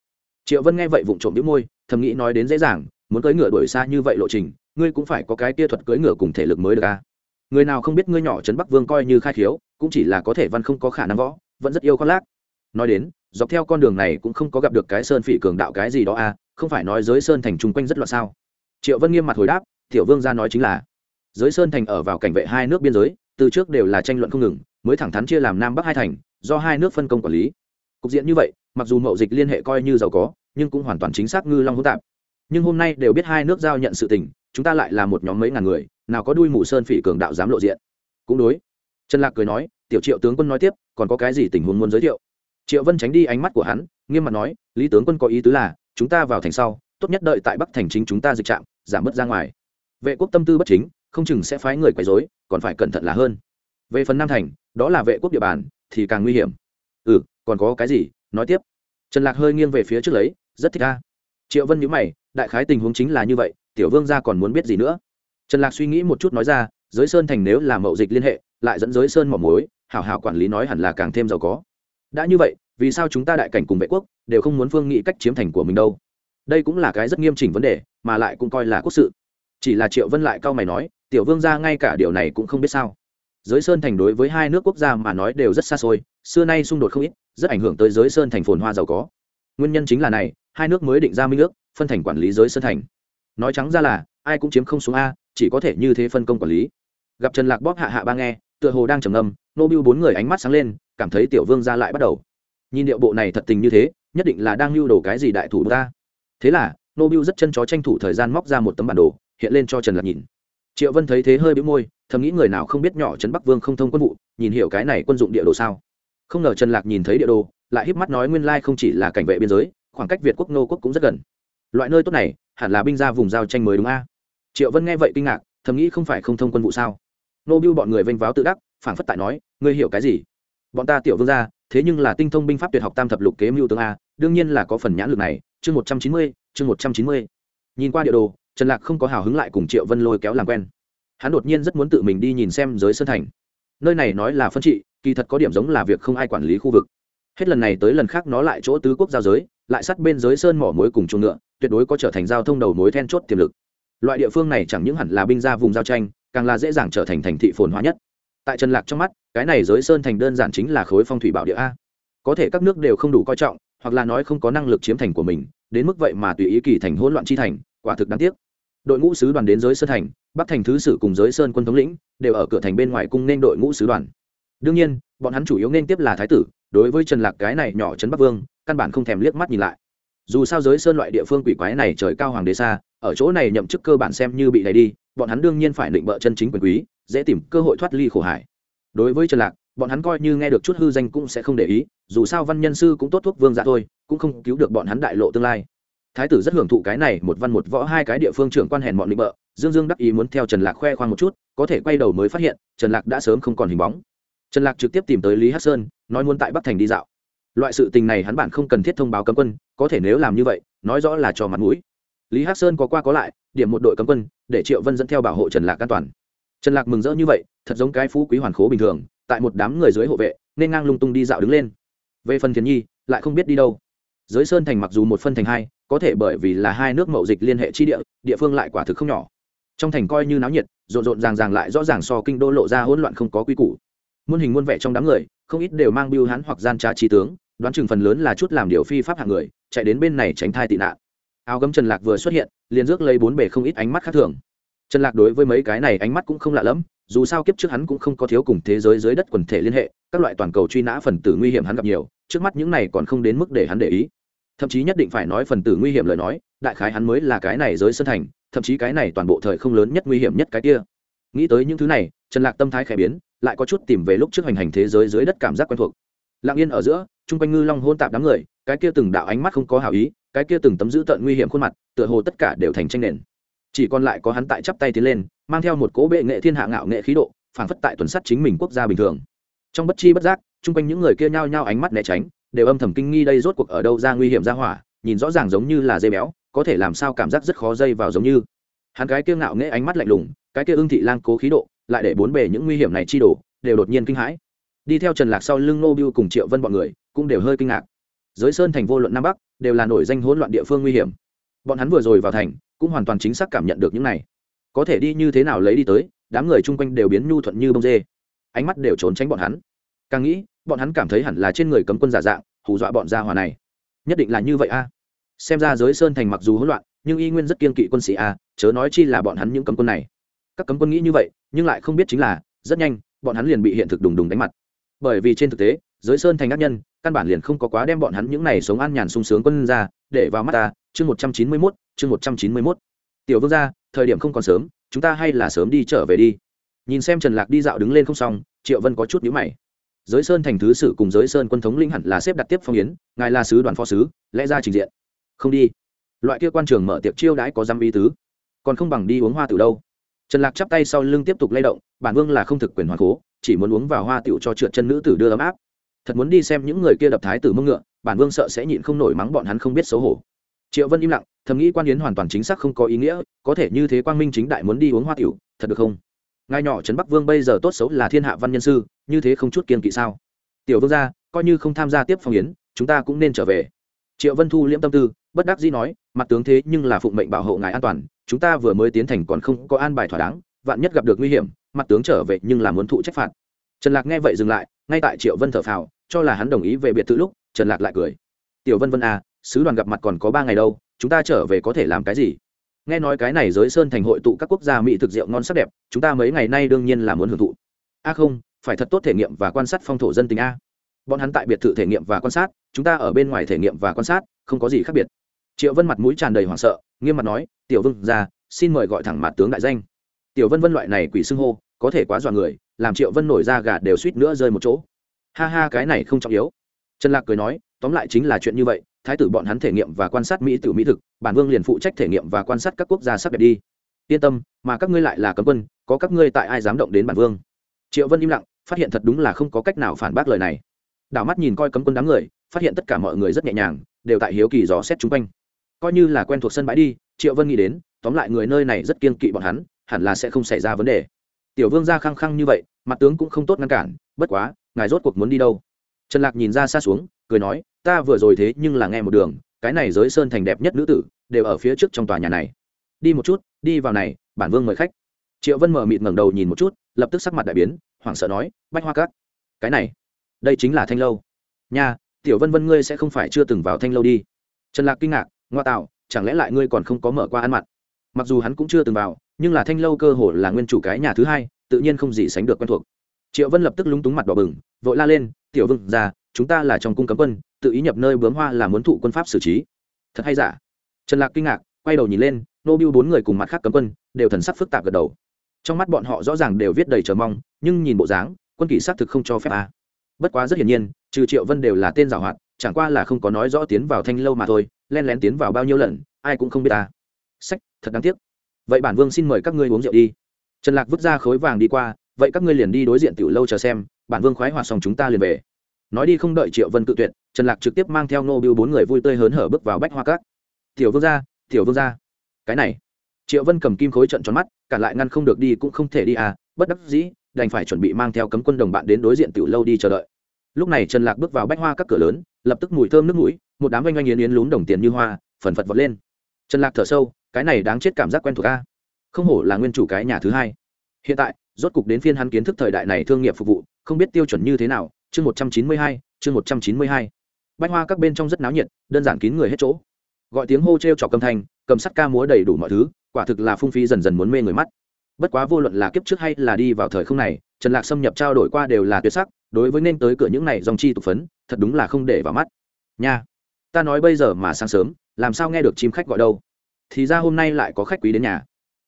Triệu vân nghe vậy vụng trộm đĩu môi, thầm nghĩ nói đến dễ dàng, muốn cưỡi ngựa đuổi xa như vậy lộ trình ngươi cũng phải có cái kia thuật cưỡi ngựa cùng thể lực mới được a người nào không biết ngươi nhỏ trấn bắc vương coi như khai khiếu, cũng chỉ là có thể văn không có khả năng võ, vẫn rất yêu khoác lác. Nói đến, dọc theo con đường này cũng không có gặp được cái sơn phỉ cường đạo cái gì đó a không phải nói giới sơn thành chung quanh rất loạn sao. Triệu vân nghiêm mặt hồi đáp, tiểu vương ra nói chính là, giới sơn thành ở vào cảnh vệ hai nước biên giới, từ trước đều là tranh luận không ngừng, mới thẳng thắn chia làm nam bắc hai thành, do hai nước phân công quản lý. Cục diện như vậy, mặc dù mậu dịch liên hệ coi như giàu có, nhưng cũng hoàn toàn chính xác ngư long hỗn tạp. Nhưng hôm nay đều biết hai nước giao nhận sự tình chúng ta lại là một nhóm mấy ngàn người, nào có đuôi mù sơn phỉ cường đạo dám lộ diện. Cũng đối. Trần lạc cười nói, tiểu triệu tướng quân nói tiếp, còn có cái gì tình huống muốn giới thiệu? Triệu vân tránh đi ánh mắt của hắn, nghiêm mặt nói, lý tướng quân có ý tứ là, chúng ta vào thành sau, tốt nhất đợi tại bắc thành chính chúng ta dịch trạm, giảm bớt ra ngoài. Vệ quốc tâm tư bất chính, không chừng sẽ phái người quấy rối, còn phải cẩn thận là hơn. Về phần nam thành, đó là vệ quốc địa bàn, thì càng nguy hiểm. Ừ còn có cái gì? Nói tiếp. Trần lạc hơi nghiêng về phía trước lấy, rất thích ca triệu vân nhíu mày, đại khái tình huống chính là như vậy tiểu vương gia còn muốn biết gì nữa. Trần lạc suy nghĩ một chút nói ra, giới sơn thành nếu là mậu dịch liên hệ, lại dẫn giới sơn mỏ mối hảo hảo quản lý nói hẳn là càng thêm giàu có. Đã như vậy, vì sao chúng ta đại cảnh cùng vệ quốc đều không muốn phương nghị cách chiếm thành của mình đâu? Đây cũng là cái rất nghiêm chỉnh vấn đề, mà lại cũng coi là quốc sự. Chỉ là triệu vân lại cao mày nói, tiểu vương gia ngay cả điều này cũng không biết sao. Giới sơn thành đối với hai nước quốc gia mà nói đều rất xa xôi, xưa nay xung đột không ít, rất ảnh hưởng tới giới sơn thành phồn hoa giàu có. Nguyên nhân chính là này, hai nước mới định ra minh ước, phân thành quản lý giới sơn thành nói trắng ra là, ai cũng chiếm không xuống a, chỉ có thể như thế phân công quản lý. Gặp trần lạc bóp hạ hạ ba nghe, tựa hồ đang trầm ngâm nô bưu bốn người ánh mắt sáng lên, cảm thấy tiểu vương ra lại bắt đầu. Nhìn điệu bộ này thật tình như thế, nhất định là đang lưu đồ cái gì đại thủ ta. Thế là nô bưu rất chân chó tranh thủ thời gian móc ra một tấm bản đồ, hiện lên cho trần lạc nhìn. Triệu vân thấy thế hơi bĩu môi, thầm nghĩ người nào không biết nhỏ trấn bắc vương không thông quân vụ, nhìn hiểu cái này quân dụng địa đồ sao. Không ngờ trần lạc nhìn thấy địa đồ, lại híp mắt nói nguyên lai không chỉ là cảnh vệ biên giới, khoảng cách việt quốc, nô quốc cũng rất gần. Loại nơi tốt này hẳn là binh ra vùng giao tranh mới đúng a? Triệu vân nghe vậy kinh ngạc, thầm nghĩ không phải không thông quân vụ sao? Nô bưu bọn người vênh váo tự đắc, phảng phất tại nói, ngươi hiểu cái gì? Bọn ta tiểu vương gia, thế nhưng là tinh thông binh pháp tuyệt học tam thập lục kế mưu tướng a, đương nhiên là có phần nhãn lực này. Chương một trăm chín mươi, chương một trăm chín mươi. Nhìn qua địa đồ, trần lạc không có hào hứng lại cùng triệu vân lôi kéo làm quen. Hắn đột nhiên rất muốn tự mình đi nhìn xem giới sơn thành. Nơi này nói là phân trị, kỳ thật có điểm giống là việc không ai quản lý khu vực. Hết lần này tới lần khác nó lại chỗ tứ quốc giao giới, lại sát bên giới sơn mỏ mối cùng chuồng ngựa tuyệt đối có trở thành giao thông đầu mối then chốt tiềm lực. Loại địa phương này chẳng những hẳn là binh ra vùng giao tranh, càng là dễ dàng trở thành thành thị phồn hóa nhất. Tại trần lạc trong mắt, cái này giới sơn thành đơn giản chính là khối phong thủy bảo địa a. Có thể các nước đều không đủ coi trọng, hoặc là nói không có năng lực chiếm thành của mình, đến mức vậy mà tùy ý kỳ thành hỗn loạn chi thành, quả thực đáng tiếc. Đội ngũ sứ đoàn đến giới sơn thành, bắc thành thứ sử cùng giới sơn quân thống lĩnh đều ở cửa thành bên ngoài cung nên đội ngũ sứ đoàn. Đương nhiên, bọn hắn chủ yếu nên tiếp là thái tử, đối với trần lạc cái này nhỏ trấn bắc vương, căn bản không thèm liếc mắt nhìn lại dù sao giới sơn loại địa phương quỷ quái này trời cao hoàng đế xa, ở chỗ này nhậm chức cơ bản xem như bị đẩy đi, bọn hắn đương nhiên phải định bợ chân chính quyền quý, dễ tìm cơ hội thoát ly khổ hải. Đối với trần lạc, bọn hắn coi như nghe được chút hư danh cũng sẽ không để ý, dù sao văn nhân sư cũng tốt thuốc vương giả thôi, cũng không cứu được bọn hắn đại lộ tương lai. Thái tử rất hưởng thụ cái này, một văn một võ hai cái địa phương trưởng quan hèn bọn định bợ, dương dương đắc ý muốn theo trần lạc khoe khoang một chút, có thể quay đầu mới phát hiện, trần lạc đã sớm không còn hình bóng. Trần lạc trực tiếp tìm tới lý hát sơn, nói muốn tại bắc thành đi dạo loại sự tình này hắn bản không cần thiết thông báo cấm quân, có thể nếu làm như vậy, nói rõ là cho mặt mũi. Lý Hắc sơn có qua có lại, điểm một đội cấm quân, để triệu vân dẫn theo bảo hộ trần lạc an toàn. Trần lạc mừng rỡ như vậy, thật giống cái phú quý hoàn khố bình thường, tại một đám người dưới hộ vệ, nên ngang lung tung đi dạo đứng lên. Về phần thiền nhi, lại không biết đi đâu. Dưới sơn thành mặc dù một phân thành hai, có thể bởi vì là hai nước mậu dịch liên hệ chi địa địa phương lại quả thực không nhỏ. Trong thành coi như náo nhiệt, rộn rộn ràng ràng lại rõ ràng so kinh đô lộ ra hỗn loạn không có quy củ. Muôn hình muôn vẻ trong đám người, không ít đều mang biêu hán hoặc gian trá trí tướng đoán chừng phần lớn là chút làm điều phi pháp hạng người, chạy đến bên này tránh thai tị nạn. Áo gấm trần lạc vừa xuất hiện, liền rước lấy bốn bề không ít ánh mắt khác thường. Trần lạc đối với mấy cái này ánh mắt cũng không lạ lẫm, dù sao kiếp trước hắn cũng không có thiếu cùng thế giới dưới đất quần thể liên hệ, các loại toàn cầu truy nã phần tử nguy hiểm hắn gặp nhiều, trước mắt những này còn không đến mức để hắn để ý. Thậm chí nhất định phải nói phần tử nguy hiểm lời nói, đại khái hắn mới là cái này giới sân thành, thậm chí cái này toàn bộ thời không lớn nhất nguy hiểm nhất cái kia. Nghĩ tới những thứ này, trần lạc tâm thái khẽ biến, lại có chút tìm về lúc trước hành hành thế giới dưới đất cảm giác quen thuộc. Lặng yên ở giữa chung quanh ngư long hôn tạp đám người, cái kia từng đạo ánh mắt không có hảo ý, cái kia từng tấm giữ tợn nguy hiểm khuôn mặt, tựa hồ tất cả đều thành tranh nền. Chỉ còn lại có hắn tại chắp tay tiến lên, mang theo một cỗ bệ nghệ thiên hạ ngạo nghệ khí độ phản phất tại tuần sắt chính mình quốc gia bình thường. Trong bất chi bất giác, chung quanh những người kia nhao nhao ánh mắt né tránh, đều âm thầm kinh nghi đây rốt cuộc ở đâu ra nguy hiểm ra hỏa, nhìn rõ ràng giống như là dây béo, có thể làm sao cảm giác rất khó dây vào giống như. Hắn cái kia ngạo nghệ ánh mắt lạnh lùng, cái kia ưng thị lang cố khí độ, lại để bốn bề những nguy hiểm này chi đổ đều đột nhiên kinh hãi. Đi theo trần lạc sau lưng nô biu cùng triệu vân bọn người cũng đều hơi kinh ngạc. Giới sơn thành vô luận nam bắc, đều là nổi danh hỗn loạn địa phương nguy hiểm. Bọn hắn vừa rồi vào thành, cũng hoàn toàn chính xác cảm nhận được những này. Có thể đi như thế nào lấy đi tới, đám người chung quanh đều biến nhu thuận như bông dê. Ánh mắt đều trốn tránh bọn hắn. Càng nghĩ, bọn hắn cảm thấy hẳn là trên người cấm quân giả dạng, hù dọa bọn gia hòa này. Nhất định là như vậy a. Xem ra giới sơn thành mặc dù hỗn loạn, nhưng y nguyên rất kiên kỵ quân sĩ a, chớ nói chi là bọn hắn những cấm quân này. Các cấm quân nghĩ như vậy, nhưng lại không biết chính là, rất nhanh, bọn hắn liền bị hiện thực đùng đùng đánh mặt. Bởi vì trên thực tế giới sơn thành ác nhân, căn bản liền không có quá đem bọn hắn những này sống an nhàn sung sướng quân ra, để vào mắt ta. Chương một trăm chín mươi mốt, chương một trăm chín mươi mốt. Tiểu vương gia, thời điểm không còn sớm, chúng ta hay là sớm đi trở về đi. Nhìn xem trần lạc đi dạo đứng lên không xong, triệu vân có chút nhữ mày. Giới sơn thành thứ sử cùng giới sơn quân thống linh hẳn là xếp đặt tiếp phong yến, ngài là sứ đoàn phó sứ, lẽ ra trình diện. Không đi. Loại kia quan trường mở tiệc chiêu đãi có dăm ý tứ. Còn không bằng đi uống hoa từ đâu. Trần lạc chắp tay sau lưng tiếp tục lay động, bản vương là không thực quyền hoàn cố, chỉ muốn uống vào hoa tiểu cho trượt chân nữ tử đưa ấm áp thật muốn đi xem những người kia đập thái tử mông ngựa, bản vương sợ sẽ nhịn không nổi mắng bọn hắn không biết xấu hổ. Triệu vân im lặng, thầm nghĩ quan yến hoàn toàn chính xác không có ý nghĩa, có thể như thế quang minh chính đại muốn đi uống hoa tiểu, thật được không? Ngài nhỏ trấn bắc vương bây giờ tốt xấu là thiên hạ văn nhân sư, như thế không chút kiên kỵ sao? Tiểu vương gia, coi như không tham gia tiếp phong yến, chúng ta cũng nên trở về. Triệu vân thu liễm tâm tư, bất đắc dĩ nói, mặt tướng thế nhưng là phụng mệnh bảo hộ ngài an toàn, chúng ta vừa mới tiến thành còn không có an bài thỏa đáng, vạn nhất gặp được nguy hiểm, mặt tướng trở về nhưng là muốn thụ trách phạt. Trần lạc nghe vậy dừng lại ngay tại triệu vân thở phào, cho là hắn đồng ý về biệt thự lúc, trần lạc lại cười. Tiểu vân vân à sứ đoàn gặp mặt còn có ba ngày đâu, chúng ta trở về có thể làm cái gì? Nghe nói cái này giới sơn thành hội tụ các quốc gia mỹ thực rượu ngon sắc đẹp, chúng ta mấy ngày nay đương nhiên là muốn hưởng thụ. A không, phải thật tốt thể nghiệm và quan sát phong thổ dân tình a. Bọn hắn tại biệt thự thể nghiệm và quan sát, chúng ta ở bên ngoài thể nghiệm và quan sát, không có gì khác biệt. Triệu vân mặt mũi tràn đầy hoảng sợ, nghiêm mặt nói, tiểu vương ra, xin mời gọi thẳng mặt tướng đại danh. Tiểu vân vân loại này quỷ xưng hô, có thể quá dọa người làm triệu vân nổi ra gà đều suýt nữa rơi một chỗ. Ha ha, cái này không trọng yếu. Trần lạc cười nói, tóm lại chính là chuyện như vậy, thái tử bọn hắn thể nghiệm và quan sát mỹ tử mỹ thực, bản vương liền phụ trách thể nghiệm và quan sát các quốc gia sắc đẹp đi. Yên tâm, mà các ngươi lại là cấm quân, có các ngươi tại ai dám động đến bản vương? Triệu vân im lặng, phát hiện thật đúng là không có cách nào phản bác lời này. Đảo mắt nhìn coi cấm quân đám người, phát hiện tất cả mọi người rất nhẹ nhàng, đều tại hiếu kỳ dò xét chung quanh. Coi như là quen thuộc sân bãi đi, triệu vân nghĩ đến, tóm lại người nơi này rất kiên kỵ bọn hắn, hẳn là sẽ không xảy ra vấn đề tiểu vương ra khăng khăng như vậy, mặt tướng cũng không tốt ngăn cản, bất quá, ngài rốt cuộc muốn đi đâu? Trần lạc nhìn ra xa xuống, cười nói, ta vừa rồi thế nhưng là nghe một đường, cái này giới sơn thành đẹp nhất nữ tử, đều ở phía trước trong tòa nhà này. Đi một chút, đi vào này, bản vương mời khách. Triệu vân mở mịt ngẩng đầu nhìn một chút, lập tức sắc mặt đại biến, hoảng sợ nói, bách hoa cát cái này, đây chính là thanh lâu. Nha, tiểu vân vân ngươi sẽ không phải chưa từng vào thanh lâu đi. Trần lạc kinh ngạc, ngoa tạo, chẳng lẽ lại ngươi còn không có mở qua ăn mặn? Mặc dù hắn cũng chưa từng vào nhưng là thanh lâu cơ hồ là nguyên chủ cái nhà thứ hai, tự nhiên không gì sánh được quen thuộc. Triệu vân lập tức lúng túng mặt đỏ bừng, vội la lên, tiểu vương ra chúng ta là trong cung cấm quân, tự ý nhập nơi bướm hoa là muốn thụ quân pháp xử trí. Thật hay giả? Trần lạc kinh ngạc, quay đầu nhìn lên, nô biêu bốn người cùng mặt khác cấm quân, đều thần sắc phức tạp gật đầu. Trong mắt bọn họ rõ ràng đều viết đầy chờ mong, nhưng nhìn bộ dáng, quân kỷ xác thực không cho phép a bất quá rất hiển nhiên, trừ triệu vân đều là tên giảo hoạt, chẳng qua là không có nói rõ tiến vào thanh lâu mà thôi, len lén tiến vào bao nhiêu lần, ai cũng không biết ta sách, thật đáng tiếc vậy bản vương xin mời các ngươi uống rượu đi. Trần lạc vứt ra khối vàng đi qua, vậy các ngươi liền đi đối diện tiểu lâu chờ xem, bản vương khoái hoạt xong chúng ta liền về. Nói đi không đợi triệu vân tự tuyệt, trần lạc trực tiếp mang theo nô biêu bốn người vui tươi hớn hở bước vào bách hoa cát tiểu vương gia, tiểu vương gia. Cái này. Triệu vân cầm kim khối trận tròn mắt, cả lại ngăn không được đi cũng không thể đi à bất đắc dĩ, đành phải chuẩn bị mang theo cấm quân đồng bạn đến đối diện tiểu lâu đi chờ đợi. Lúc này trần lạc bước vào bách hoa các cửa lớn, lập tức mùi thơm nước mũi, một đám oanh oanh yến yến lún đồng tiền như hoa, phần phật vọt lên. Trần lạc thở sâu cái này đáng chết cảm giác quen thuộc a. Không hổ là nguyên chủ cái nhà thứ hai. Hiện tại, rốt cục đến phiên hắn kiến thức thời đại này thương nghiệp phục vụ, không biết tiêu chuẩn như thế nào. Chương một trăm chín mươi hai, chương một trăm chín mươi hai. Bách hoa các bên trong rất náo nhiệt, đơn giản kín người hết chỗ. Gọi tiếng hô t r e o trọc cầm thanh, cầm sắt ca múa đầy đủ mọi thứ, quả thực là phung phí dần dần muốn mê người mắt. Bất quá vô luận là kiếp trước hay là đi vào thời không này, trần lạc xâm nhập trao đổi qua đều là tuyệt sắc, đối với nên tới cửa những này dòng chi tục phấn, thật đúng là không để vào mắt. Nha, ta nói bây giờ mà sáng sớm, làm sao nghe được chim khách gọi đâu? Thì ra hôm nay lại có khách quý đến nhà.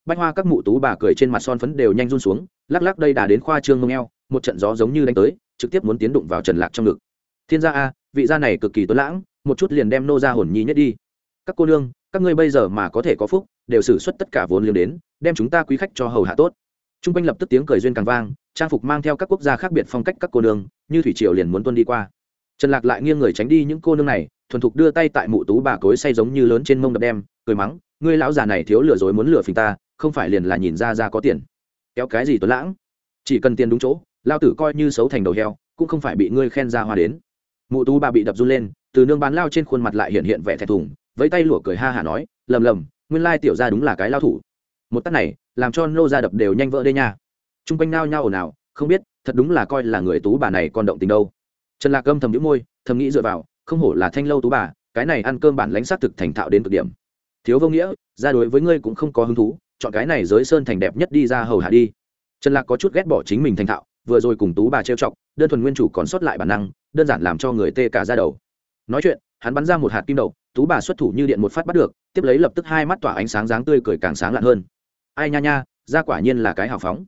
Bách hoa các mụ tú bà cười trên mặt son phấn đều nhanh run xuống, lắc lắc đây đã đến khoa trương mông eo, một trận gió giống như đánh tới, trực tiếp muốn tiến đụng vào trần lạc trong ngực. Thiên gia a, vị gia này cực kỳ tuấn lãng, một chút liền đem nô ra hồn nhi nhất đi. Các cô nương, các ngươi bây giờ mà có thể có phúc, đều xử suất tất cả vốn liếng đến, đem chúng ta quý khách cho hầu hạ tốt. T r u n g quanh lập tức tiếng cười duyên càng vang, trang phục mang theo các quốc gia khác biệt phong cách các cô nương, như thủy triều liền muốn tuân đi qua. Trần lạc lại nghiêng người tránh đi những cô nương này, thuần thục đưa tay tại mụ tú bà cối say giống như lớn trên mông đập đem, cười mắng ngươi lão già này thiếu lừa dối muốn lừa phình ta, không phải liền là nhìn ra ra có tiền. Kéo cái gì tuấn lãng? Chỉ cần tiền đúng chỗ, lao tử coi như xấu thành đầu heo, cũng không phải bị ngươi khen ra hoa đến. Mụ tú bà bị đập run lên, từ nương bán lao trên khuôn mặt lại hiện hiện vẻ thẹn thùng với tay lụa cười ha hả nói, lầm lầm, nguyên lai tiểu ra đúng là cái lao thủ. Một tắt này, làm cho nô ra đập đều nhanh vỡ đây nha. T r u n g quanh nao nhao ồn ào, không biết, thật đúng là coi là người tú bà này còn động tình đâu. Trần lạc âm thầm nhũ môi, thầm nghĩ dựa vào, không hổ là thanh lâu tú bà, cái này ăn cơm bản lãnh s á t thực thành thạo đến cực điểm thiếu vô nghĩa, ra đối với ngươi cũng không có hứng thú, chọn cái này giới sơn thành đẹp nhất đi ra hầu hạ đi. Trần lạc có chút ghét bỏ chính mình thành thạo, vừa rồi cùng tú bà trêu chọc, đơn thuần nguyên chủ còn sót lại bản năng, đơn giản làm cho người tê cả ra đầu. Nói chuyện, hắn bắn ra một hạt kim đậu tú bà xuất thủ như điện một phát bắt được, tiếp lấy lập tức hai mắt tỏa ánh sáng dáng tươi cười càng sáng lạn hơn. Ai nha nha, ra quả nhiên là cái hào phóng.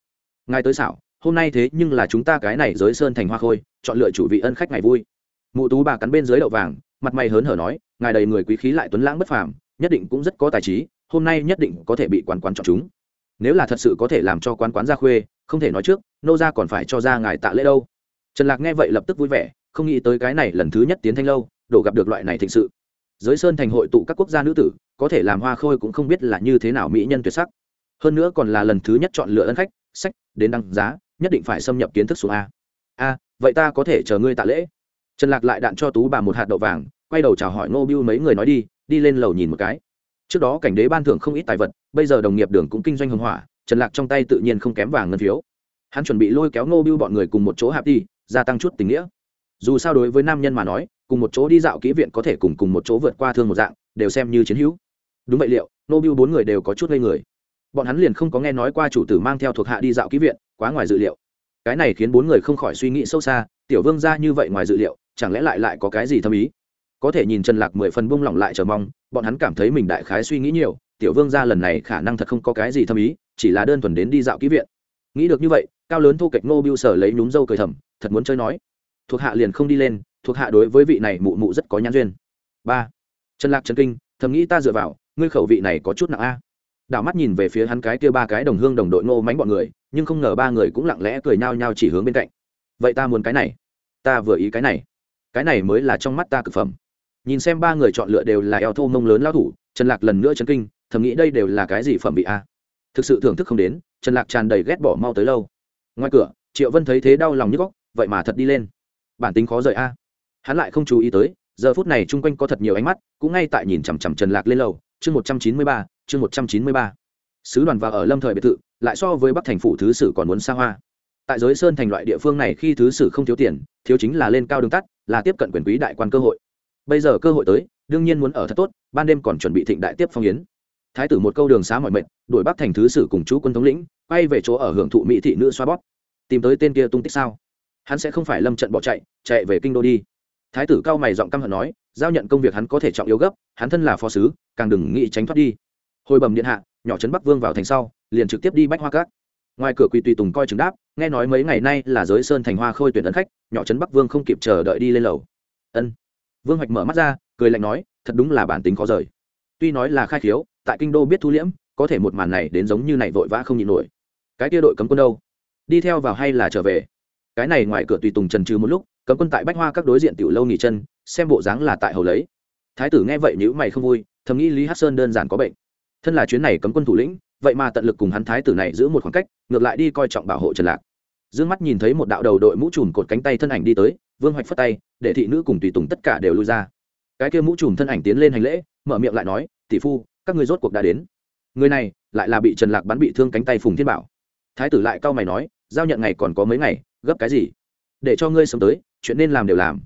Ngài tới xảo, hôm nay thế nhưng là chúng ta cái này giới sơn thành hoa khôi, chọn lựa chủ vị ân khách ngày vui. Mụ tú bà cắn bên dưới đậu vàng, mặt mày hớn hở nói, ngài đầy người quý khí lại tuấn lãng bất phàm nhất định cũng rất có tài trí, hôm nay nhất định có thể bị quán quán chọn chúng. Nếu là thật sự có thể làm cho quán quán ra khuê, không thể nói trước, nô ra còn phải cho ra ngài tạ lễ đâu. Trần lạc nghe vậy lập tức vui vẻ, không nghĩ tới cái này lần thứ nhất tiến thanh lâu, đổ gặp được loại này thịnh sự. Giới sơn thành hội tụ các quốc gia nữ tử, có thể làm hoa khôi cũng không biết là như thế nào mỹ nhân tuyệt sắc. Hơn nữa còn là lần thứ nhất chọn lựa ân khách, sách, đến đăng giá, nhất định phải xâm nhập kiến thức xuống a. A, vậy ta có thể chờ ngươi tạ lễ. Trần lạc lại đạn cho tú bà một hạt đậu vàng, quay đầu chào hỏi ngô biêu mấy người nói đi đi lên lầu nhìn một cái. Trước đó cảnh đế ban thưởng không ít tài vật, bây giờ đồng nghiệp đường cũng kinh doanh hưng hỏa, trần lạc trong tay tự nhiên không kém vàng ngân phiếu. Hắn chuẩn bị lôi kéo ngô bưu bọn người cùng một chỗ hạp đi, gia tăng chút tình nghĩa. Dù sao đối với nam nhân mà nói, cùng một chỗ đi dạo kỹ viện có thể cùng cùng một chỗ vượt qua thương một dạng, đều xem như chiến hữu. Đúng vậy liệu nô bưu bốn người đều có chút ngây người. Bọn hắn liền không có nghe nói qua chủ tử mang theo thuộc hạ đi dạo kỹ viện, quá ngoài dự liệu. Cái này khiến bốn người không khỏi suy nghĩ sâu xa, tiểu vương ra như vậy ngoài dự liệu, chẳng lẽ lại lại có cái gì thâm ý? Có thể nhìn trần lạc mười phần bung lỏng lại chờ mong, bọn hắn cảm thấy mình đại khái suy nghĩ nhiều, tiểu vương gia lần này khả năng thật không có cái gì thâm ý, chỉ là đơn thuần đến đi dạo kỹ viện. Nghĩ được như vậy, cao lớn thu kịch nô biu sở lấy nhún dâu cười thầm, thật muốn chơi nói. Thuộc hạ liền không đi lên, thuộc hạ đối với vị này mụ mụ rất có nhãn duyên. Ba. Trần lạc trần kinh, thầm nghĩ ta dựa vào, ngươi khẩu vị này có chút nặng a. Đảo mắt nhìn về phía hắn cái kia ba cái đồng hương đồng đội ngô mánh bọn người, nhưng không ngờ ba người cũng lặng lẽ cười nhao nhao chỉ hướng bên cạnh. Vậy ta muốn cái này. Ta vừa ý cái này. Cái này mới là trong mắt ta cực phẩm nhìn xem ba người chọn lựa đều là eo thô mông lớn lao thủ, trần lạc lần nữa chấn kinh, thầm nghĩ đây đều là cái gì phẩm bị a? Thực sự thưởng thức không đến, trần lạc tràn đầy ghét bỏ mau tới lâu. Ngoài cửa, triệu vân thấy thế đau lòng như góc, vậy mà thật đi lên. Bản tính khó rời a. Hắn lại không chú ý tới, giờ phút này chung quanh có thật nhiều ánh mắt, cũng ngay tại nhìn chằm chằm trần lạc lên lầu, chương một trăm chín mươi ba, chương một trăm chín mươi ba. Sứ đoàn vào ở lâm thời biệt thự, lại so với bắc thành phủ thứ sử còn muốn xa hoa. Tại giới sơn thành loại địa phương này khi thứ sử không thiếu tiền, thiếu chính là lên cao đường tắt, là tiếp cận quyền quý đại quan cơ hội bây giờ cơ hội tới, đương nhiên muốn ở thật tốt, ban đêm còn chuẩn bị thịnh đại tiếp phong yến. Thái tử một câu đường xá mọi mệnh, đuổi bắc thành thứ sử cùng chú quân thống lĩnh, quay về chỗ ở hưởng thụ mỹ thị nữ xoa bóp. Tìm tới tên kia tung tích sao? Hắn sẽ không phải lâm trận bỏ chạy chạy về kinh đô đi. Thái tử cao mày giọng căm hận nói, giao nhận công việc hắn có thể trọng yếu gấp, hắn thân là phó sứ, càng đừng nghĩ tránh thoát đi. Hồi bầm điện hạ, nhỏ trấn bắc vương vào thành sau, liền trực tiếp đi bách hoa cát ngoài cửa quỳ tùy tùng coi chứng đáp, nghe nói mấy ngày nay là giới sơn thành hoa khôi tuyển ấn khách, nhỏ trấn bắc vương không kịp chờ đợi đi lên lầu. Ân vương hoạch mở mắt ra, cười lạnh nói, thật đúng là bản tính khó rời. Tuy nói là khai khiếu, tại kinh đô biết thu liễm, có thể một màn này đến giống như này vội vã không nhịn nổi. Cái tia đội cấm quân đâu? Đi theo vào hay là trở về? Cái này ngoài cửa tùy tùng trần trừ một lúc, cấm quân tại bách hoa các đối diện tiểu lâu nghỉ chân, xem bộ dáng là tại hầu lấy. Thái tử nghe vậy nhữ mày không vui, thầm nghĩ lý hát sơn đơn giản có bệnh. Thân là chuyến này cấm quân thủ lĩnh, vậy mà tận lực cùng hắn thái tử này giữ một khoảng cách, ngược lại đi coi trọng bảo hộ trần lạc. D ư ơ n g mắt nhìn thấy một đạo đầu đội mũ trùm cột cánh tay thân ảnh đi tới vương hoạch phất tay, để thị nữ cùng tùy tùng tất cả đều lui ra. Cái kia mũ trùm thân ảnh tiến lên hành lễ, mở miệng lại nói, tỷ phu, các người rốt cuộc đã đến. Người này lại là bị trần lạc bắn bị thương cánh tay phùng thiên bảo. Thái tử lại cau mày nói, giao nhận ngày còn có mấy ngày, gấp cái gì? Để cho ngươi sớm tới, chuyện nên làm đều làm.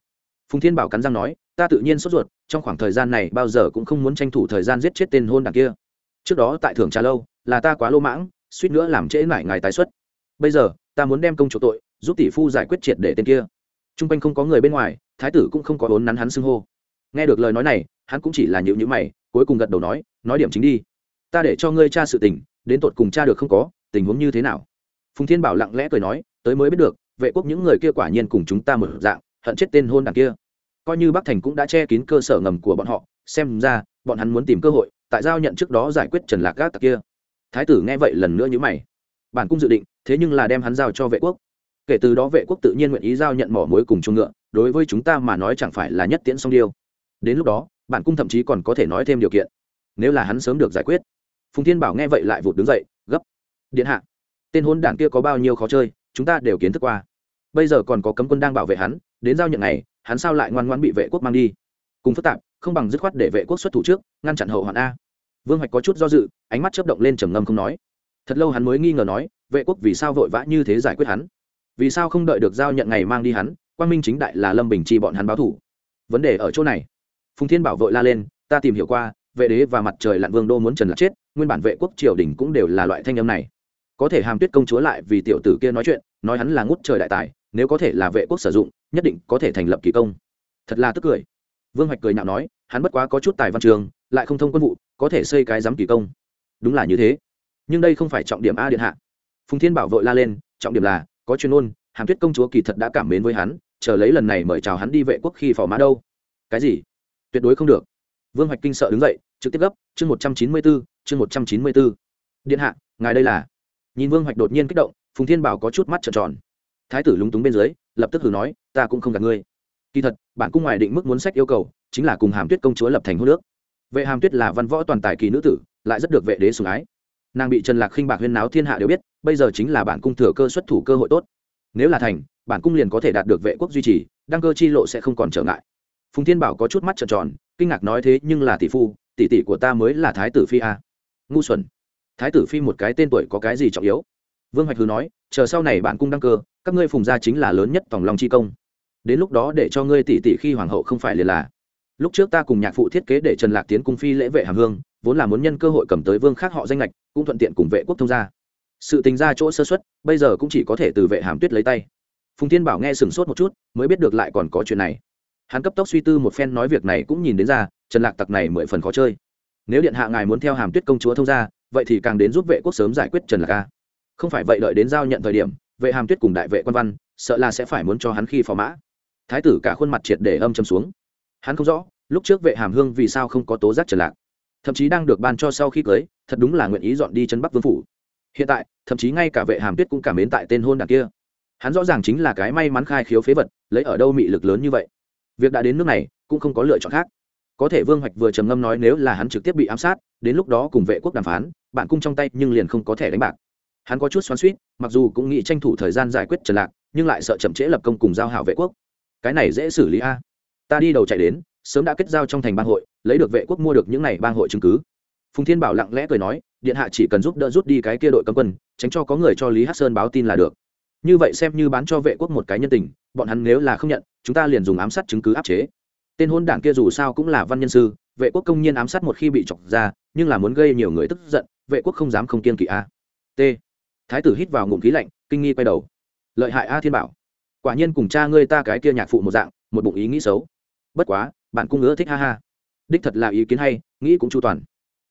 Phùng thiên bảo cắn răng nói, ta tự nhiên sốt ruột, trong khoảng thời gian này bao giờ cũng không muốn tranh thủ thời gian giết chết tên hôn đảng kia. Trước đó tại thưởng trà lâu, là ta quá lô mãng, suýt nữa làm trễ mãi ngài tái xuất. Bây giờ, ta muốn đem công chủ tội, giúp tỷ phu giải quyết triệt để tên kia t r u n g quanh không có người bên ngoài, thái tử cũng không có vốn nắn hắn xưng hô. Nghe được lời nói này, hắn cũng chỉ là nhịu nhữ mày, cuối cùng gật đầu nói nói điểm chính đi. Ta để cho ngươi cha sự tình, đến tột cùng cha được không có, tình huống như thế nào? Phùng thiên bảo lặng lẽ cười nói, tới mới biết được, vệ quốc những người kia quả nhiên cùng chúng ta mở dạng, hận chết tên hôn đảng kia. Coi như bắc thành cũng đã che kín cơ sở ngầm của bọn họ, xem ra, bọn hắn muốn tìm cơ hội, tại giao nhận trước đó giải quyết trần lạc gác tặc kia. Thái tử nghe vậy lần nữa nhữ mày. Bản cung dự định, thế nhưng là đem hắn giao cho vệ quốc kể từ đó vệ quốc tự nhiên nguyện ý giao nhận mỏ muối cùng chung ngựa, đối với chúng ta mà nói chẳng phải là nhất tiễn song điêu. Đến lúc đó, bản cung thậm chí còn có thể nói thêm điều kiện. Nếu là hắn sớm được giải quyết. Phùng thiên bảo nghe vậy lại vụt đứng dậy, gấp. Điện hạ, tên hôn đảng kia có bao nhiêu khó chơi, chúng ta đều kiến thức qua. Bây giờ còn có cấm quân đang bảo vệ hắn, đến giao nhận này, hắn sao lại ngoan ngoan bị vệ quốc mang đi? Cùng phức tạp, không bằng dứt khoát để vệ quốc xuất thủ trước, ngăn chặn hậu hoạn a. Vương hoạch có chút do dự, ánh mắt chớp động lên trầm ngâm không nói. Thật lâu hắn mới nghi ngờ nói, vệ quốc vì sao vội vã như thế giải quyết hắn? Vì sao không đợi được giao nhận ngày mang đi hắn quan minh chính đại là lâm bình chi bọn hắn báo thủ. Vấn đề ở chỗ này. Phùng thiên bảo vội la lên, ta tìm hiểu qua, vệ đế và mặt trời lặn vương đô muốn trần lạc chết, nguyên bản vệ quốc triều đình cũng đều là loại thanh âm này. Có thể hàm tuyết công chúa lại vì tiểu tử kia nói chuyện, nói hắn là ngút trời đại tài, nếu có thể là vệ quốc sử dụng, nhất định có thể thành lập kỳ công. Thật là tức cười. Vương hoạch cười nhạo nói, hắn bất quá có chút tài văn trường, lại không thông quân vụ, có thể xây cái giám kỳ công. Đúng là như thế. Nhưng đây không phải trọng điểm a điện hạ. Phùng thiên bảo vội la lên, trọng điểm là có chuyên ôn hàm tuyết công chúa kỳ thật đã cảm mến với hắn, chờ lấy lần này mời chào hắn đi vệ quốc khi phò mã đâu. Cái gì? Tuyệt đối không được. Vương hoạch kinh sợ đứng dậy, trực tiếp gấp, chương một trăm chín mươi bốn chương một trăm chín mươi bốn điện hạ, ngài đây là? Nhìn vương hoạch đột nhiên kích động, phùng thiên bảo có chút mắt trợn tròn. Thái tử lúng túng bên dưới, lập tức hử nói, ta cũng không gạt ngươi. Kỳ thật bản cung ngoài định mức muốn sách yêu cầu, chính là cùng hàm tuyết công chúa lập thành hôn nước vệ hàm tuyết là văn võ toàn tài kỳ nữ tử, lại rất được vệ đế sủng ái nàng bị trần lạc khinh bạc huyên náo thiên hạ đều biết, bây giờ chính là bản cung thừa cơ xuất thủ cơ hội tốt. Nếu là thành, bản cung liền có thể đạt được vệ quốc duy trì, đăng cơ chi lộ sẽ không còn trở ngại. Phùng thiên bảo có chút mắt trợn tròn, kinh ngạc nói thế nhưng là tỷ phu, tỷ tỷ của ta mới là thái tử phi a. Ngu xuẩn. Thái tử phi một cái tên tuổi có cái gì trọng yếu? Vương hoạch hư nói, chờ sau này bản cung đăng cơ, các ngươi phùng gia chính là lớn nhất tổng long chi công. Đến lúc đó để cho ngươi tỷ tỷ khi hoàng hậu không phải liền là. Lúc trước ta cùng nhạc phụ thiết kế để trần lạc tiến cung phi lễ vệ hàm hương, vốn là muốn nhân cơ hội cầm tới vương khác họ danh lệch cũng thuận tiện cùng vệ quốc thông gia. Sự tình ra chỗ sơ xuất bây giờ cũng chỉ có thể từ vệ hàm tuyết lấy tay. Phùng thiên bảo nghe sửng sốt một chút, mới biết được lại còn có chuyện này. Hắn cấp tốc suy tư một phen nói việc này cũng nhìn đến ra, trần lạc tặc này mười phần khó chơi. Nếu điện hạ ngài muốn theo hàm tuyết công chúa thông gia, vậy thì càng đến giúp vệ quốc sớm giải quyết trần lạc ca không phải vậy đợi đến giao nhận thời điểm, vệ hàm tuyết cùng đại vệ quan văn, sợ là sẽ phải muốn cho hắn khi phò mã. Thái tử cả khuôn mặt triệt để âm châm xuống. Hắn không rõ, lúc trước vệ hàm hương vì sao không có tố giác trần lạc thậm chí đang được ban cho sau khi cưới, thật đúng là nguyện ý dọn đi chân bắc vương phủ. Hiện tại, thậm chí ngay cả vệ hàm tuyết cũng cảm mến tại tên hôn đảng kia. Hắn rõ ràng chính là cái may mắn khai khiếu phế vật, lấy ở đâu mị lực lớn như vậy. Việc đã đến nước này, cũng không có lựa chọn khác. Có thể vương hoạch vừa trầm ngâm nói nếu là hắn trực tiếp bị ám sát, đến lúc đó cùng vệ quốc đàm phán, bạn cung trong tay nhưng liền không có thể đánh bạc. Hắn có chút xoắn suýt mặc dù cũng nghĩ tranh thủ thời gian giải quyết trần lạc, nhưng lại sợ chậm trễ lập công cùng giao hảo vệ quốc. Cái này dễ xử lý a. Ta đi đầu chạy đến sớm đã kết giao trong thành bang hội, lấy được vệ quốc mua được những này bang hội chứng cứ. Phùng thiên bảo lặng lẽ cười nói, điện hạ chỉ cần giúp đỡ rút đi cái kia đội cấm quân, tránh cho có người cho lý hát sơn báo tin là được. Như vậy xem như bán cho vệ quốc một cái nhân tình, bọn hắn nếu là không nhận, chúng ta liền dùng ám sát chứng cứ áp chế. Tên hôn đảng kia dù sao cũng là văn nhân sư, vệ quốc công nhiên ám sát một khi bị chọc ra, nhưng là muốn gây nhiều người tức giận, vệ quốc không dám không kiên kỵ a. T. Thái tử hít vào ngụm khí lạnh, kinh nghi quay đầu. Lợi hại a thiên bảo. Quả nhiên cùng cha ngươi ta cái kia nhạc phụ một dạng, một bụng ý nghĩ xấu. Bất quá bạn cũng ngỡ thích ha ha. Đích thật là ý kiến hay, nghĩ cũng chu toàn.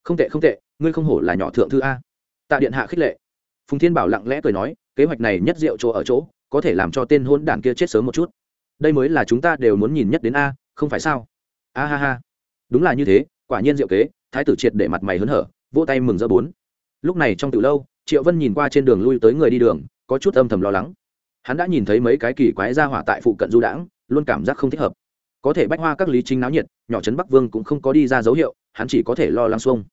Không tệ không tệ, ngươi không hổ là nhỏ thượng thư a. Tạ điện hạ khích lệ. Phùng thiên bảo lặng lẽ cười nói, kế hoạch này nhất diệu chỗ ở chỗ, có thể làm cho tên hôn đản kia chết sớm một chút. Đây mới là chúng ta đều muốn nhìn nhất đến a, không phải sao? A ha ha. Đúng là như thế, quả nhiên diệu kế, thái tử triệt để mặt mày hớn hở, vỗ tay mừng rỡ bốn. Lúc này trong từ lâu, triệu vân nhìn qua trên đường lui tới người đi đường, có chút âm thầm lo lắng. Hắn đã nhìn thấy mấy cái kỳ quái ra hỏa tại phụ cận du đãng, luôn cảm giác không thích hợp có thể bách hoa các lý chính náo nhiệt, nhỏ trấn bắc vương cũng không có đi ra dấu hiệu, hắn chỉ có thể lo lắng xuông.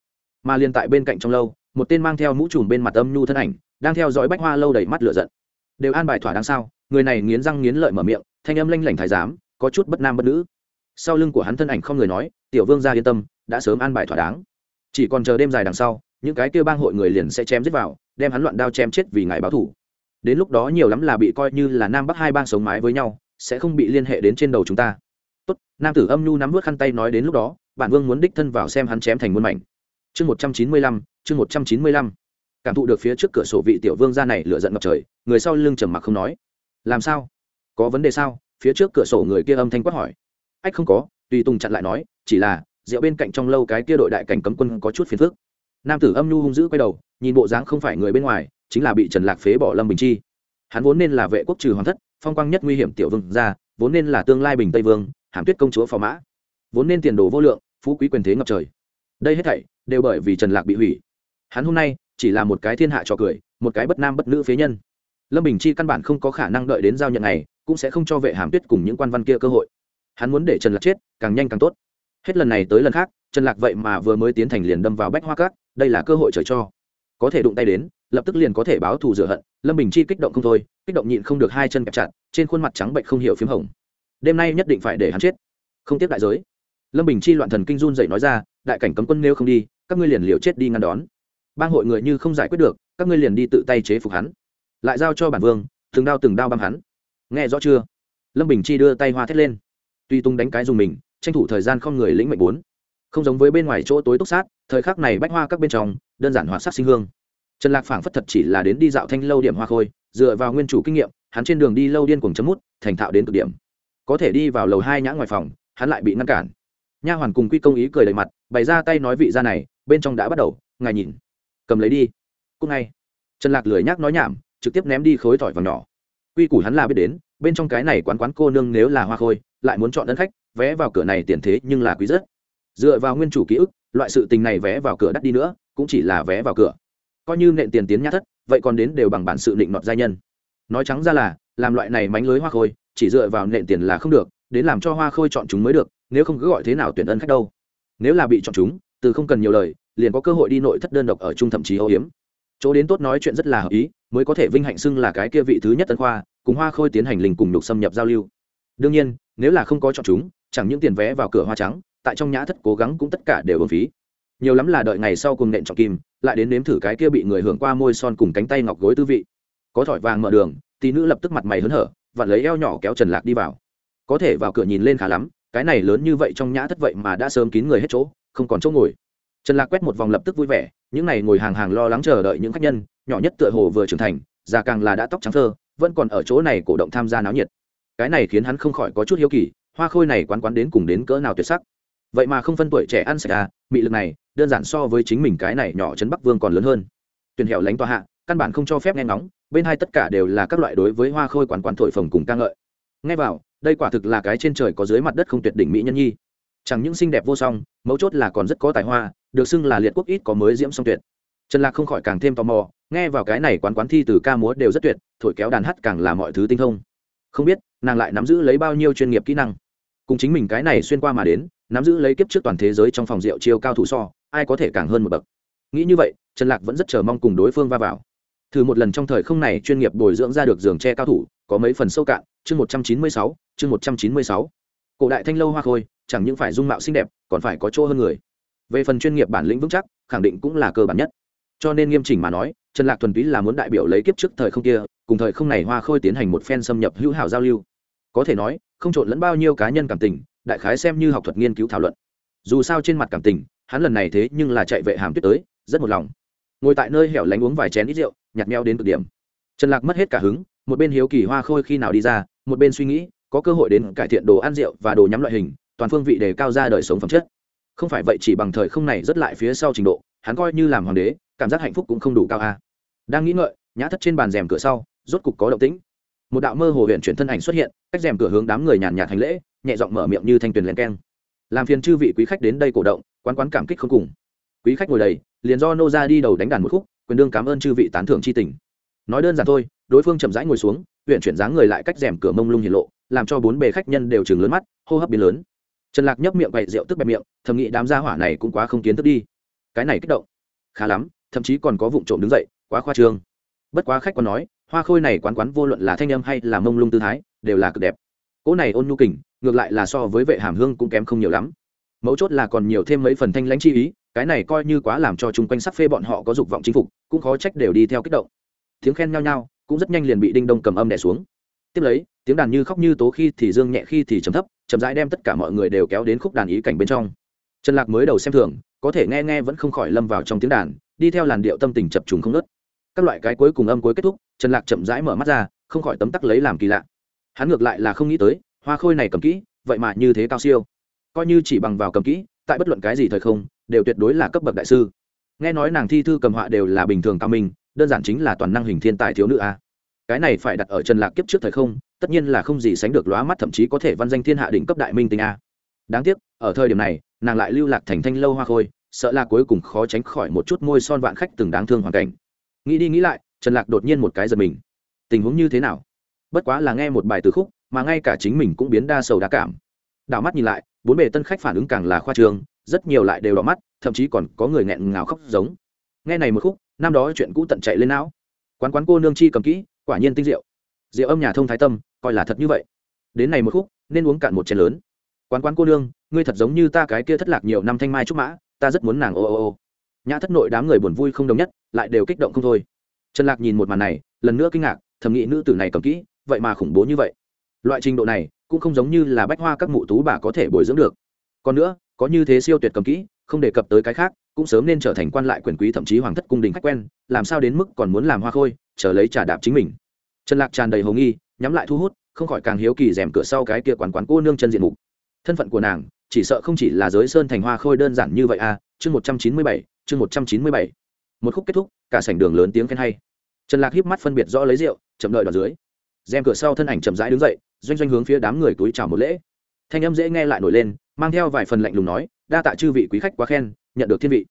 Mà liền tại bên cạnh trong lâu, một tên mang theo mũ trùm bên mặt âm nhu thân ảnh, đang theo dõi bách hoa lâu đầy mắt lửa giận. Đều an bài thỏa đáng sao? Người này nghiến răng nghiến lợi mở miệng, thanh âm lanh lảnh thái giám, có chút bất nam bất nữ. Sau lưng của hắn thân ảnh không người nói, tiểu vương ra yên tâm, đã sớm an bài thỏa đáng. Chỉ còn chờ đêm dài đằng sau, những cái kia bang hội người liền sẽ chém giết vào, đem hắn loạn đao chém chết vì ngài báo thủ. Đến lúc đó nhiều lắm là bị coi như là nam bắc hai bang sống mái với nhau, sẽ không bị liên hệ đến trên đầu chúng ta tốt, nam tử âm nhu nắm vớt khăn tay nói đến lúc đó, bản vương muốn đích thân vào xem hắn chém thành muôn mảnh. Chương một trăm chín mươi lăm, chương một trăm chín mươi lăm. Cảm thụ được phía trước cửa sổ vị tiểu vương ra này lựa giận ngập trời, người sau lưng trầm mặc không nói. Làm sao? Có vấn đề sao? Phía trước cửa sổ người kia âm thanh quát hỏi. Ách không có, tùy tùng chặn lại nói, chỉ là, rượu bên cạnh trong lâu cái kia đội đại cảnh cấm quân có chút phiền phức. Nam tử âm nhu hung dữ quay đầu, nhìn bộ dáng không phải người bên ngoài, chính là bị trần lạc phế bỏ lâm bình chi. Hắn vốn nên là vệ quốc trừ hoàng thất, phong quang nhất nguy hiểm tiểu vương gia, vốn nên là tương lai bình tây vương hàm tuyết công chúa phò mã. Vốn nên tiền đồ vô lượng, phú quý quyền thế ngập trời. Đây hết thảy đều bởi vì trần lạc bị hủy. Hắn hôm nay chỉ là một cái thiên hạ trò cười, một cái bất nam bất nữ phế nhân. Lâm bình chi căn bản không có khả năng đợi đến giao nhận này, cũng sẽ không cho vệ hàm tuyết cùng những quan văn kia cơ hội. Hắn muốn để trần lạc chết, càng nhanh càng tốt. Hết lần này tới lần khác, trần lạc vậy mà vừa mới tiến thành liền đâm vào bách hoa cát đây là cơ hội trời cho. Có thể đụng tay đến, lập tức liền có thể báo thù rửa hận. Lâm bình chi kích động không thôi, kích động nhịn không được hai chân kẹp chặt, trên khuôn mặt trắng bệnh không hiểu p h í m hồng đêm nay nhất định phải để hắn chết. Không tiếp đại giới. Lâm bình chi loạn thần kinh run dậy nói ra, đại cảnh cấm quân nêu không đi, các ngươi liền liều chết đi ngăn đón. Bang hội người như không giải quyết được, các ngươi liền đi tự tay chế phục hắn. Lại giao cho bản vương, từng đao từng đao băm hắn. Nghe rõ chưa? Lâm bình chi đưa tay hoa thét lên. Tuy tung đánh cái dùng mình, tranh thủ thời gian không người lĩnh mệnh bốn. Không giống với bên ngoài chỗ tối túc sát, thời khắc này bách hoa các bên trong, đơn giản hóa sắc sinh hương. Trần lạc phảng phất thật chỉ là đến đi dạo thanh lâu điểm hoa khôi, dựa vào nguyên chủ kinh nghiệm, hắn trên đường đi lâu điên cuồng chấm mút, thành thạo đến cực điểm có thể đi vào lầu hai nhã ngoài phòng, hắn lại bị ngăn cản. Nha hoàn cùng quy công ý cười đầy mặt, bày ra tay nói vị ra này, bên trong đã bắt đầu, ngài nhìn. Cầm lấy đi. Cúc ngay. Trần lạc lười nhác nói nhảm, trực tiếp ném đi khối tỏi vàng nhỏ. Quy củ hắn là biết đến, bên trong cái này quán quán cô nương nếu là hoa khôi, lại muốn chọn đơn khách, vé vào cửa này tiền thế nhưng là quý rất. Dựa vào nguyên chủ ký ức, loại sự tình này vé vào cửa đắt đi nữa, cũng chỉ là vé vào cửa. Coi như nện tiền tiến nhát thất, vậy còn đến đều bằng bản sự định nọt gia nhân. Nói trắng ra là, làm loại này mánh lưới hoa khôi chỉ dựa vào nện tiền là không được, đến làm cho hoa khôi chọn chúng mới được, nếu không cứ gọi thế nào tuyển ân khách đâu. Nếu là bị chọn chúng, từ không cần nhiều lời, liền có cơ hội đi nội thất đơn độc ở chung thậm chí âu hiếm chỗ đến tốt nói chuyện rất là hợp ý, mới có thể vinh hạnh xưng là cái kia vị thứ nhất tân khoa, cùng hoa khôi tiến hành linh cùng nhục xâm nhập giao lưu. Đương nhiên, nếu là không có chọn chúng, chẳng những tiền vé vào cửa hoa trắng, tại trong nhã thất cố gắng cũng tất cả đều bổng phí. Nhiều lắm là đợi ngày sau cùng nện trọng kim, lại đến nếm thử cái kia bị người hưởng qua môi son cùng cánh tay ngọc gối tư vị. Có thỏi vàng mở đường, tí nữ lập tức mặt mày hớn hở và lấy eo nhỏ kéo trần lạc đi vào. Có thể vào cửa nhìn lên khá lắm, cái này lớn như vậy trong nhã thất vậy mà đã sớm kín người hết chỗ, không còn chỗ ngồi. Trần lạc quét một vòng lập tức vui vẻ, những này ngồi hàng hàng lo lắng chờ đợi những khách nhân, nhỏ nhất tựa hồ vừa trưởng thành, già càng là đã tóc trắng thơ, vẫn còn ở chỗ này cổ động tham gia náo nhiệt. Cái này khiến hắn không khỏi có chút hiếu kỳ, hoa khôi này quán quán đến cùng đến cỡ nào tuyệt sắc. Vậy mà không phân tuổi trẻ ăn sạch à mị lực này, đơn giản so với chính mình cái này nhỏ trấn bắc vương còn lớn hơn. Tuyển hẻo lánh tòa hạ căn bản không cho phép nghe ngóng, bên hai tất cả đều là các loại đối với hoa khôi quán quán thổi phồng cùng ca ngợi. Nghe vào, đây quả thực là cái trên trời có dưới mặt đất không tuyệt đỉnh mỹ nhân nhi. Chẳng những xinh đẹp vô song, mấu chốt là còn rất có tài hoa, được xưng là liệt quốc ít có mới diễm song tuyệt. Trần lạc không khỏi càng thêm tò mò, nghe vào cái này quán quán thi từ ca múa đều rất tuyệt, thổi kéo đàn hát càng là mọi thứ tinh thông. Không biết, nàng lại nắm giữ lấy bao nhiêu chuyên nghiệp kỹ năng? Cùng chính mình cái này xuyên qua mà đến, nắm giữ lấy kiếp trước toàn thế giới trong phòng rượu chiêu cao thủ so, ai có thể càng hơn một bậc? Nghĩ như vậy, trần lạc vẫn rất chờ mong cùng đối phương va vào thử một lần trong thời không này chuyên nghiệp bồi dưỡng ra được giường tre cao thủ, có mấy phần sâu cạn, chương một trăm chín mươi sáu, chương một trăm chín mươi sáu. Cổ đại thanh lâu hoa khôi, chẳng những phải dung mạo xinh đẹp, còn phải có chỗ hơn người. Về phần chuyên nghiệp bản lĩnh vững chắc, khẳng định cũng là cơ bản nhất. Cho nên nghiêm chỉnh mà nói, trần lạc thuần túy là muốn đại biểu lấy kiếp trước thời không kia, cùng thời không này hoa khôi tiến hành một phen xâm nhập hữu hảo giao lưu. Có thể nói, không trộn lẫn bao nhiêu cá nhân cảm tình, đại khái xem như học thuật nghiên cứu thảo luận. Dù sao trên mặt cảm tình, hắn lần này thế nhưng là chạy vệ hàm tuyết tới, rất một lòng ngồi tại nơi hẻo lánh uống vài chén ít rượu nhặt meo đến cực điểm. Trần lạc mất hết cả hứng, một bên hiếu kỳ hoa khôi khi nào đi ra, một bên suy nghĩ, có cơ hội đến cải thiện đồ ăn rượu và đồ nhắm loại hình, toàn phương vị đề cao ra đời sống phẩm chất. Không phải vậy chỉ bằng thời không này rất lại phía sau trình độ, hắn coi như làm hoàng đế, cảm giác hạnh phúc cũng không đủ cao a. Đang nghĩ ngợi, nhã thất trên bàn rèm cửa sau, rốt cục có động tĩnh. Một đạo mơ hồ huyện chuyển thân ảnh xuất hiện, cách rèm cửa hướng đám người nhàn nhạt hành lễ, nhẹ giọng mở miệng như thanh tuyền len keng. Làm phiền chư vị quý khách đến đây cổ động, quán quán cảm kích không cùng. Quý khách ngồi đầy liền do nô ra đi đầu đánh đàn một khúc, quyền đương cảm ơn chư vị tán thưởng c h i tình. Nói đơn giản thôi, đối phương chậm rãi ngồi xuống, huyện chuyển dáng người lại cách rèm cửa mông lung hiển lộ, làm cho bốn bề khách nhân đều chừng lớn mắt, hô hấp biến lớn. Trần lạc nhấp miệng quậy rượu tức bẹp miệng, thầm nghĩ đám gia hỏa này cũng quá không kiến thức đi. Cái này kích động. Khá lắm, thậm chí còn có vụ trộm đứng dậy, quá khoa trương. Bất quá khách còn nói, hoa khôi này quán quán vô luận là thanh âm hay là mông lung tư thái, đều là cực đẹp. Cỗ này ôn nhu kình, ngược lại là so với vệ hàm hương cũng kém không nhiều lắm. Mấu chốt là còn nhiều thêm mấy phần thanh lãnh chi ý cái này coi như quá làm cho chung quanh sắc phê bọn họ có dục vọng chinh phục, cũng khó trách đều đi theo kích động. Tiếng khen nhao nhao, cũng rất nhanh liền bị đinh đông cầm âm đẻ xuống. Tiếp lấy, tiếng đàn như khóc như tố khi thì dương nhẹ khi thì chấm thấp, chậm rãi đem tất cả mọi người đều kéo đến khúc đàn ý cảnh bên trong. Trần lạc mới đầu xem thường, có thể nghe nghe vẫn không khỏi lâm vào trong tiếng đàn, đi theo làn điệu tâm tình chập trùng không nớt các loại cái cuối cùng âm cuối kết thúc, trần lạc chậm rãi mở mắt ra, không khỏi tấm tắc lấy làm kỳ lạ. Hắn ngược lại là không nghĩ tới, hoa khôi này cầm kỹ, vậy mà như thế cao siêu. Coi như chỉ bằng vào cầm kỹ, tại bất luận cái gì thời không đều tuyệt đối là cấp bậc đại sư. Nghe nói nàng thi thư cầm họa đều là bình thường cao minh, đơn giản chính là toàn năng hình thiên tài thiếu nữ a. Cái này phải đặt ở trần lạc kiếp trước thời không, tất nhiên là không gì sánh được lóa mắt thậm chí có thể văn danh thiên hạ đỉnh cấp đại minh tinh a. Đáng tiếc, ở thời điểm này, nàng lại lưu lạc thành thanh lâu hoa khôi, sợ là cuối cùng khó tránh khỏi một chút môi son vạn khách từng đáng thương hoàn cảnh. Nghĩ đi nghĩ lại, trần lạc đột nhiên một cái giật mình. Tình huống như thế nào? Bất quá là nghe một bài từ khúc, mà ngay cả chính mình cũng biến đa sầu đa cảm. Đảo mắt nhìn lại, bốn bề tân khách phản ứng càng là khoa trương rất nhiều lại đều đỏ mắt, thậm chí còn có người nghẹn ngào khóc giống. Nghe này một khúc, năm đó chuyện cũ tận chạy lên não. Quán quán cô nương chi cầm kỹ, quả nhiên tinh diệu. Rượu âm nhà thông thái tâm, coi là thật như vậy. Đến này một khúc, nên uống cạn một chén lớn. Quán quán cô nương, ngươi thật giống như ta cái kia thất lạc nhiều năm thanh mai trúc mã, ta rất muốn nàng ô ô ô. Nhã thất nội đám người buồn vui không đồng nhất, lại đều kích động không thôi. Trần lạc nhìn một màn này, lần nữa kinh ngạc, thầm nghĩ nữ tử này cầm kỹ, vậy mà khủng bố như vậy. Loại trình độ này, cũng không giống như là bách hoa các mụ tú bà có thể bồi dưỡng được. Còn nữa có như thế siêu tuyệt cầm kỹ, không đề cập tới cái khác, cũng sớm nên trở thành quan lại quyền quý thậm chí hoàng thất cung đình khách quen, làm sao đến mức còn muốn làm hoa khôi, chờ lấy trả đạp chính mình. Trần lạc tràn đầy hồ nghi, nhắm lại thu hút, không khỏi càng hiếu kỳ rèm cửa sau cái kia quán quán cô nương chân diện mục. Thân phận của nàng, chỉ sợ không chỉ là giới sơn thành hoa khôi đơn giản như vậy à chương một trăm chín mươi bảy, chương một trăm chín mươi bảy. Một khúc kết thúc, cả sảnh đường lớn tiếng khen hay. Trần lạc híp mắt phân biệt rõ lấy rượu, chậm đợi vào dưới. Rèm cửa sau thân ảnh chậm rãi đứng dậy, doanh doanh hướng phía đám người túi chào một lễ. Thanh âm dễ nghe lại nổi lên mang theo vài phần lạnh lùng nói, đa tạ chư vị quý khách quá khen, nhận được thiên vị.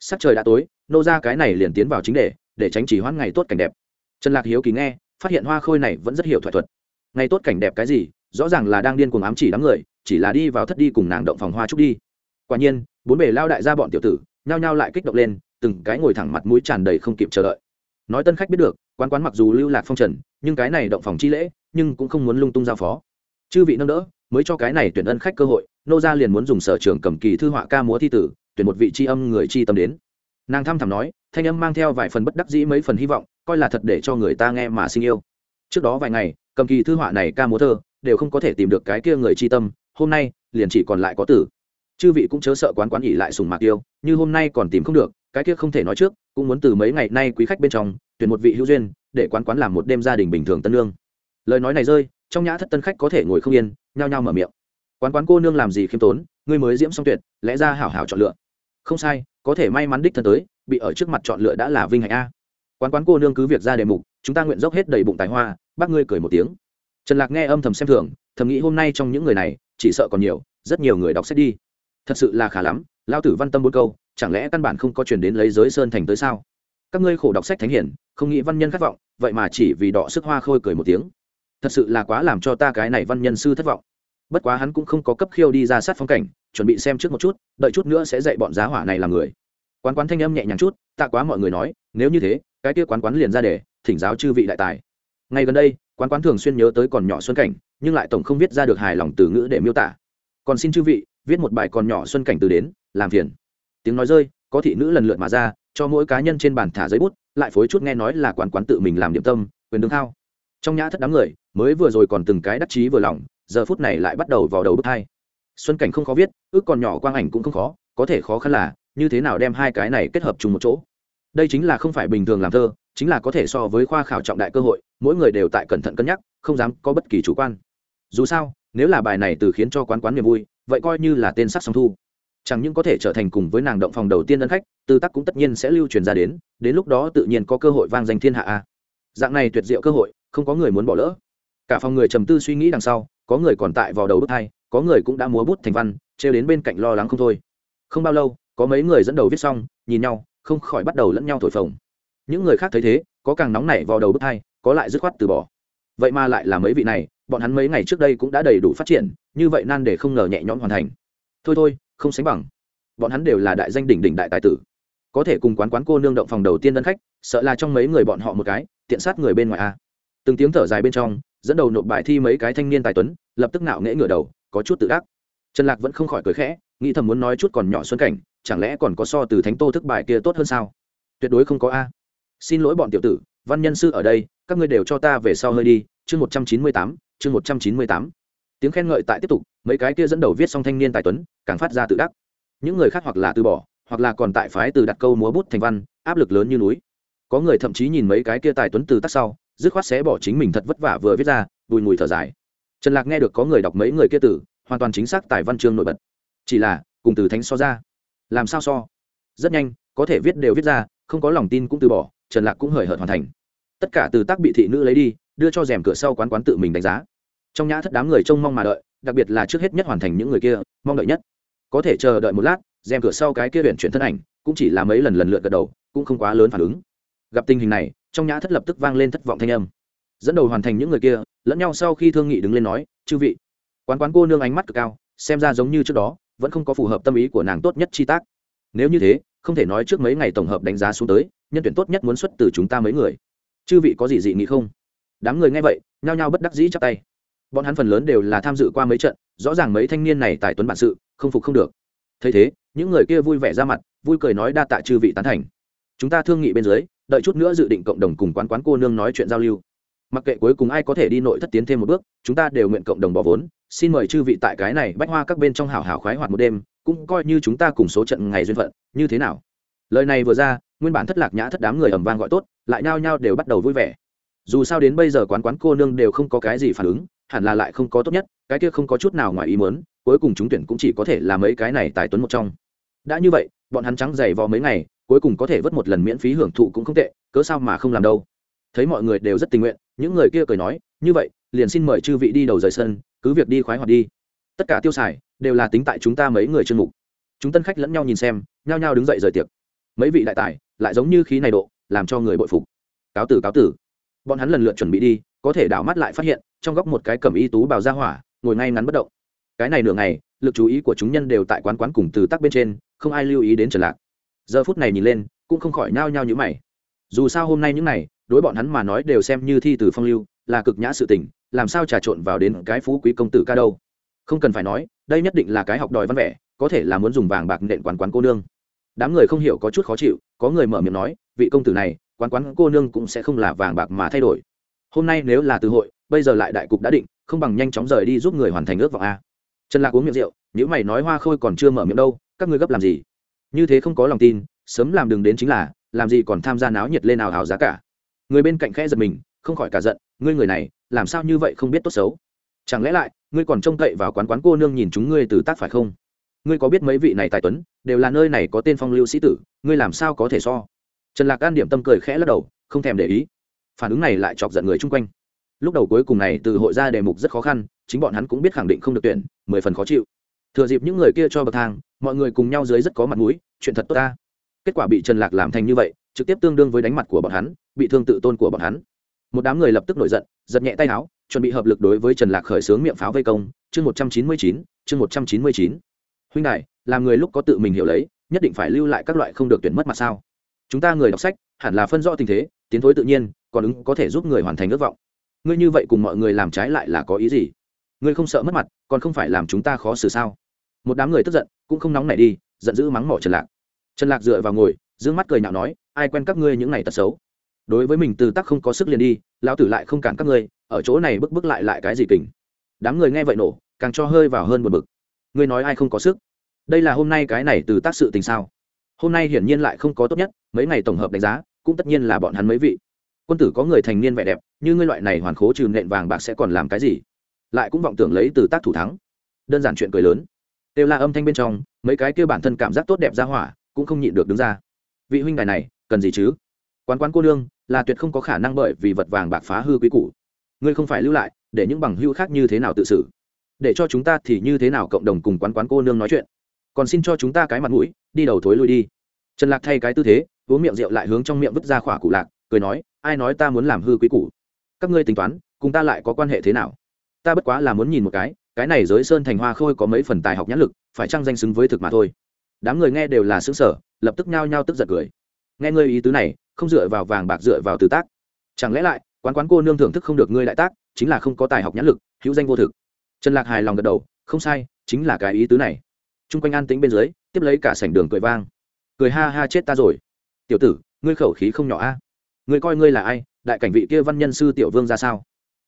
Sắc trời đã tối, nô ra cái này liền tiến vào chính đề, để tránh chỉ hoãn ngày tốt cảnh đẹp. Trần lạc hiếu kỳ nghe, phát hiện hoa khôi này vẫn rất hiểu thoại thuật. Ngày tốt cảnh đẹp cái gì? Rõ ràng là đang điên cuồng ám chỉ đám người, chỉ là đi vào thất đi cùng nàng động phòng hoa trúc đi. Quả nhiên, bốn bề lao đại ra bọn tiểu tử, nhao nhao lại kích động lên, từng cái ngồi thẳng mặt mũi tràn đầy không kịp chờ đợi. Nói tân khách biết được, quán quán mặc dù lưu lạc phong trần, nhưng cái này động phòng chi lễ, nhưng cũng không muốn lung tung giao phó. Chư vị nâng đỡ mới cho cái này tuyển ân khách cơ hội nô gia liền muốn dùng sở trường cầm kỳ thư họa ca múa thi tử tuyển một vị tri âm người tri tâm đến. Nàng thăm thẳm nói thanh âm mang theo vài phần bất đắc dĩ mấy phần hy vọng coi là thật để cho người ta nghe mà sinh yêu. Trước đó vài ngày cầm kỳ thư họa này ca múa thơ đều không có thể tìm được cái kia người tri tâm hôm nay liền chỉ còn lại có tử. Chư vị cũng chớ sợ quán quán ỉ lại sùng mạc yêu, như hôm nay còn tìm không được cái kia không thể nói trước cũng muốn từ mấy ngày nay quý khách bên trong tuyển một vị hữu duyên để quán quán làm một đêm gia đình bình thường tân lương. Lời nói này rơi trong nhã thất tân khách có thể ngồi không yên, nhao nhao mở miệng. Quán quán cô nương làm gì khiêm tốn, ngươi mới diễm song tuyệt, lẽ ra hảo hảo chọn lựa. Không sai, có thể may mắn đích thân tới, bị ở trước mặt chọn lựa đã là vinh hạnh a. Quán quán cô nương cứ việc ra đề mục, chúng ta nguyện dốc hết đầy bụng tài hoa, bác ngươi cười một tiếng. Trần lạc nghe âm thầm xem thường, thầm nghĩ hôm nay trong những người này, chỉ sợ còn nhiều, rất nhiều người đọc sách đi. Thật sự là khá lắm lao tử văn tâm bốn câu, chẳng lẽ căn bản không có chuyển đến lấy giới sơn thành tới sao? Các ngươi khổ đọc sách thánh hiển, không nghĩ văn nhân khát vọng, vậy mà chỉ vì đọ sức hoa khôi cười một tiếng thật sự là quá làm cho ta cái này văn nhân sư thất vọng. Bất quá hắn cũng không có cấp khiêu đi ra sát phong cảnh, chuẩn bị xem trước một chút, đợi chút nữa sẽ dạy bọn giá hỏa này làm người. Quán quán thanh âm nhẹ nhàng chút, tạ quá mọi người nói, nếu như thế, cái kia quán quán liền ra để, thỉnh giáo chư vị đại tài. Ngay gần đây, quán quán thường xuyên nhớ tới còn nhỏ xuân cảnh, nhưng lại tổng không viết ra được hài lòng từ ngữ để miêu tả. Còn xin chư vị, viết một bài còn nhỏ xuân cảnh từ đến, làm phiền. Tiếng nói rơi, có thị nữ lần lượt mà ra, cho mỗi cá nhân trên bàn thả giấy bút, lại phối chút nghe nói là quán quán tự mình làm điểm tâm, quyền đương thao trong nhã thất đám người, mới vừa rồi còn từng cái đắc chí vừa lòng, giờ phút này lại bắt đầu vào đầu bước hai. Xuân cảnh không khó viết, ước còn nhỏ quang ảnh cũng không khó, có thể khó khăn là, như thế nào đem hai cái này kết hợp chung một chỗ. Đây chính là không phải bình thường làm thơ, chính là có thể so với khoa khảo trọng đại cơ hội, mỗi người đều tại cẩn thận cân nhắc, không dám có bất kỳ chủ quan. Dù sao, nếu là bài này từ khiến cho quán quán niềm vui, vậy coi như là tên sắc song thu. Chẳng những có thể trở thành cùng với nàng động phòng đầu tiên ân khách, tư tắc cũng tất nhiên sẽ lưu truyền ra đến đến lúc đó tự nhiên có cơ hội vang danh thiên hạ a dạng này tuyệt diệu cơ hội, không có người muốn bỏ lỡ. Cả phòng người trầm tư suy nghĩ đằng sau, có người còn tại vào đầu bước hai có người cũng đã múa bút thành văn, trêu đến bên cạnh lo lắng không thôi. Không bao lâu, có mấy người dẫn đầu viết xong, nhìn nhau, không khỏi bắt đầu lẫn nhau thổi phồng. Những người khác thấy thế, có càng nóng nảy vào đầu bước hai có lại dứt khoát từ bỏ. Vậy mà lại là mấy vị này, bọn hắn mấy ngày trước đây cũng đã đầy đủ phát triển, như vậy nan để không ngờ nhẹ nhõm hoàn thành. Thôi thôi, không sánh bằng. Bọn hắn đều là đại danh đỉnh đỉnh đại tài tử. Có thể cùng quán quán cô nương động phòng đầu tiên đơn khách, sợ là trong mấy người bọn họ một cái tiện sát người bên ngoài a. Từng tiếng thở dài bên trong, dẫn đầu nộp bài thi mấy cái thanh niên tài tuấn, lập tức nạo nghễ ngửa đầu, có chút tự đắc. Trần lạc vẫn không khỏi cười khẽ, nghĩ thầm muốn nói chút còn nhỏ xuân cảnh, chẳng lẽ còn có so từ thánh tô thức bài kia tốt hơn sao? Tuyệt đối không có a. Xin lỗi bọn tiểu tử, văn nhân sư ở đây, các ngươi đều cho ta về sau hơi đi, chương một trăm chín mươi tám, chương một trăm chín mươi tám. Tiếng khen ngợi tại tiếp tục, mấy cái kia dẫn đầu viết xong thanh niên tài tuấn, càng phát ra tự đắc. Những người khác hoặc là từ bỏ, hoặc là còn tại phái từ đặt câu múa bút thành văn, áp lực lớn như núi có người thậm chí nhìn mấy cái kia tài tuấn từ tắt sau, dứt khoát xé bỏ chính mình thật vất vả vừa viết ra, bùi mùi thở dài. Trần lạc nghe được có người đọc mấy người kia từ, hoàn toàn chính xác tài văn chương nổi bật. Chỉ là, cùng từ thánh so ra. Làm sao so? Rất nhanh, có thể viết đều viết ra, không có lòng tin cũng từ bỏ, trần lạc cũng hời hợt hoàn thành. Tất cả từ tác bị thị nữ lấy đi, đưa cho rèm cửa sau quán quán tự mình đánh giá. Trong nhã thất đám người trông mong mà đợi, đặc biệt là trước hết nhất hoàn thành những người kia, mong đợi nhất. Có thể chờ đợi một lát, rèm cửa sau cái kia huyện chuyển thân ảnh, cũng chỉ là mấy lần lần lượt gật đầu, cũng không quá lớn phản ứng gặp tình hình này, trong nhã thất lập tức vang lên thất vọng thanh âm. Dẫn đầu hoàn thành những người kia, lẫn nhau sau khi thương nghị đứng lên nói, chư vị. Quán quán cô nương ánh mắt cực cao, xem ra giống như trước đó, vẫn không có phù hợp tâm ý của nàng tốt nhất chi tác. Nếu như thế, không thể nói trước mấy ngày tổng hợp đánh giá xuống tới, nhân tuyển tốt nhất muốn xuất từ chúng ta mấy người. Chư vị có gì dị nghị không? Đám người nghe vậy, nhao nhao bất đắc dĩ chắp tay. Bọn hắn phần lớn đều là tham dự qua mấy trận, rõ ràng mấy thanh niên này tài tuấn bản sự, không phục không được. Thấy thế, những người kia vui vẻ ra mặt, vui cười nói đa tạ chư vị tán thành. Chúng ta thương nghị bên dưới đợi chút nữa dự định cộng đồng cùng quán quán cô nương nói chuyện giao lưu. Mặc kệ cuối cùng ai có thể đi nội thất tiến thêm một bước, chúng ta đều nguyện cộng đồng bỏ vốn. Xin mời chư vị tại cái này bách hoa các bên trong hảo hảo khoái hoạt một đêm, cũng coi như chúng ta cùng số trận ngày duyên phận, như thế nào? Lời này vừa ra, nguyên bản thất lạc nhã thất đám người ầm vang gọi tốt, lại nhao nhao đều bắt đầu vui vẻ. Dù sao đến bây giờ quán quán cô nương đều không có cái gì phản ứng, hẳn là lại không có tốt nhất, cái kia không có chút nào ngoài ý muốn, cuối cùng chúng tuyển cũng chỉ có thể là mấy cái này tài tuấn một trong. Đã như vậy, bọn hắn trắng dày vò mấy ngày cuối cùng có thể vớt một lần miễn phí hưởng thụ cũng không tệ, cớ sao mà không làm đâu. Thấy mọi người đều rất tình nguyện, những người kia cười nói, như vậy, liền xin mời chư vị đi đầu rời sân, cứ việc đi khoái hoạt đi. Tất cả tiêu xài, đều là tính tại chúng ta mấy người chuyên mục. Chúng tân khách lẫn nhau nhìn xem, nhao nhao đứng dậy rời tiệc. Mấy vị đại tài, lại giống như khí này độ, làm cho người bội phục. Cáo tử cáo tử. Bọn hắn lần lượt chuẩn bị đi, có thể đảo mắt lại phát hiện, trong góc một cái cầm y tú bào ra hỏa, ngồi ngay ngắn bất động. Cái này nửa ngày, lực chú ý của chúng nhân đều tại quán quán cùng từ tắc bên trên, không ai lưu ý đến trần lạc giờ phút này nhìn lên, cũng không khỏi nao nhao như mày. Dù sao hôm nay những này, đối bọn hắn mà nói đều xem như thi từ phong lưu, là cực nhã sự tình, làm sao trà trộn vào đến cái phú quý công tử ca đâu? Không cần phải nói, đây nhất định là cái học đòi văn vẻ, có thể là muốn dùng vàng bạc nện quán quán cô nương. Đám người không hiểu có chút khó chịu, có người mở miệng nói, vị công tử này, quán quán cô nương cũng sẽ không là vàng bạc mà thay đổi. Hôm nay nếu là từ hội, bây giờ lại đại cục đã định, không bằng nhanh chóng rời đi giúp người hoàn thành ước vọng a. Trần lạc uống miệng rượu những mày nói hoa khôi còn chưa mở miệng đâu, các ngươi gấp làm gì? Như thế không có lòng tin, sớm làm đường đến chính là, làm gì còn tham gia náo nhiệt lên nào hào giá cả. Người bên cạnh khẽ giật mình, không khỏi cả giận, ngươi người này, làm sao như vậy không biết tốt xấu? Chẳng lẽ lại, ngươi còn trông cậy vào quán quán cô nương nhìn chúng ngươi từ tác phải không? Ngươi có biết mấy vị này tài tuấn, đều là nơi này có tên phong lưu sĩ tử, ngươi làm sao có thể so? Trần lạc an điểm tâm cười khẽ lắc đầu, không thèm để ý. Phản ứng này lại chọc giận người chung quanh. Lúc đầu cuối cùng này từ hội ra đề mục rất khó khăn, chính bọn hắn cũng biết khẳng định không được tuyển, mười phần khó chịu thừa dịp những người kia cho bậc thang, mọi người cùng nhau dưới rất có mặt mũi, chuyện thật tốt ta. Kết quả bị trần lạc làm thành như vậy, trực tiếp tương đương với đánh mặt của bọn hắn, bị thương tự tôn của bọn hắn. Một đám người lập tức nổi giận, giật nhẹ tay áo, chuẩn bị hợp lực đối với trần lạc khởi xướng miệng pháo vây công. Chương một trăm chín mươi chín, chương một trăm chín mươi chín. Huynh đại làm người lúc có tự mình hiểu lấy, nhất định phải lưu lại các loại không được tuyển mất mặt sao? Chúng ta người đọc sách, hẳn là phân rõ tình thế, tiến thối tự nhiên, còn ứng có thể giúp người hoàn thành ước vọng. Ngươi như vậy cùng mọi người làm trái lại là có ý gì? Ngươi không sợ mất mặt, còn không phải làm chúng ta khó xử sao? Một đám người tức giận, cũng không nóng nảy đi, giận dữ mắng mỏ trần lạc. Trần lạc dựa vào ngồi d mắt cười nhạo nói, ai quen các ngươi những này tật xấu? Đối với mình từ tắc không có sức liền đi, lão tử lại không cản các ngươi, ở chỗ này bức bức lại lại cái gì kình? Đám người nghe vậy nổ, càng cho hơi vào hơn một bực. Ngươi nói ai không có sức? Đây là hôm nay cái này từ tác sự tình sao? Hôm nay hiển nhiên lại không có tốt nhất, mấy ngày tổng hợp đánh giá, cũng tất nhiên là bọn hắn mấy vị. Quân tử có người thành niên vẻ đẹp, như ngươi loại này hoàn khố trừ nện vàng bạc sẽ còn làm cái gì? Lại cũng vọng tưởng lấy từ tác thủ thắng. Đơn giản chuyện cười lớn đều là âm thanh bên trong, mấy cái kêu bản thân cảm giác tốt đẹp ra hỏa, cũng không nhịn được đứng ra. Vị huynh đài này, cần gì chứ? Quán quán cô đương là tuyệt không có khả năng bởi vì vật vàng bạc phá hư quý củ. Ngươi không phải lưu lại, để những bằng hưu khác như thế nào tự xử? Để cho chúng ta thì như thế nào cộng đồng cùng quán quán cô nương nói chuyện? Còn xin cho chúng ta cái mặt mũi, đi đầu thối lui đi. Trần lạc thay cái tư thế, uống miệng rượu lại hướng trong miệng vứt ra khỏa cụ lạc, cười nói, ai nói ta muốn làm hư quý củ? Các ngươi tính toán, cùng ta lại có quan hệ thế nào? Ta bất quá là muốn nhìn một cái cái này giới sơn thành hoa khôi có mấy phần tài học nhãn lực, phải chăng danh xứng với thực mà thôi? Đám người nghe đều là xứng sở lập tức nhao nhao tức giật cười. Nghe ngươi ý tứ này, không dựa vào vàng bạc dựa vào từ tác. Chẳng lẽ lại, quán quán cô nương thưởng thức không được ngươi đại tác, chính là không có tài học nhãn lực, hữu danh vô thực. Trần lạc hài lòng gật đầu, không sai, chính là cái ý tứ này. T r u n g quanh an tính bên dưới, tiếp lấy cả sảnh đường cười vang. Cười ha ha chết ta rồi. Tiểu tử, ngươi khẩu khí không nhỏ a. Ngươi coi ngươi là ai, đại cảnh vị kia văn nhân sư tiểu vương ra sao?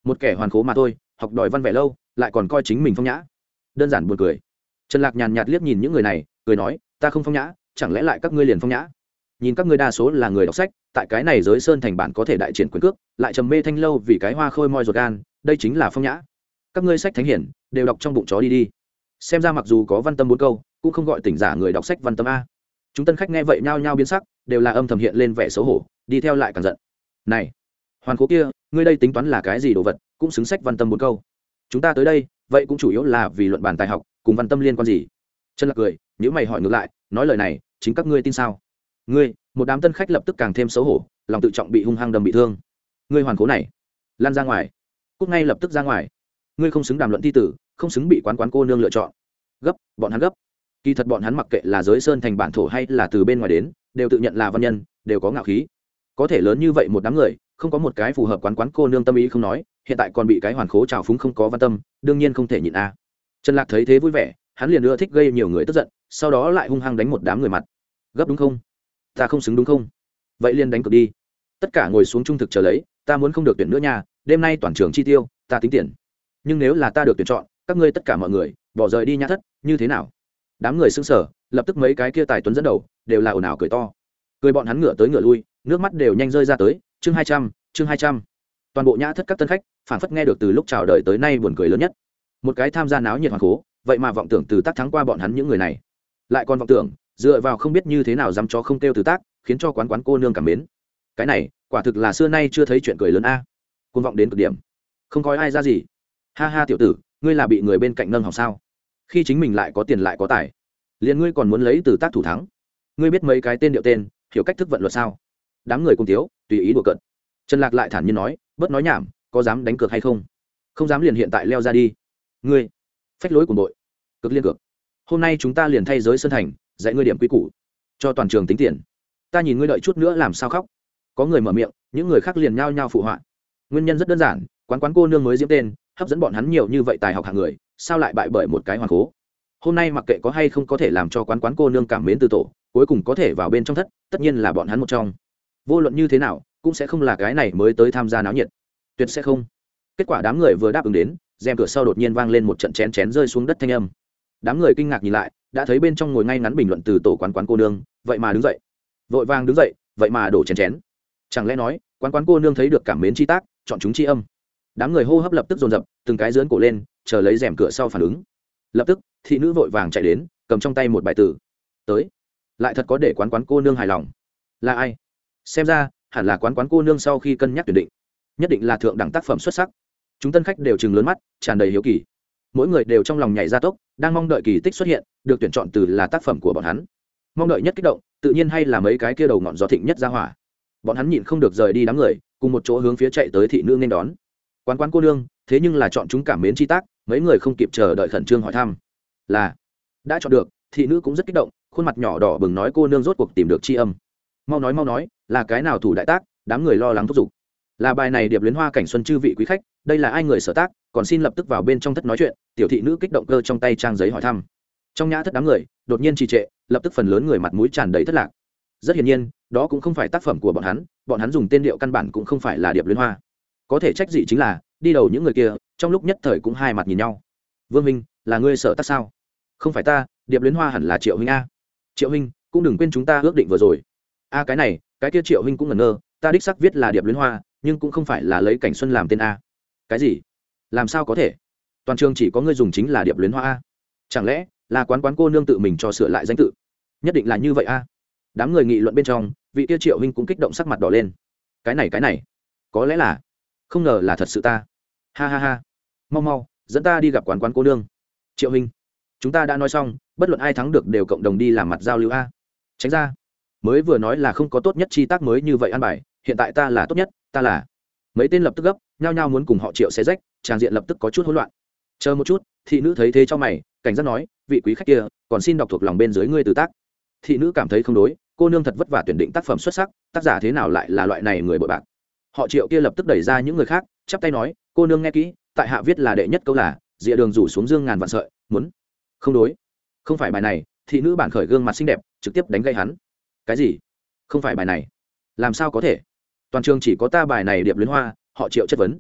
Một kẻ hoàn cố mà thôi học đòi văn vẻ lâu, lại còn coi chính mình phong nhã. Đơn giản buồn cười. Trần lạc nhàn nhạt liếc nhìn những người này, cười nói, ta không phong nhã, chẳng lẽ lại các ngươi liền phong nhã? Nhìn các ngươi đa số là người đọc sách, tại cái này giới sơn thành bản có thể đại triển quyền cước, lại trầm mê thanh lâu vì cái hoa khôi moi ruột gan, đây chính là phong nhã. Các ngươi sách thánh hiển, đều đọc trong bụng chó đi đi. Xem ra mặc dù có văn tâm bốn câu, cũng không gọi tỉnh giả người đọc sách văn tâm a. Chúng tân khách nghe vậy nhao nhao biến sắc, đều là âm thầm hiện lên vẻ xấu hổ, đi theo lại càng giận. Này hoàn cố kia, ngươi đây tính toán là cái gì đồ vật, cũng xứng sách văn tâm bốn câu. Chúng ta tới đây, vậy cũng chủ yếu là vì luận bàn tài học, cùng văn tâm liên quan gì? Trần lạc cười nếu mày hỏi ngược lại, nói lời này, chính các ngươi tin sao? Ngươi, một đám tân khách lập tức càng thêm xấu hổ, lòng tự trọng bị hung hăng đâm bị thương. Ngươi hoàn cố này, lan ra ngoài. Cúc ngay lập tức ra ngoài. Ngươi không xứng đàm luận thi tử, không xứng bị quán quán cô nương lựa chọn. Gấp, bọn hắn gấp. Kỳ thật bọn hắn mặc kệ là giới sơn thành bản thổ hay là từ bên ngoài đến, đều tự nhận là văn nhân, đều có ngạo khí có thể lớn như vậy một đám người, không có một cái phù hợp quán quán cô nương tâm ý không nói, hiện tại còn bị cái hoàn khố trào phúng không có văn tâm, đương nhiên không thể nhịn a. Trần lạc thấy thế vui vẻ, hắn liền ưa thích gây nhiều người tức giận, sau đó lại hung hăng đánh một đám người mặt. Gấp đúng không? Ta không xứng đúng không? Vậy liền đánh cược đi. Tất cả ngồi xuống trung thực chờ lấy, ta muốn không được tuyển nữa nha, đêm nay toàn trường chi tiêu, ta tính tiền. Nhưng nếu là ta được tuyển chọn, các ngươi tất cả mọi người, bỏ rời đi nhã thất, như thế nào? Đám người xưng sở lập tức mấy cái kia tài tuấn dẫn đầu, đều là ồn ào cười to. Cười bọn hắn ngựa tới ngựa lui nước mắt đều nhanh rơi ra tới, chương hai trăm, chương hai trăm. Toàn bộ nhã thất các tân khách, phản phất nghe được từ lúc chào đời tới nay buồn cười lớn nhất. Một cái tham gia náo nhiệt hoàng cố vậy mà vọng tưởng từ tác thắng qua bọn hắn những người này. Lại còn vọng tưởng, dựa vào không biết như thế nào dám cho không kêu từ tác, khiến cho quán quán cô nương cảm mến. Cái này, quả thực là xưa nay chưa thấy chuyện cười lớn a. Côn vọng đến cực điểm. Không có ai ra gì. Ha ha tiểu tử, ngươi là bị người bên cạnh nâng học sao? Khi chính mình lại có tiền lại có tài, liền ngươi còn muốn lấy từ tác thủ thắng. Ngươi biết mấy cái tên điệu tên, hiểu cách thức vận luật sao? Đám người cùng thiếu, tùy ý đùa cận trần lạc lại thản nhiên nói bớt nói nhảm có dám đánh cược hay không? Không dám liền hiện tại leo ra đi. Ngươi phách lối của đội cực liên cược. hôm nay chúng ta liền thay giới sân thành dạy ngươi điểm quy củ cho toàn trường tính tiền. Ta nhìn ngươi đợi chút nữa làm sao khóc. Có người mở miệng những người khác liền nhao nhao phụ họa. Nguyên nhân rất đơn giản quán quán cô nương mới diễm tên hấp dẫn bọn hắn nhiều như vậy tài học hạng người sao lại bại bởi một cái hoàng cố? Hôm nay mặc kệ có hay không có thể làm cho quán quán cô nương cảm mến từ tổ cuối cùng có thể vào bên trong thất tất nhiên là bọn hắn một trong vô luận như thế nào, cũng sẽ không là cái này mới tới tham gia náo nhiệt. Tuyệt sẽ không. Kết quả đám người vừa đáp ứng đến, rèm cửa sau đột nhiên vang lên một trận chén chén rơi xuống đất thanh âm. Đám người kinh ngạc nhìn lại, đã thấy bên trong ngồi ngay ngắn bình luận từ tổ quán quán cô nương, vậy mà đứng dậy. Vội vàng đứng dậy, vậy mà đổ chén chén. Chẳng lẽ nói, quán quán cô nương thấy được cảm mến chi tác, chọn chúng chi âm. Đám người hô hấp lập tức dồn dập, từng cái dướn cổ lên, chờ lấy rèm cửa sau phản ứng. Lập tức, thị nữ vội vàng chạy đến, cầm trong tay một bài tử tới. Lại thật có để quán quán cô nương hài lòng. Là ai? Xem ra, hẳn là quán quán cô nương sau khi cân nhắc tuyển định, nhất định là thượng đẳng tác phẩm xuất sắc. Chúng tân khách đều chừng lớn mắt, tràn đầy hiếu kỳ. Mỗi người đều trong lòng nhảy ra tốc, đang mong đợi kỳ tích xuất hiện, được tuyển chọn từ là tác phẩm của bọn hắn. Mong đợi nhất kích động, tự nhiên hay là mấy cái kia đầu ngọn gió thịnh nhất ra hỏa. Bọn hắn nhịn không được rời đi đám người, cùng một chỗ hướng phía chạy tới thị nữ nên đón. Quán quán cô nương, thế nhưng là chọn chúng cảm mến chi tác, mấy người không kịp chờ đợi khẩn trương hỏi thăm. Là, đã chọn được, thị nữ cũng rất kích động, khuôn mặt nhỏ đỏ bừng nói cô nương rốt cuộc tìm được c âm. Mau nói mau nói là cái nào thủ đại tác, đám người lo lắng thúc giục. Là bài này điệp luyến hoa cảnh xuân chư vị quý khách, đây là ai người sở tác, còn xin lập tức vào bên trong thất nói chuyện, tiểu thị nữ kích động cơ trong tay trang giấy hỏi thăm. Trong nhã thất đám người, đột nhiên trì trệ, lập tức phần lớn người mặt mũi tràn đầy thất lạc. Rất hiển nhiên, đó cũng không phải tác phẩm của bọn hắn bọn hắn dùng tên điệu căn bản cũng không phải là điệp luyến hoa. Có thể trách gì chính là, đi đầu những người kia, trong lúc nhất thời cũng hai mặt nhìn nhau. Vương minh, là ngươi sợ tác sao? Không phải ta, điệp luyến hoa hẳn là triệu huynh a. Triệu huynh, cũng đừng quên chúng ta ước định vừa rồi. A, cái này cái kia triệu huynh cũng ngẩn ngơ, ta đích sắc viết là điệp luyến hoa, nhưng cũng không phải là lấy cảnh xuân làm tên a. Cái gì? Làm sao có thể? Toàn trường chỉ có ngươi dùng chính là điệp luyến hoa a. Chẳng lẽ là quán quán cô nương tự mình cho sửa lại danh tự? Nhất định là như vậy a. Đám người nghị luận bên trong, vị tiêu triệu huynh cũng kích động sắc mặt đỏ lên. Cái này cái này, có lẽ là, không ngờ là thật sự ta. Ha ha ha. Mau mau, dẫn ta đi gặp quán quán cô nương. Triệu huynh, chúng ta đã nói xong, bất luận ai thắng được đều cộng đồng đi làm mặt giao lưu a. Tránh ra mới vừa nói là không có tốt nhất chi tác mới như vậy ăn bài, hiện tại ta là tốt nhất, ta là. Mấy tên lập tức gấp, nhao nhao muốn cùng họ triệu xé rách, tràng diện lập tức có chút hỗn loạn. Chờ một chút, thị nữ thấy thế cho mày, cảnh giác nói, vị quý khách kia, còn xin đọc thuộc lòng bên dưới ngươi từ tác. Thị nữ cảm thấy không đối, cô nương thật vất vả tuyển định tác phẩm xuất sắc, tác giả thế nào lại là loại này người bội bạc. Họ triệu kia lập tức đẩy ra những người khác, chắp tay nói, cô nương nghe kỹ, tại hạ viết là đệ nhất câu là, dịa đường rủ xuống dương ngàn vạn sợi. Muốn. Không đối. Không phải bài này, thị nữ bản khởi gương mặt xinh đẹp, trực tiếp đánh gây hắn cái gì? Không phải bài này. Làm sao có thể? Toàn trường chỉ có ta bài này điệp luyến hoa, họ triệu chất vấn.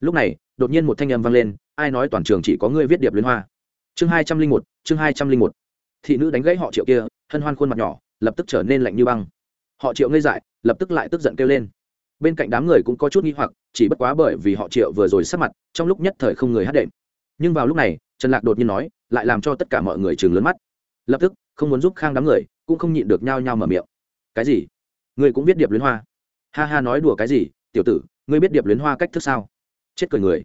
Lúc này, đột nhiên một thanh âm vang lên, ai nói toàn trường chỉ có ngươi viết điệp luyến hoa? Chương hai trăm linh một, chương hai trăm linh một. Thị nữ đánh gãy họ triệu kia, hân hoan khuôn mặt nhỏ, lập tức trở nên lạnh như băng. Họ triệu ngây dại, lập tức lại tức giận kêu lên. Bên cạnh đám người cũng có chút nghi hoặc, chỉ bất quá bởi vì họ triệu vừa rồi sắp mặt, trong lúc nhất thời không người hát đệm. Nhưng vào lúc này, trần lạc đột nhiên nói, lại làm cho tất cả mọi người chừng lớn mắt. Lập tức, không muốn giúp khang đám người, cũng không nhịn được nhao nhao mở miệng cái gì? Ngươi cũng biết điệp luyến hoa. Ha ha nói đùa cái gì, tiểu tử, ngươi biết điệp luyến hoa cách thức sao? Chết cười người.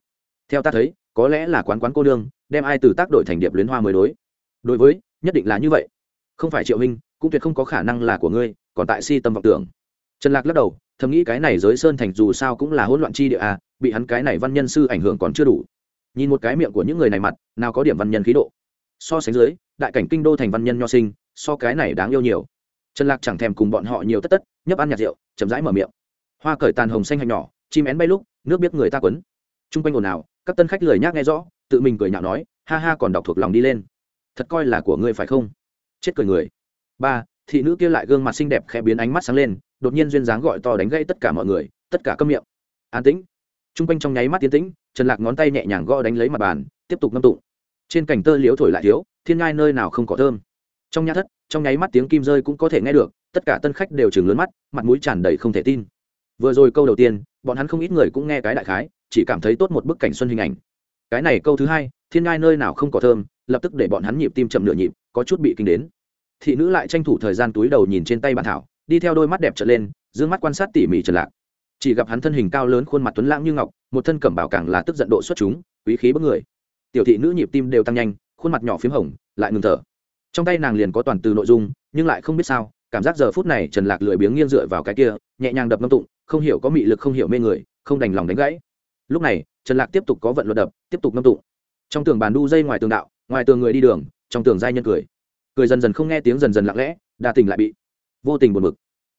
Theo ta thấy, có lẽ là quán quán cô nương, đem ai từ tác đổi thành điệp luyến hoa mới đối. Đối với, nhất định là như vậy. Không phải triệu hình cũng tuyệt không có khả năng là của ngươi, còn tại si tâm vọng tưởng. Trần lạc lắc đầu, thầm nghĩ cái này giới sơn thành dù sao cũng là hỗn loạn chi địa à bị hắn cái này văn nhân sư ảnh hưởng còn chưa đủ. Nhìn một cái miệng của những người này mặt, nào có điểm văn nhân khí độ. So sánh dưới, đại cảnh kinh đô thành văn nhân nho sinh, so cái này đáng yêu nhiều trần lạc chẳng thèm cùng bọn họ nhiều tất tất, nhấp ăn nhạt rượu, chậm rãi mở miệng. Hoa cởi tàn hồng xanh hạch nhỏ, chim én bay lúc, nước biết người ta quấn. Chung quanh ồn ào, các tân khách lười nhác nghe rõ, tự mình cười nhạo nói, ha ha, còn đọc thuộc lòng đi lên. Thật coi là của ngươi phải không? Chết cười người. Ba, thị nữ kia lại gương mặt xinh đẹp khẽ biến ánh mắt sáng lên, đột nhiên duyên dáng gọi to đánh gãy tất cả mọi người, tất cả câm miệng. An tĩnh. T r u n g quanh trong nháy mắt tiến tĩnh, trần lạc ngón tay nhẹ nhàng gõ đánh lấy mặt bàn, tiếp tục ngâm tụng. Trên cành tơ liếu thổi lại thiếu, thiên ngai nơi nào không có thơm. Trong nhà thất trong nháy mắt tiếng kim rơi cũng có thể nghe được, tất cả tân khách đều chừng lớn mắt, mặt mũi tràn đầy không thể tin. Vừa rồi câu đầu tiên, bọn hắn không ít người cũng nghe cái đại khái, chỉ cảm thấy tốt một bức cảnh xuân hình ảnh. Cái này câu thứ hai, thiên ngai nơi nào không có thơm, lập tức để bọn hắn nhịp tim chậm nửa nhịp, có chút bị kinh đến. Thị nữ lại tranh thủ thời gian túi đầu nhìn trên tay bản thảo, đi theo đôi mắt đẹp trở lên d ư ơ n g mắt quan sát tỉ mỉ trần lạc. Chỉ gặp hắn thân hình cao lớn, khuôn mặt tuấn lãng như ngọc, một thân cẩm bảo càng là tức giận độ xuất chúng, quý khí bất người. Tiểu thị nữ nhịp tim đều tăng nhanh, khuôn mặt nhỏ p h í m hồng, lại ngừng thở trong tay nàng liền có toàn từ nội dung, nhưng lại không biết sao, cảm giác giờ phút này trần lạc lười biếng nghiêng dựa vào cái kia, nhẹ nhàng đập ngâm tụng, không hiểu có mị lực không hiểu mê người, không đành lòng đánh gãy. Lúc này, trần lạc tiếp tục có vận luật đập, tiếp tục ngâm tụng. Trong tường bàn đu dây ngoài tường đạo, ngoài tường người đi đường, trong tường giai nhân cười. Cười dần dần không nghe tiếng dần dần lặng lẽ, đa tình lại bị vô tình buồn bực.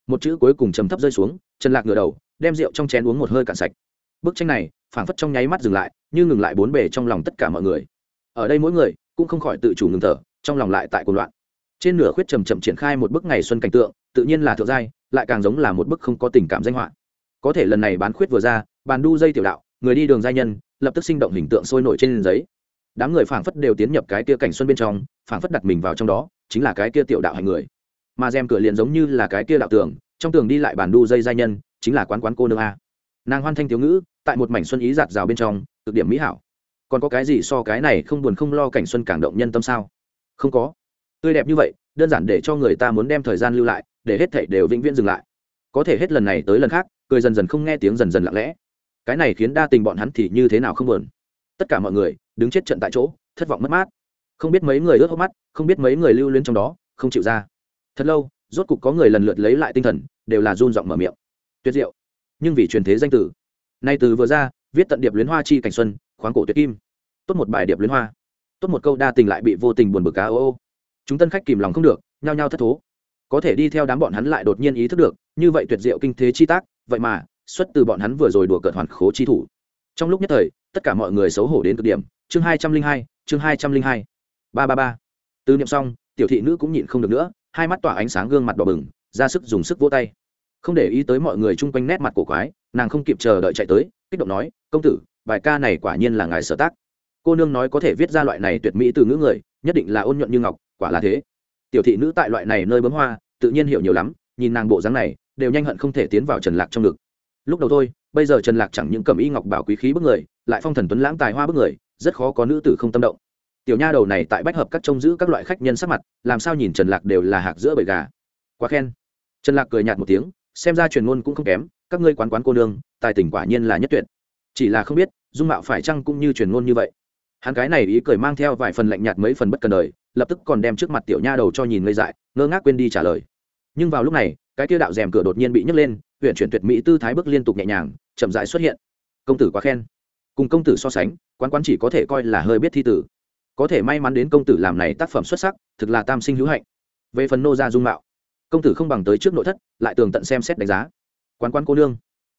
Một chữ cuối cùng trầm thấp rơi xuống, trần lạc ngửa đầu, đem rượu trong chén uống một hơi cạn sạch. Bức tranh này, phảng phất trong nháy mắt dừng lại, như ngừng lại bốn bề trong lòng tất cả mọi người. Ở đây mỗi người cũng không khỏi tự chủ ngừng thở trong lòng lại tại cuộc loạn. Trên nửa khuyết trầm chậm triển khai một bức ngày xuân cảnh tượng, tự nhiên là thượng giai, lại càng giống là một bức không có tình cảm danh họa. Có thể lần này bán khuyết vừa ra, bàn đu dây tiểu đạo, người đi đường giai nhân, lập tức sinh động hình tượng sôi nổi trên giấy. Đám người phảng phất đều tiến nhập cái kia cảnh xuân bên trong, phảng phất đặt mình vào trong đó, chính là cái kia tiểu đạo hành người. Mà rèm cửa liền giống như là cái kia đạo tường, trong tường đi lại bàn đu dây giai nhân, chính là quán quán cô nương a. Nàng hoan thanh thiếu ngữ, tại một mảnh xuân ý giạt rào bên trong, cực điểm mỹ hảo. Còn có cái gì so cái này không buồn không lo cảnh xuân càng động nhân tâm sao? Không có. Tươi đẹp như vậy, đơn giản để cho người ta muốn đem thời gian lưu lại, để hết thảy đều vĩnh viễn dừng lại. Có thể hết lần này tới lần khác, cười dần dần không nghe tiếng dần dần lặng lẽ. Cái này khiến đa tình bọn hắn thì như thế nào không buồn. Tất cả mọi người, đứng chết trận tại chỗ, thất vọng mất mát. Không biết mấy người ướt hốc mắt, không biết mấy người lưu luyến trong đó, không chịu ra. Thật lâu, rốt cục có người lần lượt lấy lại tinh thần, đều là run giọng mở miệng. Tuyệt diệu. Nhưng vì truyền thế danh tử. Nay từ vừa ra, viết tận điệp luyến hoa chi cảnh xuân, khoáng cổ tuyệt kim. Tốt một bài điệp luyến hoa tốt một câu đa tình lại bị vô tình buồn bực cá ô ô. Chúng tân khách kìm lòng không được, nhao nhao thất thố. Có thể đi theo đám bọn hắn lại đột nhiên ý thức được, như vậy tuyệt diệu kinh thế chi tác, vậy mà, xuất từ bọn hắn vừa rồi đùa cợt hoàn khố chi thủ. Trong lúc nhất thời, tất cả mọi người xấu hổ đến cực điểm. Chương hai trăm linh hai, chương hai trăm linh hai. Ba ba ba. Từ niệm xong, tiểu thị nữ cũng nhịn không được nữa, hai mắt tỏa ánh sáng gương mặt đỏ bừng, ra sức dùng sức vỗ tay. Không để ý tới mọi người chung quanh nét mặt cổ quái, nàng không kịp chờ đợi chạy tới, kích động nói, công tử, bài ca này quả nhiên là ngài sở tác cô nương nói có thể viết ra loại này tuyệt mỹ từ ngữ người, nhất định là ôn nhuận như ngọc, quả là thế. Tiểu thị nữ tại loại này nơi bấm hoa, tự nhiên hiểu nhiều lắm, nhìn nàng bộ dáng này, đều nhanh hận không thể tiến vào trần lạc trong ngực. Lúc đầu thôi, bây giờ trần lạc chẳng những cầm y ngọc bảo quý khí bức người, lại phong thần tuấn lãng tài hoa bức người, rất khó có nữ tử không tâm động. Tiểu nha đầu này tại bách hợp các trông giữ các loại khách nhân sắc mặt, làm sao nhìn trần lạc đều là hạc giữa bầy gà. Quá khen. Trần lạc cười nhạt một tiếng, xem ra truyền ngôn cũng không kém, các ngươi quán quán cô nương, tài tình quả nhiên là nhất tuyệt. Chỉ là không biết, dung mạo phải chăng cũng như truyền ngôn như vậy hắn cái này ý cười mang theo vài phần lạnh nhạt mấy phần bất cần đời, lập tức còn đem trước mặt tiểu nha đầu cho nhìn ngây dại, ngơ ngác quên đi trả lời. Nhưng vào lúc này, cái kia đạo rèm cửa đột nhiên bị nhấc lên huyện chuyển tuyệt mỹ tư thái bước liên tục nhẹ nhàng, chậm rãi xuất hiện. Công tử quá khen. Cùng công tử so sánh, quán quán chỉ có thể coi là hơi biết thi tử. Có thể may mắn đến công tử làm này tác phẩm xuất sắc, thực là tam sinh hữu hạnh. Về phần nô gia dung mạo, công tử không bằng tới trước nội thất, lại tường tận xem xét đánh giá. Quán quán cô nương.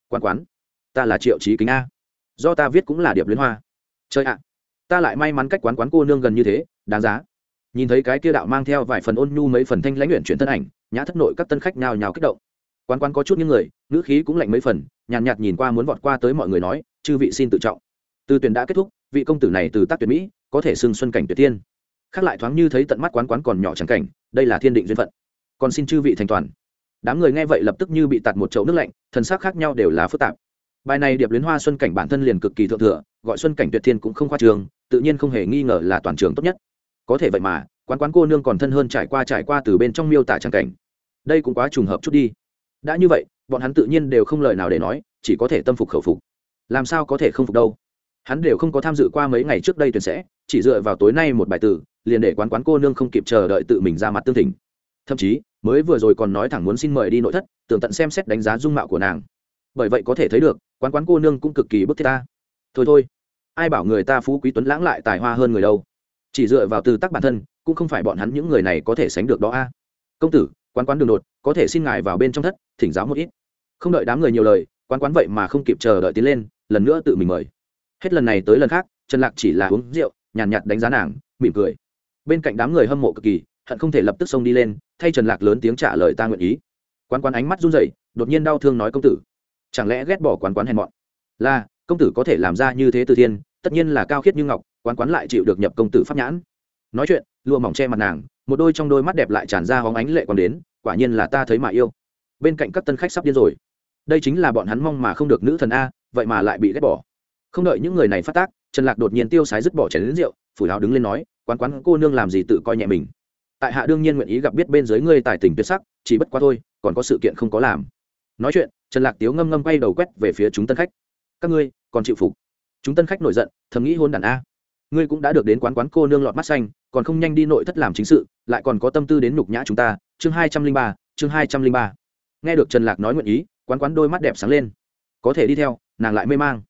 Quán quán, ta là triệu trí kính a. Do ta viết cũng là điệp liên hoa. Chơi ạ ta lại may mắn cách quán quán cô nương gần như thế đáng giá. Nhìn thấy cái kia đạo mang theo vài phần ôn nhu mấy phần thanh lãnh luyện chuyển thân ảnh nhã thất nội các tân khách nhào nhào kích động. Quán quán có chút những người ngữ khí cũng lạnh mấy phần nhàn nhạt, nhạt nhìn qua muốn vọt qua tới mọi người nói chư vị xin tự trọng. Từ tuyển đã kết thúc vị công tử này từ tác tuyệt mỹ có thể xưng xuân cảnh tuyệt tiên khác lại thoáng như thấy tận mắt quán quán còn nhỏ chẳng cảnh đây là thiên định duyên phận. Còn xin chư vị thành toàn. Đám người nghe vậy lập tức như bị tạt một chậu nước lạnh thần sắc khác nhau đều là phức tạp. Bài này điệp luyến hoa xuân cảnh bản thân liền cực kỳ thượng thừa gọi xuân cảnh tuyệt thiên cũng không khoa trường tự nhiên không hề nghi ngờ là toàn trường tốt nhất. Có thể vậy mà, quán quán cô nương còn thân hơn trải qua trải qua từ bên trong miêu tả trang cảnh. Đây cũng quá trùng hợp chút đi. Đã như vậy, bọn hắn tự nhiên đều không lời nào để nói, chỉ có thể tâm phục khẩu phục. Làm sao có thể không phục đâu? Hắn đều không có tham dự qua mấy ngày trước đây tuyển sẽ, chỉ dựa vào tối nay một bài từ liền để quán quán cô nương không kịp chờ đợi tự mình ra mặt tương thỉnh. Thậm chí, mới vừa rồi còn nói thẳng muốn xin mời đi nội thất, tưởng tận xem xét đánh giá dung mạo của nàng. Bởi vậy có thể thấy được, quán quán cô nương cũng cực kỳ bức thiết ta. Thôi thôi ai bảo người ta phú quý tuấn lãng lại tài hoa hơn người đâu? Chỉ dựa vào từ tắc bản thân cũng không phải bọn hắn những người này có thể sánh được đó a. Công tử quán quán đường đột có thể xin ngài vào bên trong thất thỉnh giáo một ít. Không đợi đám người nhiều lời quán quán vậy mà không kịp chờ đợi tiến lên lần nữa tự mình mời. Hết lần này tới lần khác trần lạc chỉ là uống rượu nhàn nhạt, nhạt đánh giá nàng mỉm cười. Bên cạnh đám người hâm mộ cực kỳ hận không thể lập tức xông đi lên thay trần lạc lớn tiếng trả lời ta nguyện ý. Quán quán ánh mắt run rẩy đột nhiên đau thương nói công tử. Chẳng lẽ ghét bỏ quán quán hèn mọn? Là công tử có thể làm ra như thế từ thiên tất nhiên là cao khiết như ngọc, quán quán lại chịu được nhập công tử pháp nhãn. Nói chuyện, lụa mỏng che mặt nàng, một đôi trong đôi mắt đẹp lại tràn ra hóng ánh lệ còn đến, quả nhiên là ta thấy mà yêu. Bên cạnh các tân khách sắp điên rồi. Đây chính là bọn hắn mong mà không được nữ thần a, vậy mà lại bị ghét bỏ. Không đợi những người này phát tác, trần lạc đột nhiên tiêu sái dứt bỏ chén đến rượu phủ hào đứng lên nói, quán quán cô nương làm gì tự coi nhẹ mình? Tại hạ đương nhiên nguyện ý gặp biết bên dưới ngươi tài tình tuyệt sắc, chỉ bất quá thôi, còn có sự kiện không có làm. Nói chuyện, trần lạc tiếu ngâm ngâm quay đầu quét về phía chúng tân khách. Các ngươi còn chịu phục? Chúng tân khách nổi giận, thầm nghĩ hôn đàn a. Ngươi cũng đã được đến quán quán cô nương lọt mắt xanh, còn không nhanh đi nội thất làm chính sự, lại còn có tâm tư đến nhục nhã chúng ta. Chương hai trăm linh ba, chương hai trăm linh ba. Nghe được trần lạc nói nguyện ý, quán quán đôi mắt đẹp sáng lên. Có thể đi theo, nàng lại mê mang.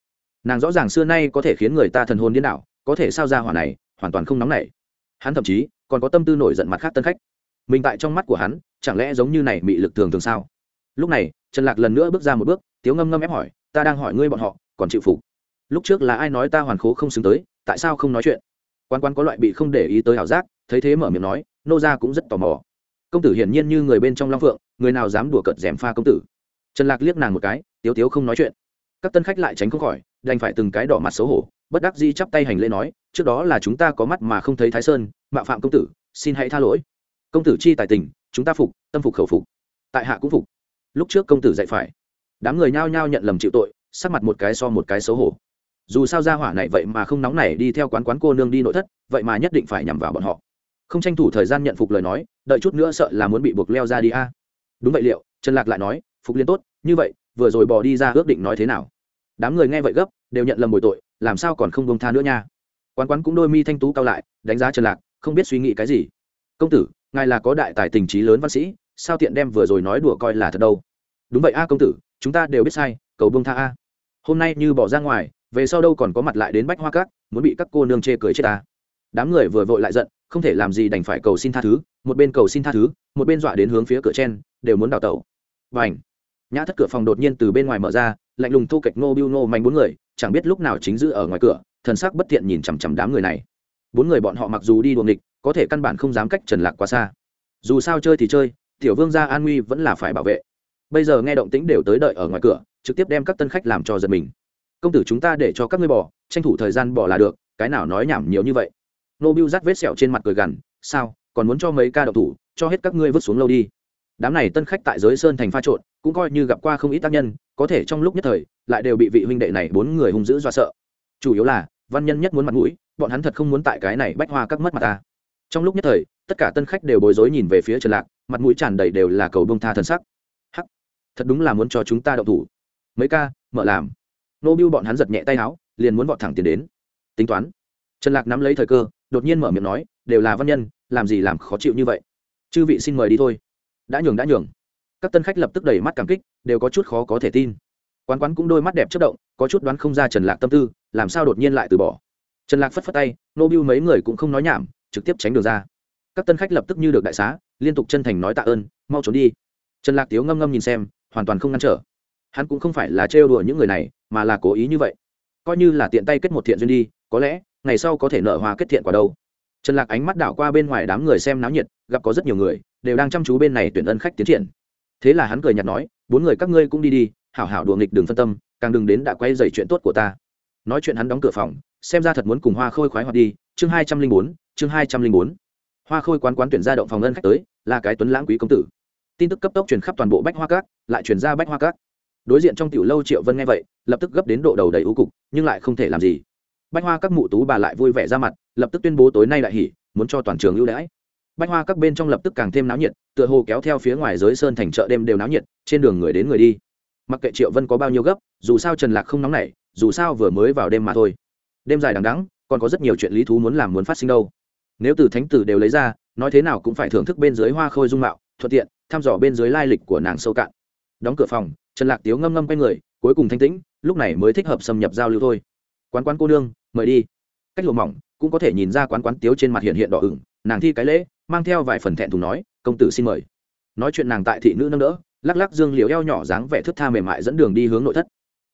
Nàng rõ ràng xưa nay có thể khiến người ta thần hồn điên đảo, có thể sao ra hỏa này, hoàn toàn không nóng nảy. Hắn thậm chí còn có tâm tư nổi giận mặt khác tân khách. Mình tại trong mắt của hắn, chẳng lẽ giống như này bị lực thường thường sao? Lúc này, trần lạc lần nữa bước ra một bước, tiếu ngâm ngâm ép hỏi, ta đang hỏi ngươi bọn họ, còn chịu phục? Lúc trước là ai nói ta hoàn khố không xứng tới, tại sao không nói chuyện? Quan quan có loại bị không để ý tới ảo giác, thấy thế mở miệng nói, nô gia cũng rất tò mò. Công tử hiển nhiên như người bên trong long phượng, người nào dám đùa cợt dèm pha công tử. Trần lạc liếc nàng một cái, tiếu tiếu không nói chuyện. Các tân khách lại tránh không khỏi, đành phải từng cái đỏ mặt xấu hổ, bất đắc dĩ chắp tay hành lễ nói, trước đó là chúng ta có mắt mà không thấy thái sơn, mạo phạm công tử, xin hãy tha lỗi. Công tử chi tài tình, chúng ta phục, tâm phục khẩu phục. Tại hạ cũng phục. Lúc trước công tử dạy phải. Đám người nhao nhao nhận lầm chịu tội, sắc mặt một cái so một cái xấu hổ dù sao ra hỏa này vậy mà không nóng nảy đi theo quán quán cô nương đi nội thất, vậy mà nhất định phải nhằm vào bọn họ. Không tranh thủ thời gian nhận phục lời nói, đợi chút nữa sợ là muốn bị buộc leo ra đi a. Đúng vậy liệu, trần lạc lại nói, phục liên tốt, như vậy, vừa rồi bỏ đi ra ước định nói thế nào? Đám người nghe vậy gấp, đều nhận lầm bồi tội, làm sao còn không bông tha nữa nha? Quán quán cũng đôi mi thanh tú cao lại, đánh giá trần lạc, không biết suy nghĩ cái gì. Công tử, ngài là có đại tài tình trí lớn văn sĩ, sao tiện đem vừa rồi nói đùa coi là thật đâu? Đúng vậy a công tử, chúng ta đều biết sai, cầu bông tha a. Hôm nay như bỏ ra ngoài về sau đâu còn có mặt lại đến bách hoa cát muốn bị các cô nương chê cười chết ta. Đám người vừa vội lại giận, không thể làm gì đành phải cầu xin tha thứ, một bên cầu xin tha thứ, một bên dọa đến hướng phía cửa trên, đều muốn đào tẩu. Và ảnh nhã thất cửa phòng đột nhiên từ bên ngoài mở ra, lạnh lùng thu kịch ngô biêu ngô manh bốn người, chẳng biết lúc nào chính giữ ở ngoài cửa, thần sắc bất thiện nhìn chằm chằm đám người này. Bốn người bọn họ mặc dù đi đuồng địch có thể căn bản không dám cách trần lạc quá xa. Dù sao chơi thì chơi, tiểu vương gia an nguy vẫn là phải bảo vệ. Bây giờ nghe động tĩnh đều tới đợi ở ngoài cửa, trực tiếp đem các tân khách làm cho giật mình công tử chúng ta để cho các ngươi bỏ, tranh thủ thời gian bỏ là được, cái nào nói nhảm nhiều như vậy. Nô biu dắt vết sẹo trên mặt cười gằn, sao, còn muốn cho mấy ca độc thủ, cho hết các ngươi vứt xuống lâu đi. Đám này tân khách tại giới sơn thành pha trộn, cũng coi như gặp qua không ít tác nhân, có thể trong lúc nhất thời, lại đều bị vị huynh đệ này bốn người hung dữ do sợ. Chủ yếu là, văn nhân nhất muốn mặt mũi, bọn hắn thật không muốn tại cái này bách hoa các mất mặt ta. Trong lúc nhất thời, tất cả tân khách đều bối rối nhìn về phía trần lạc, mặt mũi tràn đầy đều là cầu bông tha thần sắc. Hắc, thật đúng là muốn cho chúng ta đậu thủ. Mấy ca, mở làm nô bưu bọn hắn giật nhẹ tay áo, liền muốn vọt thẳng tiền đến. Tính toán. Trần lạc nắm lấy thời cơ, đột nhiên mở miệng nói, đều là văn nhân, làm gì làm khó chịu như vậy? Chư vị xin mời đi thôi. Đã nhường đã nhường. Các tân khách lập tức đầy mắt cảm kích, đều có chút khó có thể tin. Quán quán cũng đôi mắt đẹp chất động, có chút đoán không ra trần lạc tâm tư, làm sao đột nhiên lại từ bỏ. Trần lạc phất phất tay, nô bưu mấy người cũng không nói nhảm, trực tiếp tránh đường ra. Các tân khách lập tức như được đại xá, liên tục chân thành nói tạ ơn, mau trốn đi. Trần lạc tiếu ngâm ngâm nhìn xem, hoàn toàn không ngăn trở. Hắn cũng không phải là trêu đùa những người này mà là cố ý như vậy. Coi như là tiện tay kết một thiện duyên đi, có lẽ, ngày sau có thể nợ hoa kết thiện quả đâu. Trần lạc ánh mắt đảo qua bên ngoài đám người xem náo nhiệt, gặp có rất nhiều người, đều đang chăm chú bên này tuyển ân khách tiến triển. Thế là hắn cười nhạt nói, bốn người các ngươi cũng đi đi, hảo hảo đùa nghịch đừng phân tâm, càng đừng đến đã quay dày chuyện tốt của ta. Nói chuyện hắn đóng cửa phòng, xem ra thật muốn cùng hoa khôi khoái hoạt đi, chương hai trăm linh bốn, chương hai trăm linh bốn. Hoa khôi quán quán tuyển ra động phòng ân khách tới, là cái tuấn lãng quý công tử. Tin tức cấp tốc truyền khắp toàn bộ bách hoa cát lại truyền ra bách hoa cát đối diện trong tiểu lâu triệu vân nghe vậy, lập tức gấp đến độ đầu đầy ưu cục, nhưng lại không thể làm gì. Bách hoa các mụ tú bà lại vui vẻ ra mặt, lập tức tuyên bố tối nay đại hỉ muốn cho toàn trường ưu đãi. Bách hoa các bên trong lập tức càng thêm náo nhiệt, tựa hồ kéo theo phía ngoài giới sơn thành chợ đêm đều náo nhiệt, trên đường người đến người đi. Mặc kệ triệu vân có bao nhiêu gấp, dù sao trần lạc không nóng nảy, dù sao vừa mới vào đêm mà thôi. Đêm dài đằng đắng còn có rất nhiều chuyện lý thú muốn làm muốn phát sinh đâu. Nếu từ thánh tử đều lấy ra, nói thế nào cũng phải thưởng thức bên dưới hoa khôi dung mạo, thuận tiện, thăm dò bên dưới lai lịch của nàng sâu cạn. Đóng cửa phòng trần lạc tiếu ngâm ngâm quay người, cuối cùng thanh tĩnh, lúc này mới thích hợp xâm nhập giao lưu thôi. Quán quán cô nương, mời đi. Cách lụa mỏng, cũng có thể nhìn ra quán quán tiếu trên mặt hiện hiện đỏ ửng, nàng thi cái lễ, mang theo vài phần thẹn thùng nói, công tử xin mời. Nói chuyện nàng tại thị nữ nâng đỡ, lắc lắc dương liều eo nhỏ dáng vẻ thước tha mềm mại dẫn đường đi hướng nội thất.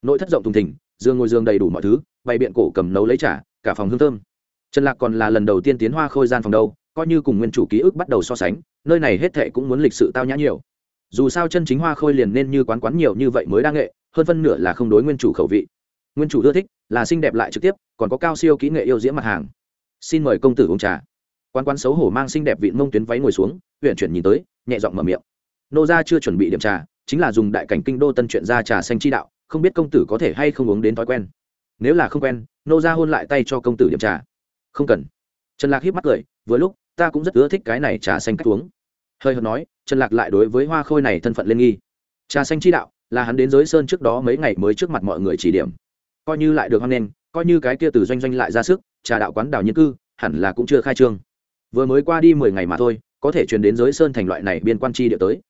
Nội thất rộng thùng thình dương ngồi giường đầy đủ mọi thứ, bày biện cổ cầm nấu lấy trả cả phòng hương thơm. Trần lạc còn là lần đầu tiên tiến hoa khôi gian phòng đâu, coi như cùng nguyên chủ ký ức bắt đầu so sánh, nơi này hết thệ cũng muốn lịch sự tao nhã nhiều dù sao chân chính hoa khôi liền nên như quán quán nhiều như vậy mới đa nghệ, hơn phân nửa là không đối nguyên chủ khẩu vị. Nguyên chủ ưa thích là xinh đẹp lại trực tiếp, còn có cao siêu kỹ nghệ yêu diễm mặt hàng. Xin mời công tử uống trà. Quán quán xấu hổ mang xinh đẹp vị mông tuyến váy ngồi xuống huyện chuyển nhìn tới, nhẹ giọng mở miệng. Nô gia chưa chuẩn bị điểm trà, chính là dùng đại cảnh kinh đô tân chuyện ra trà xanh chi đạo, không biết công tử có thể hay không uống đến thói quen. Nếu là không quen, nô gia hôn lại tay cho công tử điểm trà. Không cần. Trần lạc hiếp mắt cười, vừa lúc, ta cũng rất ưa thích cái này trà xanh cách uống. Hơi hợt nói trần lạc lại đối với hoa khôi này thân phận lên nghi. Trà xanh chi đạo, là hắn đến giới sơn trước đó mấy ngày mới trước mặt mọi người chỉ điểm. Coi như lại được hoan nghênh, coi như cái kia từ doanh doanh lại ra sức, trà đạo quán đảo nhân cư, hẳn là cũng chưa khai trương. Vừa mới qua đi mười ngày mà thôi, có thể truyền đến giới sơn thành loại này biên quan chi địa tới.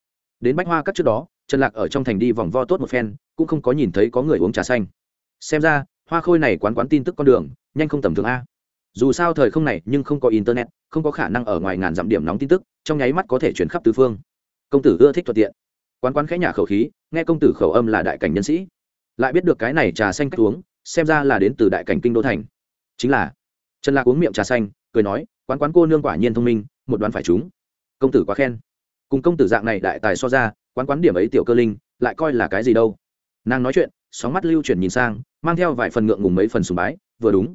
Đến bách hoa cắt trước đó, trần lạc ở trong thành đi vòng vo tốt một phen, cũng không có nhìn thấy có người uống trà xanh. Xem ra, hoa khôi này quán quán tin tức con đường, nhanh không tầm thường a. Dù sao thời không này nhưng không có internet, không có khả năng ở ngoài ngàn dặm điểm nóng tin tức trong nháy mắt có thể chuyển khắp tứ phương. Công tử ưa thích thuận tiện. Quán quán khẽ nhà khẩu khí, nghe công tử khẩu âm là đại cảnh nhân sĩ. Lại biết được cái này trà xanh cách uống, xem ra là đến từ đại cảnh kinh đô thành. Chính là, trần lạc uống miệng trà xanh, cười nói, quán quán cô nương quả nhiên thông minh, một đoán phải chúng công tử quá khen. Cùng công tử dạng này đại tài so ra, quán quán điểm ấy tiểu cơ linh, lại coi là cái gì đâu. Nàng nói chuyện, sóng mắt lưu chuyển nhìn sang, mang theo vài phần ngượng ngùng mấy phần sùng bái, vừa đúng.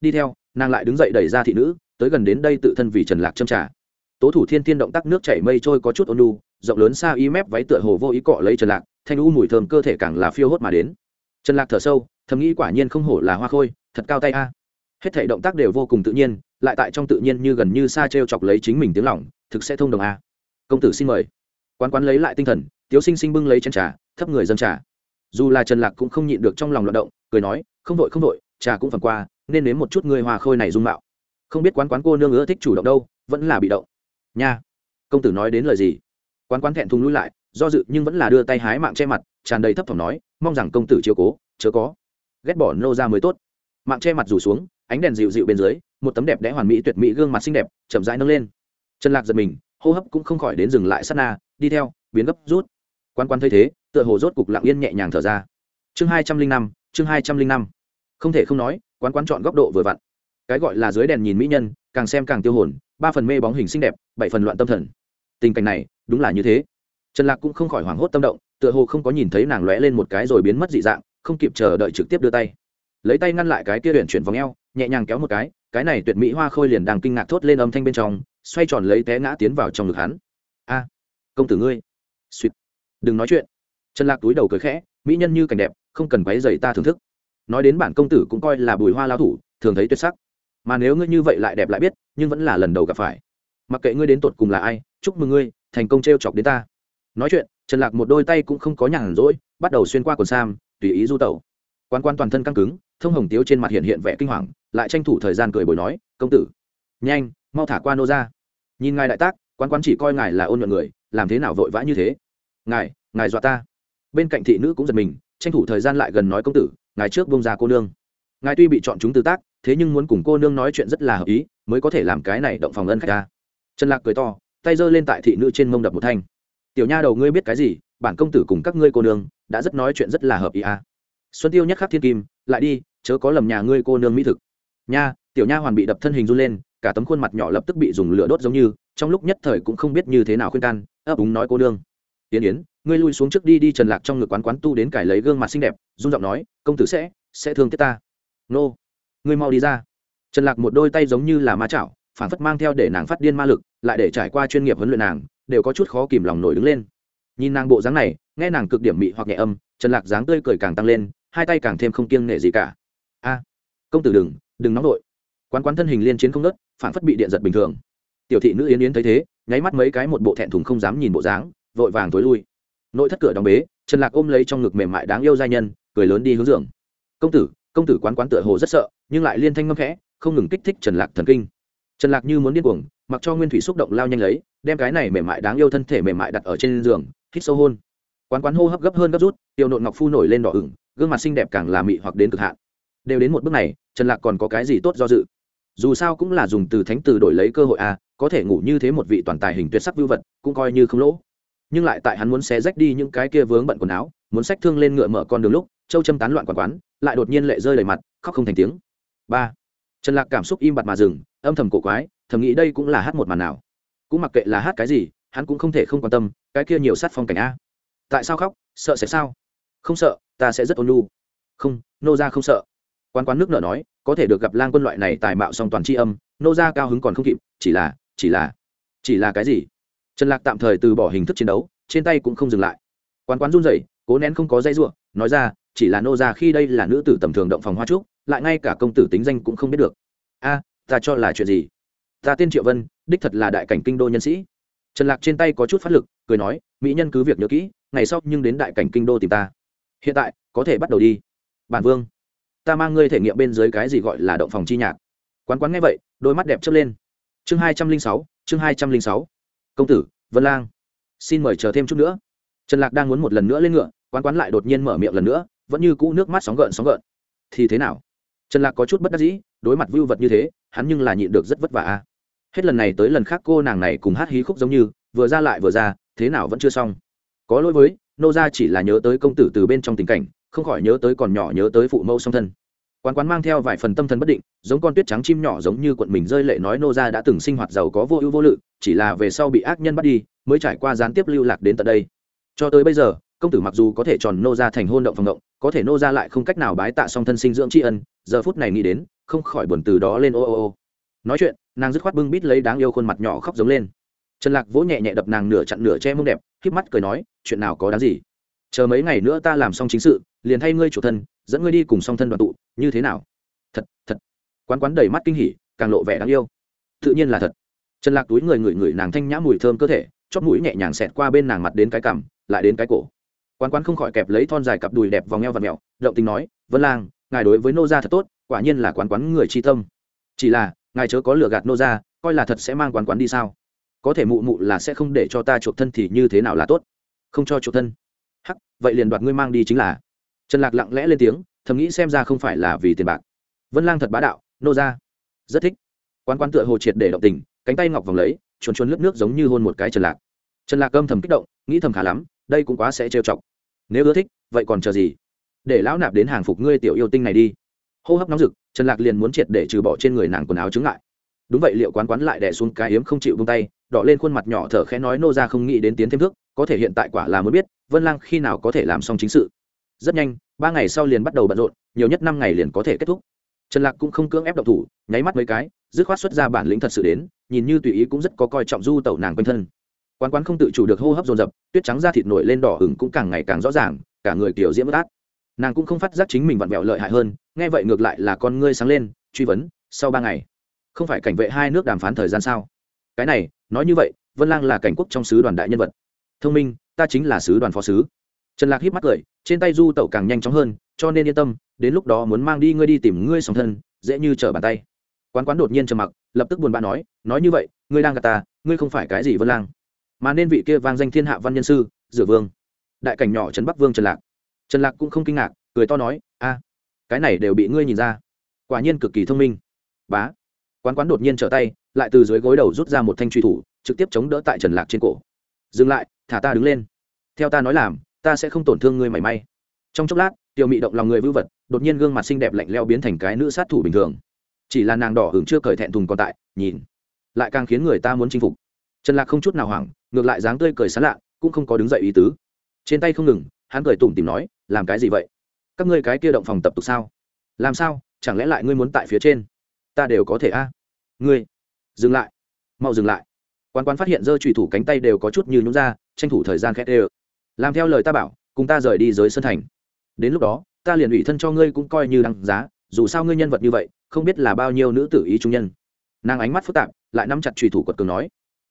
Đi theo, nàng lại đứng dậy đẩy ra thị nữ, tới gần đến đây tự thân vì trần lạc châm trả tố thủ thiên tiên động tác nước chảy mây trôi có chút ôn lu rộng lớn xa y mép váy tựa hồ vô ý cọ lấy trần lạc, thanh u mùi thơm cơ thể càng là phiêu hốt mà đến. Trần lạc thở sâu, thầm nghĩ quả nhiên không hổ là hoa khôi, thật cao tay a. Hết thể động tác đều vô cùng tự nhiên, lại tại trong tự nhiên như gần như xa t chọc lấy chính mình tiếng lỏng thực sẽ thông đồng a. Công tử xin mời. Quán quán lấy lại tinh thần, tiếu sinh sinh bưng lấy chân trà, thấp người dân trà. Dù là trần lạc cũng không nhịn được trong lòng loạt động, cười nói, không vội không vội trà cũng phần qua, nên nếm một chút người hoa khôi này dung mạo. Không biết quán quán cô nương ưa thích chủ động đâu, vẫn là bị động nha. Công tử nói đến lời gì? Quán quán thẹn thùng lui lại, do dự nhưng vẫn là đưa tay hái mạng che mặt, tràn đầy thấp thỏm nói, mong rằng công tử chiếu cố, chớ có. Ghét bỏ nô ra mới tốt. Mạng che mặt rủ xuống, ánh đèn dịu dịu bên dưới, một tấm đẹp đẽ hoàn mỹ tuyệt mỹ gương mặt xinh đẹp, chậm rãi nâng lên. Trần lạc giật mình, hô hấp cũng không khỏi đến dừng lại sát na, đi theo, biến gấp rút. Quan quan thấy thế, tựa hồ rốt cục lặng yên nhẹ nhàng thở ra. Chương hai trăm linh năm, chương hai trăm linh năm. Không thể không nói, quán quán chọn góc độ vừa vặn. Cái gọi là dưới đèn nhìn mỹ nhân càng xem càng tiêu hồn, ba phần mê bóng hình xinh đẹp, bảy phần loạn tâm thần. Tình cảnh này, đúng là như thế. Trần lạc cũng không khỏi hoảng hốt tâm động, tựa hồ không có nhìn thấy nàng lóe lên một cái rồi biến mất dị dạng, không kịp chờ đợi trực tiếp đưa tay. Lấy tay ngăn lại cái kia luyện chuyển vòng eo, nhẹ nhàng kéo một cái cái này tuyệt mỹ hoa khôi liền đang kinh ngạc thốt lên âm thanh bên trong, xoay tròn lấy té ngã tiến vào trong ngực hắn. A, công tử ngươi. Suýt đừng nói chuyện. Trần lạc túi đầu cười khẽ, mỹ nhân như cảnh đẹp, không cần quấy dày ta thưởng thức. Nói đến bản công tử cũng coi là bùi hoa lao thủ, thường thấy tuyệt sắc mà nếu ngươi như vậy lại đẹp lại biết, nhưng vẫn là lần đầu gặp phải. Mặc kệ ngươi đến tột cùng là ai, chúc mừng ngươi, thành công t r e o chọc đến ta. Nói chuyện, trần lạc một đôi tay cũng không có nhàn rỗi, bắt đầu xuyên qua quần sam, tùy ý du tẩu. Quan quan toàn thân căng cứng, thông hồng tiếu trên mặt hiện hiện vẻ kinh hoàng, lại tranh thủ thời gian cười bồi nói, công tử, nhanh, mau thả qua nô ra. Nhìn ngài đại tác quan quan chỉ coi ngài là ôn nhuận người, làm thế nào vội vã như thế? Ngài ngài dọa ta. Bên cạnh thị nữ cũng giật mình, tranh thủ thời gian lại gần nói, công tử, ngài trước bông ra cô nương. Ngài tuy bị chọn chúng từ tác thế nhưng muốn cùng cô nương nói chuyện rất là hợp ý, mới có thể làm cái này động phòng ân khách ta. Trần lạc cười to, tay giơ lên tại thị nữ trên mông đập một thanh. Tiểu nha đầu ngươi biết cái gì, bản công tử cùng các ngươi cô nương, đã rất nói chuyện rất là hợp ý à. xuân tiêu nhắc khắc thiên kim, lại đi, chớ có lầm nhà ngươi cô nương mỹ thực. Nha, tiểu nha hoàn bị đập thân hình run lên, cả tấm khuôn mặt nhỏ lập tức bị dùng lửa đốt giống như, trong lúc nhất thời cũng không biết như thế nào khuyên can, ấp úng nói cô nương. Tiến yến, ngươi lui xuống trước đi đi trần lạc trong ngực quán quán tu đến cải lấy gương mặt xinh đẹp, run giọng nói, công tử sẽ sẽ thương tiếc ta. Nô ngươi mau đi ra. Trần lạc một đôi tay giống như là ma chảo, phản phất mang theo để nàng phát điên ma lực, lại để trải qua chuyên nghiệp huấn luyện nàng, đều có chút khó kìm lòng nổi đứng lên. Nhìn nàng bộ dáng này, nghe nàng cực điểm mị hoặc nhẹ âm, trần lạc dáng tươi cười càng tăng lên, hai tay càng thêm không kiêng nể gì cả. A, công tử đừng đừng nóng đội quán quán thân hình liên chiến không nớt phản phất bị điện giật bình thường. Tiểu thị nữ yến yến thấy thế, nháy mắt mấy cái một bộ thẹn thùng không dám nhìn bộ dáng, vội vàng tối lui. Nội thất cửa đóng bế, trần lạc ôm lấy trong ngực mềm mại đáng yêu giai nhân, cười lớn đi hướng giường. Công tử công tử quán quán tựa hồ rất sợ nhưng lại liên thanh ngâm khẽ, không ngừng kích thích trần lạc thần kinh. Trần lạc như muốn điên cuồng, mặc cho nguyên thủy xúc động lao nhanh lấy, đem cái này mềm mại đáng yêu thân thể mềm mại đặt ở trên giường, hít sâu hôn. Quán quán hô hấp gấp hơn gấp rút tiêu nộn ngọc phu nổi lên đỏ ửng, gương mặt xinh đẹp càng là mị hoặc đến cực hạn. Đều đến một bước này, trần lạc còn có cái gì tốt do dự? Dù sao cũng là dùng từ thánh từ đổi lấy cơ hội a có thể ngủ như thế một vị toàn tài hình tuyệt sắc vưu vật, cũng coi như không lỗ. Nhưng lại tại hắn muốn xé rách đi những cái kia vướng bận quần áo, muốn xách thương lên ngựa mở con đường lúc, châu châm tán loạn quán quán, lại đột nhiên lệ rơi đầy mặt, khóc không thành tiếng ba. Trần lạc cảm xúc im bặt mà dừng, âm thầm cổ quái, thầm nghĩ đây cũng là hát một màn nào. Cũng mặc kệ là hát cái gì, hắn cũng không thể không quan tâm, cái kia nhiều sát phong cảnh a. Tại sao khóc? Sợ sẽ sao? Không sợ, ta sẽ rất ôn nhu. Không, nô ra không sợ. Quan quán nước nở nói, có thể được gặp lang quân loại này tài mạo song toàn tri âm, nô ra cao hứng còn không kịp, chỉ là chỉ là chỉ là cái gì? Trần lạc tạm thời từ bỏ hình thức chiến đấu, trên tay cũng không dừng lại. Quán quán run rẩy, cố nén không có dây ruộng nói ra, chỉ là nô ra khi đây là nữ tử tầm thường động phòng hoa trúc lại ngay cả công tử tính danh cũng không biết được. A, ta cho là chuyện gì? Ta tên triệu vân, đích thật là đại cảnh kinh đô nhân sĩ. Trần lạc trên tay có chút phát lực, cười nói, mỹ nhân cứ việc nhớ kỹ, ngày sau nhưng đến đại cảnh kinh đô tìm ta. Hiện tại, có thể bắt đầu đi. Bản vương, ta mang ngươi thể nghiệm bên dưới cái gì gọi là động phòng chi nhạc. Quán quán nghe vậy, đôi mắt đẹp chớp lên. Chương hai trăm linh sáu, chương hai trăm linh sáu. Công tử, vân lang. Xin mời chờ thêm chút nữa. Trần lạc đang muốn một lần nữa lên ngựa, quán quán lại đột nhiên mở miệng lần nữa, vẫn như cũ nước mắt sóng gợn sóng gợn. Thì thế nào? Trần lạc có chút bất đắc dĩ, đối mặt vưu vật như thế, hắn nhưng là nhịn được rất vất vả a. Hết lần này tới lần khác cô nàng này cùng hát hí khúc giống như, vừa ra lại vừa ra, thế nào vẫn chưa xong. Có lỗi với, nô gia chỉ là nhớ tới công tử từ bên trong tình cảnh, không khỏi nhớ tới còn nhỏ nhớ tới phụ mẫu song thân. Quán quán mang theo vài phần tâm thần bất định, giống con tuyết trắng chim nhỏ giống như quận mình rơi lệ nói nô gia đã từng sinh hoạt giàu có vô ưu vô lự, chỉ là về sau bị ác nhân bắt đi, mới trải qua gián tiếp lưu lạc đến tận đây. Cho tới bây giờ, công tử mặc dù có thể tròn nô gia thành hôn động phòng động có thể nô ra lại không cách nào bái tạ song thân sinh dưỡng tri ân, giờ phút này nghĩ đến, không khỏi buồn từ đó lên ô ô ô. Nói chuyện, nàng dứt khoát bưng bít lấy đáng yêu khuôn mặt nhỏ khóc giống lên. Trần lạc vỗ nhẹ nhẹ đập nàng nửa chặn nửa che mông đẹp, híp mắt cười nói, chuyện nào có đáng gì? Chờ mấy ngày nữa ta làm xong chính sự, liền thay ngươi chủ thân, dẫn ngươi đi cùng song thân đoàn tụ, như thế nào? Thật thật. Quán quán đầy mắt kinh hỉ, càng lộ vẻ đáng yêu. Tự nhiên là thật. Trần lạc túi người ngửi ngửi nàng thanh nhã mùi thơm cơ thể chót mũi nhẹ nhàng xẹt qua bên nàng mặt đến cái cằm, lại đến cái cổ quán quán không khỏi kẹp lấy thon dài cặp đùi đẹp vòng eo và mẹo, động tình nói, vân lang, ngài đối với nô gia thật tốt, quả nhiên là quán quán người chi tâm. Chỉ là, ngài chớ có lừa gạt nô gia, coi là thật sẽ mang quán quán đi sao? Có thể mụ mụ là sẽ không để cho ta chuộc thân thì như thế nào là tốt? Không cho chuộc thân. Hắc, vậy liền đoạt ngươi mang đi chính là. Trần lạc lặng lẽ lên tiếng, thầm nghĩ xem ra không phải là vì tiền bạc. Vân lang thật bá đạo, nô ra rất thích. Quán quán tựa hồ triệt để động tình, cánh tay ngọc vòng lấy, chuồn chuồn lướt nước giống như hôn một cái trần lạc. Trần lạc âm thầm kích động, nghĩ thầm khá lắm đây cũng quá sẽ trêu chọc. Nếu ưa thích, vậy còn chờ gì? Để lão nạp đến hàng phục ngươi tiểu yêu tinh này đi. Hô hấp nóng rực, trần lạc liền muốn triệt để trừ bỏ trên người nàng quần áo chứng lại đúng vậy, liệu quán quán lại đè xuống cái yếm không chịu buông tay, đỏ lên khuôn mặt nhỏ thở khẽ nói nô ra không nghĩ đến tiến thêm thước, có thể hiện tại quả là muốn biết, vân lang khi nào có thể làm xong chính sự. Rất nhanh, ba ngày sau liền bắt đầu bận rộn, nhiều nhất năm ngày liền có thể kết thúc. Trần lạc cũng không cưỡng ép động thủ, nháy mắt mấy cái, dứt khoát xuất ra bản lĩnh thật sự đến, nhìn như tùy ý cũng rất có coi trọng du tẩu nàng quanh thân quán quán không tự chủ được hô hấp dồn dập, tuyết trắng da thịt nổi lên đỏ hừng cũng càng ngày càng rõ ràng, cả người kiểu diễm bất át. Nàng cũng không phát giác chính mình vặn vẹo lợi hại hơn, nghe vậy ngược lại là con ngươi sáng lên, truy vấn, sau ba ngày, không phải cảnh vệ hai nước đàm phán thời gian sao? Cái này, nói như vậy, vân lang là cảnh quốc trong sứ đoàn đại nhân vật. Thông minh, ta chính là sứ đoàn phó sứ. Trần lạc híp mắt cười, trên tay du tẩu càng nhanh chóng hơn, cho nên yên tâm, đến lúc đó muốn mang đi ngươi đi tìm ngươi song thân, dễ như trở bàn tay. Quán quán đột nhiên trầm mặc, lập tức buồn bã nói nói như vậy, ngươi đang gạt ta, ngươi không phải cái gì vân lang mà nên vị kia vang danh thiên hạ văn nhân sư, dựa vương. Đại cảnh nhỏ trấn bắc vương trần lạc. Trần lạc cũng không kinh ngạc, cười to nói, a, cái này đều bị ngươi nhìn ra. Quả nhiên cực kỳ thông minh. Bá. Quán quán đột nhiên trở tay, lại từ dưới gối đầu rút ra một thanh truy thủ, trực tiếp chống đỡ tại trần lạc trên cổ. Dừng lại, thả ta đứng lên. Theo ta nói làm, ta sẽ không tổn thương ngươi mảy may. Trong chốc lát tiểu mị động lòng người vưu vật, đột nhiên gương mặt xinh đẹp lạnh leo biến thành cái nữ sát thủ bình thường. Chỉ là nàng đỏ hưởng chưa cởi thẹn thùng còn tại, nhìn, lại càng khiến người ta muốn chinh phục. Trần lạc không chút nào hoảng ngược lại dáng tươi cười sán lạ, cũng không có đứng dậy ý tứ. Trên tay không ngừng, hắn cười tủm tìm nói, làm cái gì vậy? Các ngươi cái kia động phòng tập tục sao? Làm sao? Chẳng lẽ lại ngươi muốn tại phía trên? Ta đều có thể a. Ngươi, dừng lại, mau dừng lại. Quan quan phát hiện dơ trùy thủ cánh tay đều có chút như nhúng ra, tranh thủ thời gian khét ê làm theo lời ta bảo, cùng ta rời đi giới sân thành. Đến lúc đó, ta liền ủy thân cho ngươi cũng coi như đăng giá, dù sao ngươi nhân vật như vậy, không biết là bao nhiêu nữ tử ý trung nhân. Nàng ánh mắt phức tạp, lại nắm chặt trùy thủ quật cường nói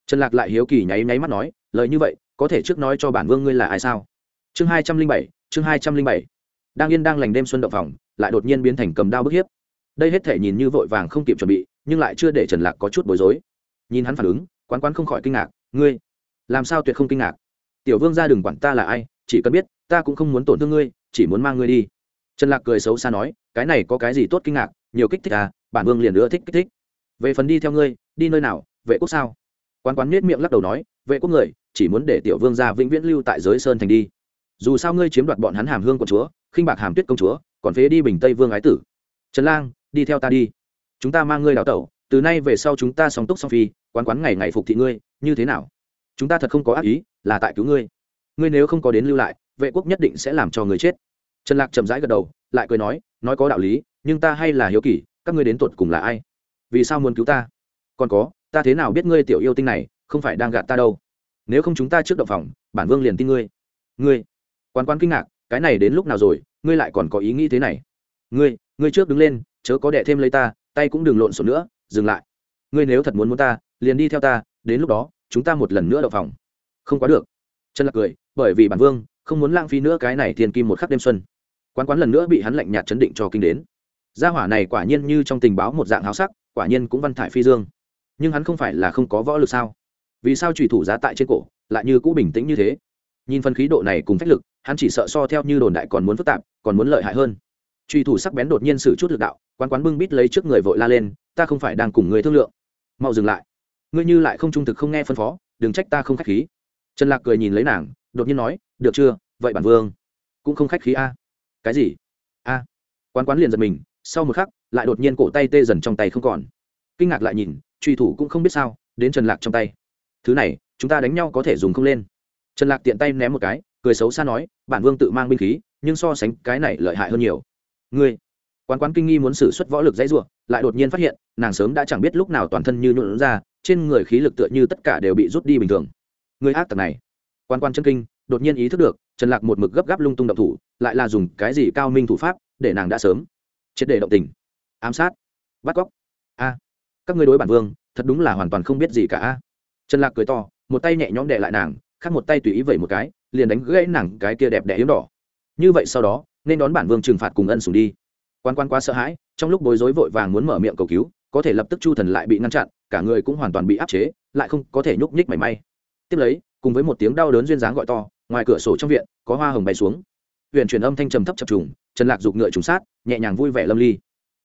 trần lạc lại hiếu kỳ nháy nháy mắt nói, lời như vậy, có thể trước nói cho bản vương ngươi là ai sao? Chương hai trăm linh bảy, chương hai trăm linh bảy. Đang yên đang lành đêm xuân động phòng, lại đột nhiên biến thành cầm đao bức hiếp. Đây hết thể nhìn như vội vàng không kịp chuẩn bị, nhưng lại chưa để trần lạc có chút bối rối. Nhìn hắn phản ứng, quán quán không khỏi kinh ngạc, ngươi, làm sao tuyệt không kinh ngạc? Tiểu vương ra đừng quản ta là ai, chỉ cần biết, ta cũng không muốn tổn thương ngươi, chỉ muốn mang ngươi đi. Trần lạc cười xấu xa nói, cái này có cái gì tốt kinh ngạc, nhiều kích thích à bản vương liền nữa thích kích thích. Về phần đi theo ngươi, đi nơi nào, vệ quốc sao? Quán quán nết miệng lắc đầu nói, vệ quốc người, chỉ muốn để tiểu vương gia vĩnh viễn lưu tại giới sơn thành đi. Dù sao ngươi chiếm đoạt bọn hắn hàm hương của chúa, khinh bạc hàm tuyết công chúa, còn phế đi bình tây vương ái tử. Trần lang, đi theo ta đi. Chúng ta mang ngươi đào tẩu, từ nay về sau chúng ta song túc song phi, quán quán ngày ngày phục thị ngươi, như thế nào? Chúng ta thật không có ác ý, là tại cứu ngươi. Ngươi nếu không có đến lưu lại, vệ quốc nhất định sẽ làm cho ngươi chết. Trần lạc chậm rãi gật đầu, lại cười nói nói có đạo lý, nhưng ta hay là hiếu kỳ, các ngươi đến tuột cùng là ai? Vì sao muốn cứu ta? Còn có ta thế nào biết ngươi tiểu yêu tinh này không phải đang gạt ta đâu? Nếu không chúng ta trước động phòng, bản vương liền tin ngươi. Ngươi quan quan kinh ngạc, cái này đến lúc nào rồi? Ngươi lại còn có ý nghĩ thế này. Ngươi ngươi trước đứng lên, chớ có đẻ thêm lấy ta, tay cũng đừng lộn xộn nữa, dừng lại. Ngươi nếu thật muốn muốn ta, liền đi theo ta, đến lúc đó, chúng ta một lần nữa động phòng. Không quá được. Trần lạc cười, bởi vì bản vương không muốn lãng phí nữa cái này tiền kim một khắc đêm xuân. Quán quán lần nữa bị hắn lạnh nhạt chấn định cho kinh đến. Gia hỏa này quả nhiên như trong tình báo một dạng háo sắc, quả nhiên cũng văn thải phi dương nhưng hắn không phải là không có võ lực sao? Vì sao trùy thủ giá tại trên cổ, lại như cũ bình tĩnh như thế? Nhìn phân khí độ này cùng phách lực, hắn chỉ sợ so theo như đồn đại còn muốn phức tạp, còn muốn lợi hại hơn. Truy thủ sắc bén đột nhiên xử chút lực đạo, quán quán bưng bít lấy trước người vội la lên, ta không phải đang cùng người thương lượng. Mau dừng lại. Ngươi như lại không trung thực không nghe phân phó, đừng trách ta không khách khí. Trần lạc cười nhìn lấy nàng, đột nhiên nói, được chưa? Vậy bản vương cũng không khách khí a. Cái gì? A. Quán quán liền giật mình, sau một khắc, lại đột nhiên cổ tay tê dần trong tay không còn. Kinh ngạc lại nhìn truy thủ cũng không biết sao, đến trần lạc trong tay. Thứ này, chúng ta đánh nhau có thể dùng không lên. Trần lạc tiện tay ném một cái, cười xấu xa nói, bản vương tự mang binh khí, nhưng so sánh cái này lợi hại hơn nhiều. Ngươi? Quán quán kinh nghi muốn sử xuất võ lực dãy ruộng lại đột nhiên phát hiện, nàng sớm đã chẳng biết lúc nào toàn thân như nhuộn ra, trên người khí lực tựa như tất cả đều bị rút đi bình thường. Người ác tặc này. Quan quan chân kinh, đột nhiên ý thức được, trần lạc một mực gấp gáp lung tung động thủ, lại là dùng cái gì cao minh thủ pháp, để nàng đã sớm triệt để động tình. Ám sát. Bắt cóc các ngươi đối bản vương, thật đúng là hoàn toàn không biết gì cả. Trần lạc cười to, một tay nhẹ nhõm đệ lại nàng, khác một tay tùy ý vẩy một cái, liền đánh gãy nàng cái kia đẹp đẽ yếm đỏ. Như vậy sau đó, nên đón bản vương trừng phạt cùng ân sủng đi. Quan quan quá sợ hãi, trong lúc bối rối vội vàng muốn mở miệng cầu cứu, có thể lập tức chu thần lại bị ngăn chặn, cả người cũng hoàn toàn bị áp chế, lại không có thể nhúc nhích mảy may. Tiếp lấy, cùng với một tiếng đau đớn duyên dáng gọi to, ngoài cửa sổ trong viện, có hoa hồng bay xuống. Huyện truyền âm thanh trầm thấp chập trùng, trần lạc giục ngựa trùng sát, nhẹ nhàng vui vẻ lâm ly.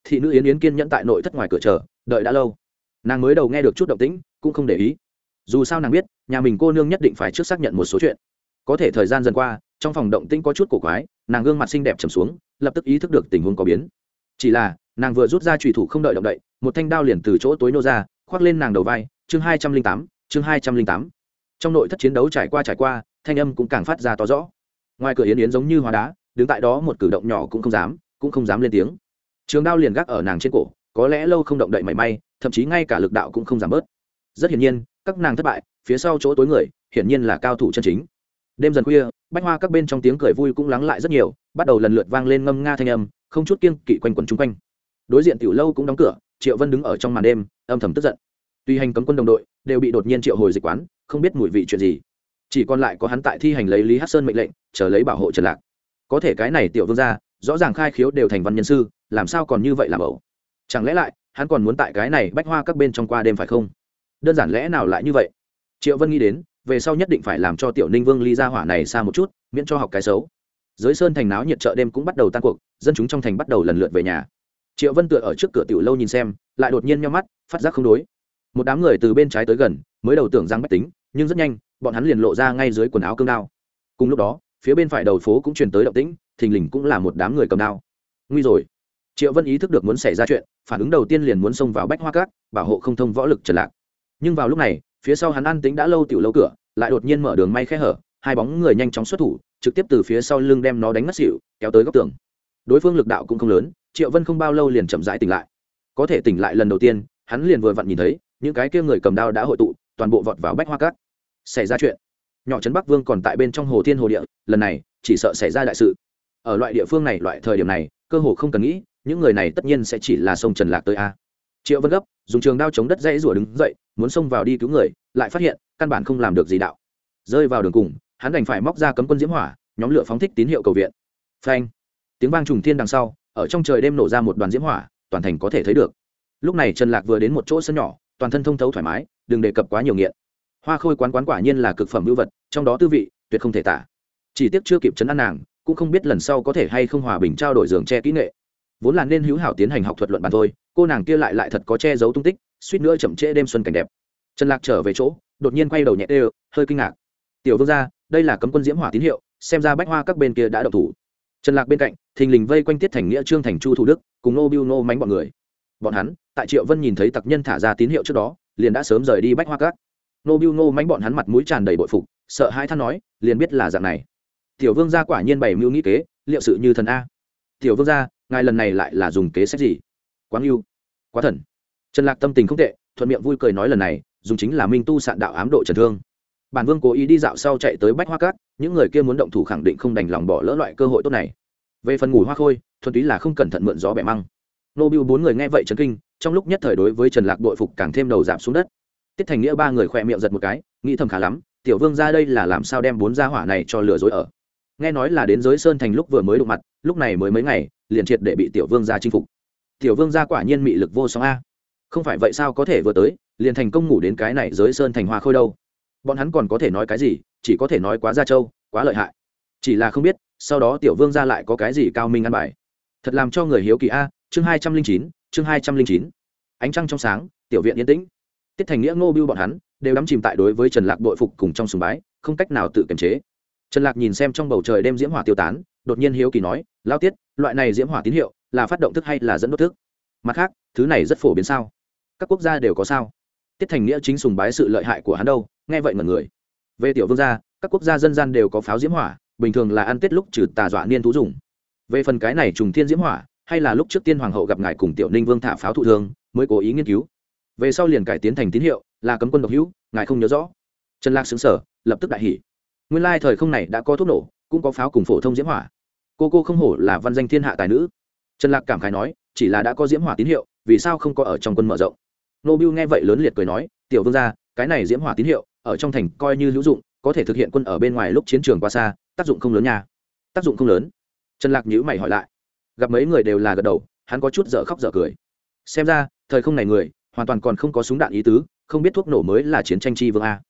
Thị nữ yến yến kiên nhẫn tại nội thất ngoài cửa chờ đợi đã lâu. Nàng mới đầu nghe được chút động tĩnh, cũng không để ý. Dù sao nàng biết, nhà mình cô nương nhất định phải trước xác nhận một số chuyện. Có thể thời gian dần qua, trong phòng động tĩnh có chút cổ quái, nàng gương mặt xinh đẹp trầm xuống, lập tức ý thức được tình huống có biến. Chỉ là, nàng vừa rút ra trùy thủ không đợi động đậy, một thanh đao liền từ chỗ tối nô ra, khoác lên nàng đầu vai, chương hai trăm linh tám, chương hai trăm linh tám. Trong nội thất chiến đấu trải qua trải qua, thanh âm cũng càng phát ra to rõ. Ngoài cửa yến yến giống như hóa đá, đứng tại đó một cử động nhỏ cũng không dám, cũng không dám lên tiếng. Trường đao liền gác ở nàng trên cổ có lẽ lâu không động đậy mảy may, thậm chí ngay cả lực đạo cũng không giảm bớt. Rất hiển nhiên, các nàng thất bại, phía sau chỗ tối người, hiển nhiên là cao thủ chân chính. Đêm dần khuya, bách hoa các bên trong tiếng cười vui cũng lắng lại rất nhiều, bắt đầu lần lượt vang lên ngâm nga thanh âm, không chút kiêng kỵ quanh quần chung quanh. Đối diện tiểu lâu cũng đóng cửa, triệu vân đứng ở trong màn đêm, âm thầm tức giận. Tuy hành cấm quân đồng đội đều bị đột nhiên triệu hồi dịch quán, không biết mùi vị chuyện gì. Chỉ còn lại có hắn tại thi hành lấy lý hát sơn mệnh lệnh, chờ lấy bảo hộ trần lạc. Có thể cái này tiểu vương gia, rõ ràng khai khiếu đều thành văn nhân sư, làm sao còn như vậy làm ẩu? Chẳng lẽ lại, hắn còn muốn tại cái này bách hoa các bên trong qua đêm phải không? Đơn giản lẽ nào lại như vậy? Triệu vân nghĩ đến, về sau nhất định phải làm cho tiểu ninh vương ly ra hỏa này xa một chút, miễn cho học cái xấu. Giới sơn thành náo nhiệt chợ đêm cũng bắt đầu tan cuộc, dân chúng trong thành bắt đầu lần lượt về nhà. Triệu vân tựa ở trước cửa tiểu lâu nhìn xem, lại đột nhiên nhau mắt, phát giác không đối. Một đám người từ bên trái tới gần, mới đầu tưởng rằng bách tính, nhưng rất nhanh, bọn hắn liền lộ ra ngay dưới quần áo cương đao. Cùng lúc đó, phía bên phải đầu phố cũng truyền tới động tĩnh, thình lình cũng là một đám người cầm đao. Nguy rồi triệu vân ý thức được muốn xảy ra chuyện, phản ứng đầu tiên liền muốn xông vào bách hoa cát bảo hộ không thông võ lực trần lạc. Nhưng vào lúc này, phía sau hắn an tính đã lâu tiểu lâu cửa, lại đột nhiên mở đường may khe hở, hai bóng người nhanh chóng xuất thủ, trực tiếp từ phía sau lưng đem nó đánh ngất xỉu, kéo tới góc tường. Đối phương lực đạo cũng không lớn, triệu vân không bao lâu liền chậm rãi tỉnh lại. Có thể tỉnh lại lần đầu tiên, hắn liền vừa vặn nhìn thấy, những cái kia người cầm đao đã hội tụ, toàn bộ vọt vào bách hoa cát xảy ra chuyện. Nhỏ trấn bắc vương còn tại bên trong hồ thiên hồ địa, lần này chỉ sợ xảy ra đại sự. Ở loại địa phương này, loại thời điểm này, cơ hồ không cần nghĩ những người này tất nhiên sẽ chỉ là sông trần lạc tới a. Triệu vân gấp, dùng trường đao chống đất dãy rủa đứng dậy, muốn xông vào đi cứu người, lại phát hiện, căn bản không làm được gì đạo. Rơi vào đường cùng, hắn đành phải móc ra cấm quân diễm hỏa, nhóm lửa phóng thích tín hiệu cầu viện. Phanh! Tiếng vang trùng thiên đằng sau, ở trong trời đêm nổ ra một đoàn diễm hỏa, toàn thành có thể thấy được. Lúc này trần lạc vừa đến một chỗ sân nhỏ, toàn thân thông thấu thoải mái, đừng đề cập quá nhiều nghiện. Hoa khôi quán quán quả nhiên là cực phẩm hữu vật, trong đó tư vị, tuyệt không thể tả. Chỉ tiếc chưa kịp chấn an nàng, cũng không biết lần sau có thể hay không hòa bình trao đổi giường tre kỹ nghệ vốn là nên hữu hảo tiến hành học thuật luận bàn thôi, cô nàng kia lại lại thật có che giấu tung tích, suýt nữa chậm trễ đêm xuân cảnh đẹp. Trần lạc trở về chỗ, đột nhiên quay đầu nhẹ đều, hơi kinh ngạc. Tiểu vương gia, đây là cấm quân diễm hỏa tín hiệu, xem ra bách hoa các bên kia đã độc thủ. Trần lạc bên cạnh, thình lình vây quanh tiết thành nghĩa, trương thành chu thủ đức, cùng nô biu nô mánh bọn người. Bọn hắn, tại triệu vân nhìn thấy tặc nhân thả ra tín hiệu trước đó, liền đã sớm rời đi bách hoa các. Nô biu nô mánh bọn hắn mặt mũi tràn đầy bội phục, sợ hai than nói, liền biết là dạng này. Tiểu vương gia quả nhiên bày mưu nghĩ kế, liệu sự như thần a? Tiểu vương gia ngài lần này lại là dùng kế sách gì? Quá ngưu quá thần. Trần lạc tâm tình không tệ, thuận miệng vui cười nói lần này, dùng chính là minh tu sạn đạo ám độ trần thương. Bản vương cố ý đi dạo sau chạy tới bách hoa cát những người kia muốn động thủ khẳng định không đành lòng bỏ lỡ loại cơ hội tốt này. Về phần ngủ hoa khôi, thuần túy là không cẩn thận mượn gió bẻ măng. Nô bưu bốn người nghe vậy trấn kinh, trong lúc nhất thời đối với trần lạc đội phục càng thêm đầu giảm xuống đất. Tiết thành nghĩa ba người khỏe miệng giật một cái, nghĩ thầm khá lắm, tiểu vương ra đây là làm sao đem bốn gia hỏa này cho lừa dối ở? Nghe nói là đến giới sơn thành lúc vừa mới đụng mặt, lúc này mới mấy ngày, liền triệt để bị tiểu vương Gia chinh phục. Tiểu vương Gia quả nhiên mị lực vô song a. Không phải vậy sao có thể vừa tới, liền thành công ngủ đến cái này giới sơn thành hoa khôi đâu. Bọn hắn còn có thể nói cái gì, chỉ có thể nói quá gia châu, quá lợi hại. Chỉ là không biết, sau đó tiểu vương Gia lại có cái gì cao minh ăn bài. Thật làm cho người hiếu kỳ a, chương hai trăm linh chín, chương hai trăm linh chín. Ánh trăng trong sáng, tiểu viện yên tĩnh. Tiết thành nghĩa, ngô bưu bọn hắn, đều đắm chìm tại đối với trần lạc đội phục cùng trong sùng bái, không cách nào tự kiềm chế trần lạc nhìn xem trong bầu trời đêm diễm hỏa tiêu tán, đột nhiên hiếu kỳ nói lao tiết, loại này diễm hỏa tín hiệu là phát động thức hay là dẫn đốt thức? Mặt khác, thứ này rất phổ biến sao? Các quốc gia đều có sao? Tiết thành nghĩa chính sùng bái sự lợi hại của hắn đâu, nghe vậy mật người. Về tiểu vương gia, các quốc gia dân gian đều có pháo diễm hỏa, bình thường là ăn tết lúc trừ tà dọa niên thú dùng. Về phần cái này trùng thiên diễm hỏa, hay là lúc trước tiên hoàng hậu gặp ngài cùng tiểu ninh vương thả pháo thụ thương, mới cố ý nghiên cứu. Về sau liền cải tiến thành tín hiệu, là cấm quân độc hữu, ngài không nhớ rõ. Trần lạc xứng sở lập tức đại hỉ nguyên lai thời không này đã có thuốc nổ, cũng có pháo cùng phổ thông diễm hỏa. Cô cô không hổ là văn danh thiên hạ tài nữ. Trần lạc cảm khái nói, chỉ là đã có diễm hỏa tín hiệu, vì sao không có ở trong quân mở rộng? Nô bưu nghe vậy lớn liệt cười nói, tiểu vương gia, cái này diễm hỏa tín hiệu, ở trong thành coi như hữu dụng, có thể thực hiện quân ở bên ngoài lúc chiến trường qua xa, tác dụng không lớn nha. Tác dụng không lớn? Trần lạc nhữ mày hỏi lại. Gặp mấy người đều là gật đầu, hắn có chút dở khóc dở cười. Xem ra, thời không này người, hoàn toàn còn không có súng đạn ý tứ, không biết thuốc nổ mới là chiến tranh chi vương a.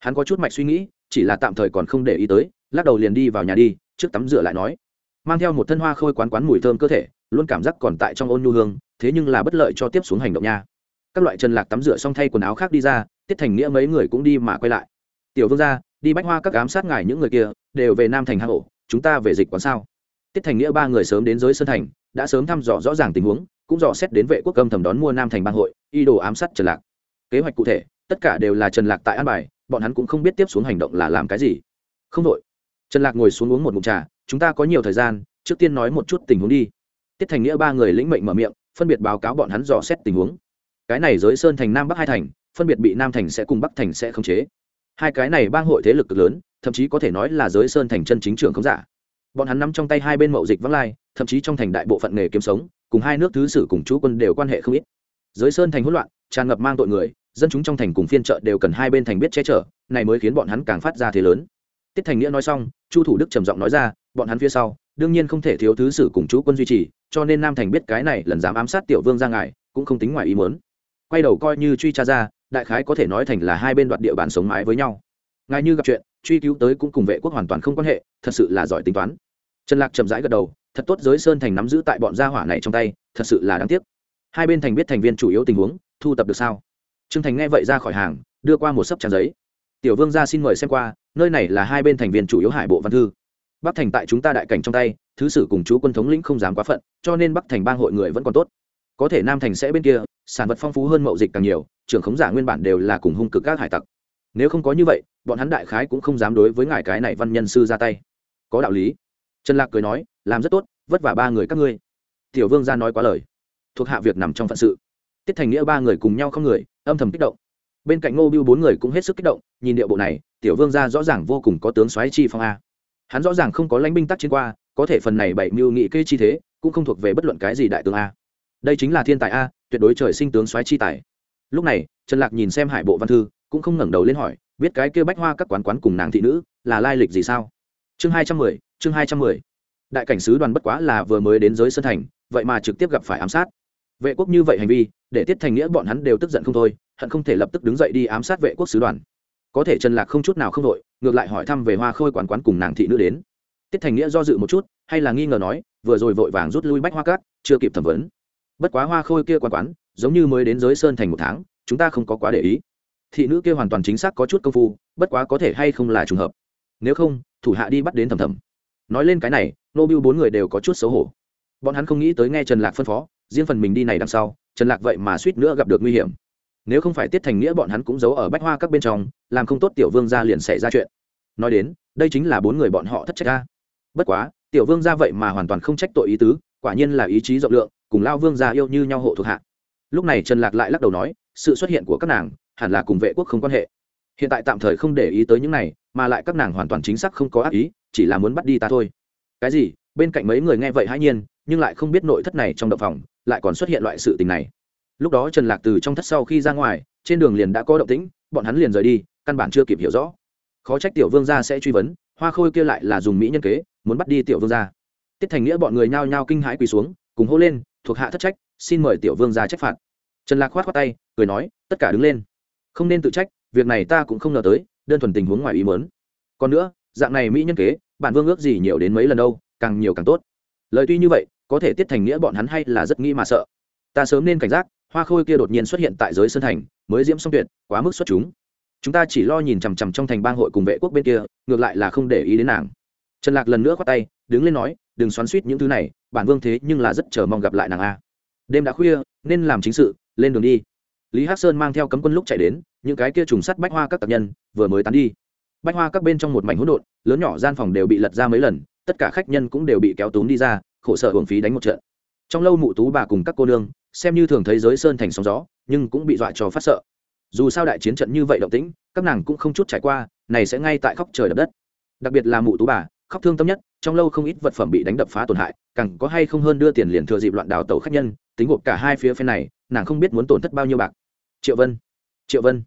Hắn có chút mạch suy nghĩ chỉ là tạm thời còn không để ý tới, lắc đầu liền đi vào nhà đi, trước tắm rửa lại nói. Mang theo một thân hoa khôi quán quán mùi thơm cơ thể, luôn cảm giác còn tại trong ôn nhu hương, thế nhưng là bất lợi cho tiếp xuống hành động nha. Các loại trần lạc tắm rửa xong thay quần áo khác đi ra, tiết thành nghĩa mấy người cũng đi mà quay lại. Tiểu vương gia, đi bách hoa các ám sát ngài những người kia, đều về nam thành hà hộ chúng ta về dịch quán sao? Tiết thành nghĩa ba người sớm đến giới sơn thành, đã sớm thăm dò rõ ràng tình huống, cũng dò xét đến vệ quốc âm thầm đón mua nam thành bang hội, y đồ ám sát trần lạc. Kế hoạch cụ thể, tất cả đều là trần lạc tại an bài bọn hắn cũng không biết tiếp xuống hành động là làm cái gì. Không đội. Trần lạc ngồi xuống uống một mụn trà, chúng ta có nhiều thời gian, trước tiên nói một chút tình huống đi. Tiết thành nghĩa ba người lĩnh mệnh mở miệng, phân biệt báo cáo bọn hắn dò xét tình huống. Cái này giới sơn thành nam bắc hai thành, phân biệt bị nam thành sẽ cùng bắc thành sẽ khống chế. Hai cái này bang hội thế lực cực lớn, thậm chí có thể nói là giới sơn thành chân chính trường không giả. Bọn hắn nắm trong tay hai bên mậu dịch vắng lai, thậm chí trong thành đại bộ phận nghề kiếm sống, cùng hai nước thứ sử cùng chú quân đều quan hệ không ít. Giới sơn thành hỗn loạn tràn ngập mang tội người, dân chúng trong thành cùng phiên chợ đều cần hai bên thành biết che chở, này mới khiến bọn hắn càng phát ra thế lớn. Tiết thành nghĩa nói xong, chu thủ đức trầm giọng nói ra, bọn hắn phía sau, đương nhiên không thể thiếu thứ sử cùng chú quân duy trì, cho nên nam thành biết cái này lần dám ám sát tiểu vương ra ngài, cũng không tính ngoài ý muốn. Quay đầu coi như truy tra ra, đại khái có thể nói thành là hai bên đoạt địa bàn sống mái với nhau. Ngài như gặp chuyện, truy cứu tới cũng cùng vệ quốc hoàn toàn không quan hệ, thật sự là giỏi tính toán. Trần lạc chậm rãi gật đầu, thật tốt giới sơn thành nắm giữ tại bọn gia hỏa này trong tay, thật sự là đáng tiếc. Hai bên thành biết thành viên chủ yếu tình huống thu tập được sao? Trương thành nghe vậy ra khỏi hàng, đưa qua một sấp trang giấy. Tiểu vương gia xin mời xem qua, nơi này là hai bên thành viên chủ yếu hải bộ văn thư. Bắc thành tại chúng ta đại cảnh trong tay, thứ sử cùng chú quân thống lĩnh không dám quá phận, cho nên bắc thành bang hội người vẫn còn tốt. Có thể nam thành sẽ bên kia, sản vật phong phú hơn mậu dịch càng nhiều, trưởng khống giả nguyên bản đều là cùng hung cực các hải tặc. Nếu không có như vậy, bọn hắn đại khái cũng không dám đối với ngài cái này văn nhân sư ra tay. Có đạo lý. Trần lạc cười nói, làm rất tốt, vất vả ba người các ngươi. Tiểu vương ra nói quá lời. Thuộc hạ việc nằm trong phận sự tiết thành nghĩa ba người cùng nhau không người, âm thầm kích động. Bên cạnh ngô biêu bốn người cũng hết sức kích động, nhìn điệu bộ này, tiểu vương gia rõ ràng vô cùng có tướng soái chi phong a. Hắn rõ ràng không có lãnh binh tác chiến qua, có thể phần này bảy mưu nghị kê chi thế, cũng không thuộc về bất luận cái gì đại tướng a. Đây chính là thiên tài a, tuyệt đối trời sinh tướng soái chi tài. Lúc này, trần lạc nhìn xem hải bộ văn thư, cũng không ngẩng đầu lên hỏi, biết cái kia bách hoa các quán quán cùng nàng thị nữ, là lai lịch gì sao? Chương hai trăm mười, chương hai trăm mười. Đại cảnh sứ đoàn bất quá là vừa mới đến giới sân thành, vậy mà trực tiếp gặp phải ám sát vệ quốc như vậy hành vi, để tiết thành nghĩa bọn hắn đều tức giận không thôi, hận không thể lập tức đứng dậy đi ám sát vệ quốc sứ đoàn. Có thể trần lạc không chút nào không đội, ngược lại hỏi thăm về hoa khôi quán quán cùng nàng thị nữ đến. Tiết thành nghĩa do dự một chút, hay là nghi ngờ nói, vừa rồi vội vàng rút lui bách hoa cát chưa kịp thẩm vấn. Bất quá hoa khôi kia quán quán, giống như mới đến giới sơn thành một tháng, chúng ta không có quá để ý. Thị nữ kia hoàn toàn chính xác có chút công phu, bất quá có thể hay không là trùng hợp. Nếu không, thủ hạ đi bắt đến thầm thầm nói lên cái này, nô bưu bốn người đều có chút xấu hổ. Bọn hắn không nghĩ tới nghe trần lạc phân phó riêng phần mình đi này đằng sau, trần lạc vậy mà suýt nữa gặp được nguy hiểm. Nếu không phải tiết thành nghĩa bọn hắn cũng giấu ở bách hoa các bên trong, làm không tốt tiểu vương gia liền xảy ra chuyện. Nói đến, đây chính là bốn người bọn họ thất trách ra bất quá, tiểu vương gia vậy mà hoàn toàn không trách tội ý tứ, quả nhiên là ý chí rộng lượng, cùng lao vương gia yêu như nhau hộ thuộc hạ. Lúc này trần lạc lại lắc đầu nói, sự xuất hiện của các nàng hẳn là cùng vệ quốc không quan hệ. Hiện tại tạm thời không để ý tới những này, mà lại các nàng hoàn toàn chính xác không có ác ý, chỉ là muốn bắt đi ta thôi. Cái gì? Bên cạnh mấy người nghe vậy hãi nhiên, nhưng lại không biết nội thất này trong động phòng lại còn xuất hiện loại sự tình này. Lúc đó trần lạc từ trong thất sau khi ra ngoài, trên đường liền đã có động tĩnh, bọn hắn liền rời đi, căn bản chưa kịp hiểu rõ. Khó trách tiểu vương gia sẽ truy vấn, hoa khôi kia lại là dùng mỹ nhân kế, muốn bắt đi tiểu vương gia. Tiết thành nghĩa bọn người nhao nhao kinh hãi quỳ xuống, cùng hô lên, thuộc hạ thất trách, xin mời tiểu vương gia trách phạt. Trần lạc khoát khoát tay, cười nói, tất cả đứng lên. Không nên tự trách, việc này ta cũng không ngờ tới, đơn thuần tình huống ngoài ý mớn còn nữa, dạng này mỹ nhân kế, bản vương ước gì nhiều đến mấy lần đâu, càng nhiều càng tốt. Lời tuy như vậy có thể tiết thành nghĩa bọn hắn hay là rất nghĩ mà sợ. Ta sớm nên cảnh giác, hoa khôi kia đột nhiên xuất hiện tại giới sơn thành, mới diễm song tuyệt, quá mức xuất chúng. Chúng ta chỉ lo nhìn chằm chằm trong thành bang hội cùng vệ quốc bên kia, ngược lại là không để ý đến nàng. Trần lạc lần nữa khoát tay, đứng lên nói, đừng xoắn suýt những thứ này, bản vương thế nhưng là rất chờ mong gặp lại nàng a. Đêm đã khuya, nên làm chính sự, lên đường đi. Lý hắc sơn mang theo cấm quân lúc chạy đến, những cái kia trùng sắt bách hoa các tạp nhân, vừa mới tán đi. Bách hoa các bên trong một mảnh hỗn độn, lớn nhỏ gian phòng đều bị lật ra mấy lần, tất cả khách nhân cũng đều bị kéo túm đi ra khổ sở hưởng phí đánh một trận. Trong lâu mụ tú bà cùng các cô nương, xem như thường thấy giới sơn thành sóng gió, nhưng cũng bị dọa cho phát sợ. Dù sao đại chiến trận như vậy động tĩnh, các nàng cũng không chút trải qua, này sẽ ngay tại khóc trời đập đất. Đặc biệt là mụ tú bà, khóc thương tâm nhất, trong lâu không ít vật phẩm bị đánh đập phá tổn hại, càng có hay không hơn đưa tiền liền thừa dịp loạn đào tàu khách nhân, tính gộp cả hai phía phen này, nàng không biết muốn tổn thất bao nhiêu bạc. Triệu vân triệu vân.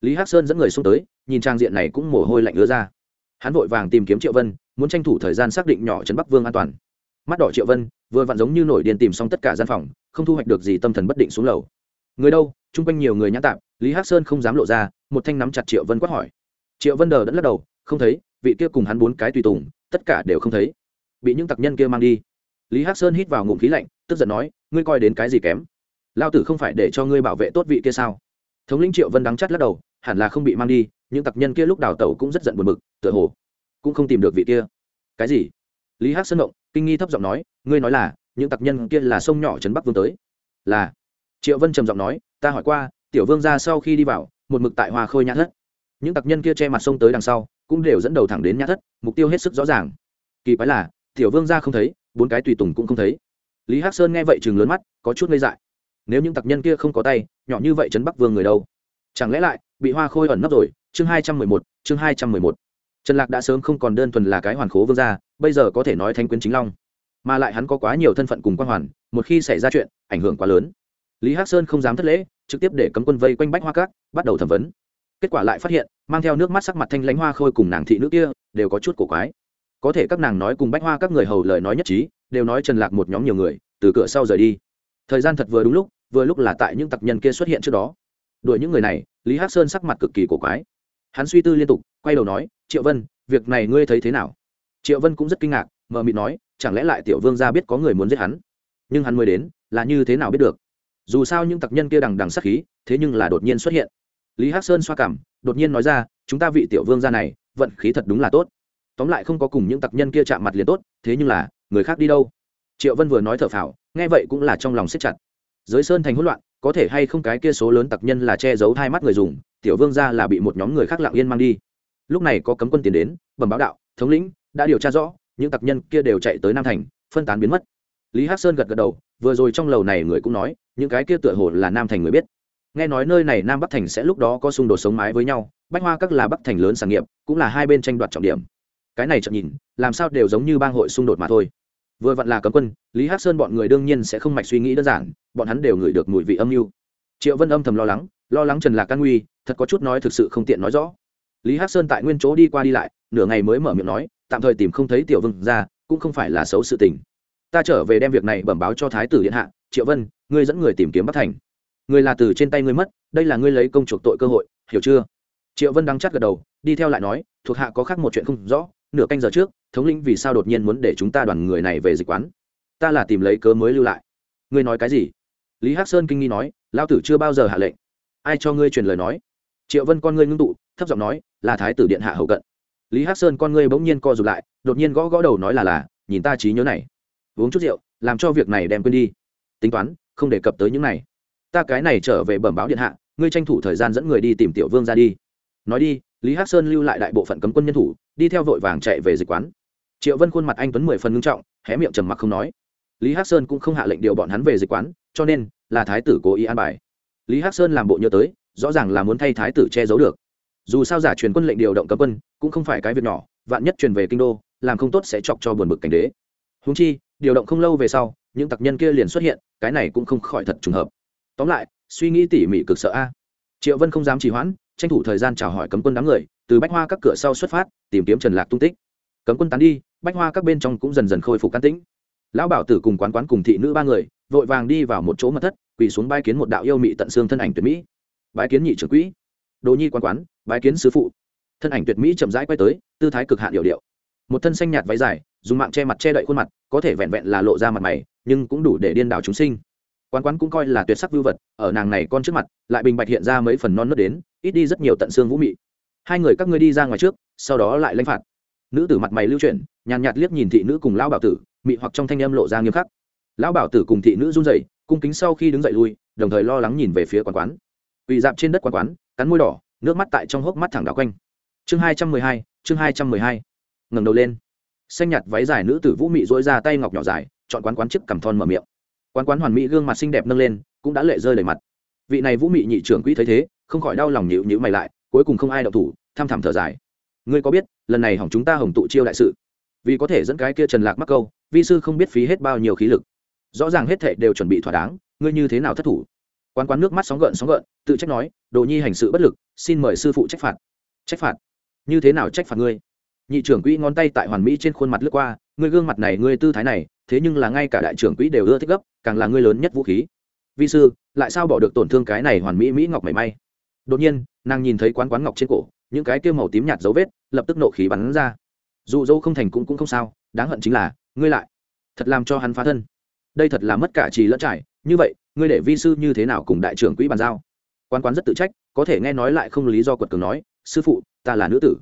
Lý hắc sơn dẫn người xuống tới, nhìn trang diện này cũng mồ hôi lạnh ứa ra. Hắn vội vàng tìm kiếm triệu vân, muốn tranh thủ thời gian xác định nhỏ trấn bắc vương an toàn mắt đỏ triệu vân vừa vặn giống như nổi điên tìm xong tất cả gian phòng không thu hoạch được gì tâm thần bất định xuống lầu. Người đâu? Chung quanh nhiều người nhã tạm, lý hắc sơn không dám lộ ra một thanh nắm chặt triệu vân quát hỏi. Triệu vân đờ đẫn lắc đầu không thấy vị kia cùng hắn bốn cái tùy tùng tất cả đều không thấy. Bị những tặc nhân kia mang đi. Lý hắc sơn hít vào ngụm khí lạnh tức giận nói ngươi coi đến cái gì kém? Lao tử không phải để cho ngươi bảo vệ tốt vị kia sao? Thống lĩnh triệu vân đắng chắt lắc đầu hẳn là không bị mang đi những tặc nhân kia lúc đào tẩu cũng rất giận buồn bực tựa hồ cũng không tìm được vị kia. Cái gì? Lý hắc sơn động kinh nghi thấp giọng nói, ngươi nói là, những tặc nhân kia là sông nhỏ trấn bắc vương tới. Là. Triệu vân trầm giọng nói, ta hỏi qua, tiểu vương ra sau khi đi vào, một mực tại hoa khôi nhã thất. Những tặc nhân kia che mặt sông tới đằng sau, cũng đều dẫn đầu thẳng đến nhã thất, mục tiêu hết sức rõ ràng. Kỳ quái là, tiểu vương ra không thấy, bốn cái tùy tùng cũng không thấy. Lý hắc sơn nghe vậy chừng lớn mắt, có chút ngây dại. Nếu những tặc nhân kia không có tay, nhỏ như vậy trấn bắc vương người đâu? Chẳng lẽ lại bị hoa khôi ẩn nấp rồi? Chương hai trăm mười một, chương hai trăm mười một trần lạc đã sớm không còn đơn thuần là cái hoàn khố vương gia, bây giờ có thể nói thanh quyến chính long. Mà lại hắn có quá nhiều thân phận cùng quan hoàn, một khi xảy ra chuyện, ảnh hưởng quá lớn. Lý hắc sơn không dám thất lễ, trực tiếp để cấm quân vây quanh bách hoa cát bắt đầu thẩm vấn. Kết quả lại phát hiện, mang theo nước mắt sắc mặt thanh lãnh hoa khôi cùng nàng thị nữ kia, đều có chút cổ quái. Có thể các nàng nói cùng bách hoa các người hầu lời nói nhất trí, đều nói trần lạc một nhóm nhiều người, từ cửa sau rời đi. Thời gian thật vừa đúng lúc, vừa lúc là tại những tặc nhân kia xuất hiện trước đó. Đuổi những người này, lý hắc sơn sắc mặt cực kỳ cổ quái hắn suy tư liên tục, quay đầu nói, triệu vân, việc này ngươi thấy thế nào? Triệu vân cũng rất kinh ngạc, mờ mịt nói, chẳng lẽ lại tiểu vương gia biết có người muốn giết hắn? Nhưng hắn mới đến, là như thế nào biết được? Dù sao những tặc nhân kia đằng đằng sắc khí, thế nhưng là đột nhiên xuất hiện. Lý hắc sơn xoa cảm, đột nhiên nói ra, chúng ta vị tiểu vương gia này, vận khí thật đúng là tốt. Tóm lại không có cùng những tặc nhân kia chạm mặt liền tốt, thế nhưng là, người khác đi đâu? Triệu vân vừa nói thở phào, nghe vậy cũng là trong lòng siết chặt. Giới sơn thành hỗn loạn, có thể hay không cái kia số lớn tặc nhân là che giấu hai mắt người dùng tiểu vương gia là bị một nhóm người khác lặng yên mang đi. Lúc này có cấm quân tiền đến, bẩm báo đạo, thống lĩnh, đã điều tra rõ, những tặc nhân kia đều chạy tới nam thành, phân tán biến mất. Lý hắc sơn gật gật đầu, vừa rồi trong lầu này người cũng nói, những cái kia tựa hồ là nam thành người biết. Nghe nói nơi này nam bắc thành sẽ lúc đó có xung đột sống mái với nhau, bách hoa các là bắc thành lớn sản nghiệp, cũng là hai bên tranh đoạt trọng điểm. Cái này chậm nhìn, làm sao đều giống như bang hội xung đột mà thôi. Vừa vặn là cấm quân, lý hắc sơn bọn người đương nhiên sẽ không mạch suy nghĩ đơn giản, bọn hắn đều ngửi được mùi vị âm mưu. Triệu vân âm thầm lo lắng lo lắng trần lạc căn nguy, thật có chút nói thực sự không tiện nói rõ. Lý hắc sơn tại nguyên chỗ đi qua đi lại, nửa ngày mới mở miệng nói, tạm thời tìm không thấy tiểu vương ra, cũng không phải là xấu sự tình. Ta trở về đem việc này bẩm báo cho thái tử điện hạ, triệu vân, ngươi dẫn người tìm kiếm bắc thành. Người là từ trên tay ngươi mất, đây là ngươi lấy công chuộc tội cơ hội, hiểu chưa? Triệu vân đang chắc gật đầu, đi theo lại nói, thuộc hạ có khác một chuyện không rõ, nửa canh giờ trước, thống lĩnh vì sao đột nhiên muốn để chúng ta đoàn người này về dịch quán? Ta là tìm lấy cớ mới lưu lại. Ngươi nói cái gì? Lý hắc sơn kinh nghi nói lao tử chưa bao giờ hạ lệnh ai cho ngươi truyền lời nói? Triệu vân con ngươi ngưng tụ, thấp giọng nói, là thái tử điện hạ hậu cận. Lý hắc sơn con ngươi bỗng nhiên co rụt lại, đột nhiên gõ gõ đầu nói là là, nhìn ta trí nhớ này. Uống chút rượu, làm cho việc này đem quên đi. Tính toán, không đề cập tới những này. Ta cái này trở về bẩm báo điện hạ, ngươi tranh thủ thời gian dẫn người đi tìm tiểu vương ra đi. Nói đi, lý hắc sơn lưu lại đại bộ phận cấm quân nhân thủ, đi theo vội vàng chạy về dịch quán. Triệu vân khuôn mặt anh tuấn mười phần ngưng trọng, hé miệng trầm mặc không nói. Lý hắc sơn cũng không hạ lệnh điều bọn hắn về dịch quán, cho nên là thái tử cố ý an bài lý hắc sơn làm bộ nhớ tới, rõ ràng là muốn thay thái tử che giấu được. Dù sao giả truyền quân lệnh điều động cấm quân, cũng không phải cái việc nhỏ, vạn nhất truyền về kinh đô, làm không tốt sẽ chọc cho buồn bực cảnh đế. Húng chi, điều động không lâu về sau, những tặc nhân kia liền xuất hiện, cái này cũng không khỏi thật trùng hợp. Tóm lại, suy nghĩ tỉ mỉ cực sợ a. Triệu vân không dám trì hoãn, tranh thủ thời gian chào hỏi cấm quân đám người, từ bách hoa các cửa sau xuất phát, tìm kiếm trần lạc tung tích. Cấm quân tán đi, bách hoa các bên trong cũng dần dần khôi phục can tĩnh. Lão bảo tử cùng quán quán cùng thị nữ ba người, vội vàng đi vào một chỗ mật thất quỳ xuống bái kiến một đạo yêu mị tận xương thân ảnh tuyệt mỹ. Bái kiến nhị trưởng quỹ. Đồ nhi quán quán, bái kiến sứ phụ. Thân ảnh tuyệt mỹ chậm rãi quay tới, tư thái cực hạn hiệu điệu. Một thân xanh nhạt váy dài, dùng mạng che mặt che đậy khuôn mặt, có thể vẹn vẹn là lộ ra mặt mày, nhưng cũng đủ để điên đảo chúng sinh. Quán quán cũng coi là tuyệt sắc vưu vật, ở nàng này con trước mặt, lại bình bạch hiện ra mấy phần non nớt đến, ít đi rất nhiều tận xương vũ mị. Hai người các ngươi đi ra ngoài trước, sau đó lại lãnh phạt. Nữ tử mặt mày lưu chuyển, nhàn nhạt liếc nhìn thị nữ cùng lão bảo tử, mị hoặc trong thanh âm lộ ra nghiêm khắc lão bảo tử cùng thị nữ run rẩy, cung kính sau khi đứng dậy lui, đồng thời lo lắng nhìn về phía quán quán. Quỳ dạp trên đất quán quán, cắn môi đỏ, nước mắt tại trong hốc mắt thẳng đảo quanh. Chương hai trăm mười hai, chương hai trăm mười hai. Ngẩng đầu lên. Xanh nhạt váy dài nữ tử vũ mị dỗi ra tay ngọc nhỏ dài, chọn quán quán chiếc cằm thon mở miệng. Quán quán hoàn mỹ gương mặt xinh đẹp nâng lên, cũng đã lệ rơi đầy mặt. Vị này vũ mị nhị trưởng quỹ thấy thế, không khỏi đau lòng nhịu nhịu mày lại, cuối cùng không ai đậu thủ tham thẳm thở dài. Ngươi có biết, lần này hỏng chúng ta hỏng tụ chiêu đại sự? Vì có thể dẫn cái kia trần lạc mắc câu, vi sư không biết phí hết bao nhiêu khí lực rõ ràng hết thệ đều chuẩn bị thỏa đáng, ngươi như thế nào thất thủ? Quán quán nước mắt sóng gợn sóng gợn, tự trách nói, đồ nhi hành sự bất lực, xin mời sư phụ trách phạt. Trách phạt? Như thế nào trách phạt ngươi? Nhị trưởng quỹ ngón tay tại hoàn mỹ trên khuôn mặt lướt qua, ngươi gương mặt này, ngươi tư thái này, thế nhưng là ngay cả đại trưởng quỹ đều ưa thích gấp, càng là ngươi lớn nhất vũ khí. Vi sư, lại sao bỏ được tổn thương cái này hoàn mỹ mỹ ngọc mảy may? Đột nhiên, nàng nhìn thấy quán quán ngọc trên cổ, những cái kia màu tím nhạt dấu vết, lập tức nộ khí bắn ra. Dù dâu không thành cũng cũng không sao, đáng hận chính là, ngươi lại, thật làm cho hắn phá thân đây thật là mất cả trì lẫn trải. Như vậy, ngươi để vi sư như thế nào cùng đại trưởng quỹ bàn giao? Quan quán rất tự trách, có thể nghe nói lại không lý do quật cường nói, sư phụ, ta là nữ tử.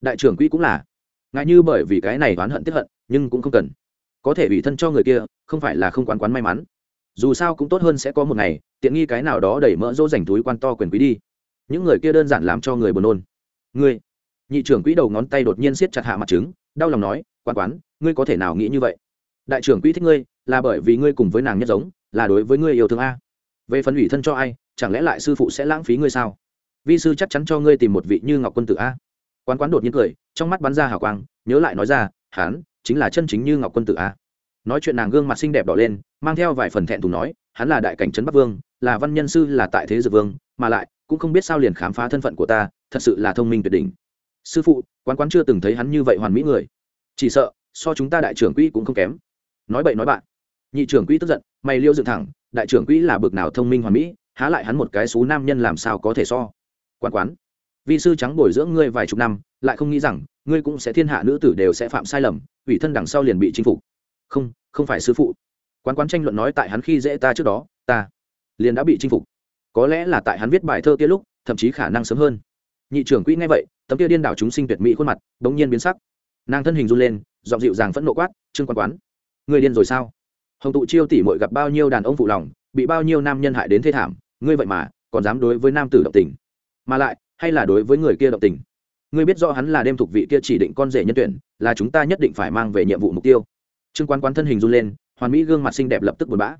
Đại trưởng quỹ cũng là. Ngại như bởi vì cái này oán hận tiếp hận, nhưng cũng không cần. Có thể ủy thân cho người kia, không phải là không quán quán may mắn. Dù sao cũng tốt hơn sẽ có một ngày, tiện nghi cái nào đó đẩy mỡ dỗ dành túi quan to quyền quý đi. Những người kia đơn giản làm cho người buồn nôn. Ngươi. Nhị trưởng quỹ đầu ngón tay đột nhiên siết chặt hạ mặt trứng, đau lòng nói quan quán, ngươi có thể nào nghĩ như vậy? Đại trưởng quỹ thích ngươi là bởi vì ngươi cùng với nàng nhất giống, là đối với ngươi yêu thương a. Về phần ủy thân cho ai, chẳng lẽ lại sư phụ sẽ lãng phí ngươi sao? Vi sư chắc chắn cho ngươi tìm một vị như ngọc quân tử a. Quán quán đột nhiên cười, trong mắt bắn ra hào quang, nhớ lại nói ra hán chính là chân chính như ngọc quân tử a. Nói chuyện nàng gương mặt xinh đẹp đỏ lên, mang theo vài phần thẹn thùng nói, hắn là đại cảnh trấn bắc vương, là văn nhân sư, là tại thế dược vương, mà lại, cũng không biết sao liền khám phá thân phận của ta, thật sự là thông minh tuyệt đỉnh. Sư phụ, quán quán chưa từng thấy hắn như vậy hoàn mỹ người. Chỉ sợ, so chúng ta đại trưởng quỹ cũng không kém. Nói bậy nói bạn nhị trưởng quỹ tức giận, mày liêu dựng thẳng, đại trưởng quỹ là bực nào thông minh hoàn mỹ, há lại hắn một cái xú nam nhân làm sao có thể so? Quán quán vị sư trắng bồi dưỡng ngươi vài chục năm, lại không nghĩ rằng, ngươi cũng sẽ thiên hạ nữ tử đều sẽ phạm sai lầm, ủy thân đằng sau liền bị chinh phục. Không không phải sư phụ. Quán quán tranh luận nói tại hắn khi dễ ta trước đó, ta liền đã bị chinh phục. Có lẽ là tại hắn viết bài thơ kia lúc, thậm chí khả năng sớm hơn. Nhị trưởng quỹ nghe vậy, tấm kia điên đảo chúng sinh tuyệt mỹ khuôn mặt, bỗng nhiên biến sắc. Nàng thân hình run lên, giọng dịu dàng phẫn nộ quát, trương quan quán người điên rồi sao? Hồng tụ chiêu tỉ mội gặp bao nhiêu đàn ông phụ lòng, bị bao nhiêu nam nhân hại đến thế thảm, ngươi vậy mà còn dám đối với nam tử động tình. Mà lại, hay là đối với người kia động tình? Ngươi biết rõ hắn là đêm thuộc vị kia chỉ định con rể nhân tuyển, là chúng ta nhất định phải mang về nhiệm vụ mục tiêu. Trương quan quán thân hình run lên, hoàn mỹ gương mặt xinh đẹp lập tức buồn bã.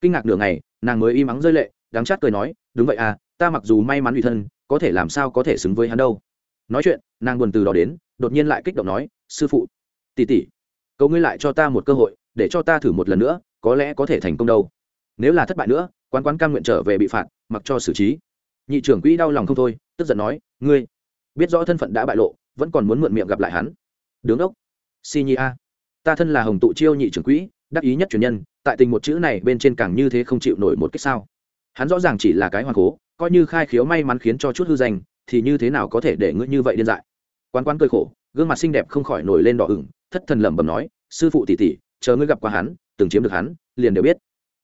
Kinh ngạc nửa ngày, nàng mới im ắng rơi lệ đáng chát cười nói, đúng vậy à ta mặc dù may mắn ủy thân, có thể làm sao có thể xứng với hắn đâu. Nói chuyện, nàng buồn từ đó đến, đột nhiên lại kích động nói, sư phụ, tỷ tỷ, cầu ngươi lại cho ta một cơ hội để cho ta thử một lần nữa, có lẽ có thể thành công đâu. Nếu là thất bại nữa, quán quán cam nguyện trở về bị phạt, mặc cho xử trí. Nhị trưởng quỹ đau lòng không thôi, tức giận nói, ngươi, biết rõ thân phận đã bại lộ, vẫn còn muốn mượn miệng gặp lại hắn. Đứng ốc si nhi a, ta thân là hồng tụ chiêu nhị trưởng quỹ, đắc ý nhất truyền nhân, tại tình một chữ này bên trên càng như thế không chịu nổi một cách sao? Hắn rõ ràng chỉ là cái hoàng cố, coi như khai khiếu may mắn khiến cho chút hư danh, thì như thế nào có thể để ngươi như vậy điên dại? Quan quan cười khổ, gương mặt xinh đẹp không khỏi nổi lên đỏ ửng, thất thần lẩm bẩm nói, sư phụ tỷ tỷ chờ ngươi gặp qua hắn, từng chiếm được hắn, liền đều biết.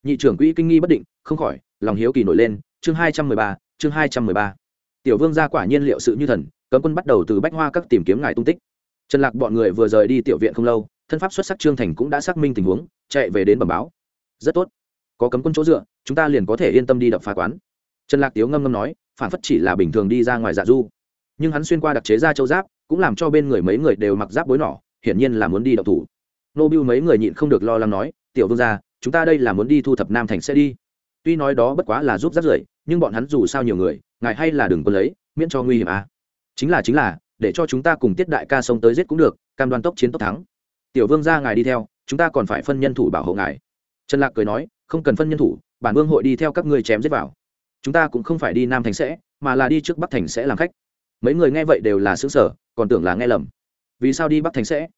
Nhị trưởng quỹ kinh nghi bất định, không khỏi, lòng hiếu kỳ nổi lên, chương hai trăm mười ba, chương hai trăm mười ba. Tiểu vương gia quả nhiên liệu sự như thần, cấm quân bắt đầu từ bách hoa các tìm kiếm ngài tung tích. Trần lạc bọn người vừa rời đi tiểu viện không lâu, thân pháp xuất sắc trương thành cũng đã xác minh tình huống, chạy về đến bẩm báo. Rất tốt. Có cấm quân chỗ dựa, chúng ta liền có thể yên tâm đi đập phá quán. Trần lạc tiếu ngâm ngâm nói, phản phất chỉ là bình thường đi ra ngoài dạ du. Nhưng hắn xuyên qua đặc chế ra châu giáp, cũng làm cho bên người mấy người đều mặc giáp bối nỏ, hiển nhiên là muốn đi đậu thủ nô bưu mấy người nhịn không được lo lắng nói, tiểu vương gia, chúng ta đây là muốn đi thu thập nam thành sẽ đi. Tuy nói đó bất quá là giúp rắt rưởi, nhưng bọn hắn dù sao nhiều người, ngài hay là đừng có lấy, miễn cho nguy hiểm à. chính là chính là, để cho chúng ta cùng tiết đại ca sông tới giết cũng được, cam đoan tốc chiến tốc thắng. Tiểu vương gia ngài đi theo, chúng ta còn phải phân nhân thủ bảo hộ ngài. Trần lạc cười nói, không cần phân nhân thủ, bản vương hội đi theo các ngươi chém giết vào. Chúng ta cũng không phải đi nam thành sẽ, mà là đi trước bắc thành sẽ làm khách. Mấy người nghe vậy đều là xứng sở còn tưởng là nghe lầm. Vì sao đi bắc thành sẽ?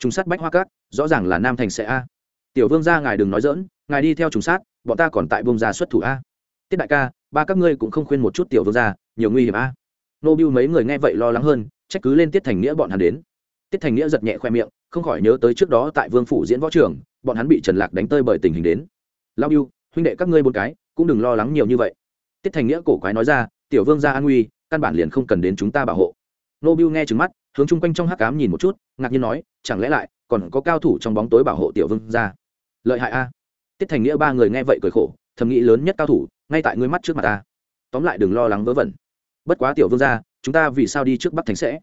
Trùng sát bách hoa cát, rõ ràng là nam thành sẽ a. Tiểu vương gia ngài đừng nói dỡn ngài đi theo trùng sát, bọn ta còn tại vương gia xuất thủ a. Tiết đại ca, ba các ngươi cũng không khuyên một chút tiểu vương gia, nhiều nguy hiểm a. Nô bưu mấy người nghe vậy lo lắng hơn, trách cứ lên tiết thành nghĩa bọn hắn đến. Tiết thành nghĩa giật nhẹ khoe miệng, không khỏi nhớ tới trước đó tại vương phủ diễn võ trường, bọn hắn bị trần lạc đánh tơi bởi tình hình đến. Lao bưu, huynh đệ các ngươi một cái, cũng đừng lo lắng nhiều như vậy. Tiết thành nghĩa cổ quái nói ra, tiểu vương gia an nguy, căn bản liền không cần đến chúng ta bảo hộ. Nô bưu nghe trừng mắt hướng chung quanh trong hắc cám nhìn một chút, ngạc nhiên nói, chẳng lẽ lại còn có cao thủ trong bóng tối bảo hộ tiểu vương gia? Lợi hại a. Tiết thành nghĩa ba người nghe vậy cười khổ, thầm nghĩ lớn nhất cao thủ, ngay tại ngươi mắt trước mặt ta. Tóm lại đừng lo lắng vớ vẩn. Bất quá tiểu vương gia, chúng ta vì sao đi trước bắc thành sẽ?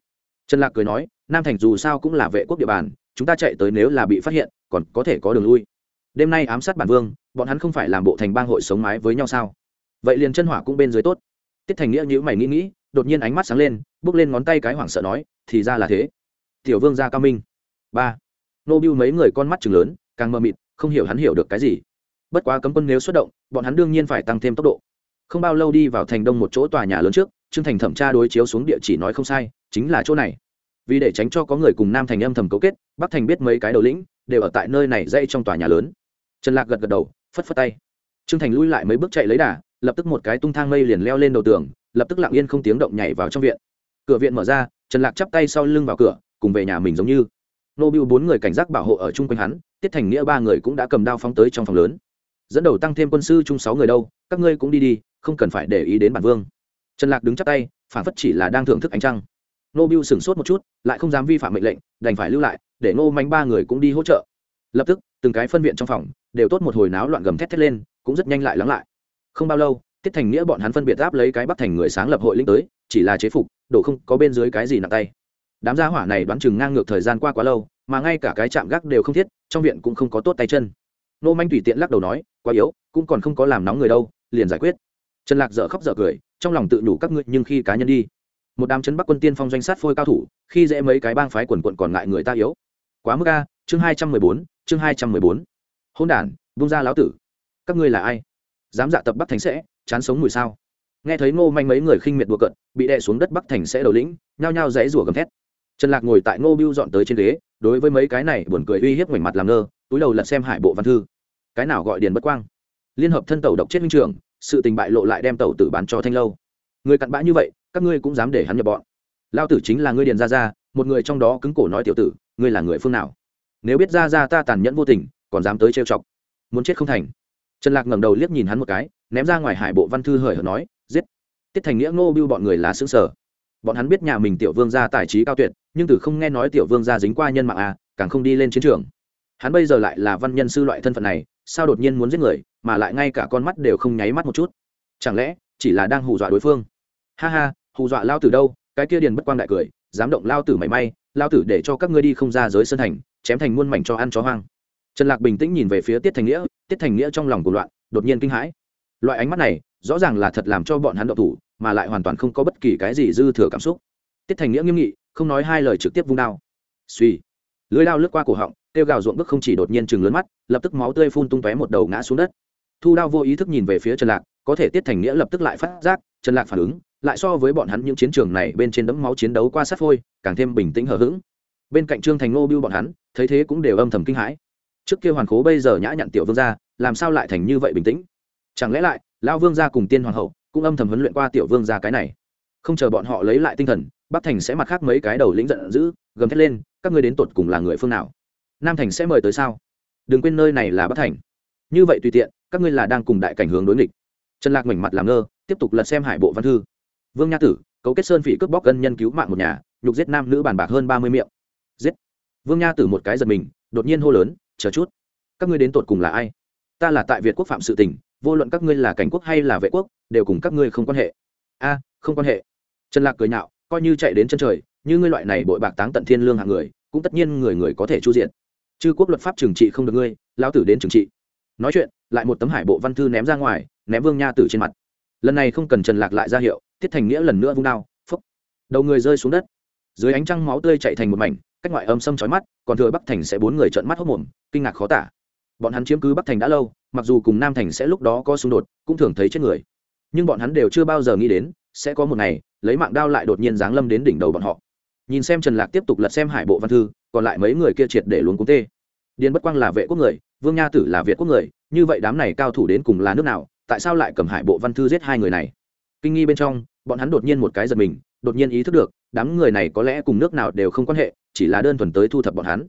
Trần lạc cười nói, nam thành dù sao cũng là vệ quốc địa bàn, chúng ta chạy tới nếu là bị phát hiện, còn có thể có đường lui. Đêm nay ám sát bản vương, bọn hắn không phải làm bộ thành bang hội sống mái với nhau sao? Vậy liền chân hỏa cũng bên dưới tốt. Tiết thành nghĩa nhữ mày nghĩ nghĩ, đột nhiên ánh mắt sáng lên, bước lên ngón tay cái hoảng sợ nói thì ra là thế. Tiểu vương gia cao minh. Ba. Nô bưu mấy người con mắt chừng lớn, càng mơ mịt, không hiểu hắn hiểu được cái gì. Bất quá cấm quân nếu xuất động, bọn hắn đương nhiên phải tăng thêm tốc độ. Không bao lâu đi vào thành đông một chỗ tòa nhà lớn trước, trương thành thẩm tra đối chiếu xuống địa chỉ nói không sai, chính là chỗ này. Vì để tránh cho có người cùng nam thành âm thầm cấu kết, bắc thành biết mấy cái đầu lĩnh, đều ở tại nơi này dây trong tòa nhà lớn. Trần lạc gật gật đầu, phất phất tay. Trương thành lui lại mấy bước chạy lấy đà, lập tức một cái tung thang mây liền leo lên đầu tường, lập tức lặng yên không tiếng động nhảy vào trong viện. Cửa viện mở ra trần lạc chắp tay sau lưng vào cửa, cùng về nhà mình giống như. Nô bưu bốn người cảnh giác bảo hộ ở chung quanh hắn, tiết thành nghĩa ba người cũng đã cầm đao phóng tới trong phòng lớn. Dẫn đầu tăng thêm quân sư chung sáu người đâu, các ngươi cũng đi đi, không cần phải để ý đến bản vương. Trần lạc đứng chắp tay, phản phất chỉ là đang thưởng thức ánh trăng. Nô bưu sửng sốt một chút, lại không dám vi phạm mệnh lệnh, đành phải lưu lại, để ngô mánh ba người cũng đi hỗ trợ. Lập tức, từng cái phân viện trong phòng, đều tốt một hồi náo loạn gầm thét thét lên, cũng rất nhanh lại lắng lại. Không bao lâu tiết thành nghĩa bọn hắn phân biệt áp lấy cái bắt thành người sáng lập hội linh tới, chỉ là chế phục đổ không có bên dưới cái gì nặng tay. Đám gia hỏa này đoán chừng ngang ngược thời gian qua quá lâu, mà ngay cả cái chạm gác đều không thiết, trong viện cũng không có tốt tay chân. Nô manh tùy tiện lắc đầu nói, quá yếu, cũng còn không có làm nóng người đâu, liền giải quyết. Trần lạc dở khóc dở cười, trong lòng tự nhủ các ngươi nhưng khi cá nhân đi. Một đám chấn bắc quân tiên phong doanh sát phôi cao thủ, khi dễ mấy cái bang phái quần quận còn ngại người ta yếu. Quá mức a, chương hai trăm mười bốn, chương hai trăm mười bốn. Hôn đản, vung ra lão tử. Các ngươi là ai? Dám dạ tập bắc thành sẽ chán sống mùi sao? Nghe thấy ngô manh mấy người khinh miệt đùa cận bị đè xuống đất bắc thành sẽ đầu lĩnh nhao nhao dãy rủa gầm thét. Trần lạc ngồi tại ngô biêu dọn tới trên ghế đối với mấy cái này buồn cười uy hiếp ngoảnh mặt làm ngơ túi đầu lật xem hải bộ văn thư. Cái nào gọi điền bất quang? Liên hợp thân tàu độc chết huynh trường, sự tình bại lộ lại đem tàu tử bán cho thanh lâu. Người cặn bã như vậy các ngươi cũng dám để hắn nhập bọn. Lao tử chính là ngươi điền ra ra một người trong đó cứng cổ nói tiểu tử ngươi là người phương nào? Nếu biết ra ra ta tàn nhẫn vô tình còn dám tới trêu chọc. Muốn chết không thành. Trần lạc ngẩng đầu liếc nhìn hắn một cái ném ra ngoài hải bộ văn thư hời hợt nói, giết. Tiết thành nghĩa ngô bưu bọn người là xứng sở bọn hắn biết nhà mình tiểu vương gia tài trí cao tuyệt, nhưng từ không nghe nói tiểu vương gia dính qua nhân mạng à càng không đi lên chiến trường. Hắn bây giờ lại là văn nhân sư loại thân phận này, sao đột nhiên muốn giết người, mà lại ngay cả con mắt đều không nháy mắt một chút? Chẳng lẽ, chỉ là đang hù dọa đối phương? Ha ha, hù dọa lao tử đâu, cái kia điền bất quang đại cười, dám động lao tử mảy may, lao tử để cho các ngươi đi không ra giới sân thành, chém thành muôn mảnh cho ăn chó hoang. Trần lạc bình tĩnh nhìn về phía tiết thành nghĩa, tiết thành nghĩa trong lòng cuộc loạn, đột nhiên kinh hãi loại ánh mắt này rõ ràng là thật làm cho bọn hắn đậu thủ, mà lại hoàn toàn không có bất kỳ cái gì dư thừa cảm xúc. Tiết thành nghĩa nghiêm nghị, không nói hai lời trực tiếp vung đao. Suy lưới đao lướt qua cổ họng tiêu gào ruộng bức không chỉ đột nhiên chừng lớn mắt, lập tức máu tươi phun tung tóe một đầu ngã xuống đất. Thu đao vô ý thức nhìn về phía trần lạc, có thể tiết thành nghĩa lập tức lại phát giác, trần lạc phản ứng, lại so với bọn hắn những chiến trường này bên trên đấm máu chiến đấu qua sát phôi, càng thêm bình tĩnh hờ hững. Bên cạnh trương thành ngô biêu bọn hắn, thấy thế cũng đều âm thầm kinh hãi. Trước kia hoàn khố bây giờ nhã nhặn tiểu vương gia, làm sao lại thành như vậy bình tĩnh? Chẳng lẽ lại, lão vương gia cùng tiên hoàng hậu cũng âm thầm huấn luyện qua tiểu vương gia cái này? Không chờ bọn họ lấy lại tinh thần, bắc thành sẽ mặt khác mấy cái đầu lĩnh giận dữ, gầm thét lên, các ngươi đến tột cùng là người phương nào? Nam thành sẽ mời tới sao? Đừng quên nơi này là bắc thành. Như vậy tùy tiện, các ngươi là đang cùng đại cảnh hướng đối nghịch. Trần lạc mảnh mặt làm ngơ, tiếp tục lật xem hải bộ văn thư. Vương nha tử, cấu kết sơn phỉ cướp bóc gân nhân cứu mạng một nhà, nhục giết nam nữ bàn bạc hơn ba mươi miệng. Giết. Vương nha tử một cái giật mình, đột nhiên hô lớn, chờ chút, các ngươi đến tột cùng là ai? Ta là tại việt quốc phạm sự tình vô luận các ngươi là cảnh quốc hay là vệ quốc, đều cùng các ngươi không quan hệ. A, không quan hệ. Trần lạc cười nhạo, coi như chạy đến chân trời, như ngươi loại này bội bạc táng tận thiên lương hạng người, cũng tất nhiên người người có thể chu diện. Chư quốc luật pháp trừng trị không được ngươi, lão tử đến trừng trị. Nói chuyện, lại một tấm hải bộ văn thư ném ra ngoài, ném vương nha tử trên mặt. Lần này không cần trần lạc lại ra hiệu, tiết thành nghĩa lần nữa vung đao phốc đầu người rơi xuống đất. Dưới ánh trăng máu tươi chạy thành một mảnh, cách ngoại âm sâm chói mắt, còn thừa bắc thành sẽ bốn người trợn mắt hốc mồm, kinh ngạc khó tả. Bọn hắn chiếm cứ bắc thành đã lâu mặc dù cùng nam thành sẽ lúc đó có xung đột, cũng thường thấy chết người. Nhưng bọn hắn đều chưa bao giờ nghĩ đến, sẽ có một ngày, lấy mạng đao lại đột nhiên giáng lâm đến đỉnh đầu bọn họ. Nhìn xem trần lạc tiếp tục lật xem hải bộ văn thư, còn lại mấy người kia triệt để luống cúng tê. Điền bất quang là vệ quốc người, vương nha tử là việt quốc người, như vậy đám này cao thủ đến cùng là nước nào, tại sao lại cầm hải bộ văn thư giết hai người này? Kinh nghi bên trong, bọn hắn đột nhiên một cái giật mình, đột nhiên ý thức được, đám người này có lẽ cùng nước nào đều không quan hệ, chỉ là đơn thuần tới thu thập bọn hắn.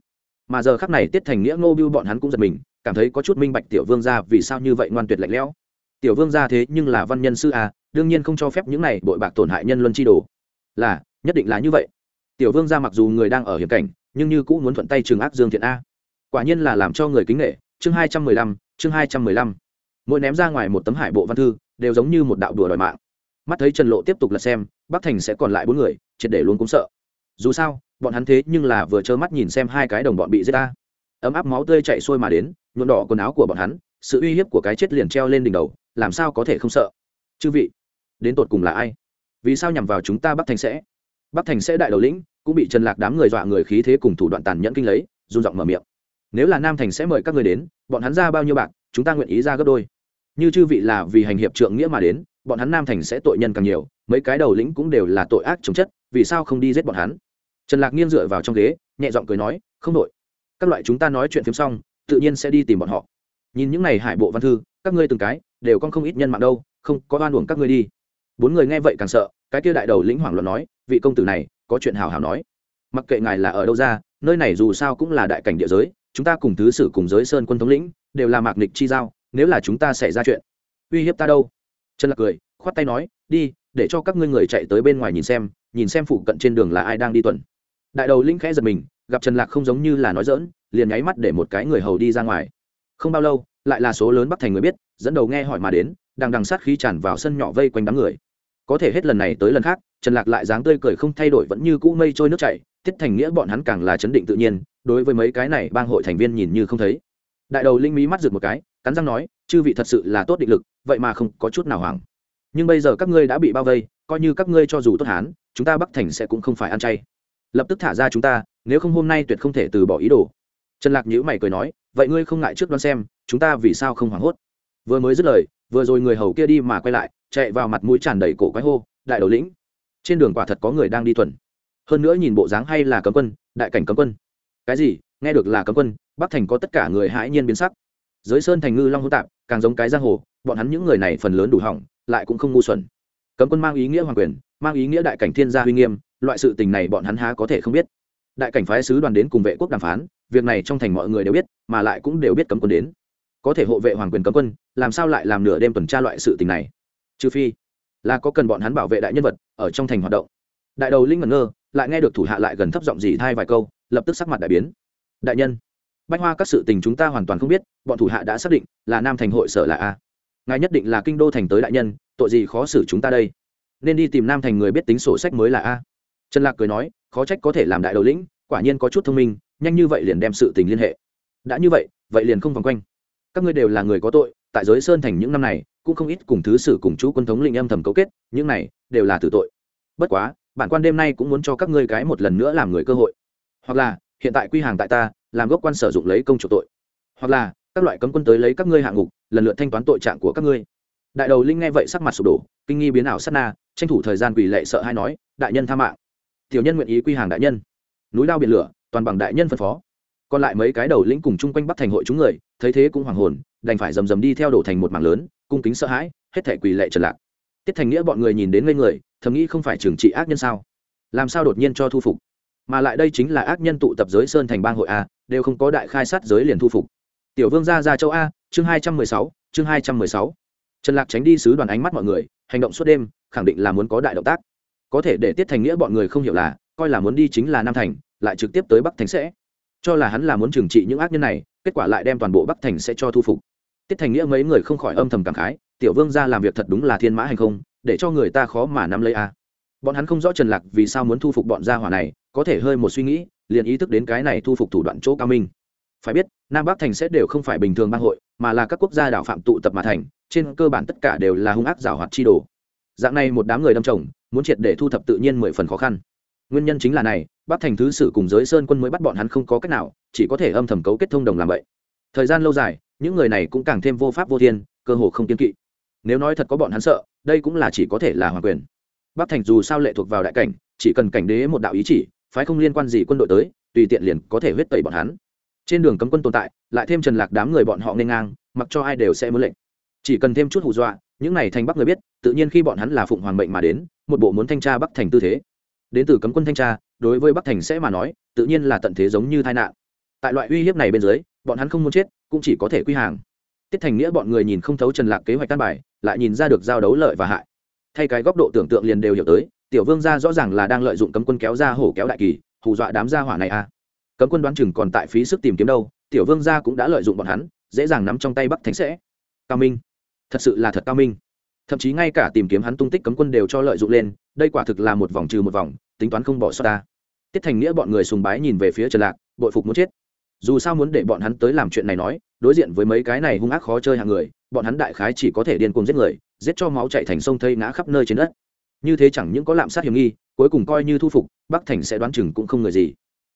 Mà giờ khắc này tiết thành nghĩa ngô biêu bọn hắn cũng giật mình cảm thấy có chút minh bạch tiểu vương gia vì sao như vậy ngoan tuyệt lạnh lẽo. Tiểu vương gia thế nhưng là văn nhân sư à đương nhiên không cho phép những này bội bạc tổn hại nhân luân chi đồ. Là, nhất định là như vậy. Tiểu vương gia mặc dù người đang ở hiểm cảnh, nhưng như cũng muốn thuận tay trường ác dương thiện a. Quả nhiên là làm cho người kính nghệ chương hai trăm mười lăm, chương hai trăm mười lăm. Mỗi ném ra ngoài một tấm hải bộ văn thư, đều giống như một đạo đùa đòi mạng. Mắt thấy trần lộ tiếp tục là xem, bắc thành sẽ còn lại bốn người, triệt để luôn cũng sợ. Dù sao, bọn hắn thế nhưng là vừa trơ mắt nhìn xem hai cái đồng bọn bị giết ta ấm áp máu tươi chạy xuôi mà đến, nhuộm đỏ quần áo của bọn hắn, sự uy hiếp của cái chết liền treo lên đỉnh đầu, làm sao có thể không sợ? Chư vị, đến tột cùng là ai? Vì sao nhằm vào chúng ta bắc thành sẽ? Bắc thành sẽ đại đầu lĩnh, cũng bị trần lạc đám người dọa người khí thế cùng thủ đoạn tàn nhẫn kinh lấy, run giọng mở miệng. Nếu là nam thành sẽ mời các người đến, bọn hắn ra bao nhiêu bạc, chúng ta nguyện ý ra gấp đôi. Như chư vị là vì hành hiệp trượng nghĩa mà đến, bọn hắn nam thành sẽ tội nhân càng nhiều, mấy cái đầu lĩnh cũng đều là tội ác chống chất, vì sao không đi giết bọn hắn? Trần lạc nghiêng dựa vào trong ghế, nhẹ giọng cười nói, không đội các loại chúng ta nói chuyện phiếm xong, tự nhiên sẽ đi tìm bọn họ. Nhìn những này hải bộ văn thư, các ngươi từng cái, đều con không ít nhân mạng đâu, không có oan uổng các ngươi đi. Bốn người nghe vậy càng sợ, cái kia đại đầu lĩnh hoảng loạn nói, vị công tử này, có chuyện hào hào nói. Mặc kệ ngài là ở đâu ra, nơi này dù sao cũng là đại cảnh địa giới, chúng ta cùng thứ sử cùng giới sơn quân thống lĩnh, đều là mạc nịch chi giao, nếu là chúng ta xảy ra chuyện, uy hiếp ta đâu? Trần lạc cười, khoát tay nói, đi, để cho các ngươi người chạy tới bên ngoài nhìn xem nhìn xem phụ cận trên đường là ai đang đi tuần. Đại đầu lĩnh khẽ giật mình gặp trần lạc không giống như là nói dỡn liền nháy mắt để một cái người hầu đi ra ngoài. Không bao lâu, lại là số lớn bắc thành người biết, dẫn đầu nghe hỏi mà đến đang đằng sát khí tràn vào sân nhỏ vây quanh đám người. Có thể hết lần này tới lần khác, trần lạc lại dáng tươi cười không thay đổi vẫn như cũ mây trôi nước chảy, tiết thành nghĩa bọn hắn càng là chấn định tự nhiên, đối với mấy cái này bang hội thành viên nhìn như không thấy. Đại đầu linh mỹ mắt rực một cái, cắn răng nói, chư vị thật sự là tốt định lực, vậy mà không có chút nào hoảng. Nhưng bây giờ các ngươi đã bị bao vây, coi như các ngươi cho dù tốt hán, chúng ta bắc thành sẽ cũng không phải ăn chay. Lập tức thả ra chúng ta nếu không hôm nay tuyệt không thể từ bỏ ý đồ. Trần lạc nhữ mày cười nói, vậy ngươi không ngại trước đoán xem, chúng ta vì sao không hoảng hốt? Vừa mới dứt lời, vừa rồi người hầu kia đi mà quay lại, chạy vào mặt mũi tràn đầy cổ quái hô, đại đầu lĩnh, trên đường quả thật có người đang đi tuần. Hơn nữa nhìn bộ dáng hay là cấm quân, đại cảnh cấm quân. Cái gì? Nghe được là cấm quân, bắc thành có tất cả người hãi nhiên biến sắc. Dưới sơn thành ngư long hỗn tạp, càng giống cái giang hồ, bọn hắn những người này phần lớn đủ hỏng, lại cũng không ngu xuẩn. Cấm quân mang ý nghĩa hoàng quyền, mang ý nghĩa đại cảnh thiên gia uy nghiêm, loại sự tình này bọn hắn há có thể không biết đại cảnh phái sứ đoàn đến cùng vệ quốc đàm phán, việc này trong thành mọi người đều biết, mà lại cũng đều biết cấm quân đến. Có thể hộ vệ hoàng quyền cấm quân, làm sao lại làm nửa đêm tuần tra loại sự tình này? Trừ phi là có cần bọn hắn bảo vệ đại nhân vật ở trong thành hoạt động. Đại đầu linh ngẩn ngơ, lại nghe được thủ hạ lại gần thấp giọng gì thay vài câu, lập tức sắc mặt đại biến. Đại nhân, bách hoa các sự tình chúng ta hoàn toàn không biết, bọn thủ hạ đã xác định là nam thành hội sở là a. Ngài nhất định là kinh đô thành tới đại nhân, tội gì khó xử chúng ta đây? Nên đi tìm nam thành người biết tính sổ sách mới là a. Trần lạc cười nói khó trách có thể làm đại đầu lĩnh, quả nhiên có chút thông minh, nhanh như vậy liền đem sự tình liên hệ. Đã như vậy vậy liền không vòng quanh. Các ngươi đều là người có tội, tại giới sơn thành những năm này, cũng không ít cùng thứ sử cùng chú quân thống lĩnh âm thầm cấu kết, những này đều là tử tội. Bất quá, bản quan đêm nay cũng muốn cho các ngươi cái một lần nữa làm người cơ hội. Hoặc là, hiện tại quy hàng tại ta, làm gốc quan sử dụng lấy công chủ tội. Hoặc là, các loại cấm quân tới lấy các ngươi hạng ngục, lần lượt thanh toán tội trạng của các ngươi. Đại đầu linh nghe vậy sắc mặt sụp đổ, kinh nghi biến ảo sát na, tranh thủ thời gian quỳ lệ sợ hay nói, đại nhân tha mạng tiểu nhân nguyện ý quy hàng đại nhân. Núi lao biển lửa, toàn bằng đại nhân phân phó. Còn lại mấy cái đầu lĩnh cùng chung quanh bắc thành hội chúng người, thấy thế cũng hoàng hồn, đành phải rầm rầm đi theo đổ thành một mảng lớn, cung kính sợ hãi, hết thể quỳ lệ trần lạc. Tiết thành nghĩa bọn người nhìn đến ngây người, thầm nghĩ không phải trừng trị ác nhân sao? Làm sao đột nhiên cho thu phục? Mà lại đây chính là ác nhân tụ tập giới sơn thành bang hội a, đều không có đại khai sát giới liền thu phục. Tiểu vương gia ra châu a, chương hai trăm mười sáu, chương hai trăm mười sáu. Trần lạc tránh đi sứ đoàn ánh mắt mọi người, hành động suốt đêm, khẳng định là muốn có đại động tác có thể để tiết thành nghĩa bọn người không hiểu là, coi là muốn đi chính là nam thành, lại trực tiếp tới bắc thành sẽ. Cho là hắn là muốn trừng trị những ác nhân này, kết quả lại đem toàn bộ bắc thành sẽ cho thu phục. Tiết thành nghĩa mấy người không khỏi âm thầm cảm khái, tiểu vương ra làm việc thật đúng là thiên mã hành không, để cho người ta khó mà nắm lấy a. Bọn hắn không rõ trần lạc vì sao muốn thu phục bọn gia hỏa này, có thể hơi một suy nghĩ, liền ý thức đến cái này thu phục thủ đoạn chỗ cao minh. Phải biết, nam bắc thành sẽ đều không phải bình thường bang hội, mà là các quốc gia đảo phạm tụ tập mà thành, trên cơ bản tất cả đều là hung ác giảo hoạt chi đồ. Dạng này một đám người đâm chồng muốn triệt để thu thập tự nhiên mười phần khó khăn. Nguyên nhân chính là này, bắc thành thứ sử cùng giới sơn quân mới bắt bọn hắn không có cách nào, chỉ có thể âm thầm cấu kết thông đồng làm vậy. Thời gian lâu dài, những người này cũng càng thêm vô pháp vô thiên, cơ hồ không kiên kỵ. Nếu nói thật có bọn hắn sợ, đây cũng là chỉ có thể là hoàng quyền. Bắc thành dù sao lệ thuộc vào đại cảnh, chỉ cần cảnh đế một đạo ý chỉ, phái không liên quan gì quân đội tới, tùy tiện liền có thể huyết tẩy bọn hắn. Trên đường cấm quân tồn tại, lại thêm trần lạc đám người bọn họ nên ngang, mặc cho ai đều sẽ muốn lệnh. Chỉ cần thêm chút hù dọa, những này thành bắc người biết, tự nhiên khi bọn hắn là phụng hoàng mệnh mà đến một bộ muốn thanh tra bắc thành tư thế. Đến từ cấm quân thanh tra, đối với bắc thành sẽ mà nói, tự nhiên là tận thế giống như tai nạn. Tại loại uy hiếp này bên dưới, bọn hắn không muốn chết, cũng chỉ có thể quy hàng. Tiết thành nghĩa bọn người nhìn không thấu trần lạc kế hoạch căn bài, lại nhìn ra được giao đấu lợi và hại. Thay cái góc độ tưởng tượng liền đều hiểu tới, tiểu vương gia rõ ràng là đang lợi dụng cấm quân kéo ra hổ kéo đại kỳ, hù dọa đám gia hỏa này à. Cấm quân đoán chừng còn tại phí sức tìm kiếm đâu, tiểu vương gia cũng đã lợi dụng bọn hắn, dễ dàng nắm trong tay bắc thánh sẽ. Cao minh. Thật sự là thật cao minh thậm chí ngay cả tìm kiếm hắn tung tích cấm quân đều cho lợi dụng lên, đây quả thực là một vòng trừ một vòng, tính toán không bỏ sót ta. Tiết thành nghĩa bọn người sùng bái nhìn về phía trần lạc, bội phục muốn chết. Dù sao muốn để bọn hắn tới làm chuyện này nói, đối diện với mấy cái này hung ác khó chơi hàng người, bọn hắn đại khái chỉ có thể điên cuồng giết người, giết cho máu chạy thành sông thây ngã khắp nơi trên đất. Như thế chẳng những có lạm sát hiểm nghi, cuối cùng coi như thu phục, bắc thành sẽ đoán chừng cũng không người gì.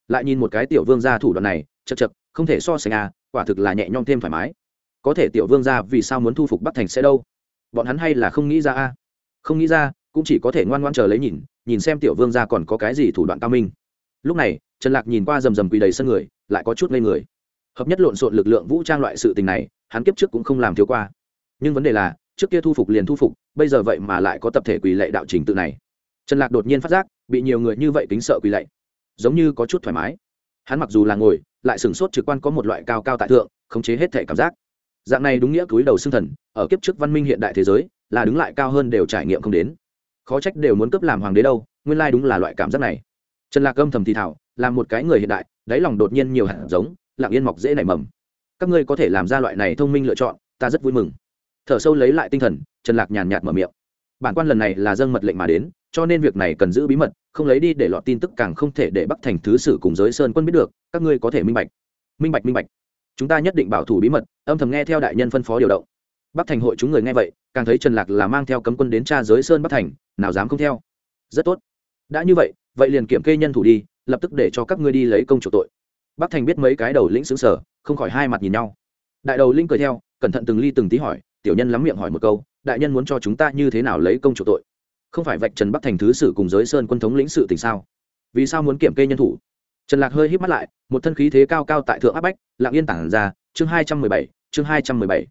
Lại nhìn một cái tiểu vương gia thủ đoạn này chật chật không thể so sánh à quả thực là nhẹ nhõm thêm thoải mái. Có thể tiểu vương gia vì sao muốn thu phục bắc thành sẽ đâu? Bọn hắn hay là không nghĩ ra a? Không nghĩ ra, cũng chỉ có thể ngoan ngoan chờ lấy nhìn nhìn xem tiểu vương gia còn có cái gì thủ đoạn cao minh. Lúc này, trần lạc nhìn qua rầm rầm quỳ đầy sân người, lại có chút ngây người. Hợp nhất lộn xộn lực lượng vũ trang loại sự tình này, hắn kiếp trước cũng không làm thiếu qua. Nhưng vấn đề là, trước kia thu phục liền thu phục, bây giờ vậy mà lại có tập thể quỳ lệ đạo trình tự này. Trần lạc đột nhiên phát giác, bị nhiều người như vậy kính sợ quỳ lệ giống như có chút thoải mái. Hắn mặc dù là ngồi, lại sửng sốt trực quan có một loại cao cao tại thượng, khống chế hết thể cảm giác dạng này đúng nghĩa cúi đầu xương thần, ở kiếp trước văn minh hiện đại thế giới, là đứng lại cao hơn đều trải nghiệm không đến. Khó trách đều muốn cấp làm hoàng đế đâu, nguyên lai đúng là loại cảm giác này. Trần lạc âm thầm thì thảo là một cái người hiện đại, đáy lòng đột nhiên nhiều hạt giống, lặng yên mọc dễ nảy mầm. Các ngươi có thể làm ra loại này thông minh lựa chọn, ta rất vui mừng. Thở sâu lấy lại tinh thần, trần lạc nhàn nhạt mở miệng. Bản quan lần này là dâng mật lệnh mà đến, cho nên việc này cần giữ bí mật, không lấy đi để lọt tin tức càng không thể để bắc thành thứ sử cùng giới sơn quân biết được, các ngươi có thể minh bạch. Minh bạch minh bạch chúng ta nhất định bảo thủ bí mật, âm thầm nghe theo đại nhân phân phó điều động. Bắc thành hội chúng người nghe vậy, càng thấy trần lạc là mang theo cấm quân đến tra giới sơn bắc thành, nào dám không theo. Rất tốt. Đã như vậy vậy liền kiểm kê nhân thủ đi, lập tức để cho các ngươi đi lấy công chủ tội. Bắc thành biết mấy cái đầu lĩnh xứng sở, không khỏi hai mặt nhìn nhau. Đại đầu linh cười theo, cẩn thận từng ly từng tí hỏi, tiểu nhân lắm miệng hỏi một câu, đại nhân muốn cho chúng ta như thế nào lấy công chủ tội? Không phải vạch trần bắc thành thứ sử cùng giới sơn quân thống lĩnh sự tình sao? Vì sao muốn kiểm kê nhân thủ? Trần lạc hơi hít mắt lại, một thân khí thế cao cao tại thượng áp bách lạng yên tản ra, chương hai trăm mười bảy, chương hai trăm mười bảy.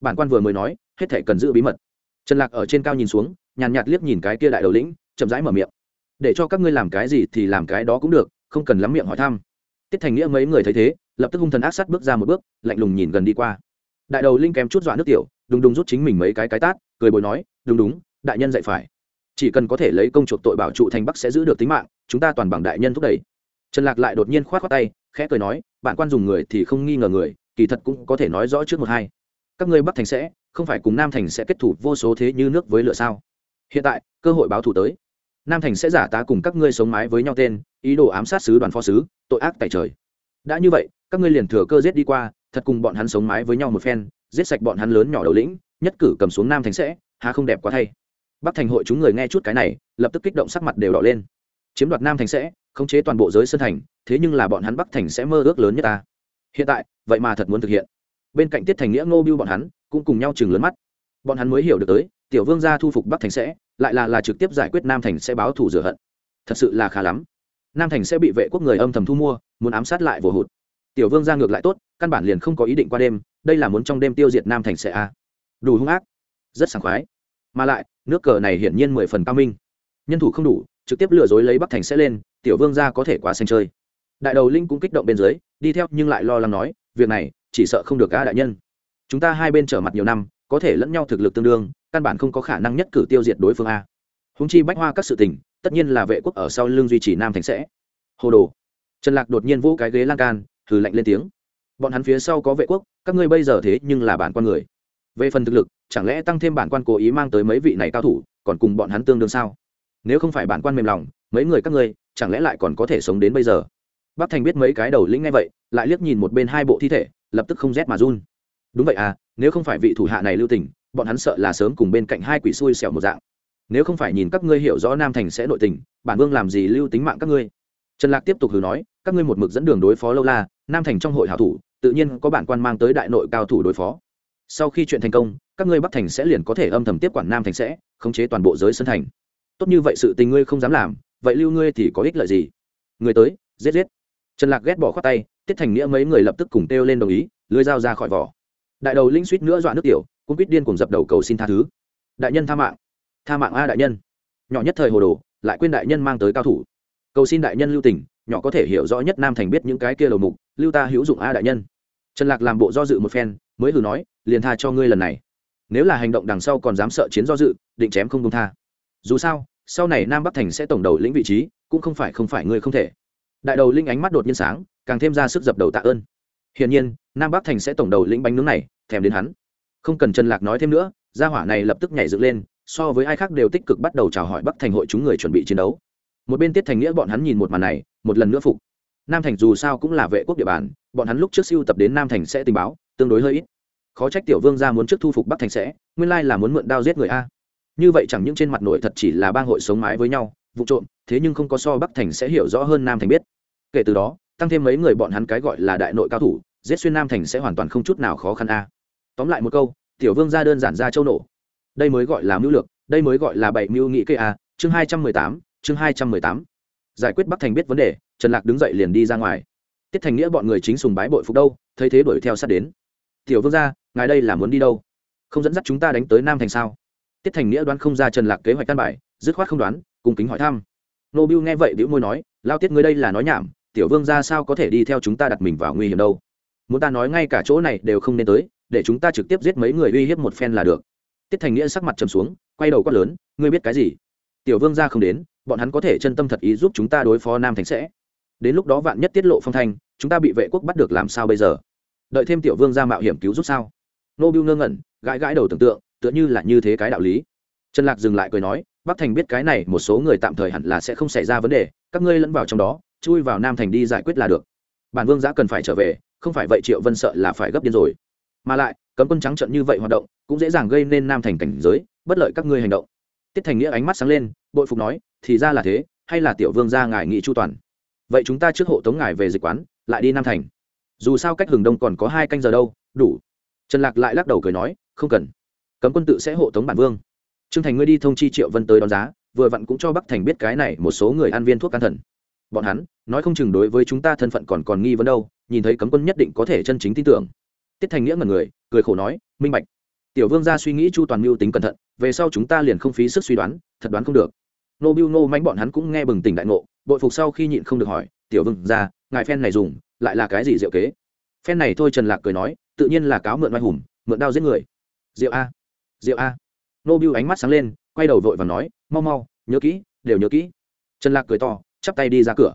Bản quan vừa mới nói, hết thể cần giữ bí mật. Trần lạc ở trên cao nhìn xuống, nhàn nhạt liếc nhìn cái kia đại đầu lĩnh, chậm rãi mở miệng. Để cho các ngươi làm cái gì thì làm cái đó cũng được, không cần lắm miệng hỏi thăm. Tiết thành nghĩa mấy người thấy thế, lập tức hung thần ác sát bước ra một bước, lạnh lùng nhìn gần đi qua. Đại đầu linh kém chút dọa nước tiểu, đùng đùng rút chính mình mấy cái cái tát, cười bồi nói, đúng đúng, đại nhân dạy phải. Chỉ cần có thể lấy công chuộc tội bảo trụ thành bắc sẽ giữ được tính mạng, chúng ta toàn bằng đại nhân thúc đẩy trần lạc lại đột nhiên khoát khoát tay, khẽ cười nói bạn quan dùng người thì không nghi ngờ người, kỳ thật cũng có thể nói rõ trước một hai. Các ngươi bắc thành sẽ, không phải cùng nam thành sẽ kết thủ vô số thế như nước với lửa sao? Hiện tại, cơ hội báo thù tới. Nam thành sẽ giả tá cùng các ngươi sống mái với nhau tên, ý đồ ám sát sứ đoàn phó sứ, tội ác tại trời. Đã như vậy, các ngươi liền thừa cơ giết đi qua, thật cùng bọn hắn sống mái với nhau một phen, giết sạch bọn hắn lớn nhỏ đầu lĩnh, nhất cử cầm xuống nam thành sẽ, há không đẹp quá thay. Bắc thành hội chúng người nghe chút cái này, lập tức kích động sắc mặt đều đỏ lên. Chiếm đoạt nam thành sẽ khống chế toàn bộ giới sân thành, thế nhưng là bọn hắn bắc thành sẽ mơ ước lớn nhất ta. Hiện tại, vậy mà thật muốn thực hiện. Bên cạnh tiết thành nghĩa ngô biêu bọn hắn, cũng cùng nhau chừng lớn mắt. Bọn hắn mới hiểu được tới, tiểu vương gia thu phục bắc thành sẽ, lại là là trực tiếp giải quyết nam thành sẽ báo thù rửa hận. Thật sự là khá lắm. Nam thành sẽ bị vệ quốc người âm thầm thu mua, muốn ám sát lại vồ hụt. Tiểu vương ra ngược lại tốt, căn bản liền không có ý định qua đêm, đây là muốn trong đêm tiêu diệt nam thành sẽ a. Đủ hung ác. Rất sảng khoái. Mà lại, nước cờ này hiển nhiên mười phần cao minh. Nhân thủ không đủ trực tiếp lừa dối lấy bắc thành sẽ lên, tiểu vương gia có thể quá xanh chơi. Đại đầu linh cũng kích động bên dưới, đi theo nhưng lại lo lắng nói, việc này, chỉ sợ không được a đại nhân. Chúng ta hai bên trở mặt nhiều năm, có thể lẫn nhau thực lực tương đương, căn bản không có khả năng nhất cử tiêu diệt đối phương a. Húng chi bách hoa các sự tình, tất nhiên là vệ quốc ở sau lưng duy trì nam thành sẽ. Hồ đồ. Trần lạc đột nhiên vỗ cái ghế lan can thử lạnh lên tiếng. Bọn hắn phía sau có vệ quốc, các ngươi bây giờ thế nhưng là bản quan người. Về phần thực lực, chẳng lẽ tăng thêm bản quan cố ý mang tới mấy vị này cao thủ, còn cùng bọn hắn tương đương sao? Nếu không phải bản quan mềm lòng, mấy người các ngươi, chẳng lẽ lại còn có thể sống đến bây giờ? Bắc thành biết mấy cái đầu lĩnh ngay vậy, lại liếc nhìn một bên hai bộ thi thể, lập tức không rét mà run. Đúng vậy à nếu không phải vị thủ hạ này lưu tình, bọn hắn sợ là sớm cùng bên cạnh hai quỷ xui xẻo một dạng. Nếu không phải nhìn các ngươi hiểu rõ nam thành sẽ nội tình, bản vương làm gì lưu tính mạng các ngươi? Trần lạc tiếp tục hừ nói, các ngươi một mực dẫn đường đối phó lâu la, nam thành trong hội hảo thủ, tự nhiên có bản quan mang tới đại nội cao thủ đối phó. Sau khi chuyện thành công, các ngươi bắc thành sẽ liền có thể âm thầm tiếp quản nam thành sẽ, khống chế toàn bộ giới sân thành tốt như vậy sự tình ngươi không dám làm, vậy lưu ngươi thì có ích lợi gì? Người tới, giết giết. Trần lạc ghét bỏ khoát tay, tiết thành nghĩa mấy người lập tức cùng kêu lên đồng ý, lưới dao ra khỏi vỏ. Đại đầu linh suýt nữa dọa nước tiểu, cũng quyết điên cùng dập đầu cầu xin tha thứ. Đại nhân tha mạng. Tha mạng a đại nhân. Nhỏ nhất thời hồ đồ, lại quên đại nhân mang tới cao thủ. Cầu xin đại nhân lưu tình, nhỏ có thể hiểu rõ nhất nam thành biết những cái kia đầu mục, lưu ta hữu dụng a đại nhân. Trần lạc làm bộ do dự một phen, mới hử nói, liền tha cho ngươi lần này. Nếu là hành động đằng sau còn dám sợ chiến do dự, định chém không công tha dù sao, sau này nam bắc thành sẽ tổng đầu lĩnh vị trí, cũng không phải không phải ngươi không thể. Đại đầu linh ánh mắt đột nhiên sáng, càng thêm ra sức dập đầu tạ ơn. Hiển nhiên, nam bắc thành sẽ tổng đầu lĩnh bánh nướng này, thèm đến hắn. Không cần trần lạc nói thêm nữa, gia hỏa này lập tức nhảy dựng lên, so với ai khác đều tích cực bắt đầu chào hỏi bắc thành hội chúng người chuẩn bị chiến đấu. Một bên tiết thành nghĩa bọn hắn nhìn một màn này, một lần nữa phục. Nam thành dù sao cũng là vệ quốc địa bàn, bọn hắn lúc trước siêu tập đến nam thành sẽ tình báo, tương đối hơi ít. Khó trách tiểu vương ra muốn trước thu phục bắc thành sẽ, nguyên lai là muốn mượn đao giết người a như vậy chẳng những trên mặt nội thật chỉ là bang hội sống mái với nhau, vụ trộm, thế nhưng không có so bắc thành sẽ hiểu rõ hơn nam thành biết. Kể từ đó, tăng thêm mấy người bọn hắn cái gọi là đại nội cao thủ, giết xuyên nam thành sẽ hoàn toàn không chút nào khó khăn a. Tóm lại một câu, tiểu vương ra đơn giản ra châu nổ. Đây mới gọi là mưu lược, đây mới gọi là bảy mưu nghị kê a. Chương hai trăm mười tám, chương hai trăm mười tám. Giải quyết bắc thành biết vấn đề, trần lạc đứng dậy liền đi ra ngoài. Tiết thành nghĩa bọn người chính sùng bái bội phục đâu, thấy thế đuổi theo sát đến. Tiểu vương ra ngài đây là muốn đi đâu? Không dẫn dắt chúng ta đánh tới nam thành sao? Tiết thành nghĩa đoán không ra trần lạc kế hoạch căn bài, dứt khoát không đoán, cùng kính hỏi thăm. Nô biu nghe vậy bĩu môi nói, lao tiết ngươi đây là nói nhảm, tiểu vương ra sao có thể đi theo chúng ta đặt mình vào nguy hiểm đâu? Muốn ta nói ngay cả chỗ này đều không nên tới, để chúng ta trực tiếp giết mấy người uy hiếp một phen là được. Tiết thành nghĩa sắc mặt trầm xuống, quay đầu quát lớn, ngươi biết cái gì? Tiểu vương ra không đến, bọn hắn có thể chân tâm thật ý giúp chúng ta đối phó nam thành sẽ. Đến lúc đó vạn nhất tiết lộ phong thanh, chúng ta bị vệ quốc bắt được làm sao bây giờ? Đợi thêm tiểu vương ra mạo hiểm cứu giúp sao? Nô biu ngơ ngẩn, gãi gãi đầu tưởng tượng tựa như là như thế cái đạo lý. Trần lạc dừng lại cười nói, bắc thành biết cái này, một số người tạm thời hẳn là sẽ không xảy ra vấn đề, các ngươi lẫn vào trong đó, chui vào nam thành đi giải quyết là được. Bản vương giã cần phải trở về, không phải vậy triệu vân sợ là phải gấp điên rồi. Mà lại, cấm quân trắng trận như vậy hoạt động, cũng dễ dàng gây nên nam thành cảnh giới, bất lợi các ngươi hành động. Tiết thành nghĩa ánh mắt sáng lên, bội phục nói, thì ra là thế, hay là tiểu vương gia ngài nghị chu toàn. Vậy chúng ta trước hộ tống ngài về dịch quán, lại đi nam thành. Dù sao cách hừng đông còn có hai canh giờ đâu, đủ. Trần lạc lại lắc đầu cười nói, không cần cấm quân tự sẽ hộ tống bản vương. Trương thành ngươi đi thông chi triệu vân tới đón giá, vừa vặn cũng cho bắc thành biết cái này một số người ăn viên thuốc can thần. Bọn hắn, nói không chừng đối với chúng ta thân phận còn còn nghi vấn đâu, nhìn thấy cấm quân nhất định có thể chân chính tin tưởng. Tiết thành nghĩa ngần người, cười khổ nói, minh bạch. Tiểu vương ra suy nghĩ chu toàn mưu tính cẩn thận, về sau chúng ta liền không phí sức suy đoán, thật đoán không được. Nô biêu nô mánh bọn hắn cũng nghe bừng tỉnh đại ngộ, bội phục sau khi nhịn không được hỏi, tiểu vương ra, ngài phen này dùng, lại là cái gì diệu kế? Phen này thôi trần lạc cười nói, tự nhiên là cáo mượn oai hùng, mượn đao giết người. Diệu a diệu a. Nô biêu ánh mắt sáng lên, quay đầu vội và nói, mau mau, nhớ kỹ, đều nhớ kỹ. Trần lạc cười to, chắp tay đi ra cửa.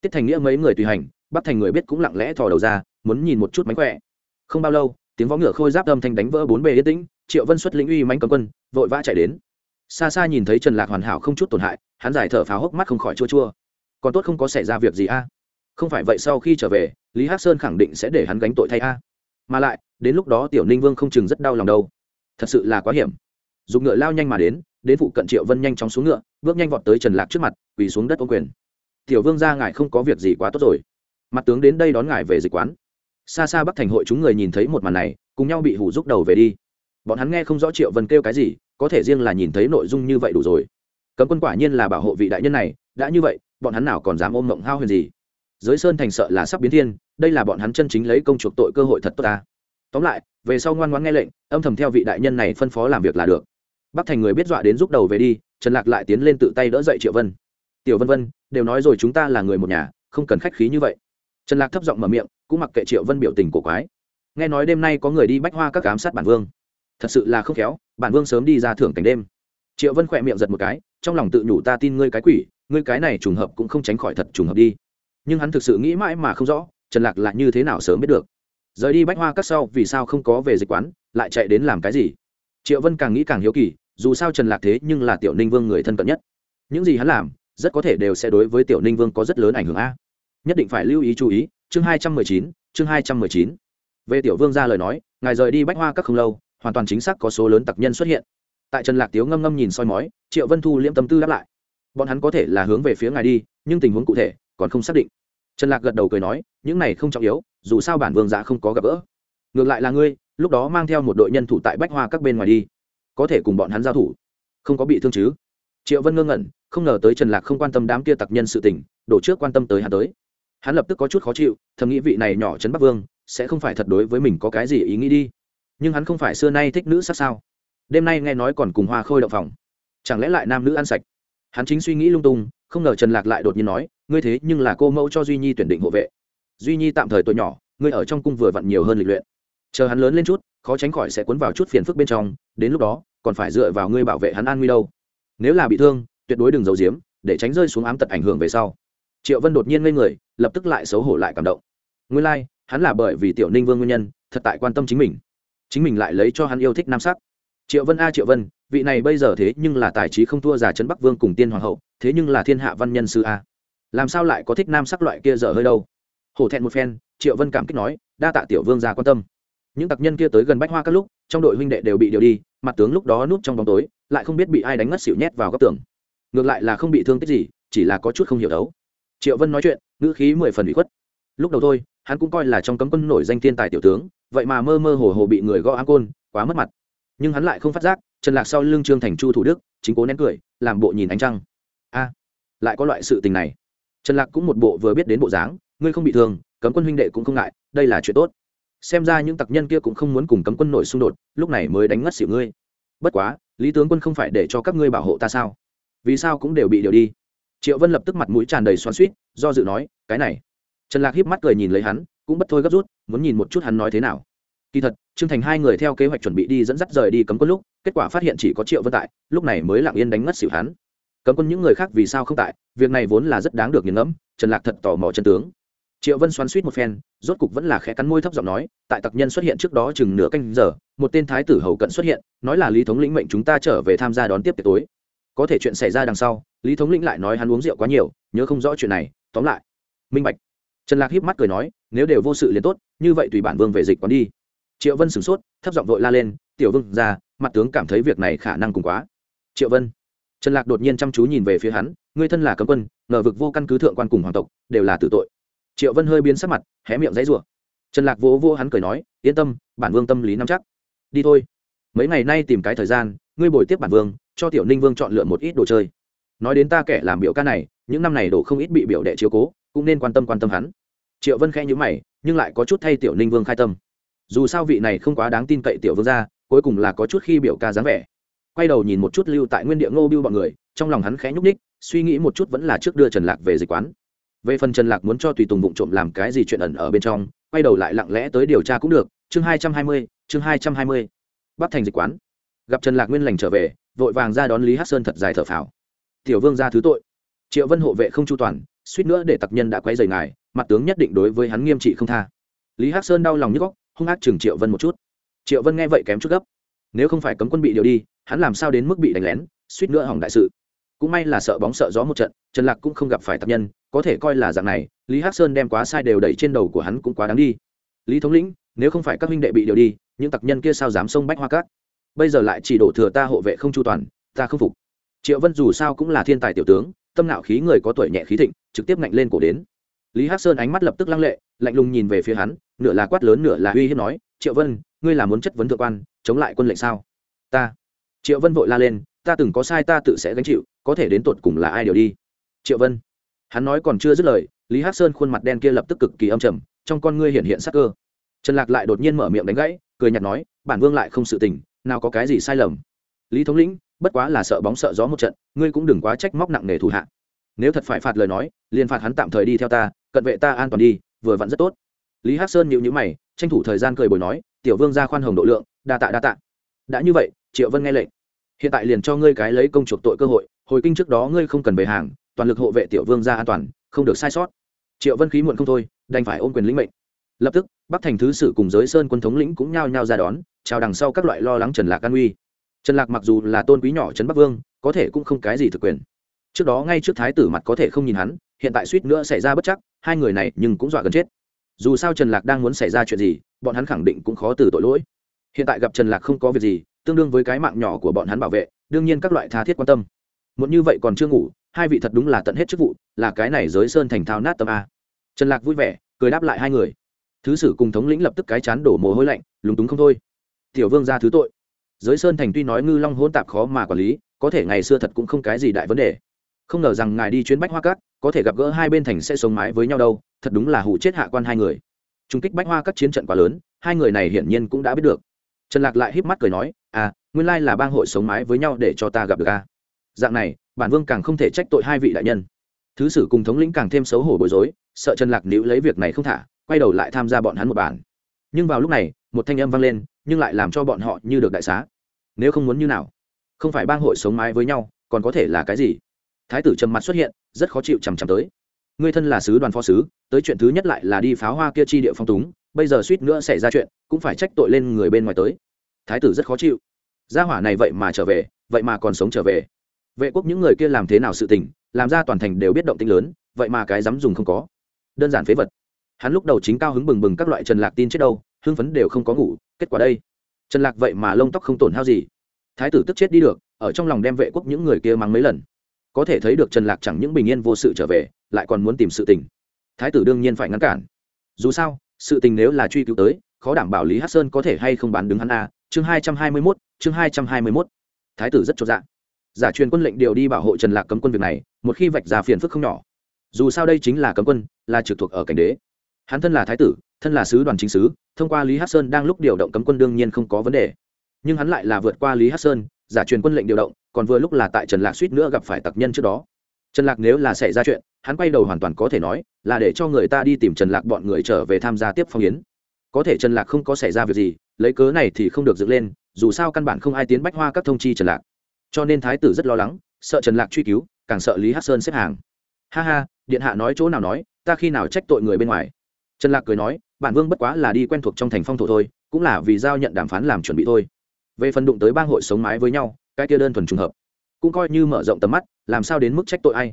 Tiết thành nghĩa mấy người tùy hành, bắt thành người biết cũng lặng lẽ thò đầu ra, muốn nhìn một chút mánh khỏe. Không bao lâu, tiếng võ ngựa khôi giáp âm thanh đánh vỡ bốn bề yên tĩnh, triệu vân xuất lĩnh uy mánh cầm quân, vội vã chạy đến. Xa xa nhìn thấy trần lạc hoàn hảo không chút tổn hại, hắn giải thở pháo hốc mắt không khỏi chua chua. Còn tốt không có xảy ra việc gì a. Không phải vậy sau khi trở về, lý hắc sơn khẳng định sẽ để hắn gánh tội thay a. Mà lại, đến lúc đó tiểu ninh vương không chừng rất đau lòng đâu thật sự là quá hiểm. Dùng ngựa lao nhanh mà đến đến phụ cận triệu vân nhanh chóng xuống ngựa, bước nhanh vọt tới trần lạc trước mặt, quỳ xuống đất ô quyền. Tiểu vương ra ngài không có việc gì quá tốt rồi. Mặt tướng đến đây đón ngài về dịch quán. Xa xa bắc thành hội chúng người nhìn thấy một màn này, cùng nhau bị hủ rúc đầu về đi. Bọn hắn nghe không rõ triệu vân kêu cái gì, có thể riêng là nhìn thấy nội dung như vậy đủ rồi. Cấm quân quả nhiên là bảo hộ vị đại nhân này, đã như vậy, bọn hắn nào còn dám ôm mộng hao huyền gì? Giới sơn thành sợ là sắp biến thiên, đây là bọn hắn chân chính lấy công chuộc tội cơ hội thật tốt ta tóm lại, về sau ngoan ngoãn nghe lệnh, âm thầm theo vị đại nhân này phân phó làm việc là được. Bắc thành người biết dọa đến rút đầu về đi, trần lạc lại tiến lên tự tay đỡ dậy triệu vân. Tiểu vân vân, đều nói rồi chúng ta là người một nhà, không cần khách khí như vậy. Trần lạc thấp giọng mở miệng, cũng mặc kệ triệu vân biểu tình cổ quái. Nghe nói đêm nay có người đi bách hoa các giám sát bản vương. Thật sự là không khéo, bản vương sớm đi ra thưởng cảnh đêm. Triệu vân khỏe miệng giật một cái, trong lòng tự nhủ ta tin ngươi cái quỷ, ngươi cái này trùng hợp cũng không tránh khỏi thật trùng hợp đi. Nhưng hắn thực sự nghĩ mãi mà không rõ, trần lạc lại như thế nào sớm biết được rời đi bách hoa các sau, vì sao không có về dịch quán, lại chạy đến làm cái gì? Triệu vân càng nghĩ càng hiếu kỳ, dù sao trần lạc thế nhưng là tiểu ninh vương người thân cận nhất. Những gì hắn làm, rất có thể đều sẽ đối với tiểu ninh vương có rất lớn ảnh hưởng a. Nhất định phải lưu ý chú ý, chương hai trăm mười chín, chương hai trăm mười chín. Về tiểu vương ra lời nói, ngài rời đi bách hoa các không lâu, hoàn toàn chính xác có số lớn tặc nhân xuất hiện. Tại trần lạc tiếu ngâm ngâm nhìn soi mói, triệu vân thu liễm tâm tư đáp lại. Bọn hắn có thể là hướng về phía ngài đi, nhưng tình huống cụ thể còn không xác định. Trần lạc gật đầu cười nói, những này không trọng yếu dù sao bản vương giá không có gặp gỡ. Ngược lại là ngươi, lúc đó mang theo một đội nhân thủ tại bách hoa các bên ngoài đi. Có thể cùng bọn hắn giao thủ. Không có bị thương chứ? Triệu vân ngơ ngẩn, không ngờ tới trần lạc không quan tâm đám kia tặc nhân sự tình, đổ trước quan tâm tới hắn tới. Hắn lập tức có chút khó chịu, thầm nghĩ vị này nhỏ trấn bắc vương, sẽ không phải thật đối với mình có cái gì ý nghĩ đi. Nhưng hắn không phải xưa nay thích nữ sát sao? Đêm nay nghe nói còn cùng hoa khôi động phòng. Chẳng lẽ lại nam nữ ăn sạch? Hắn chính suy nghĩ lung tung, không ngờ trần lạc lại đột nhiên nói, ngươi thế nhưng là cô mẫu cho duy nhi tuyển định hộ vệ duy nhi tạm thời tuổi nhỏ ngươi ở trong cung vừa vặn nhiều hơn lịch luyện. Chờ hắn lớn lên chút khó tránh khỏi sẽ cuốn vào chút phiền phức bên trong đến lúc đó còn phải dựa vào ngươi bảo vệ hắn an nguy đâu. Nếu là bị thương tuyệt đối đừng giấu giếm để tránh rơi xuống ám tật ảnh hưởng về sau. Triệu vân đột nhiên ngây người lập tức lại xấu hổ lại cảm động. Nguyên lai、like, hắn là bởi vì tiểu ninh vương nguyên nhân thật tại quan tâm chính mình. Chính mình lại lấy cho hắn yêu thích nam sắc. Triệu vân a triệu vân vị này bây giờ thế nhưng là tài trí không thua già trấn bắc vương cùng tiên hoàng hậu thế nhưng là thiên hạ văn nhân sư a. Làm sao lại có thích nam sắc loại kia dở hơi đâu? Hổ thẹn một phen, triệu vân cảm kích nói, đa tạ tiểu vương ra quan tâm. Những tặc nhân kia tới gần bách hoa các lúc, trong đội huynh đệ đều bị điều đi, mặt tướng lúc đó núp trong bóng tối, lại không biết bị ai đánh ngất xỉu nhét vào góc tường. Ngược lại là không bị thương tích gì, chỉ là có chút không hiểu đấu. Triệu vân nói chuyện, ngữ khí mười phần bị khuất. Lúc đầu thôi, hắn cũng coi là trong cấm quân nổi danh thiên tài tiểu tướng, vậy mà mơ mơ hồ hồ bị người gõ áng côn, quá mất mặt. Nhưng hắn lại không phát giác, trần lạc sau lưng trương thành chu thủ đức, chính cố nén cười, làm bộ nhìn ánh trăng. A, lại có loại sự tình này. Trần lạc cũng một bộ vừa biết đến bộ dáng ngươi không bị thương, cấm quân huynh đệ cũng không ngại, đây là chuyện tốt. Xem ra những tặc nhân kia cũng không muốn cùng cấm quân nổi xung đột, lúc này mới đánh ngất xỉu ngươi. Bất quá, lý tướng quân không phải để cho các ngươi bảo hộ ta sao? Vì sao cũng đều bị điều đi? Triệu vân lập tức mặt mũi tràn đầy xoắn suýt do dự nói, cái này. Trần lạc hiếp mắt cười nhìn lấy hắn, cũng bất thôi gấp rút, muốn nhìn một chút hắn nói thế nào. Kỳ thật, trương thành hai người theo kế hoạch chuẩn bị đi dẫn dắt rời đi cấm quân lúc, kết quả phát hiện chỉ có triệu vân tại, lúc này mới lặng yên đánh ngất xỉu hắn. Cấm quân những người khác vì sao không tại, việc này vốn là rất đáng được nghiền ngẫm, trần lạc thật tò mò chân tướng triệu vân xoắn suýt một phen, rốt cục vẫn là khẽ cắn môi thấp giọng nói, tại tặc nhân xuất hiện trước đó chừng nửa canh giờ, một tên thái tử hầu cận xuất hiện, nói là lý thống lĩnh mệnh chúng ta trở về tham gia đón tiếp tiệc tối. Có thể chuyện xảy ra đằng sau, lý thống lĩnh lại nói hắn uống rượu quá nhiều, nhớ không rõ chuyện này, tóm lại. Minh bạch. Trần lạc híp mắt cười nói, nếu đều vô sự liền tốt, như vậy tùy bản vương về dịch còn đi. Triệu vân sửng sốt, thấp giọng vội la lên, tiểu vương ra mặt tướng cảm thấy việc này khả năng cùng quá. Triệu vân. Trần lạc đột nhiên chăm chú nhìn về phía hắn, ngươi thân là cấm quân, ngờ vực vô căn cứ thượng quan cùng hoàng tộc, đều là tử tội triệu vân hơi biến sắc mặt, hé miệng dãy rủa. Trần lạc vỗ vô hắn cười nói, yên tâm, bản vương tâm lý nắm chắc. Đi thôi. Mấy ngày nay tìm cái thời gian, ngươi bồi tiếp bản vương, cho tiểu ninh vương chọn lựa một ít đồ chơi. Nói đến ta kẻ làm biểu ca này, những năm này đồ không ít bị biểu đệ chiếu cố, cũng nên quan tâm quan tâm hắn. Triệu vân khẽ nhữ mày, nhưng lại có chút thay tiểu ninh vương khai tâm. Dù sao vị này không quá đáng tin cậy tiểu vương ra cuối cùng là có chút khi biểu ca dáng vẻ. Quay đầu nhìn một chút lưu tại nguyên địa ngô biêu bọn người, trong lòng hắn khẽ nhúc ních suy nghĩ một chút vẫn là trước đưa trần lạc về dịch quán về phần trần lạc muốn cho tùy tùng vụng trộm làm cái gì chuyện ẩn ở bên trong, quay đầu lại lặng lẽ tới điều tra cũng được. Chương hai trăm hai mươi, chương hai trăm hai mươi. Bắc thành dịch quán. Gặp trần lạc nguyên lành trở về, vội vàng ra đón lý hát sơn thật dài thở phào. Tiểu vương ra thứ tội. Triệu vân hộ vệ không chu toàn, suýt nữa để tặc nhân đã quay dày ngài, mặt tướng nhất định đối với hắn nghiêm trị không tha. Lý hát sơn đau lòng nhức góc hung ác chừng triệu vân một chút. Triệu vân nghe vậy kém chút gấp. Nếu không phải cấm quân bị điều đi, hắn làm sao đến mức bị đánh lén, suýt nữa hỏng đại sự. Cũng may là sợ bóng sợ gió một trận, trần lạc cũng không gặp phải tặc nhân có thể coi là dạng này, lý hắc sơn đem quá sai đều đẩy trên đầu của hắn cũng quá đáng đi. Lý thống lĩnh, nếu không phải các huynh đệ bị điều đi, những tặc nhân kia sao dám xông bách hoa cát bây giờ lại chỉ đổ thừa ta hộ vệ không chu toàn, ta không phục. Triệu vân dù sao cũng là thiên tài tiểu tướng, tâm nạo khí người có tuổi nhẹ khí thịnh, trực tiếp ngạnh lên cổ đến. Lý hắc sơn ánh mắt lập tức lăng lệ, lạnh lùng nhìn về phía hắn, nửa là quát lớn nửa là uy hiếp nói, triệu vân, ngươi là muốn chất vấn thượng quan, chống lại quân lệnh sao? Ta. Triệu vân vội la lên, ta từng có sai ta tự sẽ gánh chịu, có thể đến tột cùng là ai điều đi? Triệu vân hắn nói còn chưa dứt lời, lý hát sơn khuôn mặt đen kia lập tức cực kỳ âm trầm, trong con ngươi hiện hiện sắc cơ. Trần lạc lại đột nhiên mở miệng đánh gãy, cười nhạt nói, bản vương lại không sự tình, nào có cái gì sai lầm. Lý thống lĩnh, bất quá là sợ bóng sợ gió một trận, ngươi cũng đừng quá trách móc nặng nề thủ hạ. Nếu thật phải phạt lời nói, liền phạt hắn tạm thời đi theo ta, cận vệ ta an toàn đi, vừa vặn rất tốt. Lý hắc sơn nhịu nhữ mày, tranh thủ thời gian cười bồi nói, tiểu vương ra khoan hồng độ lượng, đa tạ đa tạ. Đã như vậy, triệu vân nghe lệnh. Hiện tại liền cho ngươi cái lấy công chuộc tội cơ hội, hồi kinh trước đó ngươi không cần về hàng toàn lực hộ vệ tiểu vương ra an toàn, không được sai sót. Triệu vân khí muộn không thôi, đành phải ôm quyền lĩnh mệnh. Lập tức, bắc thành thứ sử cùng giới sơn quân thống lĩnh cũng nhao nhao ra đón, chào đằng sau các loại lo lắng trần lạc an uy trần lạc mặc dù là tôn quý nhỏ trấn bắc vương, có thể cũng không cái gì thực quyền. Trước đó ngay trước thái tử mặt có thể không nhìn hắn, hiện tại suýt nữa xảy ra bất chắc, hai người này nhưng cũng dọa gần chết. Dù sao trần lạc đang muốn xảy ra chuyện gì, bọn hắn khẳng định cũng khó từ tội lỗi. Hiện tại gặp trần lạc không có việc gì, tương đương với cái mạng nhỏ của bọn hắn bảo vệ, đương nhiên các loại tha thiết quan tâm. Muốn như vậy còn chưa ngủ hai vị thật đúng là tận hết chức vụ, là cái này giới sơn thành thao nát tâm a. Trần lạc vui vẻ, cười đáp lại hai người. Thứ sử cùng thống lĩnh lập tức cái chán đổ mồ hôi lạnh, lúng túng không thôi. Tiểu vương ra thứ tội. Giới sơn thành tuy nói ngư long hỗn tạp khó mà quản lý, có thể ngày xưa thật cũng không cái gì đại vấn đề. Không ngờ rằng ngài đi chuyến bách hoa cát có thể gặp gỡ hai bên thành sẽ sống mái với nhau đâu, thật đúng là hụ chết hạ quan hai người. Trung kích bách hoa các chiến trận quá lớn, hai người này hiển nhiên cũng đã biết được. Trần lạc lại híp mắt cười nói à nguyên lai là bang hội sống mái với nhau để cho ta gặp được a. Dạng này bản vương càng không thể trách tội hai vị đại nhân. Thứ sử cùng thống lĩnh càng thêm xấu hổ bối rối, sợ trần lạc nữ lấy việc này không thả, quay đầu lại tham gia bọn hắn một bản nhưng vào lúc này, một thanh âm vang lên, nhưng lại làm cho bọn họ như được đại xá. Nếu không muốn như nào? Không phải bang hội sống mái với nhau, còn có thể là cái gì? Thái tử trầm mặt xuất hiện, rất khó chịu chằm chằm tới. Ngươi thân là sứ đoàn phó sứ, tới chuyện thứ nhất lại là đi pháo hoa kia chi địa phong túng, bây giờ suýt nữa xảy ra chuyện, cũng phải trách tội lên người bên ngoài tới. Thái tử rất khó chịu. Gia hỏa này vậy mà trở về, vậy mà còn sống trở về vệ quốc những người kia làm thế nào sự tình, làm ra toàn thành đều biết động tĩnh lớn, vậy mà cái dám dùng không có. Đơn giản phế vật. Hắn lúc đầu chính cao hứng bừng bừng các loại trần lạc tin chết đâu, hưng phấn đều không có ngủ, kết quả đây. Trần lạc vậy mà lông tóc không tổn hao gì. Thái tử tức chết đi được, ở trong lòng đem vệ quốc những người kia mắng mấy lần. Có thể thấy được trần lạc chẳng những bình yên vô sự trở về, lại còn muốn tìm sự tình. Thái tử đương nhiên phải ngăn cản. Dù sao, sự tình nếu là truy cứu tới, khó đảm bảo lý hát sơn có thể hay không bán đứng hắn a. Chương hai trăm hai mươi mốt, chương hai trăm hai mươi mốt. Thái tử rất cho dạ giả truyền quân lệnh điều đi bảo hộ trần lạc cấm quân việc này, một khi vạch ra phiền phức không nhỏ. Dù sao đây chính là cấm quân, là trực thuộc ở cảnh đế. Hắn thân là thái tử, thân là sứ đoàn chính sứ, thông qua lý hát sơn đang lúc điều động cấm quân đương nhiên không có vấn đề. Nhưng hắn lại là vượt qua lý hát sơn, giả truyền quân lệnh điều động, còn vừa lúc là tại trần lạc suýt nữa gặp phải tặc nhân trước đó. Trần lạc nếu là xảy ra chuyện, hắn quay đầu hoàn toàn có thể nói, là để cho người ta đi tìm trần lạc bọn người trở về tham gia tiếp phong yến. Có thể trần lạc không có xảy ra việc gì, lấy cớ này thì không được dựng lên, dù sao căn bản không ai tiến bách hoa các thông chi trần lạc cho nên thái tử rất lo lắng, sợ trần lạc truy cứu, càng sợ lý hát sơn xếp hàng. Ha ha, điện hạ nói chỗ nào nói, ta khi nào trách tội người bên ngoài? Trần lạc cười nói, bản vương bất quá là đi quen thuộc trong thành phong thổ thôi, cũng là vì giao nhận đàm phán làm chuẩn bị thôi. Về phần đụng tới bang hội sống mái với nhau, cái kia đơn thuần trùng hợp, cũng coi như mở rộng tầm mắt, làm sao đến mức trách tội ai?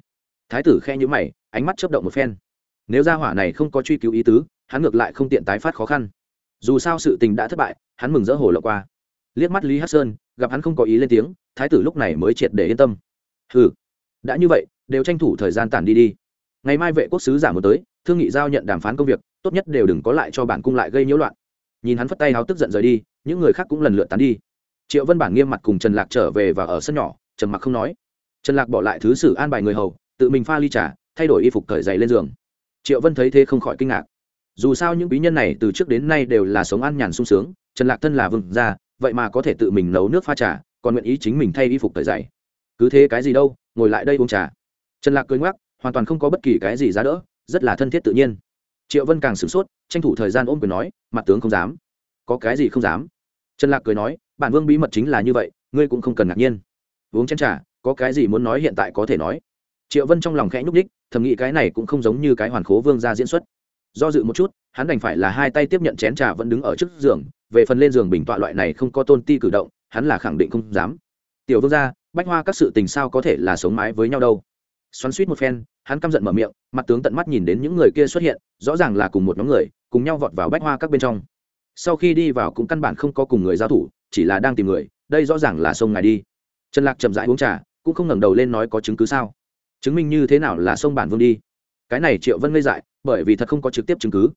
Thái tử khe nhữ mày, ánh mắt chớp động một phen. Nếu gia hỏa này không có truy cứu ý tứ, hắn ngược lại không tiện tái phát khó khăn. Dù sao sự tình đã thất bại, hắn mừng rỡ hồ lộ qua liếc mắt lý hát sơn, gặp hắn không có ý lên tiếng, thái tử lúc này mới triệt để yên tâm. Ừ đã như vậy, đều tranh thủ thời gian tản đi đi. Ngày mai vệ quốc sứ giả một tới, thương nghị giao nhận đàm phán công việc, tốt nhất đều đừng có lại cho bản cung lại gây nhiễu loạn. Nhìn hắn phất tay háo tức giận rời đi, những người khác cũng lần lượt tán đi. Triệu vân bản nghiêm mặt cùng trần lạc trở về và ở sân nhỏ trần mặc không nói. Trần lạc bỏ lại thứ sử an bài người hầu, tự mình pha ly trà, thay đổi y phục cởi giày lên giường. Triệu vân thấy thế không khỏi kinh ngạc. Dù sao những bí nhân này từ trước đến nay đều là sống an nhàn sung sướng, trần lạc thân là vừng ra vậy mà có thể tự mình nấu nước pha trà còn nguyện ý chính mình thay y phục thời giày cứ thế cái gì đâu ngồi lại đây uống trà. Trần lạc cười ngoắc hoàn toàn không có bất kỳ cái gì giá đỡ rất là thân thiết tự nhiên. Triệu vân càng sửng sốt tranh thủ thời gian ôm quyền nói mặt tướng không dám. Có cái gì không dám? Trần lạc cười nói bản vương bí mật chính là như vậy ngươi cũng không cần ngạc nhiên. Uống chén trà có cái gì muốn nói hiện tại có thể nói. Triệu vân trong lòng khẽ nhúc nhích, thầm nghĩ cái này cũng không giống như cái hoàn khố vương ra diễn xuất. Do dự một chút hắn đành phải là hai tay tiếp nhận chén trà vẫn đứng ở trước giường về phần lên giường bình tọa loại này không có tôn ti cử động, hắn là khẳng định không dám. Tiểu vương gia, bách hoa các sự tình sao có thể là sống mái với nhau đâu? Xoắn suýt một phen, hắn căm giận mở miệng, mặt tướng tận mắt nhìn đến những người kia xuất hiện, rõ ràng là cùng một nhóm người, cùng nhau vọt vào bách hoa các bên trong. Sau khi đi vào cũng căn bản không có cùng người giao thủ, chỉ là đang tìm người, đây rõ ràng là sông ngài đi. Trần lạc chậm rãi uống trà, cũng không ngẩng đầu lên nói có chứng cứ sao? Chứng minh như thế nào là sông bản vương đi? Cái này triệu vân ngây dại, bởi vì thật không có trực tiếp chứng cứ.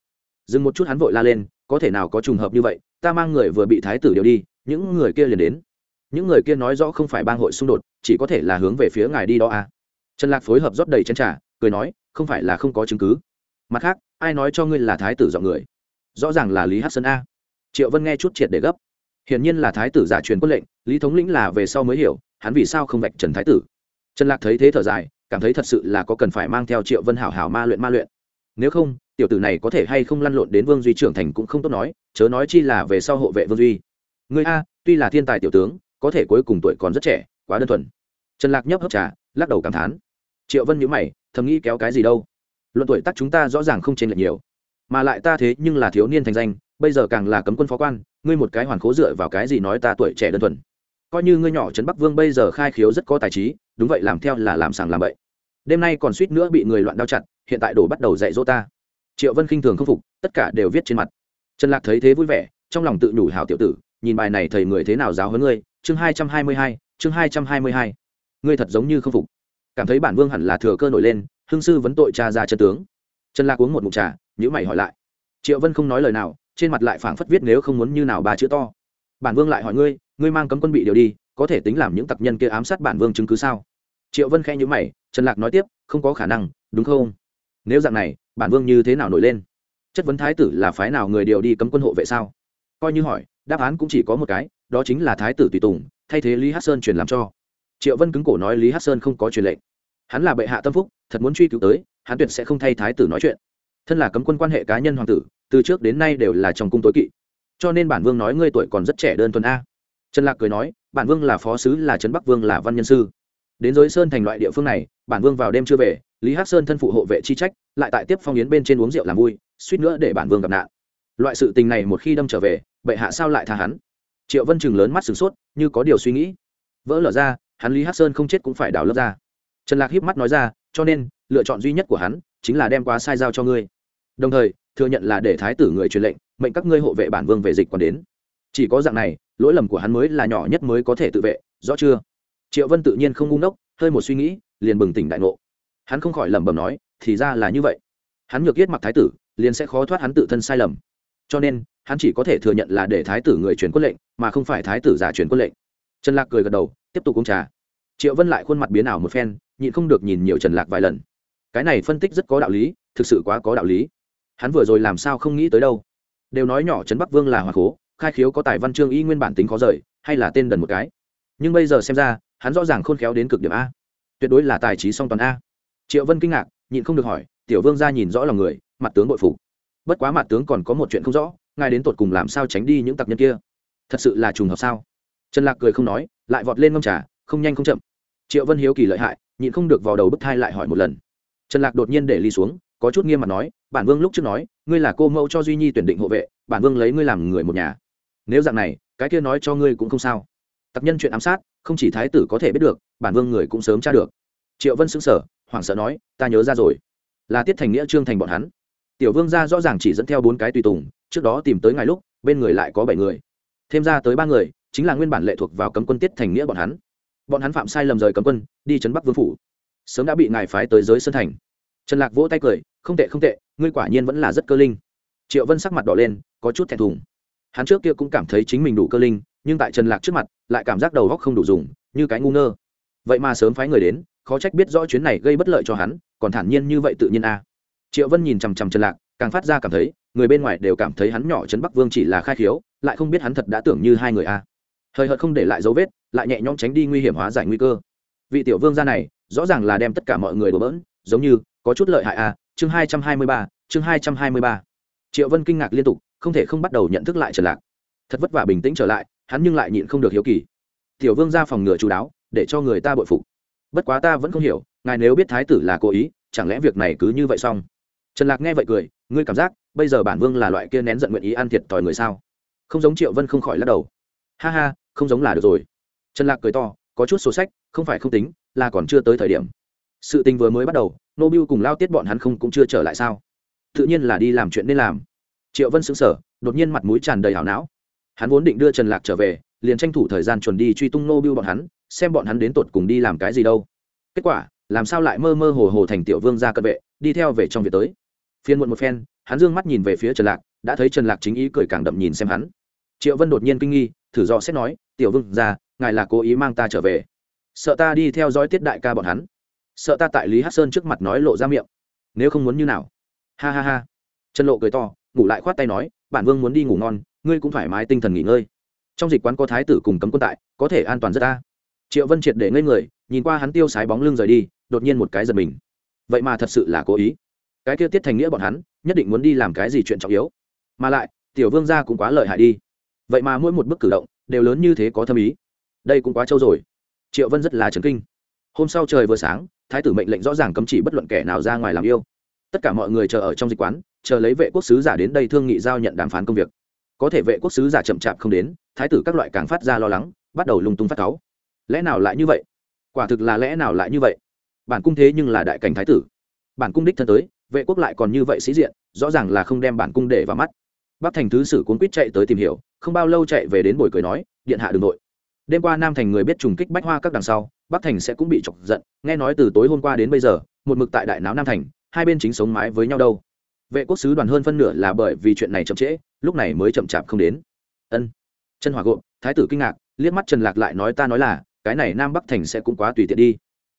Dừng một chút hắn vội la lên, có thể nào có trùng hợp như vậy ta mang người vừa bị thái tử điều đi, những người kia liền đến. Những người kia nói rõ không phải bang hội xung đột, chỉ có thể là hướng về phía ngài đi đó à. Trần lạc phối hợp rót đầy chén trà, cười nói, không phải là không có chứng cứ. Mặt khác, ai nói cho ngươi là thái tử dọn người? Rõ ràng là lý hát sơn a. Triệu vân nghe chút triệt để gấp. Hiển nhiên là thái tử giả truyền quân lệnh, lý thống lĩnh là về sau mới hiểu, hắn vì sao không vạch trần thái tử. Trần lạc thấy thế thở dài, cảm thấy thật sự là có cần phải mang theo triệu vân hảo hảo ma luyện ma luyện nếu không, tiểu tử này có thể hay không lăn lộn đến vương duy trưởng thành cũng không tốt nói, chớ nói chi là về sau hộ vệ vương duy. Người a, tuy là thiên tài tiểu tướng, có thể cuối cùng tuổi còn rất trẻ, quá đơn thuần. Trần lạc nhấp hấp trà, lắc đầu cảm thán. Triệu vân nhíu mày, thầm nghĩ kéo cái gì đâu. Luận tuổi tác chúng ta rõ ràng không chênh lệch nhiều. Mà lại ta thế nhưng là thiếu niên thành danh, bây giờ càng là cấm quân phó quan, ngươi một cái hoàn khố dựa vào cái gì nói ta tuổi trẻ đơn thuần. Coi như ngươi nhỏ trấn bắc vương bây giờ khai khiếu rất có tài trí, đúng vậy làm theo là làm sàng làm bậy đêm nay còn suýt nữa bị người loạn đao chặt, hiện tại đổ bắt đầu dạy dỗ ta. Triệu vân khinh thường không phục, tất cả đều viết trên mặt. Trần lạc thấy thế vui vẻ, trong lòng tự nhủ hào tiểu tử, nhìn bài này thầy người thế nào giáo hơn ngươi, chương hai trăm hai mươi hai, chương hai trăm hai mươi hai. Ngươi thật giống như không phục. Cảm thấy bản vương hẳn là thừa cơ nổi lên hương sư vấn tội cha ra chân tướng. Trần lạc uống một mục trà nhữ mày hỏi lại. Triệu vân không nói lời nào, trên mặt lại phảng phất viết nếu không muốn như nào ba chữ to. Bản vương lại hỏi ngươi ngươi mang cấm quân bị điều đi, có thể tính làm những tặc nhân kia ám sát bản vương chứng cứ sao? Triệu vân khẽ nhữ mày trần lạc nói tiếp, không có khả năng, đúng không? Nếu dạng này, bản vương như thế nào nổi lên? Chất vấn thái tử là phái nào người điều đi cấm quân hộ vệ sao? Coi như hỏi, đáp án cũng chỉ có một cái, đó chính là thái tử tùy tùng, thay thế lý hát sơn truyền làm cho. Triệu vân cứng cổ nói lý hát sơn không có truyền lệnh. Hắn là bệ hạ tâm phúc, thật muốn truy cứu tới, hắn tuyệt sẽ không thay thái tử nói chuyện. Thân là cấm quân quan hệ cá nhân hoàng tử, từ trước đến nay đều là trong cung tối kỵ. Cho nên bản vương nói ngươi tuổi còn rất trẻ đơn thuần a. Trần lạc cười nói, bản vương là phó sứ, là trấn bắc vương, là văn nhân sư. Đến giới sơn thành loại địa phương này bản vương vào đêm chưa về, lý hắc sơn thân phụ hộ vệ chi trách, lại tại tiếp phong yến bên trên uống rượu làm vui, suýt nữa để bản vương gặp nạn. Loại sự tình này một khi đâm trở về, bệ hạ sao lại tha hắn? Triệu vân chừng lớn mắt sửng sốt, như có điều suy nghĩ. Vỡ lở ra, hắn lý hắc sơn không chết cũng phải đào lớp ra. Trần lạc híp mắt nói ra, cho nên, lựa chọn duy nhất của hắn, chính là đem quá sai giao cho ngươi. Đồng thời, thừa nhận là để thái tử người truyền lệnh, mệnh các ngươi hộ vệ bản vương về dịch còn đến. Chỉ có dạng này, lỗi lầm của hắn mới là nhỏ nhất mới có thể tự vệ, rõ chưa? Triệu vân tự nhiên không ngu ngốc hơi một suy nghĩ, liền bừng tỉnh đại ngộ. Hắn không khỏi lẩm bẩm nói, thì ra là như vậy. Hắn nhược yết mặc thái tử, liền sẽ khó thoát hắn tự thân sai lầm. Cho nên, hắn chỉ có thể thừa nhận là để thái tử người truyền quân lệnh, mà không phải thái tử giả truyền quân lệnh. Trần lạc cười gật đầu, tiếp tục uống trà. Triệu vân lại khuôn mặt biến ảo một phen, nhịn không được nhìn nhiều trần lạc vài lần. Cái này phân tích rất có đạo lý, thực sự quá có đạo lý. Hắn vừa rồi làm sao không nghĩ tới đâu. Đều nói nhỏ trấn bắc vương là hòa khố, khai khiếu có tài văn chương y nguyên bản tính khó rời, hay là tên đần một cái. Nhưng bây giờ xem ra hắn rõ ràng khôn khéo đến cực điểm a. Tuyệt đối là tài trí song toàn a. Triệu vân kinh ngạc, nhịn không được hỏi, tiểu vương ra nhìn rõ lòng người, mặt tướng bội phục. Bất quá mặt tướng còn có một chuyện không rõ, ngài đến tột cùng làm sao tránh đi những tặc nhân kia? Thật sự là trùng hợp sao? Trần lạc cười không nói, lại vọt lên ngâm trà, không nhanh không chậm. Triệu vân hiếu kỳ lợi hại, nhịn không được vào đầu bức thai lại hỏi một lần. Trần lạc đột nhiên để ly xuống, có chút nghiêm mặt nói, bản vương lúc trước nói, ngươi là cô mẫu cho duy nhi tuyển định hộ vệ, bản vương lấy ngươi làm người một nhà. Nếu dạng này, cái kia nói cho ngươi cũng không sao. Tặc nhân chuyện ám sát không chỉ thái tử có thể biết được, bản vương người cũng sớm tra được. Triệu vân xứng sở hoảng sợ nói, ta nhớ ra rồi. Là tiết thành nghĩa trương thành bọn hắn. Tiểu vương ra rõ ràng chỉ dẫn theo bốn cái tùy tùng, trước đó tìm tới ngài lúc, bên người lại có bảy người. Thêm ra tới ba người, chính là nguyên bản lệ thuộc vào cấm quân tiết thành nghĩa bọn hắn. Bọn hắn phạm sai lầm rời cấm quân, đi chấn bắc vương phủ. Sớm đã bị ngài phái tới giới sơn thành. Trần lạc vỗ tay cười, không tệ không tệ, ngươi quả nhiên vẫn là rất cơ linh. Triệu vân sắc mặt đỏ lên, có chút thẹn thùng. Hắn trước kia cũng cảm thấy chính mình đủ cơ linh nhưng tại trần lạc trước mặt, lại cảm giác đầu góc không đủ dùng, như cái ngu ngơ. Vậy mà sớm phái người đến, khó trách biết rõ chuyến này gây bất lợi cho hắn, còn thản nhiên như vậy tự nhiên a. À. triệu vân nhìn chằm chằm trần lạc, càng phát ra cảm thấy, người bên ngoài đều cảm thấy hắn nhỏ trấn bắc vương chỉ là khai khiếu, lại không biết hắn thật đã tưởng như hai người a. À. hời hợt không để lại dấu vết, lại nhẹ nhõm tránh đi nguy hiểm hóa giải nguy cơ. Vị tiểu vương gia này, rõ ràng là đem tất cả mọi người đổ bỡn, giống như, có chút lợi hại a à. chương hai trăm hai mươi ba, chương hai trăm hai mươi ba. Triệu vân kinh ngạc liên tục, không thể không bắt đầu nhận thức lại trần lạc. Thật vất vả bình tĩnh trở lại hắn nhưng lại nhịn không được hiếu kỳ. Tiểu vương ra phòng ngừa chú đáo, để cho người ta bội phục. Bất quá ta vẫn không hiểu, ngài nếu biết thái tử là cố ý, chẳng lẽ việc này cứ như vậy xong? Trần lạc nghe vậy cười, ngươi cảm giác, bây giờ bản vương là loại kia nén giận nguyện ý ăn thiệt thòi người sao? Không giống triệu vân không khỏi lắc đầu. Ha ha, không giống là được rồi. Trần lạc cười to, có chút sổ sách, không phải không tính, là còn chưa tới thời điểm. Sự tình vừa mới bắt đầu nô biu cùng lao tiết bọn hắn không cũng chưa trở lại sao? Tự nhiên là đi làm chuyện nên làm. Triệu vân xứng sở đột nhiên mặt mũi tràn đầy hảo não hắn vốn định đưa trần lạc trở về, liền tranh thủ thời gian chuẩn đi truy tung nô biu bọn hắn, xem bọn hắn đến tột cùng đi làm cái gì đâu. Kết quả, làm sao lại mơ mơ hồ hồ thành tiểu vương ra cận vệ, đi theo về trong việc tới. Phiên muộn một phen, hắn dương mắt nhìn về phía trần lạc, đã thấy trần lạc chính ý cười càng đậm nhìn xem hắn. Triệu vân đột nhiên kinh nghi, thử do xét nói, tiểu vương ra ngài là cố ý mang ta trở về. Sợ ta đi theo dõi tiết đại ca bọn hắn. Sợ ta tại lý hát sơn trước mặt nói lộ ra miệng. Nếu không muốn như nào? Ha ha ha. Trần lộ cười to, ngủ lại khoát tay nói, bản vương muốn đi ngủ ngon ngươi cũng thoải mái tinh thần nghỉ ngơi. Trong dịch quán có thái tử cùng cấm quân tại, có thể an toàn rất ta triệu vân triệt để ngây người, nhìn qua hắn tiêu sái bóng lưng rời đi, đột nhiên một cái giật mình. Vậy mà thật sự là cố ý. Cái kia tiết thành nghĩa bọn hắn, nhất định muốn đi làm cái gì chuyện trọng yếu. Mà lại, tiểu vương gia cũng quá lợi hại đi. Vậy mà mỗi một bước cử động, đều lớn như thế có thâm ý. Đây cũng quá trâu rồi. Triệu vân rất là trấn kinh. Hôm sau trời vừa sáng, thái tử mệnh lệnh rõ ràng cấm chỉ bất luận kẻ nào ra ngoài làm yêu. Tất cả mọi người chờ ở trong dịch quán, chờ lấy vệ quốc sứ giả đến đây thương nghị giao nhận đàm phán công việc có thể vệ quốc sứ giả chậm chạp không đến, thái tử các loại càng phát ra lo lắng, bắt đầu lung tung phát cáu. Lẽ nào lại như vậy? Quả thực là lẽ nào lại như vậy? Bản cung thế nhưng là đại cảnh thái tử. Bản cung đích thân tới, vệ quốc lại còn như vậy sĩ diện, rõ ràng là không đem bản cung để vào mắt. Bắc thành thứ sử cuốn quýt chạy tới tìm hiểu, không bao lâu chạy về đến buổi cười nói, điện hạ đường nội đêm qua nam thành người biết trùng kích bách hoa các đằng sau, bắc thành sẽ cũng bị chọc giận, nghe nói từ tối hôm qua đến bây giờ, một mực tại đại náo nam thành, hai bên chính sống mái với nhau đâu vệ quốc sứ đoàn hơn phân nửa là bởi vì chuyện này chậm trễ, lúc này mới chậm chạp không đến. Ân. Chân hòa gộp, thái tử kinh ngạc, liếc mắt trần lạc lại nói ta nói là, cái này nam bắc thành sẽ cũng quá tùy tiện đi.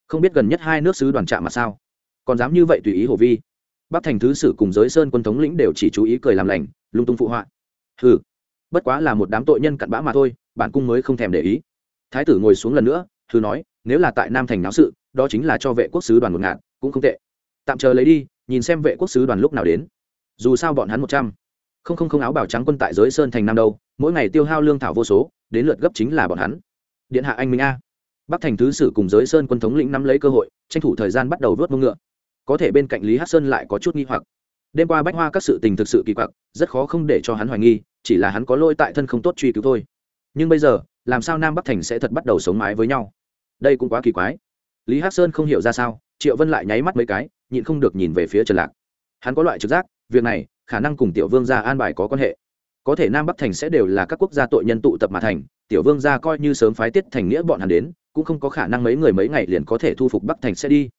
Không biết gần nhất hai nước sứ đoàn chạm mà sao? Còn dám như vậy tùy ý hồ vi? Bắc thành thứ sử cùng giới sơn quân thống lĩnh đều chỉ chú ý cười làm lành, lung tung phụ họa. Ừ bất quá là một đám tội nhân cặn bã mà thôi, bản cung mới không thèm để ý. Thái tử ngồi xuống lần nữa thư nói, nếu là tại nam thành náo sự, đó chính là cho vệ quốc sứ đoàn một ngạn cũng không tệ. Tạm chờ lấy đi nhìn xem vệ quốc sứ đoàn lúc nào đến. Dù sao bọn hắn một trăm. Không không không, áo bào trắng quân tại giới sơn thành nam đâu, mỗi ngày tiêu hao lương thảo vô số, đến lượt gấp chính là bọn hắn. Điện hạ anh minh a. Bắc thành thứ sử cùng giới sơn quân thống lĩnh nắm lấy cơ hội, tranh thủ thời gian bắt đầu vớt mông ngựa. Có thể bên cạnh lý hát sơn lại có chút nghi hoặc. Đêm qua bách hoa các sự tình thực sự kỳ quặc, rất khó không để cho hắn hoài nghi, chỉ là hắn có lôi tại thân không tốt truy cứu thôi. Nhưng bây giờ, làm sao nam bắc thành sẽ thật bắt đầu sống mái với nhau? Đây cũng quá kỳ quái. Lý hát sơn không hiểu ra sao triệu vân lại nháy mắt mấy cái nhịn không được nhìn về phía trần lạc hắn có loại trực giác việc này khả năng cùng tiểu vương gia an bài có quan hệ có thể nam bắc thành sẽ đều là các quốc gia tội nhân tụ tập mà thành tiểu vương gia coi như sớm phái tiết thành nghĩa bọn hắn đến cũng không có khả năng mấy người mấy ngày liền có thể thu phục bắc thành sẽ đi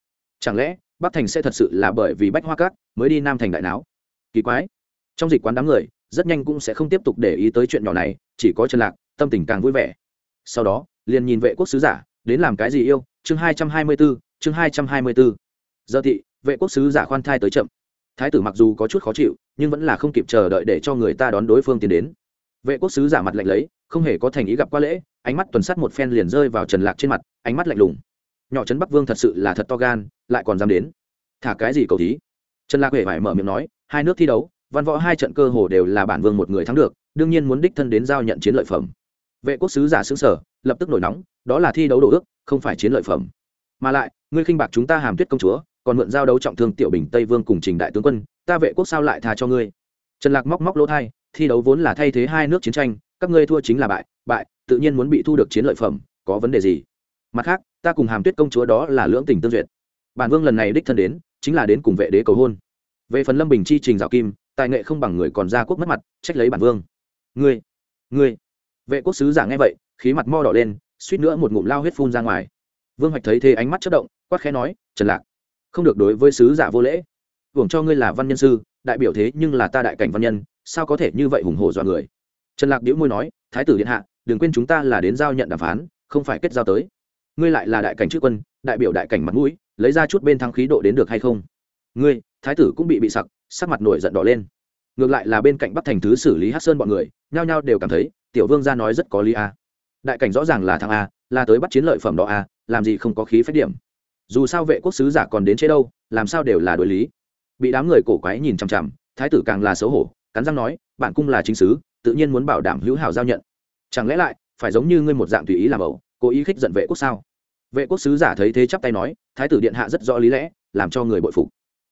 chẳng lẽ bắc thành sẽ thật sự là bởi vì bách hoa cát mới đi nam thành đại não kỳ quái trong dịch quán đám người rất nhanh cũng sẽ không tiếp tục để ý tới chuyện nhỏ này chỉ có trần lạc tâm tình càng vui vẻ sau đó liền nhìn vệ quốc sứ giả đến làm cái gì yêu chương hai trăm hai mươi bốn chương hai trăm hai mươi bốn. Giờ thị, vệ quốc sứ giả khoan thai tới chậm. Thái tử mặc dù có chút khó chịu, nhưng vẫn là không kịp chờ đợi để cho người ta đón đối phương tiến đến. Vệ quốc sứ giả mặt lạnh lấy, không hề có thành ý gặp qua lễ, ánh mắt tuần sắt một phen liền rơi vào trần lạc trên mặt, ánh mắt lạnh lùng. Nhỏ trấn bắc vương thật sự là thật to gan, lại còn dám đến. Thả cái gì cầu thí? Trần lạc huệ phải mở miệng nói, hai nước thi đấu, văn võ hai trận cơ hồ đều là bản vương một người thắng được, đương nhiên muốn đích thân đến giao nhận chiến lợi phẩm. Vệ quốc sứ giả xứng sở lập tức nổi nóng, đó là thi đấu đồ ước, không phải chiến lợi phẩm. Mà lại ngươi khinh bạc chúng ta hàm tuyết công chúa, còn mượn giao đấu trọng thương tiểu bình tây vương cùng trình đại tướng quân, ta vệ quốc sao lại tha cho ngươi? Trần lạc móc móc lỗ thai, thi đấu vốn là thay thế hai nước chiến tranh, các ngươi thua chính là bại bại, tự nhiên muốn bị thu được chiến lợi phẩm, có vấn đề gì? Mặt khác, ta cùng hàm tuyết công chúa đó là lưỡng tình tương duyệt. Bản vương lần này đích thân đến, chính là đến cùng vệ đế cầu hôn. Về phần lâm bình chi trình dạo kim, tài nghệ không bằng người còn ra quốc mất mặt, trách lấy bản vương. Ngươi ngươi. Vệ quốc sứ giả nghe vậy, khí mặt mo đỏ lên, suýt nữa một ngụm lao huyết phun ra ngoài. Vương hoạch thấy thế ánh mắt chất động quát khẽ nói, trần lạc, không được đối với sứ giả vô lễ. Hưởng cho ngươi là văn nhân sư, đại biểu thế nhưng là ta đại cảnh văn nhân, sao có thể như vậy hùng hổ dọa người? Trần lạc đĩu môi nói, thái tử điện hạ, đừng quên chúng ta là đến giao nhận đàm phán, không phải kết giao tới. Ngươi lại là đại cảnh chức quân, đại biểu đại cảnh mặt mũi, lấy ra chút bên thăng khí độ đến được hay không? Ngươi, thái tử cũng bị bị sặc, sắc mặt nổi giận đỏ lên. Ngược lại là bên cạnh bắc thành thứ xử lý hát sơn bọn người, nhao nhao đều cảm thấy, tiểu vương gia nói rất có lý a. Đại cảnh rõ ràng là thằng a, là tới bắt chiến lợi phẩm đó a, làm gì không có khí phách điểm dù sao vệ quốc sứ giả còn đến chế đâu, làm sao đều là đối lý. Bị đám người cổ quái nhìn chằm chằm, thái tử càng là xấu hổ, cắn răng nói bạn cung là chính sứ, tự nhiên muốn bảo đảm hữu hảo giao nhận. Chẳng lẽ lại, phải giống như ngươi một dạng tùy ý làm ẩu, cố ý khích giận vệ quốc sao? Vệ quốc sứ giả thấy thế chắp tay nói, thái tử điện hạ rất rõ lý lẽ, làm cho người bội phục.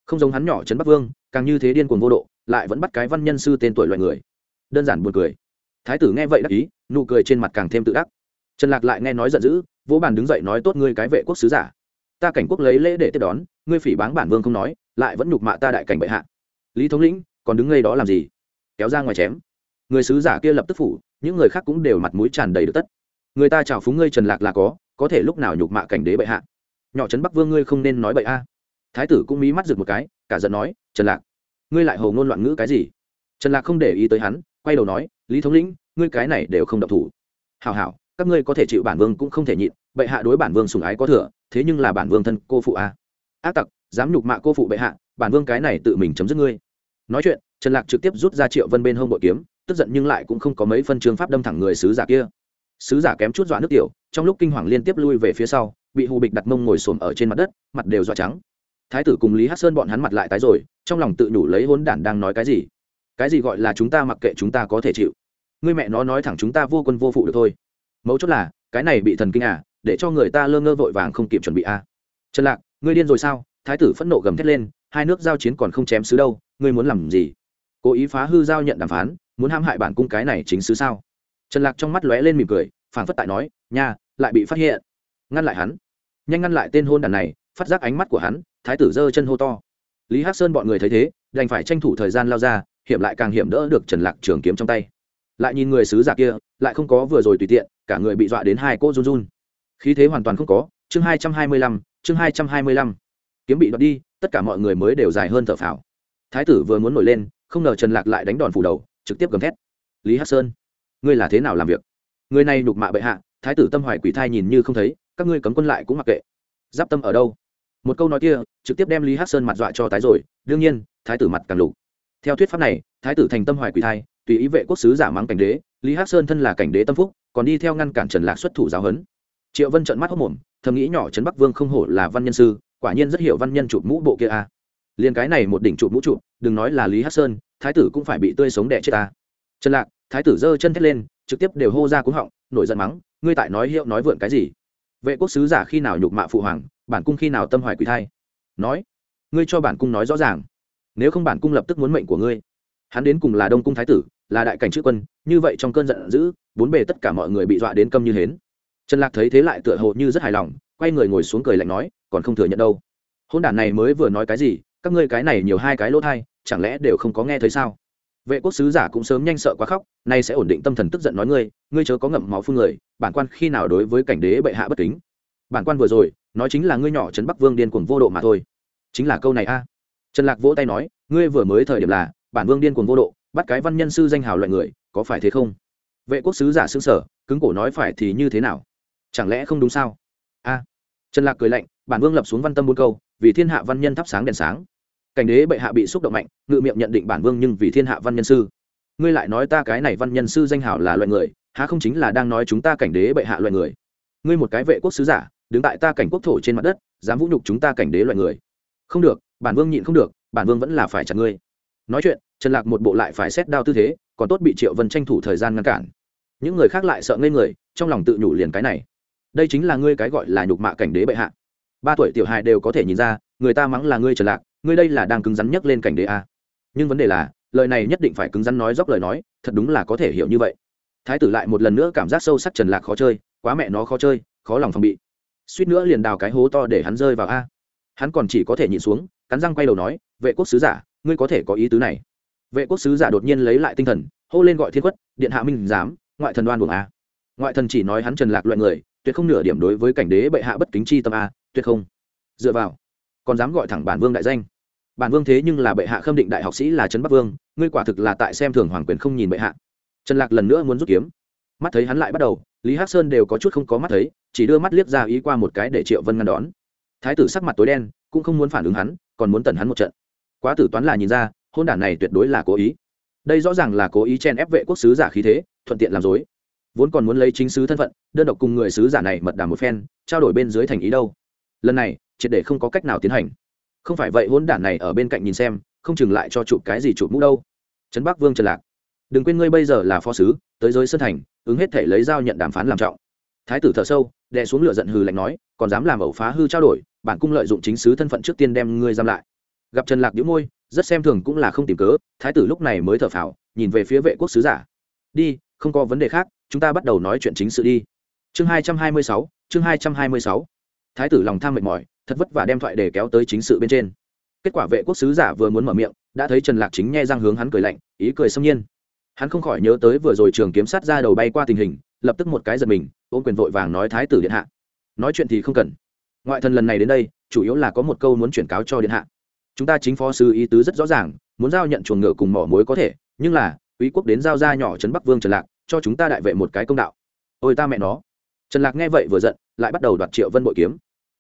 Không giống hắn nhỏ trấn bắc vương, càng như thế điên cuồng vô độ, lại vẫn bắt cái văn nhân sư tên tuổi loại người. Đơn giản buồn cười. Thái tử nghe vậy đắc ý, nụ cười trên mặt càng thêm tự đắc. Trần lạc lại nghe nói giận dữ, vỗ bàn đứng dậy nói, tốt ngươi cái vệ quốc sứ giả ta cảnh quốc lấy lễ để tiếp đón, ngươi phỉ báng bản vương không nói, lại vẫn nhục mạ ta đại cảnh bệ hạ. Lý thống lĩnh, còn đứng ngay đó làm gì? Kéo ra ngoài chém. Người sứ giả kia lập tức phủ, những người khác cũng đều mặt mũi tràn đầy được tất. Người ta chào phúng ngươi trần lạc là có có thể lúc nào nhục mạ cảnh đế bệ hạ? Nhỏ trấn bắc vương ngươi không nên nói bậy a. Thái tử cũng mí mắt rực một cái, cả giận nói, trần lạc, ngươi lại hồ ngôn loạn ngữ cái gì? Trần lạc không để ý tới hắn, quay đầu nói, lý thống lĩnh, ngươi cái này đều không độc thủ. Hảo hảo các ngươi có thể chịu bản vương cũng không thể nhịn, bệ hạ đối bản vương sùng ái có thừa, thế nhưng là bản vương thân cô phụ a. Ác tặc, dám nhục mạ cô phụ bệ hạ, bản vương cái này tự mình chấm dứt ngươi. Nói chuyện, trần lạc trực tiếp rút ra triệu vân bên hông bội kiếm, tức giận nhưng lại cũng không có mấy phân trường pháp đâm thẳng người sứ giả kia. Sứ giả kém chút dọa nước tiểu, trong lúc kinh hoàng liên tiếp lui về phía sau, bị hù bịch đặt mông ngồi xổm ở trên mặt đất, mặt đều dọa trắng. Thái tử cùng lý hát sơn bọn hắn mặt lại tái rồi, trong lòng tự nhủ lấy hốn đản đang nói cái gì. Cái gì gọi là chúng ta mặc kệ chúng ta có thể chịu. Ngươi mẹ nó nói thẳng chúng ta vô quân vô phụ được thôi mấu chốt là, cái này bị thần kinh à để cho người ta lơ ngơ vội vàng không kịp chuẩn bị à. Trần lạc, ngươi điên rồi sao? Thái tử phẫn nộ gầm thét lên, hai nước giao chiến còn không chém xứ đâu, ngươi muốn làm gì? Cố ý phá hư giao nhận đàm phán, muốn hãm hại bản cung cái này chính xứ sao? Trần lạc trong mắt lóe lên mỉm cười, phảng phất tại nói, nha, lại bị phát hiện. Ngăn lại hắn. Nhanh ngăn lại tên hôn đàn này, phát giác ánh mắt của hắn, thái tử giơ chân hô to. Lý hắc sơn bọn người thấy thế, đành phải tranh thủ thời gian lao ra, hiểm lại càng hiểm đỡ được trần lạc trường kiếm trong tay. Lại nhìn người sứ giả kia, lại không có vừa rồi tùy tiện cả người bị dọa đến hai cô run run. Khí thế hoàn toàn không có, chương hai trăm hai mươi lăm, chương hai trăm hai mươi lăm. Kiếm bị đoạt đi, tất cả mọi người mới đều dài hơn thở phào. Thái tử vừa muốn nổi lên, không ngờ trần lạc lại đánh đòn phủ đầu, trực tiếp gầm thét. Lý hắc sơn, ngươi là thế nào làm việc? Người này đục mạ bệ hạ, thái tử tâm hoài quỷ thai nhìn như không thấy, các ngươi cấm quân lại cũng mặc kệ. Giáp tâm ở đâu? Một câu nói kia, trực tiếp đem lý hắc sơn mặt dọa cho tái rồi, đương nhiên, thái tử mặt càng lục. Theo thuyết pháp này, thái tử thành tâm hoài quỷ thai, tùy ý vệ quốc sứ giả mắng cảnh đế lý hắc sơn thân là cảnh đế tâm phúc, còn đi theo ngăn cản trần lạc xuất thủ giáo huấn. Triệu vân trợn mắt hốc mồm, thầm nghĩ nhỏ trấn bắc vương không hổ là văn nhân sư, quả nhiên rất hiểu văn nhân chụp mũ bộ kia a à. liền cái này một đỉnh chụp mũ chụp, đừng nói là lý hắc sơn, thái tử cũng phải bị tươi sống đẻ chết ta. Trần lạc, thái tử giơ chân thét lên, trực tiếp đều hô ra cúng họng, nổi giận mắng, ngươi tại nói hiệu nói vượn cái gì? Vệ quốc sứ giả khi nào nhục mạ phụ hoàng, bản cung khi nào tâm hoài quỷ thai? Nói, ngươi cho bản cung nói rõ ràng. Nếu không bản cung lập tức muốn mệnh của ngươi. Hắn đến cùng là đông cung thái tử là đại cảnh chữ quân, như vậy trong cơn giận dữ, bốn bề tất cả mọi người bị dọa đến câm như hến. Trần lạc thấy thế lại tựa hồ như rất hài lòng, quay người ngồi xuống cười lạnh nói, còn không thừa nhận đâu. Hôn đản này mới vừa nói cái gì, các ngươi cái này nhiều hai cái lỗ thai, chẳng lẽ đều không có nghe thấy sao? Vệ quốc sứ giả cũng sớm nhanh sợ quá khóc, nay sẽ ổn định tâm thần tức giận nói ngươi ngươi chớ có ngậm máu phương người, bản quan khi nào đối với cảnh đế bệ hạ bất kính? Bản quan vừa rồi, nói chính là ngươi nhỏ trấn bắc vương điên cuồng vô độ mà thôi. Chính là câu này a. Trần lạc vỗ tay nói, ngươi vừa mới thời điểm là, bản vương điên cuồng vô độ bắt cái văn nhân sư danh hào loại người, có phải thế không? Vệ quốc sứ giả xương sở cứng cổ nói phải thì như thế nào? Chẳng lẽ không đúng sao? A. Trần lạc cười lạnh, bản vương lập xuống văn tâm bốn câu, vì thiên hạ văn nhân thắp sáng đèn sáng. Cảnh đế bệ hạ bị xúc động mạnh, ngự miệng nhận định bản vương nhưng vì thiên hạ văn nhân sư. Ngươi lại nói ta cái này văn nhân sư danh hảo là loại người, há không chính là đang nói chúng ta cảnh đế bệ hạ loại người? Ngươi một cái vệ quốc sứ giả, đứng tại ta cảnh quốc thổ trên mặt đất, dám vũ nhục chúng ta cảnh đế loại người. Không được, bản vương nhịn không được, bản vương vẫn là phải chặt ngươi nói chuyện, trần lạc một bộ lại phải xét đao tư thế, còn tốt bị triệu vân tranh thủ thời gian ngăn cản. Những người khác lại sợ ngây người, trong lòng tự nhủ liền cái này. Đây chính là ngươi cái gọi là nhục mạ cảnh đế bệ hạ. Ba tuổi tiểu hài đều có thể nhìn ra, người ta mắng là ngươi trần lạc, ngươi đây là đang cứng rắn nhấc lên cảnh đế a. Nhưng vấn đề là, lời này nhất định phải cứng rắn nói dốc lời nói, thật đúng là có thể hiểu như vậy. Thái tử lại một lần nữa cảm giác sâu sắc trần lạc khó chơi, quá mẹ nó khó chơi, khó lòng phòng bị. Suýt nữa liền đào cái hố to để hắn rơi vào a. Hắn còn chỉ có thể nhịn xuống, cắn răng quay đầu nói, vệ quốc sứ giả ngươi có thể có ý tứ này. Vệ quốc sứ giả đột nhiên lấy lại tinh thần, hô lên gọi thiên quất điện hạ minh giám, ngoại thần đoan buồng a. Ngoại thần chỉ nói hắn trần lạc loại người, tuyệt không nửa điểm đối với cảnh đế bệ hạ bất kính chi tâm a, tuyệt không. Dựa vào, còn dám gọi thẳng bản vương đại danh. Bản vương thế nhưng là bệ hạ khâm định đại học sĩ là trấn bắc vương, ngươi quả thực là tại xem thường hoàng quyền không nhìn bệ hạ. Trần lạc lần nữa muốn rút kiếm. Mắt thấy hắn lại bắt đầu, lý hắc sơn đều có chút không có mắt thấy, chỉ đưa mắt liếc ra ý qua một cái để triệu vân ngăn đón. Thái tử sắc mặt tối đen, cũng không muốn phản ứng hắn, còn muốn tần hắn một trận quá tử toán là nhìn ra, hôn đản này tuyệt đối là cố ý. Đây rõ ràng là cố ý chen ép vệ quốc sứ giả khí thế, thuận tiện làm dối. Vốn còn muốn lấy chính sứ thân phận, đơn độc cùng người sứ giả này mật đàm một phen, trao đổi bên dưới thành ý đâu. Lần này, triệt để không có cách nào tiến hành. Không phải vậy hôn đản này ở bên cạnh nhìn xem, không chừng lại cho chụp cái gì chụp mũ đâu. Trấn bắc vương trần lạc, đừng quên ngươi bây giờ là phó sứ, tới giới sơn thành, ứng hết thể lấy dao nhận đàm phán làm trọng. Thái tử thở sâu, đè xuống lửa giận hừ lạnh nói, còn dám làm ẩu phá hư trao đổi, bản cung lợi dụng chính sứ thân phận trước tiên đem ngươi giam lại gặp trần lạc đĩu môi, rất xem thường cũng là không tìm cớ, thái tử lúc này mới thở phào, nhìn về phía vệ quốc sứ giả. Đi, không có vấn đề khác, chúng ta bắt đầu nói chuyện chính sự đi. Chương hai trăm hai mươi sáu, chương hai trăm hai mươi sáu. Thái tử lòng tham mệt mỏi, thật vất vả đem thoại để kéo tới chính sự bên trên. Kết quả vệ quốc sứ giả vừa muốn mở miệng, đã thấy trần lạc chính nghe răng hướng hắn cười lạnh, ý cười xâm nhiên. Hắn không khỏi nhớ tới vừa rồi trường kiếm sát ra đầu bay qua tình hình, lập tức một cái giật mình, ôm quyền vội vàng nói thái tử điện hạ. Nói chuyện thì không cần. Ngoại thần lần này đến đây, chủ yếu là có một câu muốn chuyển cáo cho điện hạ chúng ta chính phó sư ý tứ rất rõ ràng, muốn giao nhận chuồng ngựa cùng mỏ muối có thể, nhưng là, quý quốc đến giao ra nhỏ trấn bắc vương trần lạc, cho chúng ta đại vệ một cái công đạo. Ôi ta mẹ nó. Trần lạc nghe vậy vừa giận, lại bắt đầu đoạt triệu vân bội kiếm.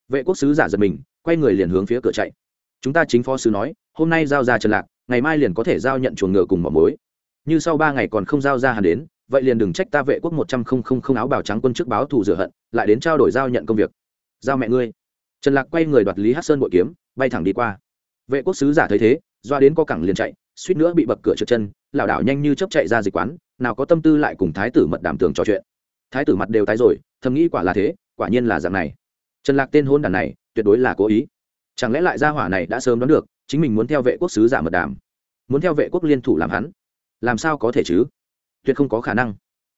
Vệ quốc sứ giả giật mình, quay người liền hướng phía cửa chạy. Chúng ta chính phó sứ nói, hôm nay giao ra trần lạc, ngày mai liền có thể giao nhận chuồng ngựa cùng mỏ mối như sau ba ngày còn không giao ra hắn đến, vậy liền đừng trách ta vệ quốc một trăm không không không áo bào trắng quân trước báo thù rửa hận, lại đến trao đổi giao nhận công việc. Giao mẹ ngươi. Trần lạc quay người đoạt lý hát sơn bội kiếm, bay thẳng đi qua vệ quốc sứ giả thấy thế, doa đến co cẳng liền chạy, suýt nữa bị bậc cửa trượt chân, lảo đảo nhanh như chớp chạy ra dịch quán, nào có tâm tư lại cùng thái tử mật đàm tường trò chuyện. Thái tử mặt đều tái rồi, thầm nghĩ quả là thế, quả nhiên là dạng này. Trần lạc tên hôn đàn này, tuyệt đối là cố ý. Chẳng lẽ lại gia hỏa này đã sớm đoán được, chính mình muốn theo vệ quốc sứ giả mật đàm? Muốn theo vệ quốc liên thủ làm hắn? Làm sao có thể chứ? Tuyệt không có khả năng.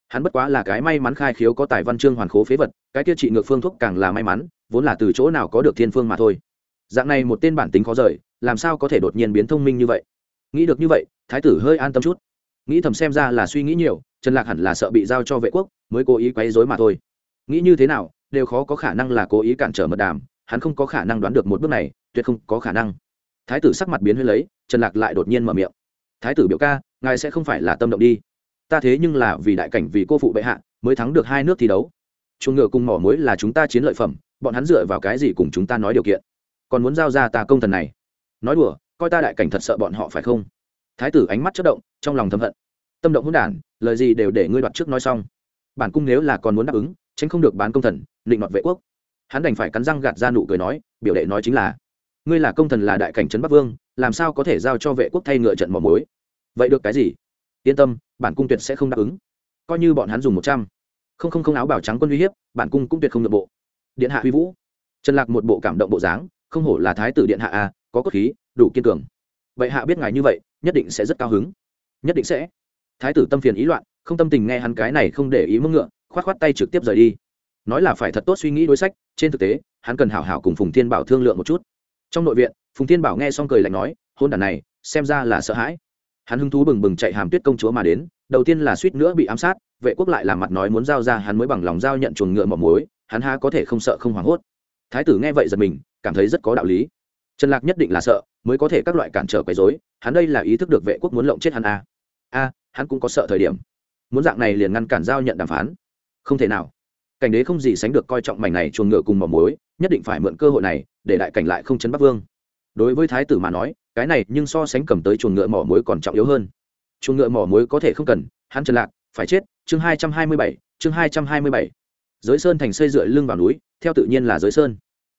Hắn bất quá là cái may mắn khai khiếu có tài văn chương hoàn khố phế vật, cái kia trị ngược phương thuốc càng là may mắn, vốn là từ chỗ nào có được thiên phương mà thôi. Dạng này một tên bản tính khó rời làm sao có thể đột nhiên biến thông minh như vậy? Nghĩ được như vậy, thái tử hơi an tâm chút. Nghĩ thầm xem ra là suy nghĩ nhiều, trần lạc hẳn là sợ bị giao cho vệ quốc, mới cố ý quấy rối mà thôi. Nghĩ như thế nào, đều khó có khả năng là cố ý cản trở mật đàm, hắn không có khả năng đoán được một bước này, tuyệt không có khả năng. Thái tử sắc mặt biến huyên lấy, trần lạc lại đột nhiên mở miệng. Thái tử biểu ca, ngài sẽ không phải là tâm động đi. Ta thế nhưng là vì đại cảnh vì cô phụ bệ hạ, mới thắng được hai nước thi đấu. Chuồng ngựa cùng mỏ mối là chúng ta chiến lợi phẩm, bọn hắn dựa vào cái gì cùng chúng ta nói điều kiện? Còn muốn giao ra ta công thần này? Nói đùa, coi ta đại cảnh thật sợ bọn họ phải không? Thái tử ánh mắt chất động, trong lòng thầm hận. Tâm động hỗn đản, lời gì đều để ngươi đoạt trước nói xong. Bản cung nếu là còn muốn đáp ứng, tránh không được bán công thần, định đoạt vệ quốc. Hắn đành phải cắn răng gạt ra nụ cười nói, biểu đệ nói chính là, ngươi là công thần là đại cảnh trấn bắc vương, làm sao có thể giao cho vệ quốc thay ngựa trận mỏ mối? Vậy được cái gì? Yên tâm, bản cung tuyệt sẽ không đáp ứng. Coi như bọn hắn dùng một trăm. Không không không áo bảo trắng quân uy hiếp, bản cung cũng tuyệt không nội bộ. Điện hạ huy vũ. Trần lạc một bộ cảm động bộ dáng, không hổ là thái tử điện hạ à? Có cốt khí, đủ kiên cường. Vậy hạ biết ngài như vậy, nhất định sẽ rất cao hứng. Nhất định sẽ. Thái tử tâm phiền ý loạn, không tâm tình nghe hắn cái này không để ý mức ngựa, khoát khoát tay trực tiếp rời đi. Nói là phải thật tốt suy nghĩ đối sách, trên thực tế, hắn cần hảo hảo cùng phùng thiên bảo thương lượng một chút. Trong nội viện, phùng thiên bảo nghe xong cười lạnh nói, hôn đàn này, xem ra là sợ hãi. Hắn hứng thú bừng bừng chạy hàm tuyết công chúa mà đến, đầu tiên là suýt nữa bị ám sát, vệ quốc lại làm mặt nói muốn giao ra hắn mới bằng lòng giao nhận chuồng ngựa mỏ mối hắn ha có thể không sợ không hoảng hốt. Thái tử nghe vậy giật mình, cảm thấy rất có đạo lý trần lạc nhất định là sợ, mới có thể các loại cản trở quấy rối, hắn đây là ý thức được vệ quốc muốn lộng chết hắn a à. a, hắn cũng có sợ thời điểm. Muốn dạng này liền ngăn cản giao nhận đàm phán. Không thể nào. Cảnh đế không gì sánh được coi trọng mảnh này chuồng ngựa cùng mỏ mối nhất định phải mượn cơ hội này, để đại cảnh lại không chấn bắc vương. Đối với thái tử mà nói, cái này nhưng so sánh cầm tới chuồng ngựa mỏ mối còn trọng yếu hơn. Chuồng ngựa mỏ mối có thể không cần, hắn trần lạc, phải chết, chương hai trăm hai mươi bảy, chương hai trăm hai mươi bảy. Giới sơn thành xây dựa lưng vào núi, theo tự nhiên là giới sơn.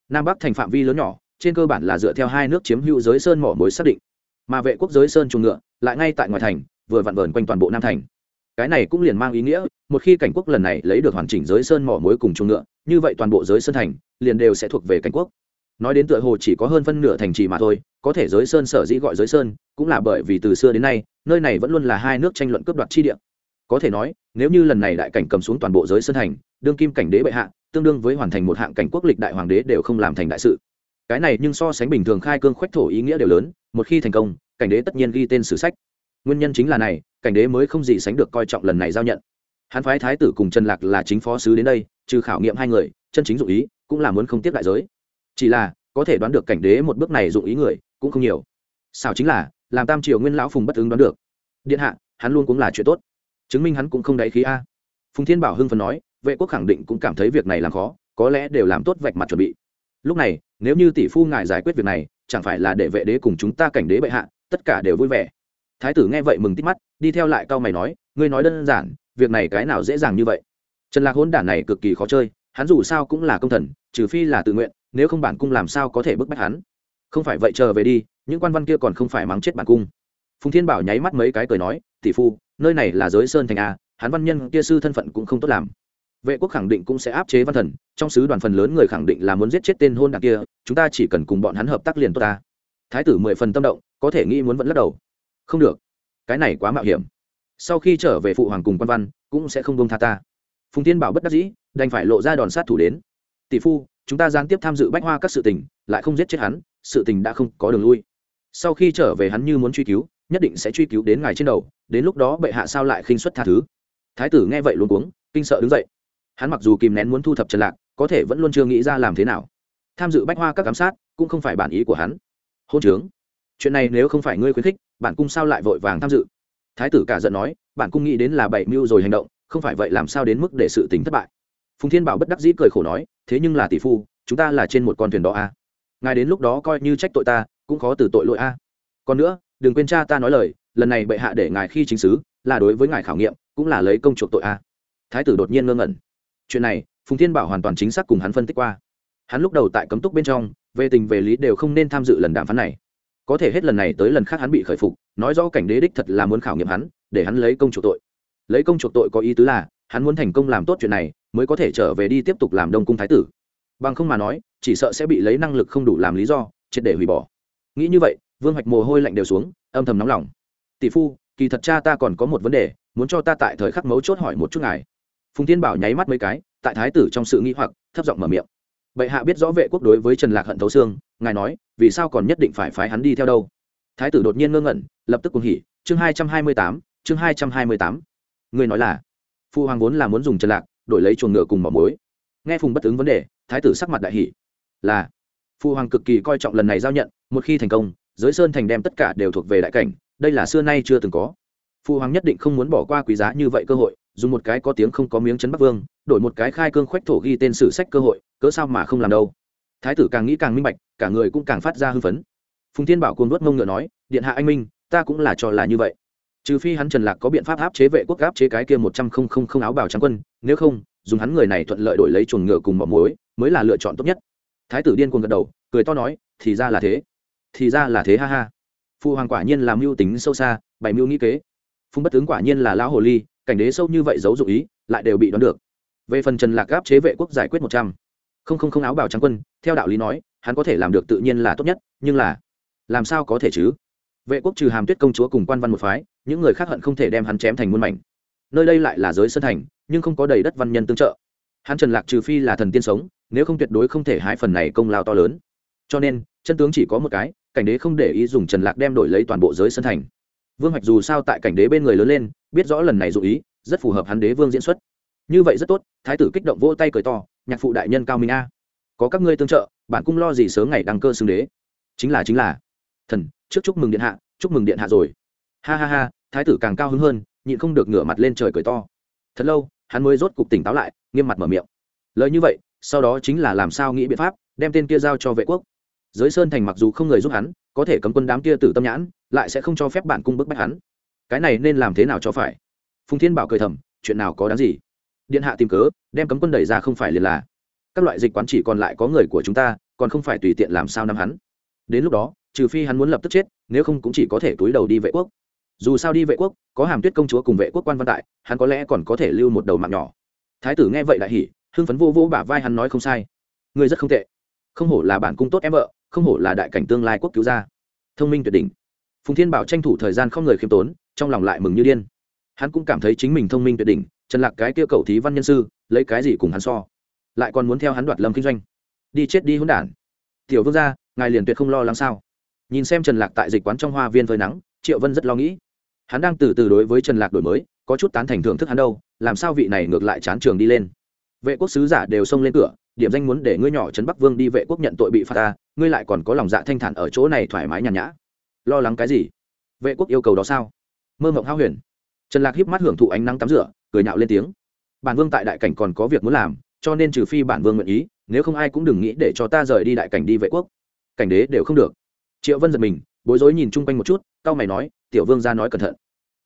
Nam bắc thành phạm vi lớn nhỏ trên cơ bản là dựa theo hai nước chiếm hữu giới sơn mỏ mối xác định. Mà vệ quốc giới sơn chuồng ngựa lại ngay tại ngoài thành, vừa vặn vờn quanh toàn bộ nam thành. Cái này cũng liền mang ý nghĩa, một khi cảnh quốc lần này lấy được hoàn chỉnh giới sơn mỏ mối cùng chuồng ngựa, như vậy toàn bộ giới sơn thành liền đều sẽ thuộc về cảnh quốc. Nói đến tựa hồ chỉ có hơn phân nửa thành trì mà thôi, có thể giới sơn sở dĩ gọi giới sơn, cũng là bởi vì từ xưa đến nay, nơi này vẫn luôn là hai nước tranh luận cướp đoạt chi địa. Có thể nói, nếu như lần này đại cảnh cầm xuống toàn bộ giới sơn thành, đương kim cảnh đế bệ hạ, tương đương với hoàn thành một hạng cảnh quốc lịch đại hoàng đế đều không làm thành đại sự cái này nhưng so sánh bình thường khai cương khoách thổ ý nghĩa đều lớn, một khi thành công, cảnh đế tất nhiên ghi tên sử sách. Nguyên nhân chính là này, cảnh đế mới không gì sánh được coi trọng lần này giao nhận. Hắn phái thái tử cùng trần lạc là chính phó sứ đến đây, trừ khảo nghiệm hai người, chân chính dụng ý, cũng là muốn không tiếp đại giới. Chỉ là, có thể đoán được cảnh đế một bước này dụng ý người, cũng không nhiều. Sao chính là, làm tam triều nguyên lão phùng bất ứng đoán được. Điện hạ, hắn luôn cũng là chuyện tốt. Chứng minh hắn cũng không đáy khí a. Phùng thiên bảo hưng phần nói, vệ quốc khẳng định cũng cảm thấy việc này làm khó, có lẽ đều làm tốt vạch mặt chuẩn bị lúc này, nếu như tỷ phu ngài giải quyết việc này, chẳng phải là để vệ đế cùng chúng ta cảnh đế bệ hạ, tất cả đều vui vẻ. Thái tử nghe vậy mừng tít mắt, đi theo lại cao mày nói, ngươi nói đơn giản, việc này cái nào dễ dàng như vậy? Trần lạc hôn đản này cực kỳ khó chơi, hắn dù sao cũng là công thần, trừ phi là tự nguyện, nếu không bản cung làm sao có thể bức bách hắn. Không phải vậy chờ về đi, những quan văn kia còn không phải mắng chết bản cung. Phùng thiên bảo nháy mắt mấy cái cười nói, tỷ phu, nơi này là giới sơn thành a, hắn văn nhân kia sư thân phận cũng không tốt làm vệ quốc khẳng định cũng sẽ áp chế văn thần, trong sứ đoàn phần lớn người khẳng định là muốn giết chết tên hôn đ kia, chúng ta chỉ cần cùng bọn hắn hợp tác liền tốt ta. Thái tử mười phần tâm động, có thể nghĩ muốn vẫn lắc đầu. Không được, cái này quá mạo hiểm. Sau khi trở về phụ hoàng cùng quan văn, cũng sẽ không bông tha ta. Phùng tiên bảo bất đắc dĩ, đành phải lộ ra đòn sát thủ đến. Tỷ phu, chúng ta gián tiếp tham dự bách hoa các sự tình, lại không giết chết hắn, sự tình đã không có đường lui. Sau khi trở về hắn như muốn truy cứu, nhất định sẽ truy cứu đến ngài trên đầu, đến lúc đó bệ hạ sao lại khinh xuất tha thứ? Thái tử nghe vậy luôn cuống, kinh sợ đứng dậy hắn mặc dù kìm nén muốn thu thập trần lạc, có thể vẫn luôn chưa nghĩ ra làm thế nào. Tham dự bách hoa các giám sát, cũng không phải bản ý của hắn. Hôn trướng. Chuyện này nếu không phải ngươi khuyến khích, bản cung sao lại vội vàng tham dự? Thái tử cả giận nói, bản cung nghĩ đến là bảy mưu rồi hành động, không phải vậy làm sao đến mức để sự tình thất bại? Phùng thiên bảo bất đắc dĩ cười khổ nói, thế nhưng là tỷ phu, chúng ta là trên một con thuyền đó a. Ngài đến lúc đó coi như trách tội ta, cũng khó từ tội lỗi a. Còn nữa, đừng quên cha ta nói lời, lần này bệ hạ để ngài khi chính sứ là đối với ngài khảo nghiệm, cũng là lấy công chuộc tội a. Thái tử đột nhiên ngơ ngẩn chuyện này, phùng thiên bảo hoàn toàn chính xác cùng hắn phân tích qua. Hắn lúc đầu tại cấm túc bên trong, về tình về lý đều không nên tham dự lần đàm phán này. Có thể hết lần này tới lần khác hắn bị khởi phục, nói rõ cảnh đế đích thật là muốn khảo nghiệm hắn, để hắn lấy công chuộc tội. Lấy công chuộc tội có ý tứ là, hắn muốn thành công làm tốt chuyện này, mới có thể trở về đi tiếp tục làm đông cung thái tử. Bằng không mà nói, chỉ sợ sẽ bị lấy năng lực không đủ làm lý do, triệt để hủy bỏ. Nghĩ như vậy, vương hoạch mồ hôi lạnh đều xuống, âm thầm nóng lòng. Tỷ phu, kỳ thật cha ta còn có một vấn đề, muốn cho ta tại thời khắc mấu chốt hỏi một chút ngài phùng tiên bảo nháy mắt mấy cái, tại thái tử trong sự nghĩ hoặc, thấp giọng mở miệng. Bệ hạ biết rõ vệ quốc đối với trần lạc hận thấu xương, ngài nói, vì sao còn nhất định phải phái hắn đi theo đâu? Thái tử đột nhiên ngơ ngẩn, lập tức cùng hỉ, chương hai trăm hai mươi tám, chương hai trăm hai mươi tám. Người nói là, phu hoàng vốn là muốn dùng trần lạc, đổi lấy chuồng ngựa cùng mỏ muối. Nghe phùng bất ứng vấn đề, thái tử sắc mặt đại hỉ. Là, phu hoàng cực kỳ coi trọng lần này giao nhận, một khi thành công, giới sơn thành đem tất cả đều thuộc về đại cảnh, đây là xưa nay chưa từng có. Phu hoàng nhất định không muốn bỏ qua quý giá như vậy cơ hội dùng một cái có tiếng không có miếng chấn bắc vương, đổi một cái khai cương khoách thổ ghi tên sử sách cơ hội, cớ sao mà không làm đâu? Thái tử càng nghĩ càng minh bạch, cả người cũng càng phát ra hưng phấn. Phùng thiên bảo cuồng đốt mông ngựa nói, điện hạ anh minh, ta cũng là cho là như vậy. Trừ phi hắn trần lạc có biện pháp áp chế vệ quốc, áp chế cái kia một trăm không không không áo bào trắng quân, nếu không, dùng hắn người này thuận lợi đổi lấy chuồng ngựa cùng mỏ muối, mới là lựa chọn tốt nhất. Thái tử điên cuồng gật đầu, cười to nói, thì ra là thế. Thì ra là thế, ha ha. Phụ hoàng quả nhiên làm mưu tính sâu xa, bày mưu nghĩ kế. Phùng bất tướng quả nhiên là lão hồ ly cảnh đế sâu như vậy giấu dụ ý, lại đều bị đoán được. Về phần trần lạc áp chế vệ quốc giải quyết một trăm. Không không không áo bào trắng quân, theo đạo lý nói, hắn có thể làm được tự nhiên là tốt nhất, nhưng là, làm sao có thể chứ? Vệ quốc trừ hàm tuyết công chúa cùng quan văn một phái, những người khác hận không thể đem hắn chém thành muôn mảnh. Nơi đây lại là giới sân thành, nhưng không có đầy đất văn nhân tương trợ. Hắn trần lạc trừ phi là thần tiên sống, nếu không tuyệt đối không thể hái phần này công lao to lớn. Cho nên, chân tướng chỉ có một cái, cảnh đế không để ý dùng trần lạc đem đổi lấy toàn bộ giới sân thành vương hoạch dù sao tại cảnh đế bên người lớn lên, biết rõ lần này dụ ý, rất phù hợp hắn đế vương diễn xuất. Như vậy rất tốt, thái tử kích động vỗ tay cười to, nhạc phụ đại nhân cao minh a. Có các ngươi tương trợ bản cung lo gì sớm ngày đăng cơ xưng đế? Chính là chính là. Thần, trước chúc mừng điện hạ, chúc mừng điện hạ rồi. Ha ha ha, thái tử càng cao hứng hơn, nhịn không được ngửa mặt lên trời cười to. Thật lâu, hắn mới rốt cục tỉnh táo lại, nghiêm mặt mở miệng. Lời như vậy, sau đó chính là làm sao nghĩ biện pháp, đem tên kia giao cho vệ quốc. Giới sơn thành mặc dù không người giúp hắn, có thể cấm quân đám kia tử tâm nhãn lại sẽ không cho phép bản cung bức bách hắn. Cái này nên làm thế nào cho phải? Phùng thiên bảo cười thầm, chuyện nào có đáng gì? Điện hạ tìm cớ, đem cấm quân đẩy ra không phải liền là. Các loại dịch quán chỉ còn lại có người của chúng ta, còn không phải tùy tiện làm sao nắm hắn. Đến lúc đó, trừ phi hắn muốn lập tức chết, nếu không cũng chỉ có thể túi đầu đi vệ quốc. Dù sao đi vệ quốc, có hàm tuyết công chúa cùng vệ quốc quan văn tại hắn có lẽ còn có thể lưu một đầu mạng nhỏ. Thái tử nghe vậy đại hỉ, hưng phấn vô vô bả vai hắn nói không sai. Người rất không tệ. Không hổ là bản cung tốt em vợ, không hổ là đại cảnh tương lai quốc cứu gia. Thông minh tuyệt đỉnh phùng thiên bảo tranh thủ thời gian không người khiêm tốn, trong lòng lại mừng như điên. Hắn cũng cảm thấy chính mình thông minh tuyệt đỉnh, trần lạc cái kia cầu thí văn nhân sư, lấy cái gì cùng hắn so? Lại còn muốn theo hắn đoạt lâm kinh doanh. Đi chết đi hỗn đản. Tiểu vương gia, ngài liền tuyệt không lo lắng sao? Nhìn xem trần lạc tại dịch quán trong hoa viên phơi nắng, triệu vân rất lo nghĩ. Hắn đang từ từ đối với trần lạc đổi mới, có chút tán thành thưởng thức hắn đâu, làm sao vị này ngược lại chán trường đi lên? Vệ quốc sứ giả đều xông lên cửa, điểm danh muốn để ngươi nhỏ trấn bắc vương đi vệ quốc nhận tội bị phạt ta, ngươi lại còn có lòng dạ thanh thản ở chỗ này thoải mái nhàn nhã lo lắng cái gì? Vệ quốc yêu cầu đó sao? Mơ mộng hao huyền. Trần lạc híp mắt hưởng thụ ánh nắng tắm rửa, cười nhạo lên tiếng. Bản vương tại đại cảnh còn có việc muốn làm, cho nên trừ phi bản vương nguyện ý, nếu không ai cũng đừng nghĩ để cho ta rời đi đại cảnh đi vệ quốc. Cảnh đế đều không được. Triệu vân giật mình, bối rối nhìn chung quanh một chút cao mày nói, tiểu vương ra nói cẩn thận.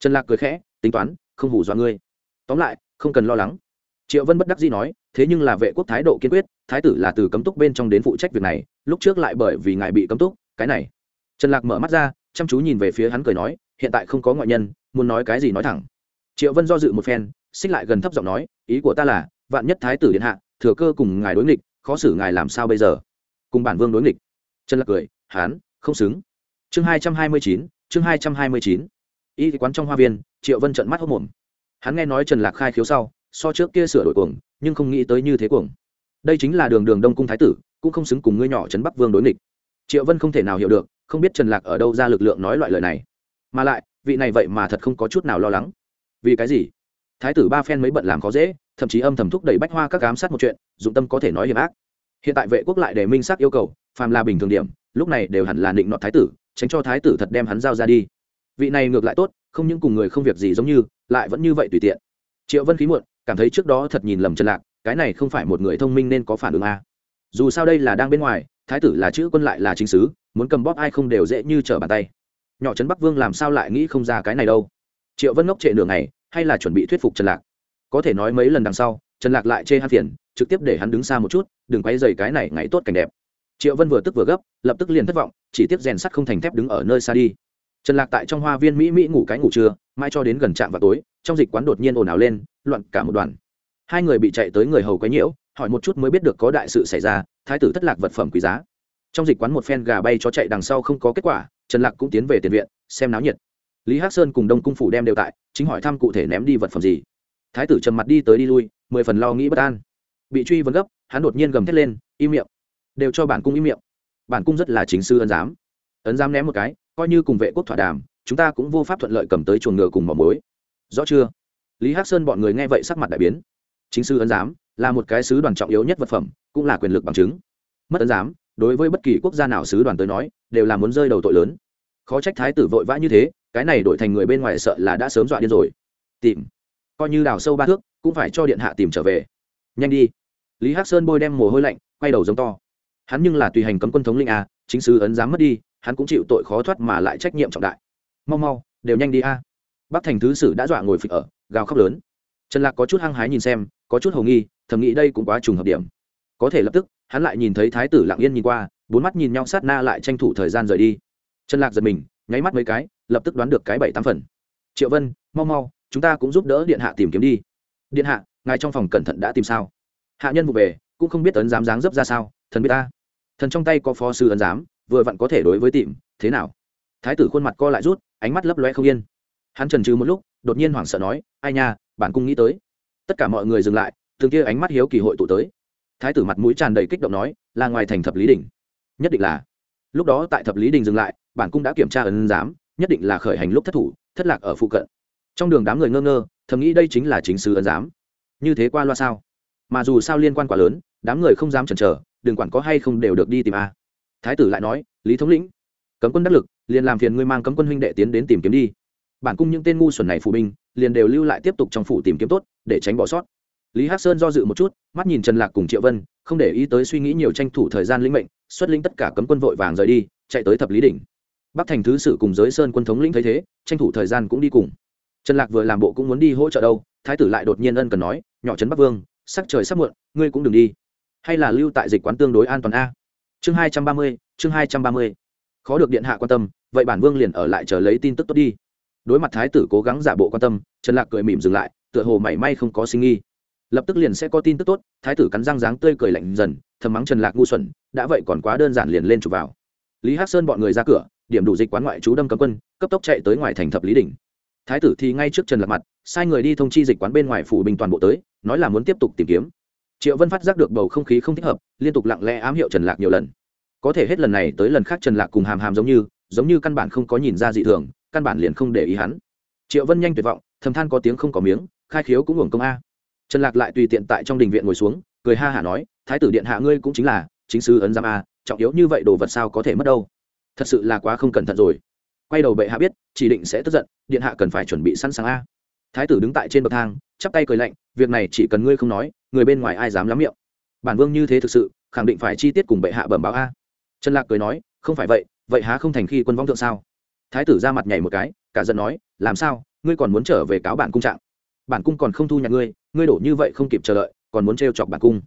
Trần lạc cười khẽ, tính toán, không hủ dọa ngươi. Tóm lại, không cần lo lắng. Triệu vân bất đắc dĩ nói, thế nhưng là vệ quốc thái độ kiên quyết, thái tử là từ cấm túc bên trong đến phụ trách việc này, lúc trước lại bởi vì ngài bị cấm túc, cái này trần lạc mở mắt ra, chăm chú nhìn về phía hắn cười nói, hiện tại không có ngoại nhân, muốn nói cái gì nói thẳng. Triệu vân do dự một phen, xích lại gần thấp giọng nói, ý của ta là, vạn nhất thái tử điện hạ, thừa cơ cùng ngài đối nghịch, khó xử ngài làm sao bây giờ? Cùng bản vương đối nghịch. Trần lạc cười, hán, không xứng. Chương hai trăm hai mươi chín, chương hai trăm hai mươi chín. Y quán trong hoa viên, triệu vân trận mắt hốc mồm. Hắn nghe nói trần lạc khai khiếu sau, so trước kia sửa đổi cuồng, nhưng không nghĩ tới như thế cuồng. Đây chính là đường đường đông cung thái tử, cũng không xứng cùng ngươi nhỏ trấn bắc vương đối nghịch. Triệu vân không thể nào hiểu được không biết trần lạc ở đâu ra lực lượng nói loại lời này. Mà lại, vị này vậy mà thật không có chút nào lo lắng. Vì cái gì? Thái tử ba phen mới bận làm khó dễ, thậm chí âm thầm thúc đẩy bách hoa các giám sát một chuyện, dụng tâm có thể nói hiểm ác. Hiện tại vệ quốc lại để minh xác yêu cầu, phàm là bình thường điểm, lúc này đều hẳn là định nọt thái tử, tránh cho thái tử thật đem hắn giao ra đi. Vị này ngược lại tốt, không những cùng người không việc gì giống như, lại vẫn như vậy tùy tiện. Triệu vân khí muộn, cảm thấy trước đó thật nhìn lầm trần lạc, cái này không phải một người thông minh nên có phản ứng a dù sao đây là đang bên ngoài thái tử là chữ quân lại là chính sứ, muốn cầm bóp ai không đều dễ như trở bàn tay. Nhỏ trấn bắc vương làm sao lại nghĩ không ra cái này đâu? Triệu vân ngốc trệ nửa ngày, hay là chuẩn bị thuyết phục trần lạc? Có thể nói mấy lần đằng sau, trần lạc lại chê hắn phiền, trực tiếp để hắn đứng xa một chút, đừng quay dày cái này ngày tốt cảnh đẹp. Triệu vân vừa tức vừa gấp, lập tức liền thất vọng, chỉ tiếp rèn sắt không thành thép đứng ở nơi xa đi. Trần lạc tại trong hoa viên mỹ mỹ ngủ cái ngủ trưa mai cho đến gần trạm vào tối, trong dịch quán đột nhiên ồn ào lên, loạn cả một đoàn. Hai người bị chạy tới người hầu quấy nhiễu, hỏi một chút mới biết được có đại sự xảy ra thái tử thất lạc vật phẩm quý giá. Trong dịch quán một phen gà bay cho chạy đằng sau không có kết quả, trần lạc cũng tiến về tiền viện, xem náo nhiệt. Lý hắc sơn cùng đông cung phủ đem đều tại, chính hỏi thăm cụ thể ném đi vật phẩm gì. Thái tử trầm mặt đi tới đi lui, mười phần lo nghĩ bất an. Bị truy vấn gấp, hắn đột nhiên gầm thét lên, im miệng. Đều cho bản cung im miệng. Bản cung rất là chính sư ấn giám. Ấn giám ném một cái, coi như cùng vệ quốc thỏa đàm, chúng ta cũng vô pháp thuận lợi cầm tới chuồng ngựa cùng mỏ mối rõ chưa? Lý hắc sơn bọn người nghe vậy sắc mặt đại biến. Chính sư ấn giám là một cái sứ đoàn trọng yếu nhất vật phẩm cũng là quyền lực bằng chứng. Mất ấn giám, đối với bất kỳ quốc gia nào sứ đoàn tới nói, đều là muốn rơi đầu tội lớn. Khó trách thái tử vội vã như thế, cái này đổi thành người bên ngoài sợ là đã sớm dọa điên rồi. Tìm. Coi như đào sâu ba thước, cũng phải cho điện hạ tìm trở về. Nhanh đi. Lý hắc sơn bôi đem mồ hôi lạnh, quay đầu giống to. Hắn nhưng là tùy hành cấm quân thống linh a, chính sứ ấn dám mất đi, hắn cũng chịu tội khó thoát mà lại trách nhiệm trọng đại. Mau mau, đều nhanh đi a. Bắc thành thứ sử đã dọa ngồi phịch ở, gào khóc lớn. Trần lạc có chút hăng hái nhìn xem, có chút hầu nghi, thầm nghĩ đây cũng quá trùng hợp điểm có thể lập tức, hắn lại nhìn thấy thái tử lặng yên nhìn qua, bốn mắt nhìn nhau sát na lại tranh thủ thời gian rời đi. Trần lạc giật mình, nháy mắt mấy cái, lập tức đoán được cái bảy tám phần. Triệu vân, mau mau, chúng ta cũng giúp đỡ điện hạ tìm kiếm đi. Điện hạ, ngài trong phòng cẩn thận đã tìm sao? Hạ nhân vụ về, cũng không biết ấn giám dáng dấp ra sao, thần biết ta. Thần trong tay có phó sư ấn giám, vừa vặn có thể đối với tìm, thế nào? Thái tử khuôn mặt co lại rút, ánh mắt lấp loe không yên. Hắn trần trừ một lúc, đột nhiên hoảng sợ nói, ai nha, bản cung nghĩ tới. Tất cả mọi người dừng lại thường kia ánh mắt hiếu kỳ hội tụ tới thái tử mặt mũi tràn đầy kích động nói, là ngoài thành thập lý đình. Nhất định là. Lúc đó tại thập lý đình dừng lại, bản cung đã kiểm tra ấn giám, nhất định là khởi hành lúc thất thủ, thất lạc ở phụ cận. Trong đường đám người ngơ ngơ, thầm nghĩ đây chính là chính sứ ấn giám. Như thế qua loa sao? Mà dù sao liên quan quá lớn, đám người không dám chần chờ, đừng quản có hay không đều được đi tìm a. Thái tử lại nói, lý thống lĩnh, cấm quân đắc lực, liền làm phiền ngươi mang cấm quân huynh đệ tiến đến tìm kiếm đi. Bản cung những tên ngu xuẩn này phụ binh, liền đều lưu lại tiếp tục trong phủ tìm kiếm tốt, để tránh bỏ sót lý hắc sơn do dự một chút, mắt nhìn trần lạc cùng triệu vân, không để ý tới suy nghĩ nhiều tranh thủ thời gian lĩnh mệnh, xuất lĩnh tất cả cấm quân vội vàng rời đi, chạy tới thập lý đỉnh. Bắc thành thứ sử cùng giới sơn quân thống lĩnh thấy thế, tranh thủ thời gian cũng đi cùng. Trần lạc vừa làm bộ cũng muốn đi hỗ trợ đâu, thái tử lại đột nhiên ân cần nói, nhỏ trấn bắc vương, sắc trời sắp muộn, ngươi cũng đừng đi. Hay là lưu tại dịch quán tương đối an toàn a? Chương hai trăm ba mươi, chương hai trăm ba mươi. Khó được điện hạ quan tâm, vậy bản vương liền ở lại chờ lấy tin tức tốt đi. Đối mặt thái tử cố gắng giả bộ quan tâm, trần lạc cười mỉm dừng lại, tựa hồ mảy may không có sinh nghi lập tức liền sẽ có tin tức tốt, thái tử cắn răng dáng tươi cười lạnh dần, thầm mắng trần lạc ngu xuẩn, đã vậy còn quá đơn giản liền lên chụp vào. Lý hắc sơn bọn người ra cửa, điểm đủ dịch quán ngoại chú đâm cấm quân, cấp tốc chạy tới ngoài thành thập lý đỉnh. Thái tử thì ngay trước trần lạc mặt, sai người đi thông chi dịch quán bên ngoài phủ bình toàn bộ tới, nói là muốn tiếp tục tìm kiếm. Triệu vân phát giác được bầu không khí không thích hợp, liên tục lặng lẽ ám hiệu trần lạc nhiều lần. Có thể hết lần này tới lần khác trần lạc cùng hàm hàm giống như giống như căn bản không có nhìn ra dị thường, căn bản liền không để ý hắn. Triệu vân nhanh tuyệt vọng, thầm than có tiếng không có miếng, khai khiếu cũng hưởng công a trần lạc lại tùy tiện tại trong đình viện ngồi xuống, cười ha hả nói, thái tử điện hạ ngươi cũng chính là, chính sư ấn giam a, trọng yếu như vậy đồ vật sao có thể mất đâu? Thật sự là quá không cẩn thận rồi. Quay đầu bệ hạ biết, chỉ định sẽ tức giận, điện hạ cần phải chuẩn bị sẵn sàng a. Thái tử đứng tại trên bậc thang, chắp tay cười lạnh, việc này chỉ cần ngươi không nói, người bên ngoài ai dám lắm miệng? Bản vương như thế thực sự, khẳng định phải chi tiết cùng bệ hạ bẩm báo a. Trần lạc cười nói, không phải vậy vậy há không thành khi quân vong thượng sao? Thái tử ra mặt nhảy một cái, cả giận nói, làm sao, ngươi còn muốn trở về cáo bản cung trạng? Bản cung còn không thu nhặt ngươi ngươi đổ như vậy không kịp chờ đợi, còn muốn trêu chọc bản cung.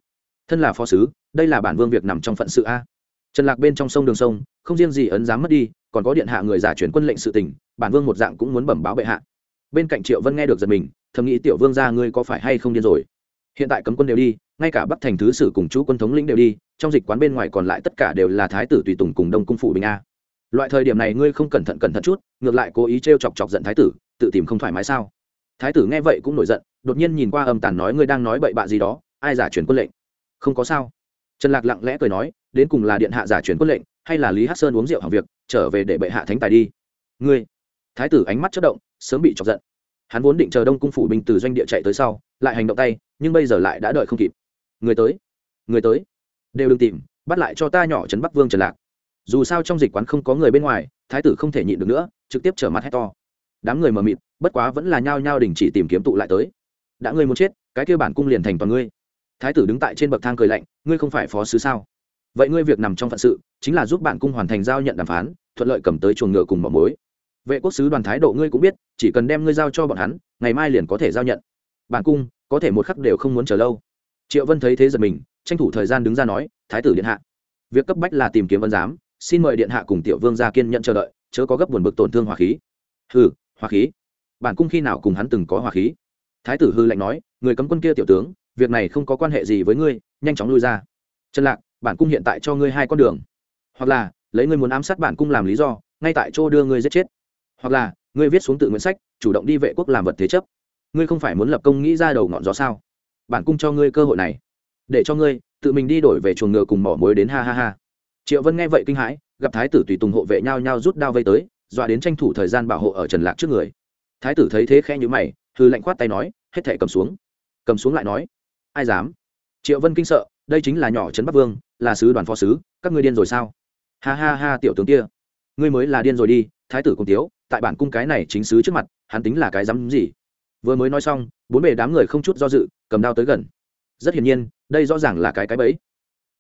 Thân là phó sứ, đây là bản vương việc nằm trong phận sự a. Trần lạc bên trong sông đường sông, không riêng gì ấn dám mất đi, còn có điện hạ người giả chuyển quân lệnh sự tình, bản vương một dạng cũng muốn bẩm báo bệ hạ. Bên cạnh triệu vân nghe được giật mình, thầm nghĩ tiểu vương gia ngươi có phải hay không điên rồi? Hiện tại cấm quân đều đi, ngay cả bắc thành thứ sử cùng chú quân thống lĩnh đều đi, trong dịch quán bên ngoài còn lại tất cả đều là thái tử tùy tùng cùng đông cung phụ bình a. Loại thời điểm này ngươi không cẩn thận cẩn thận chút, ngược lại cố ý t r e o chọc chọc giận thái tử, tự tìm không thoải mái sao? Thái tử nghe vậy cũng nổi giận, đột nhiên nhìn qua âm tàn nói ngươi đang nói bậy bạ gì đó, ai giả chuyển quân lệnh? Không có sao. Trần lạc lặng lẽ cười nói, đến cùng là điện hạ giả chuyển quân lệnh, hay là lý hát sơn uống rượu hàng việc, trở về để bệ hạ thánh tài đi. Ngươi. Thái tử ánh mắt chất động, sớm bị chọc giận. Hắn vốn định chờ đông cung phủ binh từ doanh địa chạy tới sau, lại hành động tay, nhưng bây giờ lại đã đợi không kịp. Người tới. Người tới. Đều đừng tìm, bắt lại cho ta nhỏ trấn bắc vương trần lạc. Dù sao trong dịch quán không có người bên ngoài, thái tử không thể nhịn được nữa, trực tiếp trở mặt hét to đám người mờ mịt, bất quá vẫn là nhao nhao đình chỉ tìm kiếm tụ lại tới. Đã ngươi muốn chết, cái kêu bản cung liền thành toàn ngươi. Thái tử đứng tại trên bậc thang cười lạnh, ngươi không phải phó sứ sao? Vậy ngươi việc nằm trong phận sự, chính là giúp bản cung hoàn thành giao nhận đàm phán, thuận lợi cầm tới chuồng ngựa cùng mỏ mối vệ quốc sứ đoàn thái độ ngươi cũng biết, chỉ cần đem ngươi giao cho bọn hắn, ngày mai liền có thể giao nhận. Bản cung, có thể một khắc đều không muốn chờ lâu. Triệu vân thấy thế giật mình, tranh thủ thời gian đứng ra nói, thái tử điện hạ, việc cấp bách là tìm kiếm vân giám, xin mời điện hạ cùng tiểu vương gia kiên nhận chờ đợi, chớ có gấp buồn bực tổn thương hỏa khí. Hừ hòa khí. Bản cung khi nào cùng hắn từng có hòa khí? Thái tử hư lệnh nói, người cấm quân kia tiểu tướng, việc này không có quan hệ gì với ngươi, nhanh chóng lui ra. Trần lạc, bản cung hiện tại cho ngươi hai con đường. Hoặc là, lấy ngươi muốn ám sát bản cung làm lý do, ngay tại chỗ đưa ngươi giết chết. Hoặc là, ngươi viết xuống tự nguyện sách, chủ động đi vệ quốc làm vật thế chấp. Ngươi không phải muốn lập công nghĩ ra đầu ngọn gió sao? Bản cung cho ngươi cơ hội này. Để cho ngươi, tự mình đi đổi về chuồng ngựa cùng mỏ mối đến ha ha ha. Triệu vân nghe vậy kinh hãi, gặp thái tử tùy tùng hộ vệ nhau nhau rút đao vây tới dọa đến tranh thủ thời gian bảo hộ ở trần lạc trước người. Thái tử thấy thế khẽ nhữ mày hư lạnh khoát tay nói, hết thể cầm xuống. Cầm xuống lại nói, ai dám? Triệu vân kinh sợ, đây chính là nhỏ trấn bắc vương, là sứ đoàn phó sứ, các ngươi điên rồi sao? Ha ha ha, tiểu tướng kia, ngươi mới là điên rồi đi, thái tử cùng tiếu, tại bản cung cái này chính sứ trước mặt, hắn tính là cái dám gì? Vừa mới nói xong, bốn bề đám người không chút do dự, cầm đao tới gần. Rất hiển nhiên, đây rõ ràng là cái cái bẫy.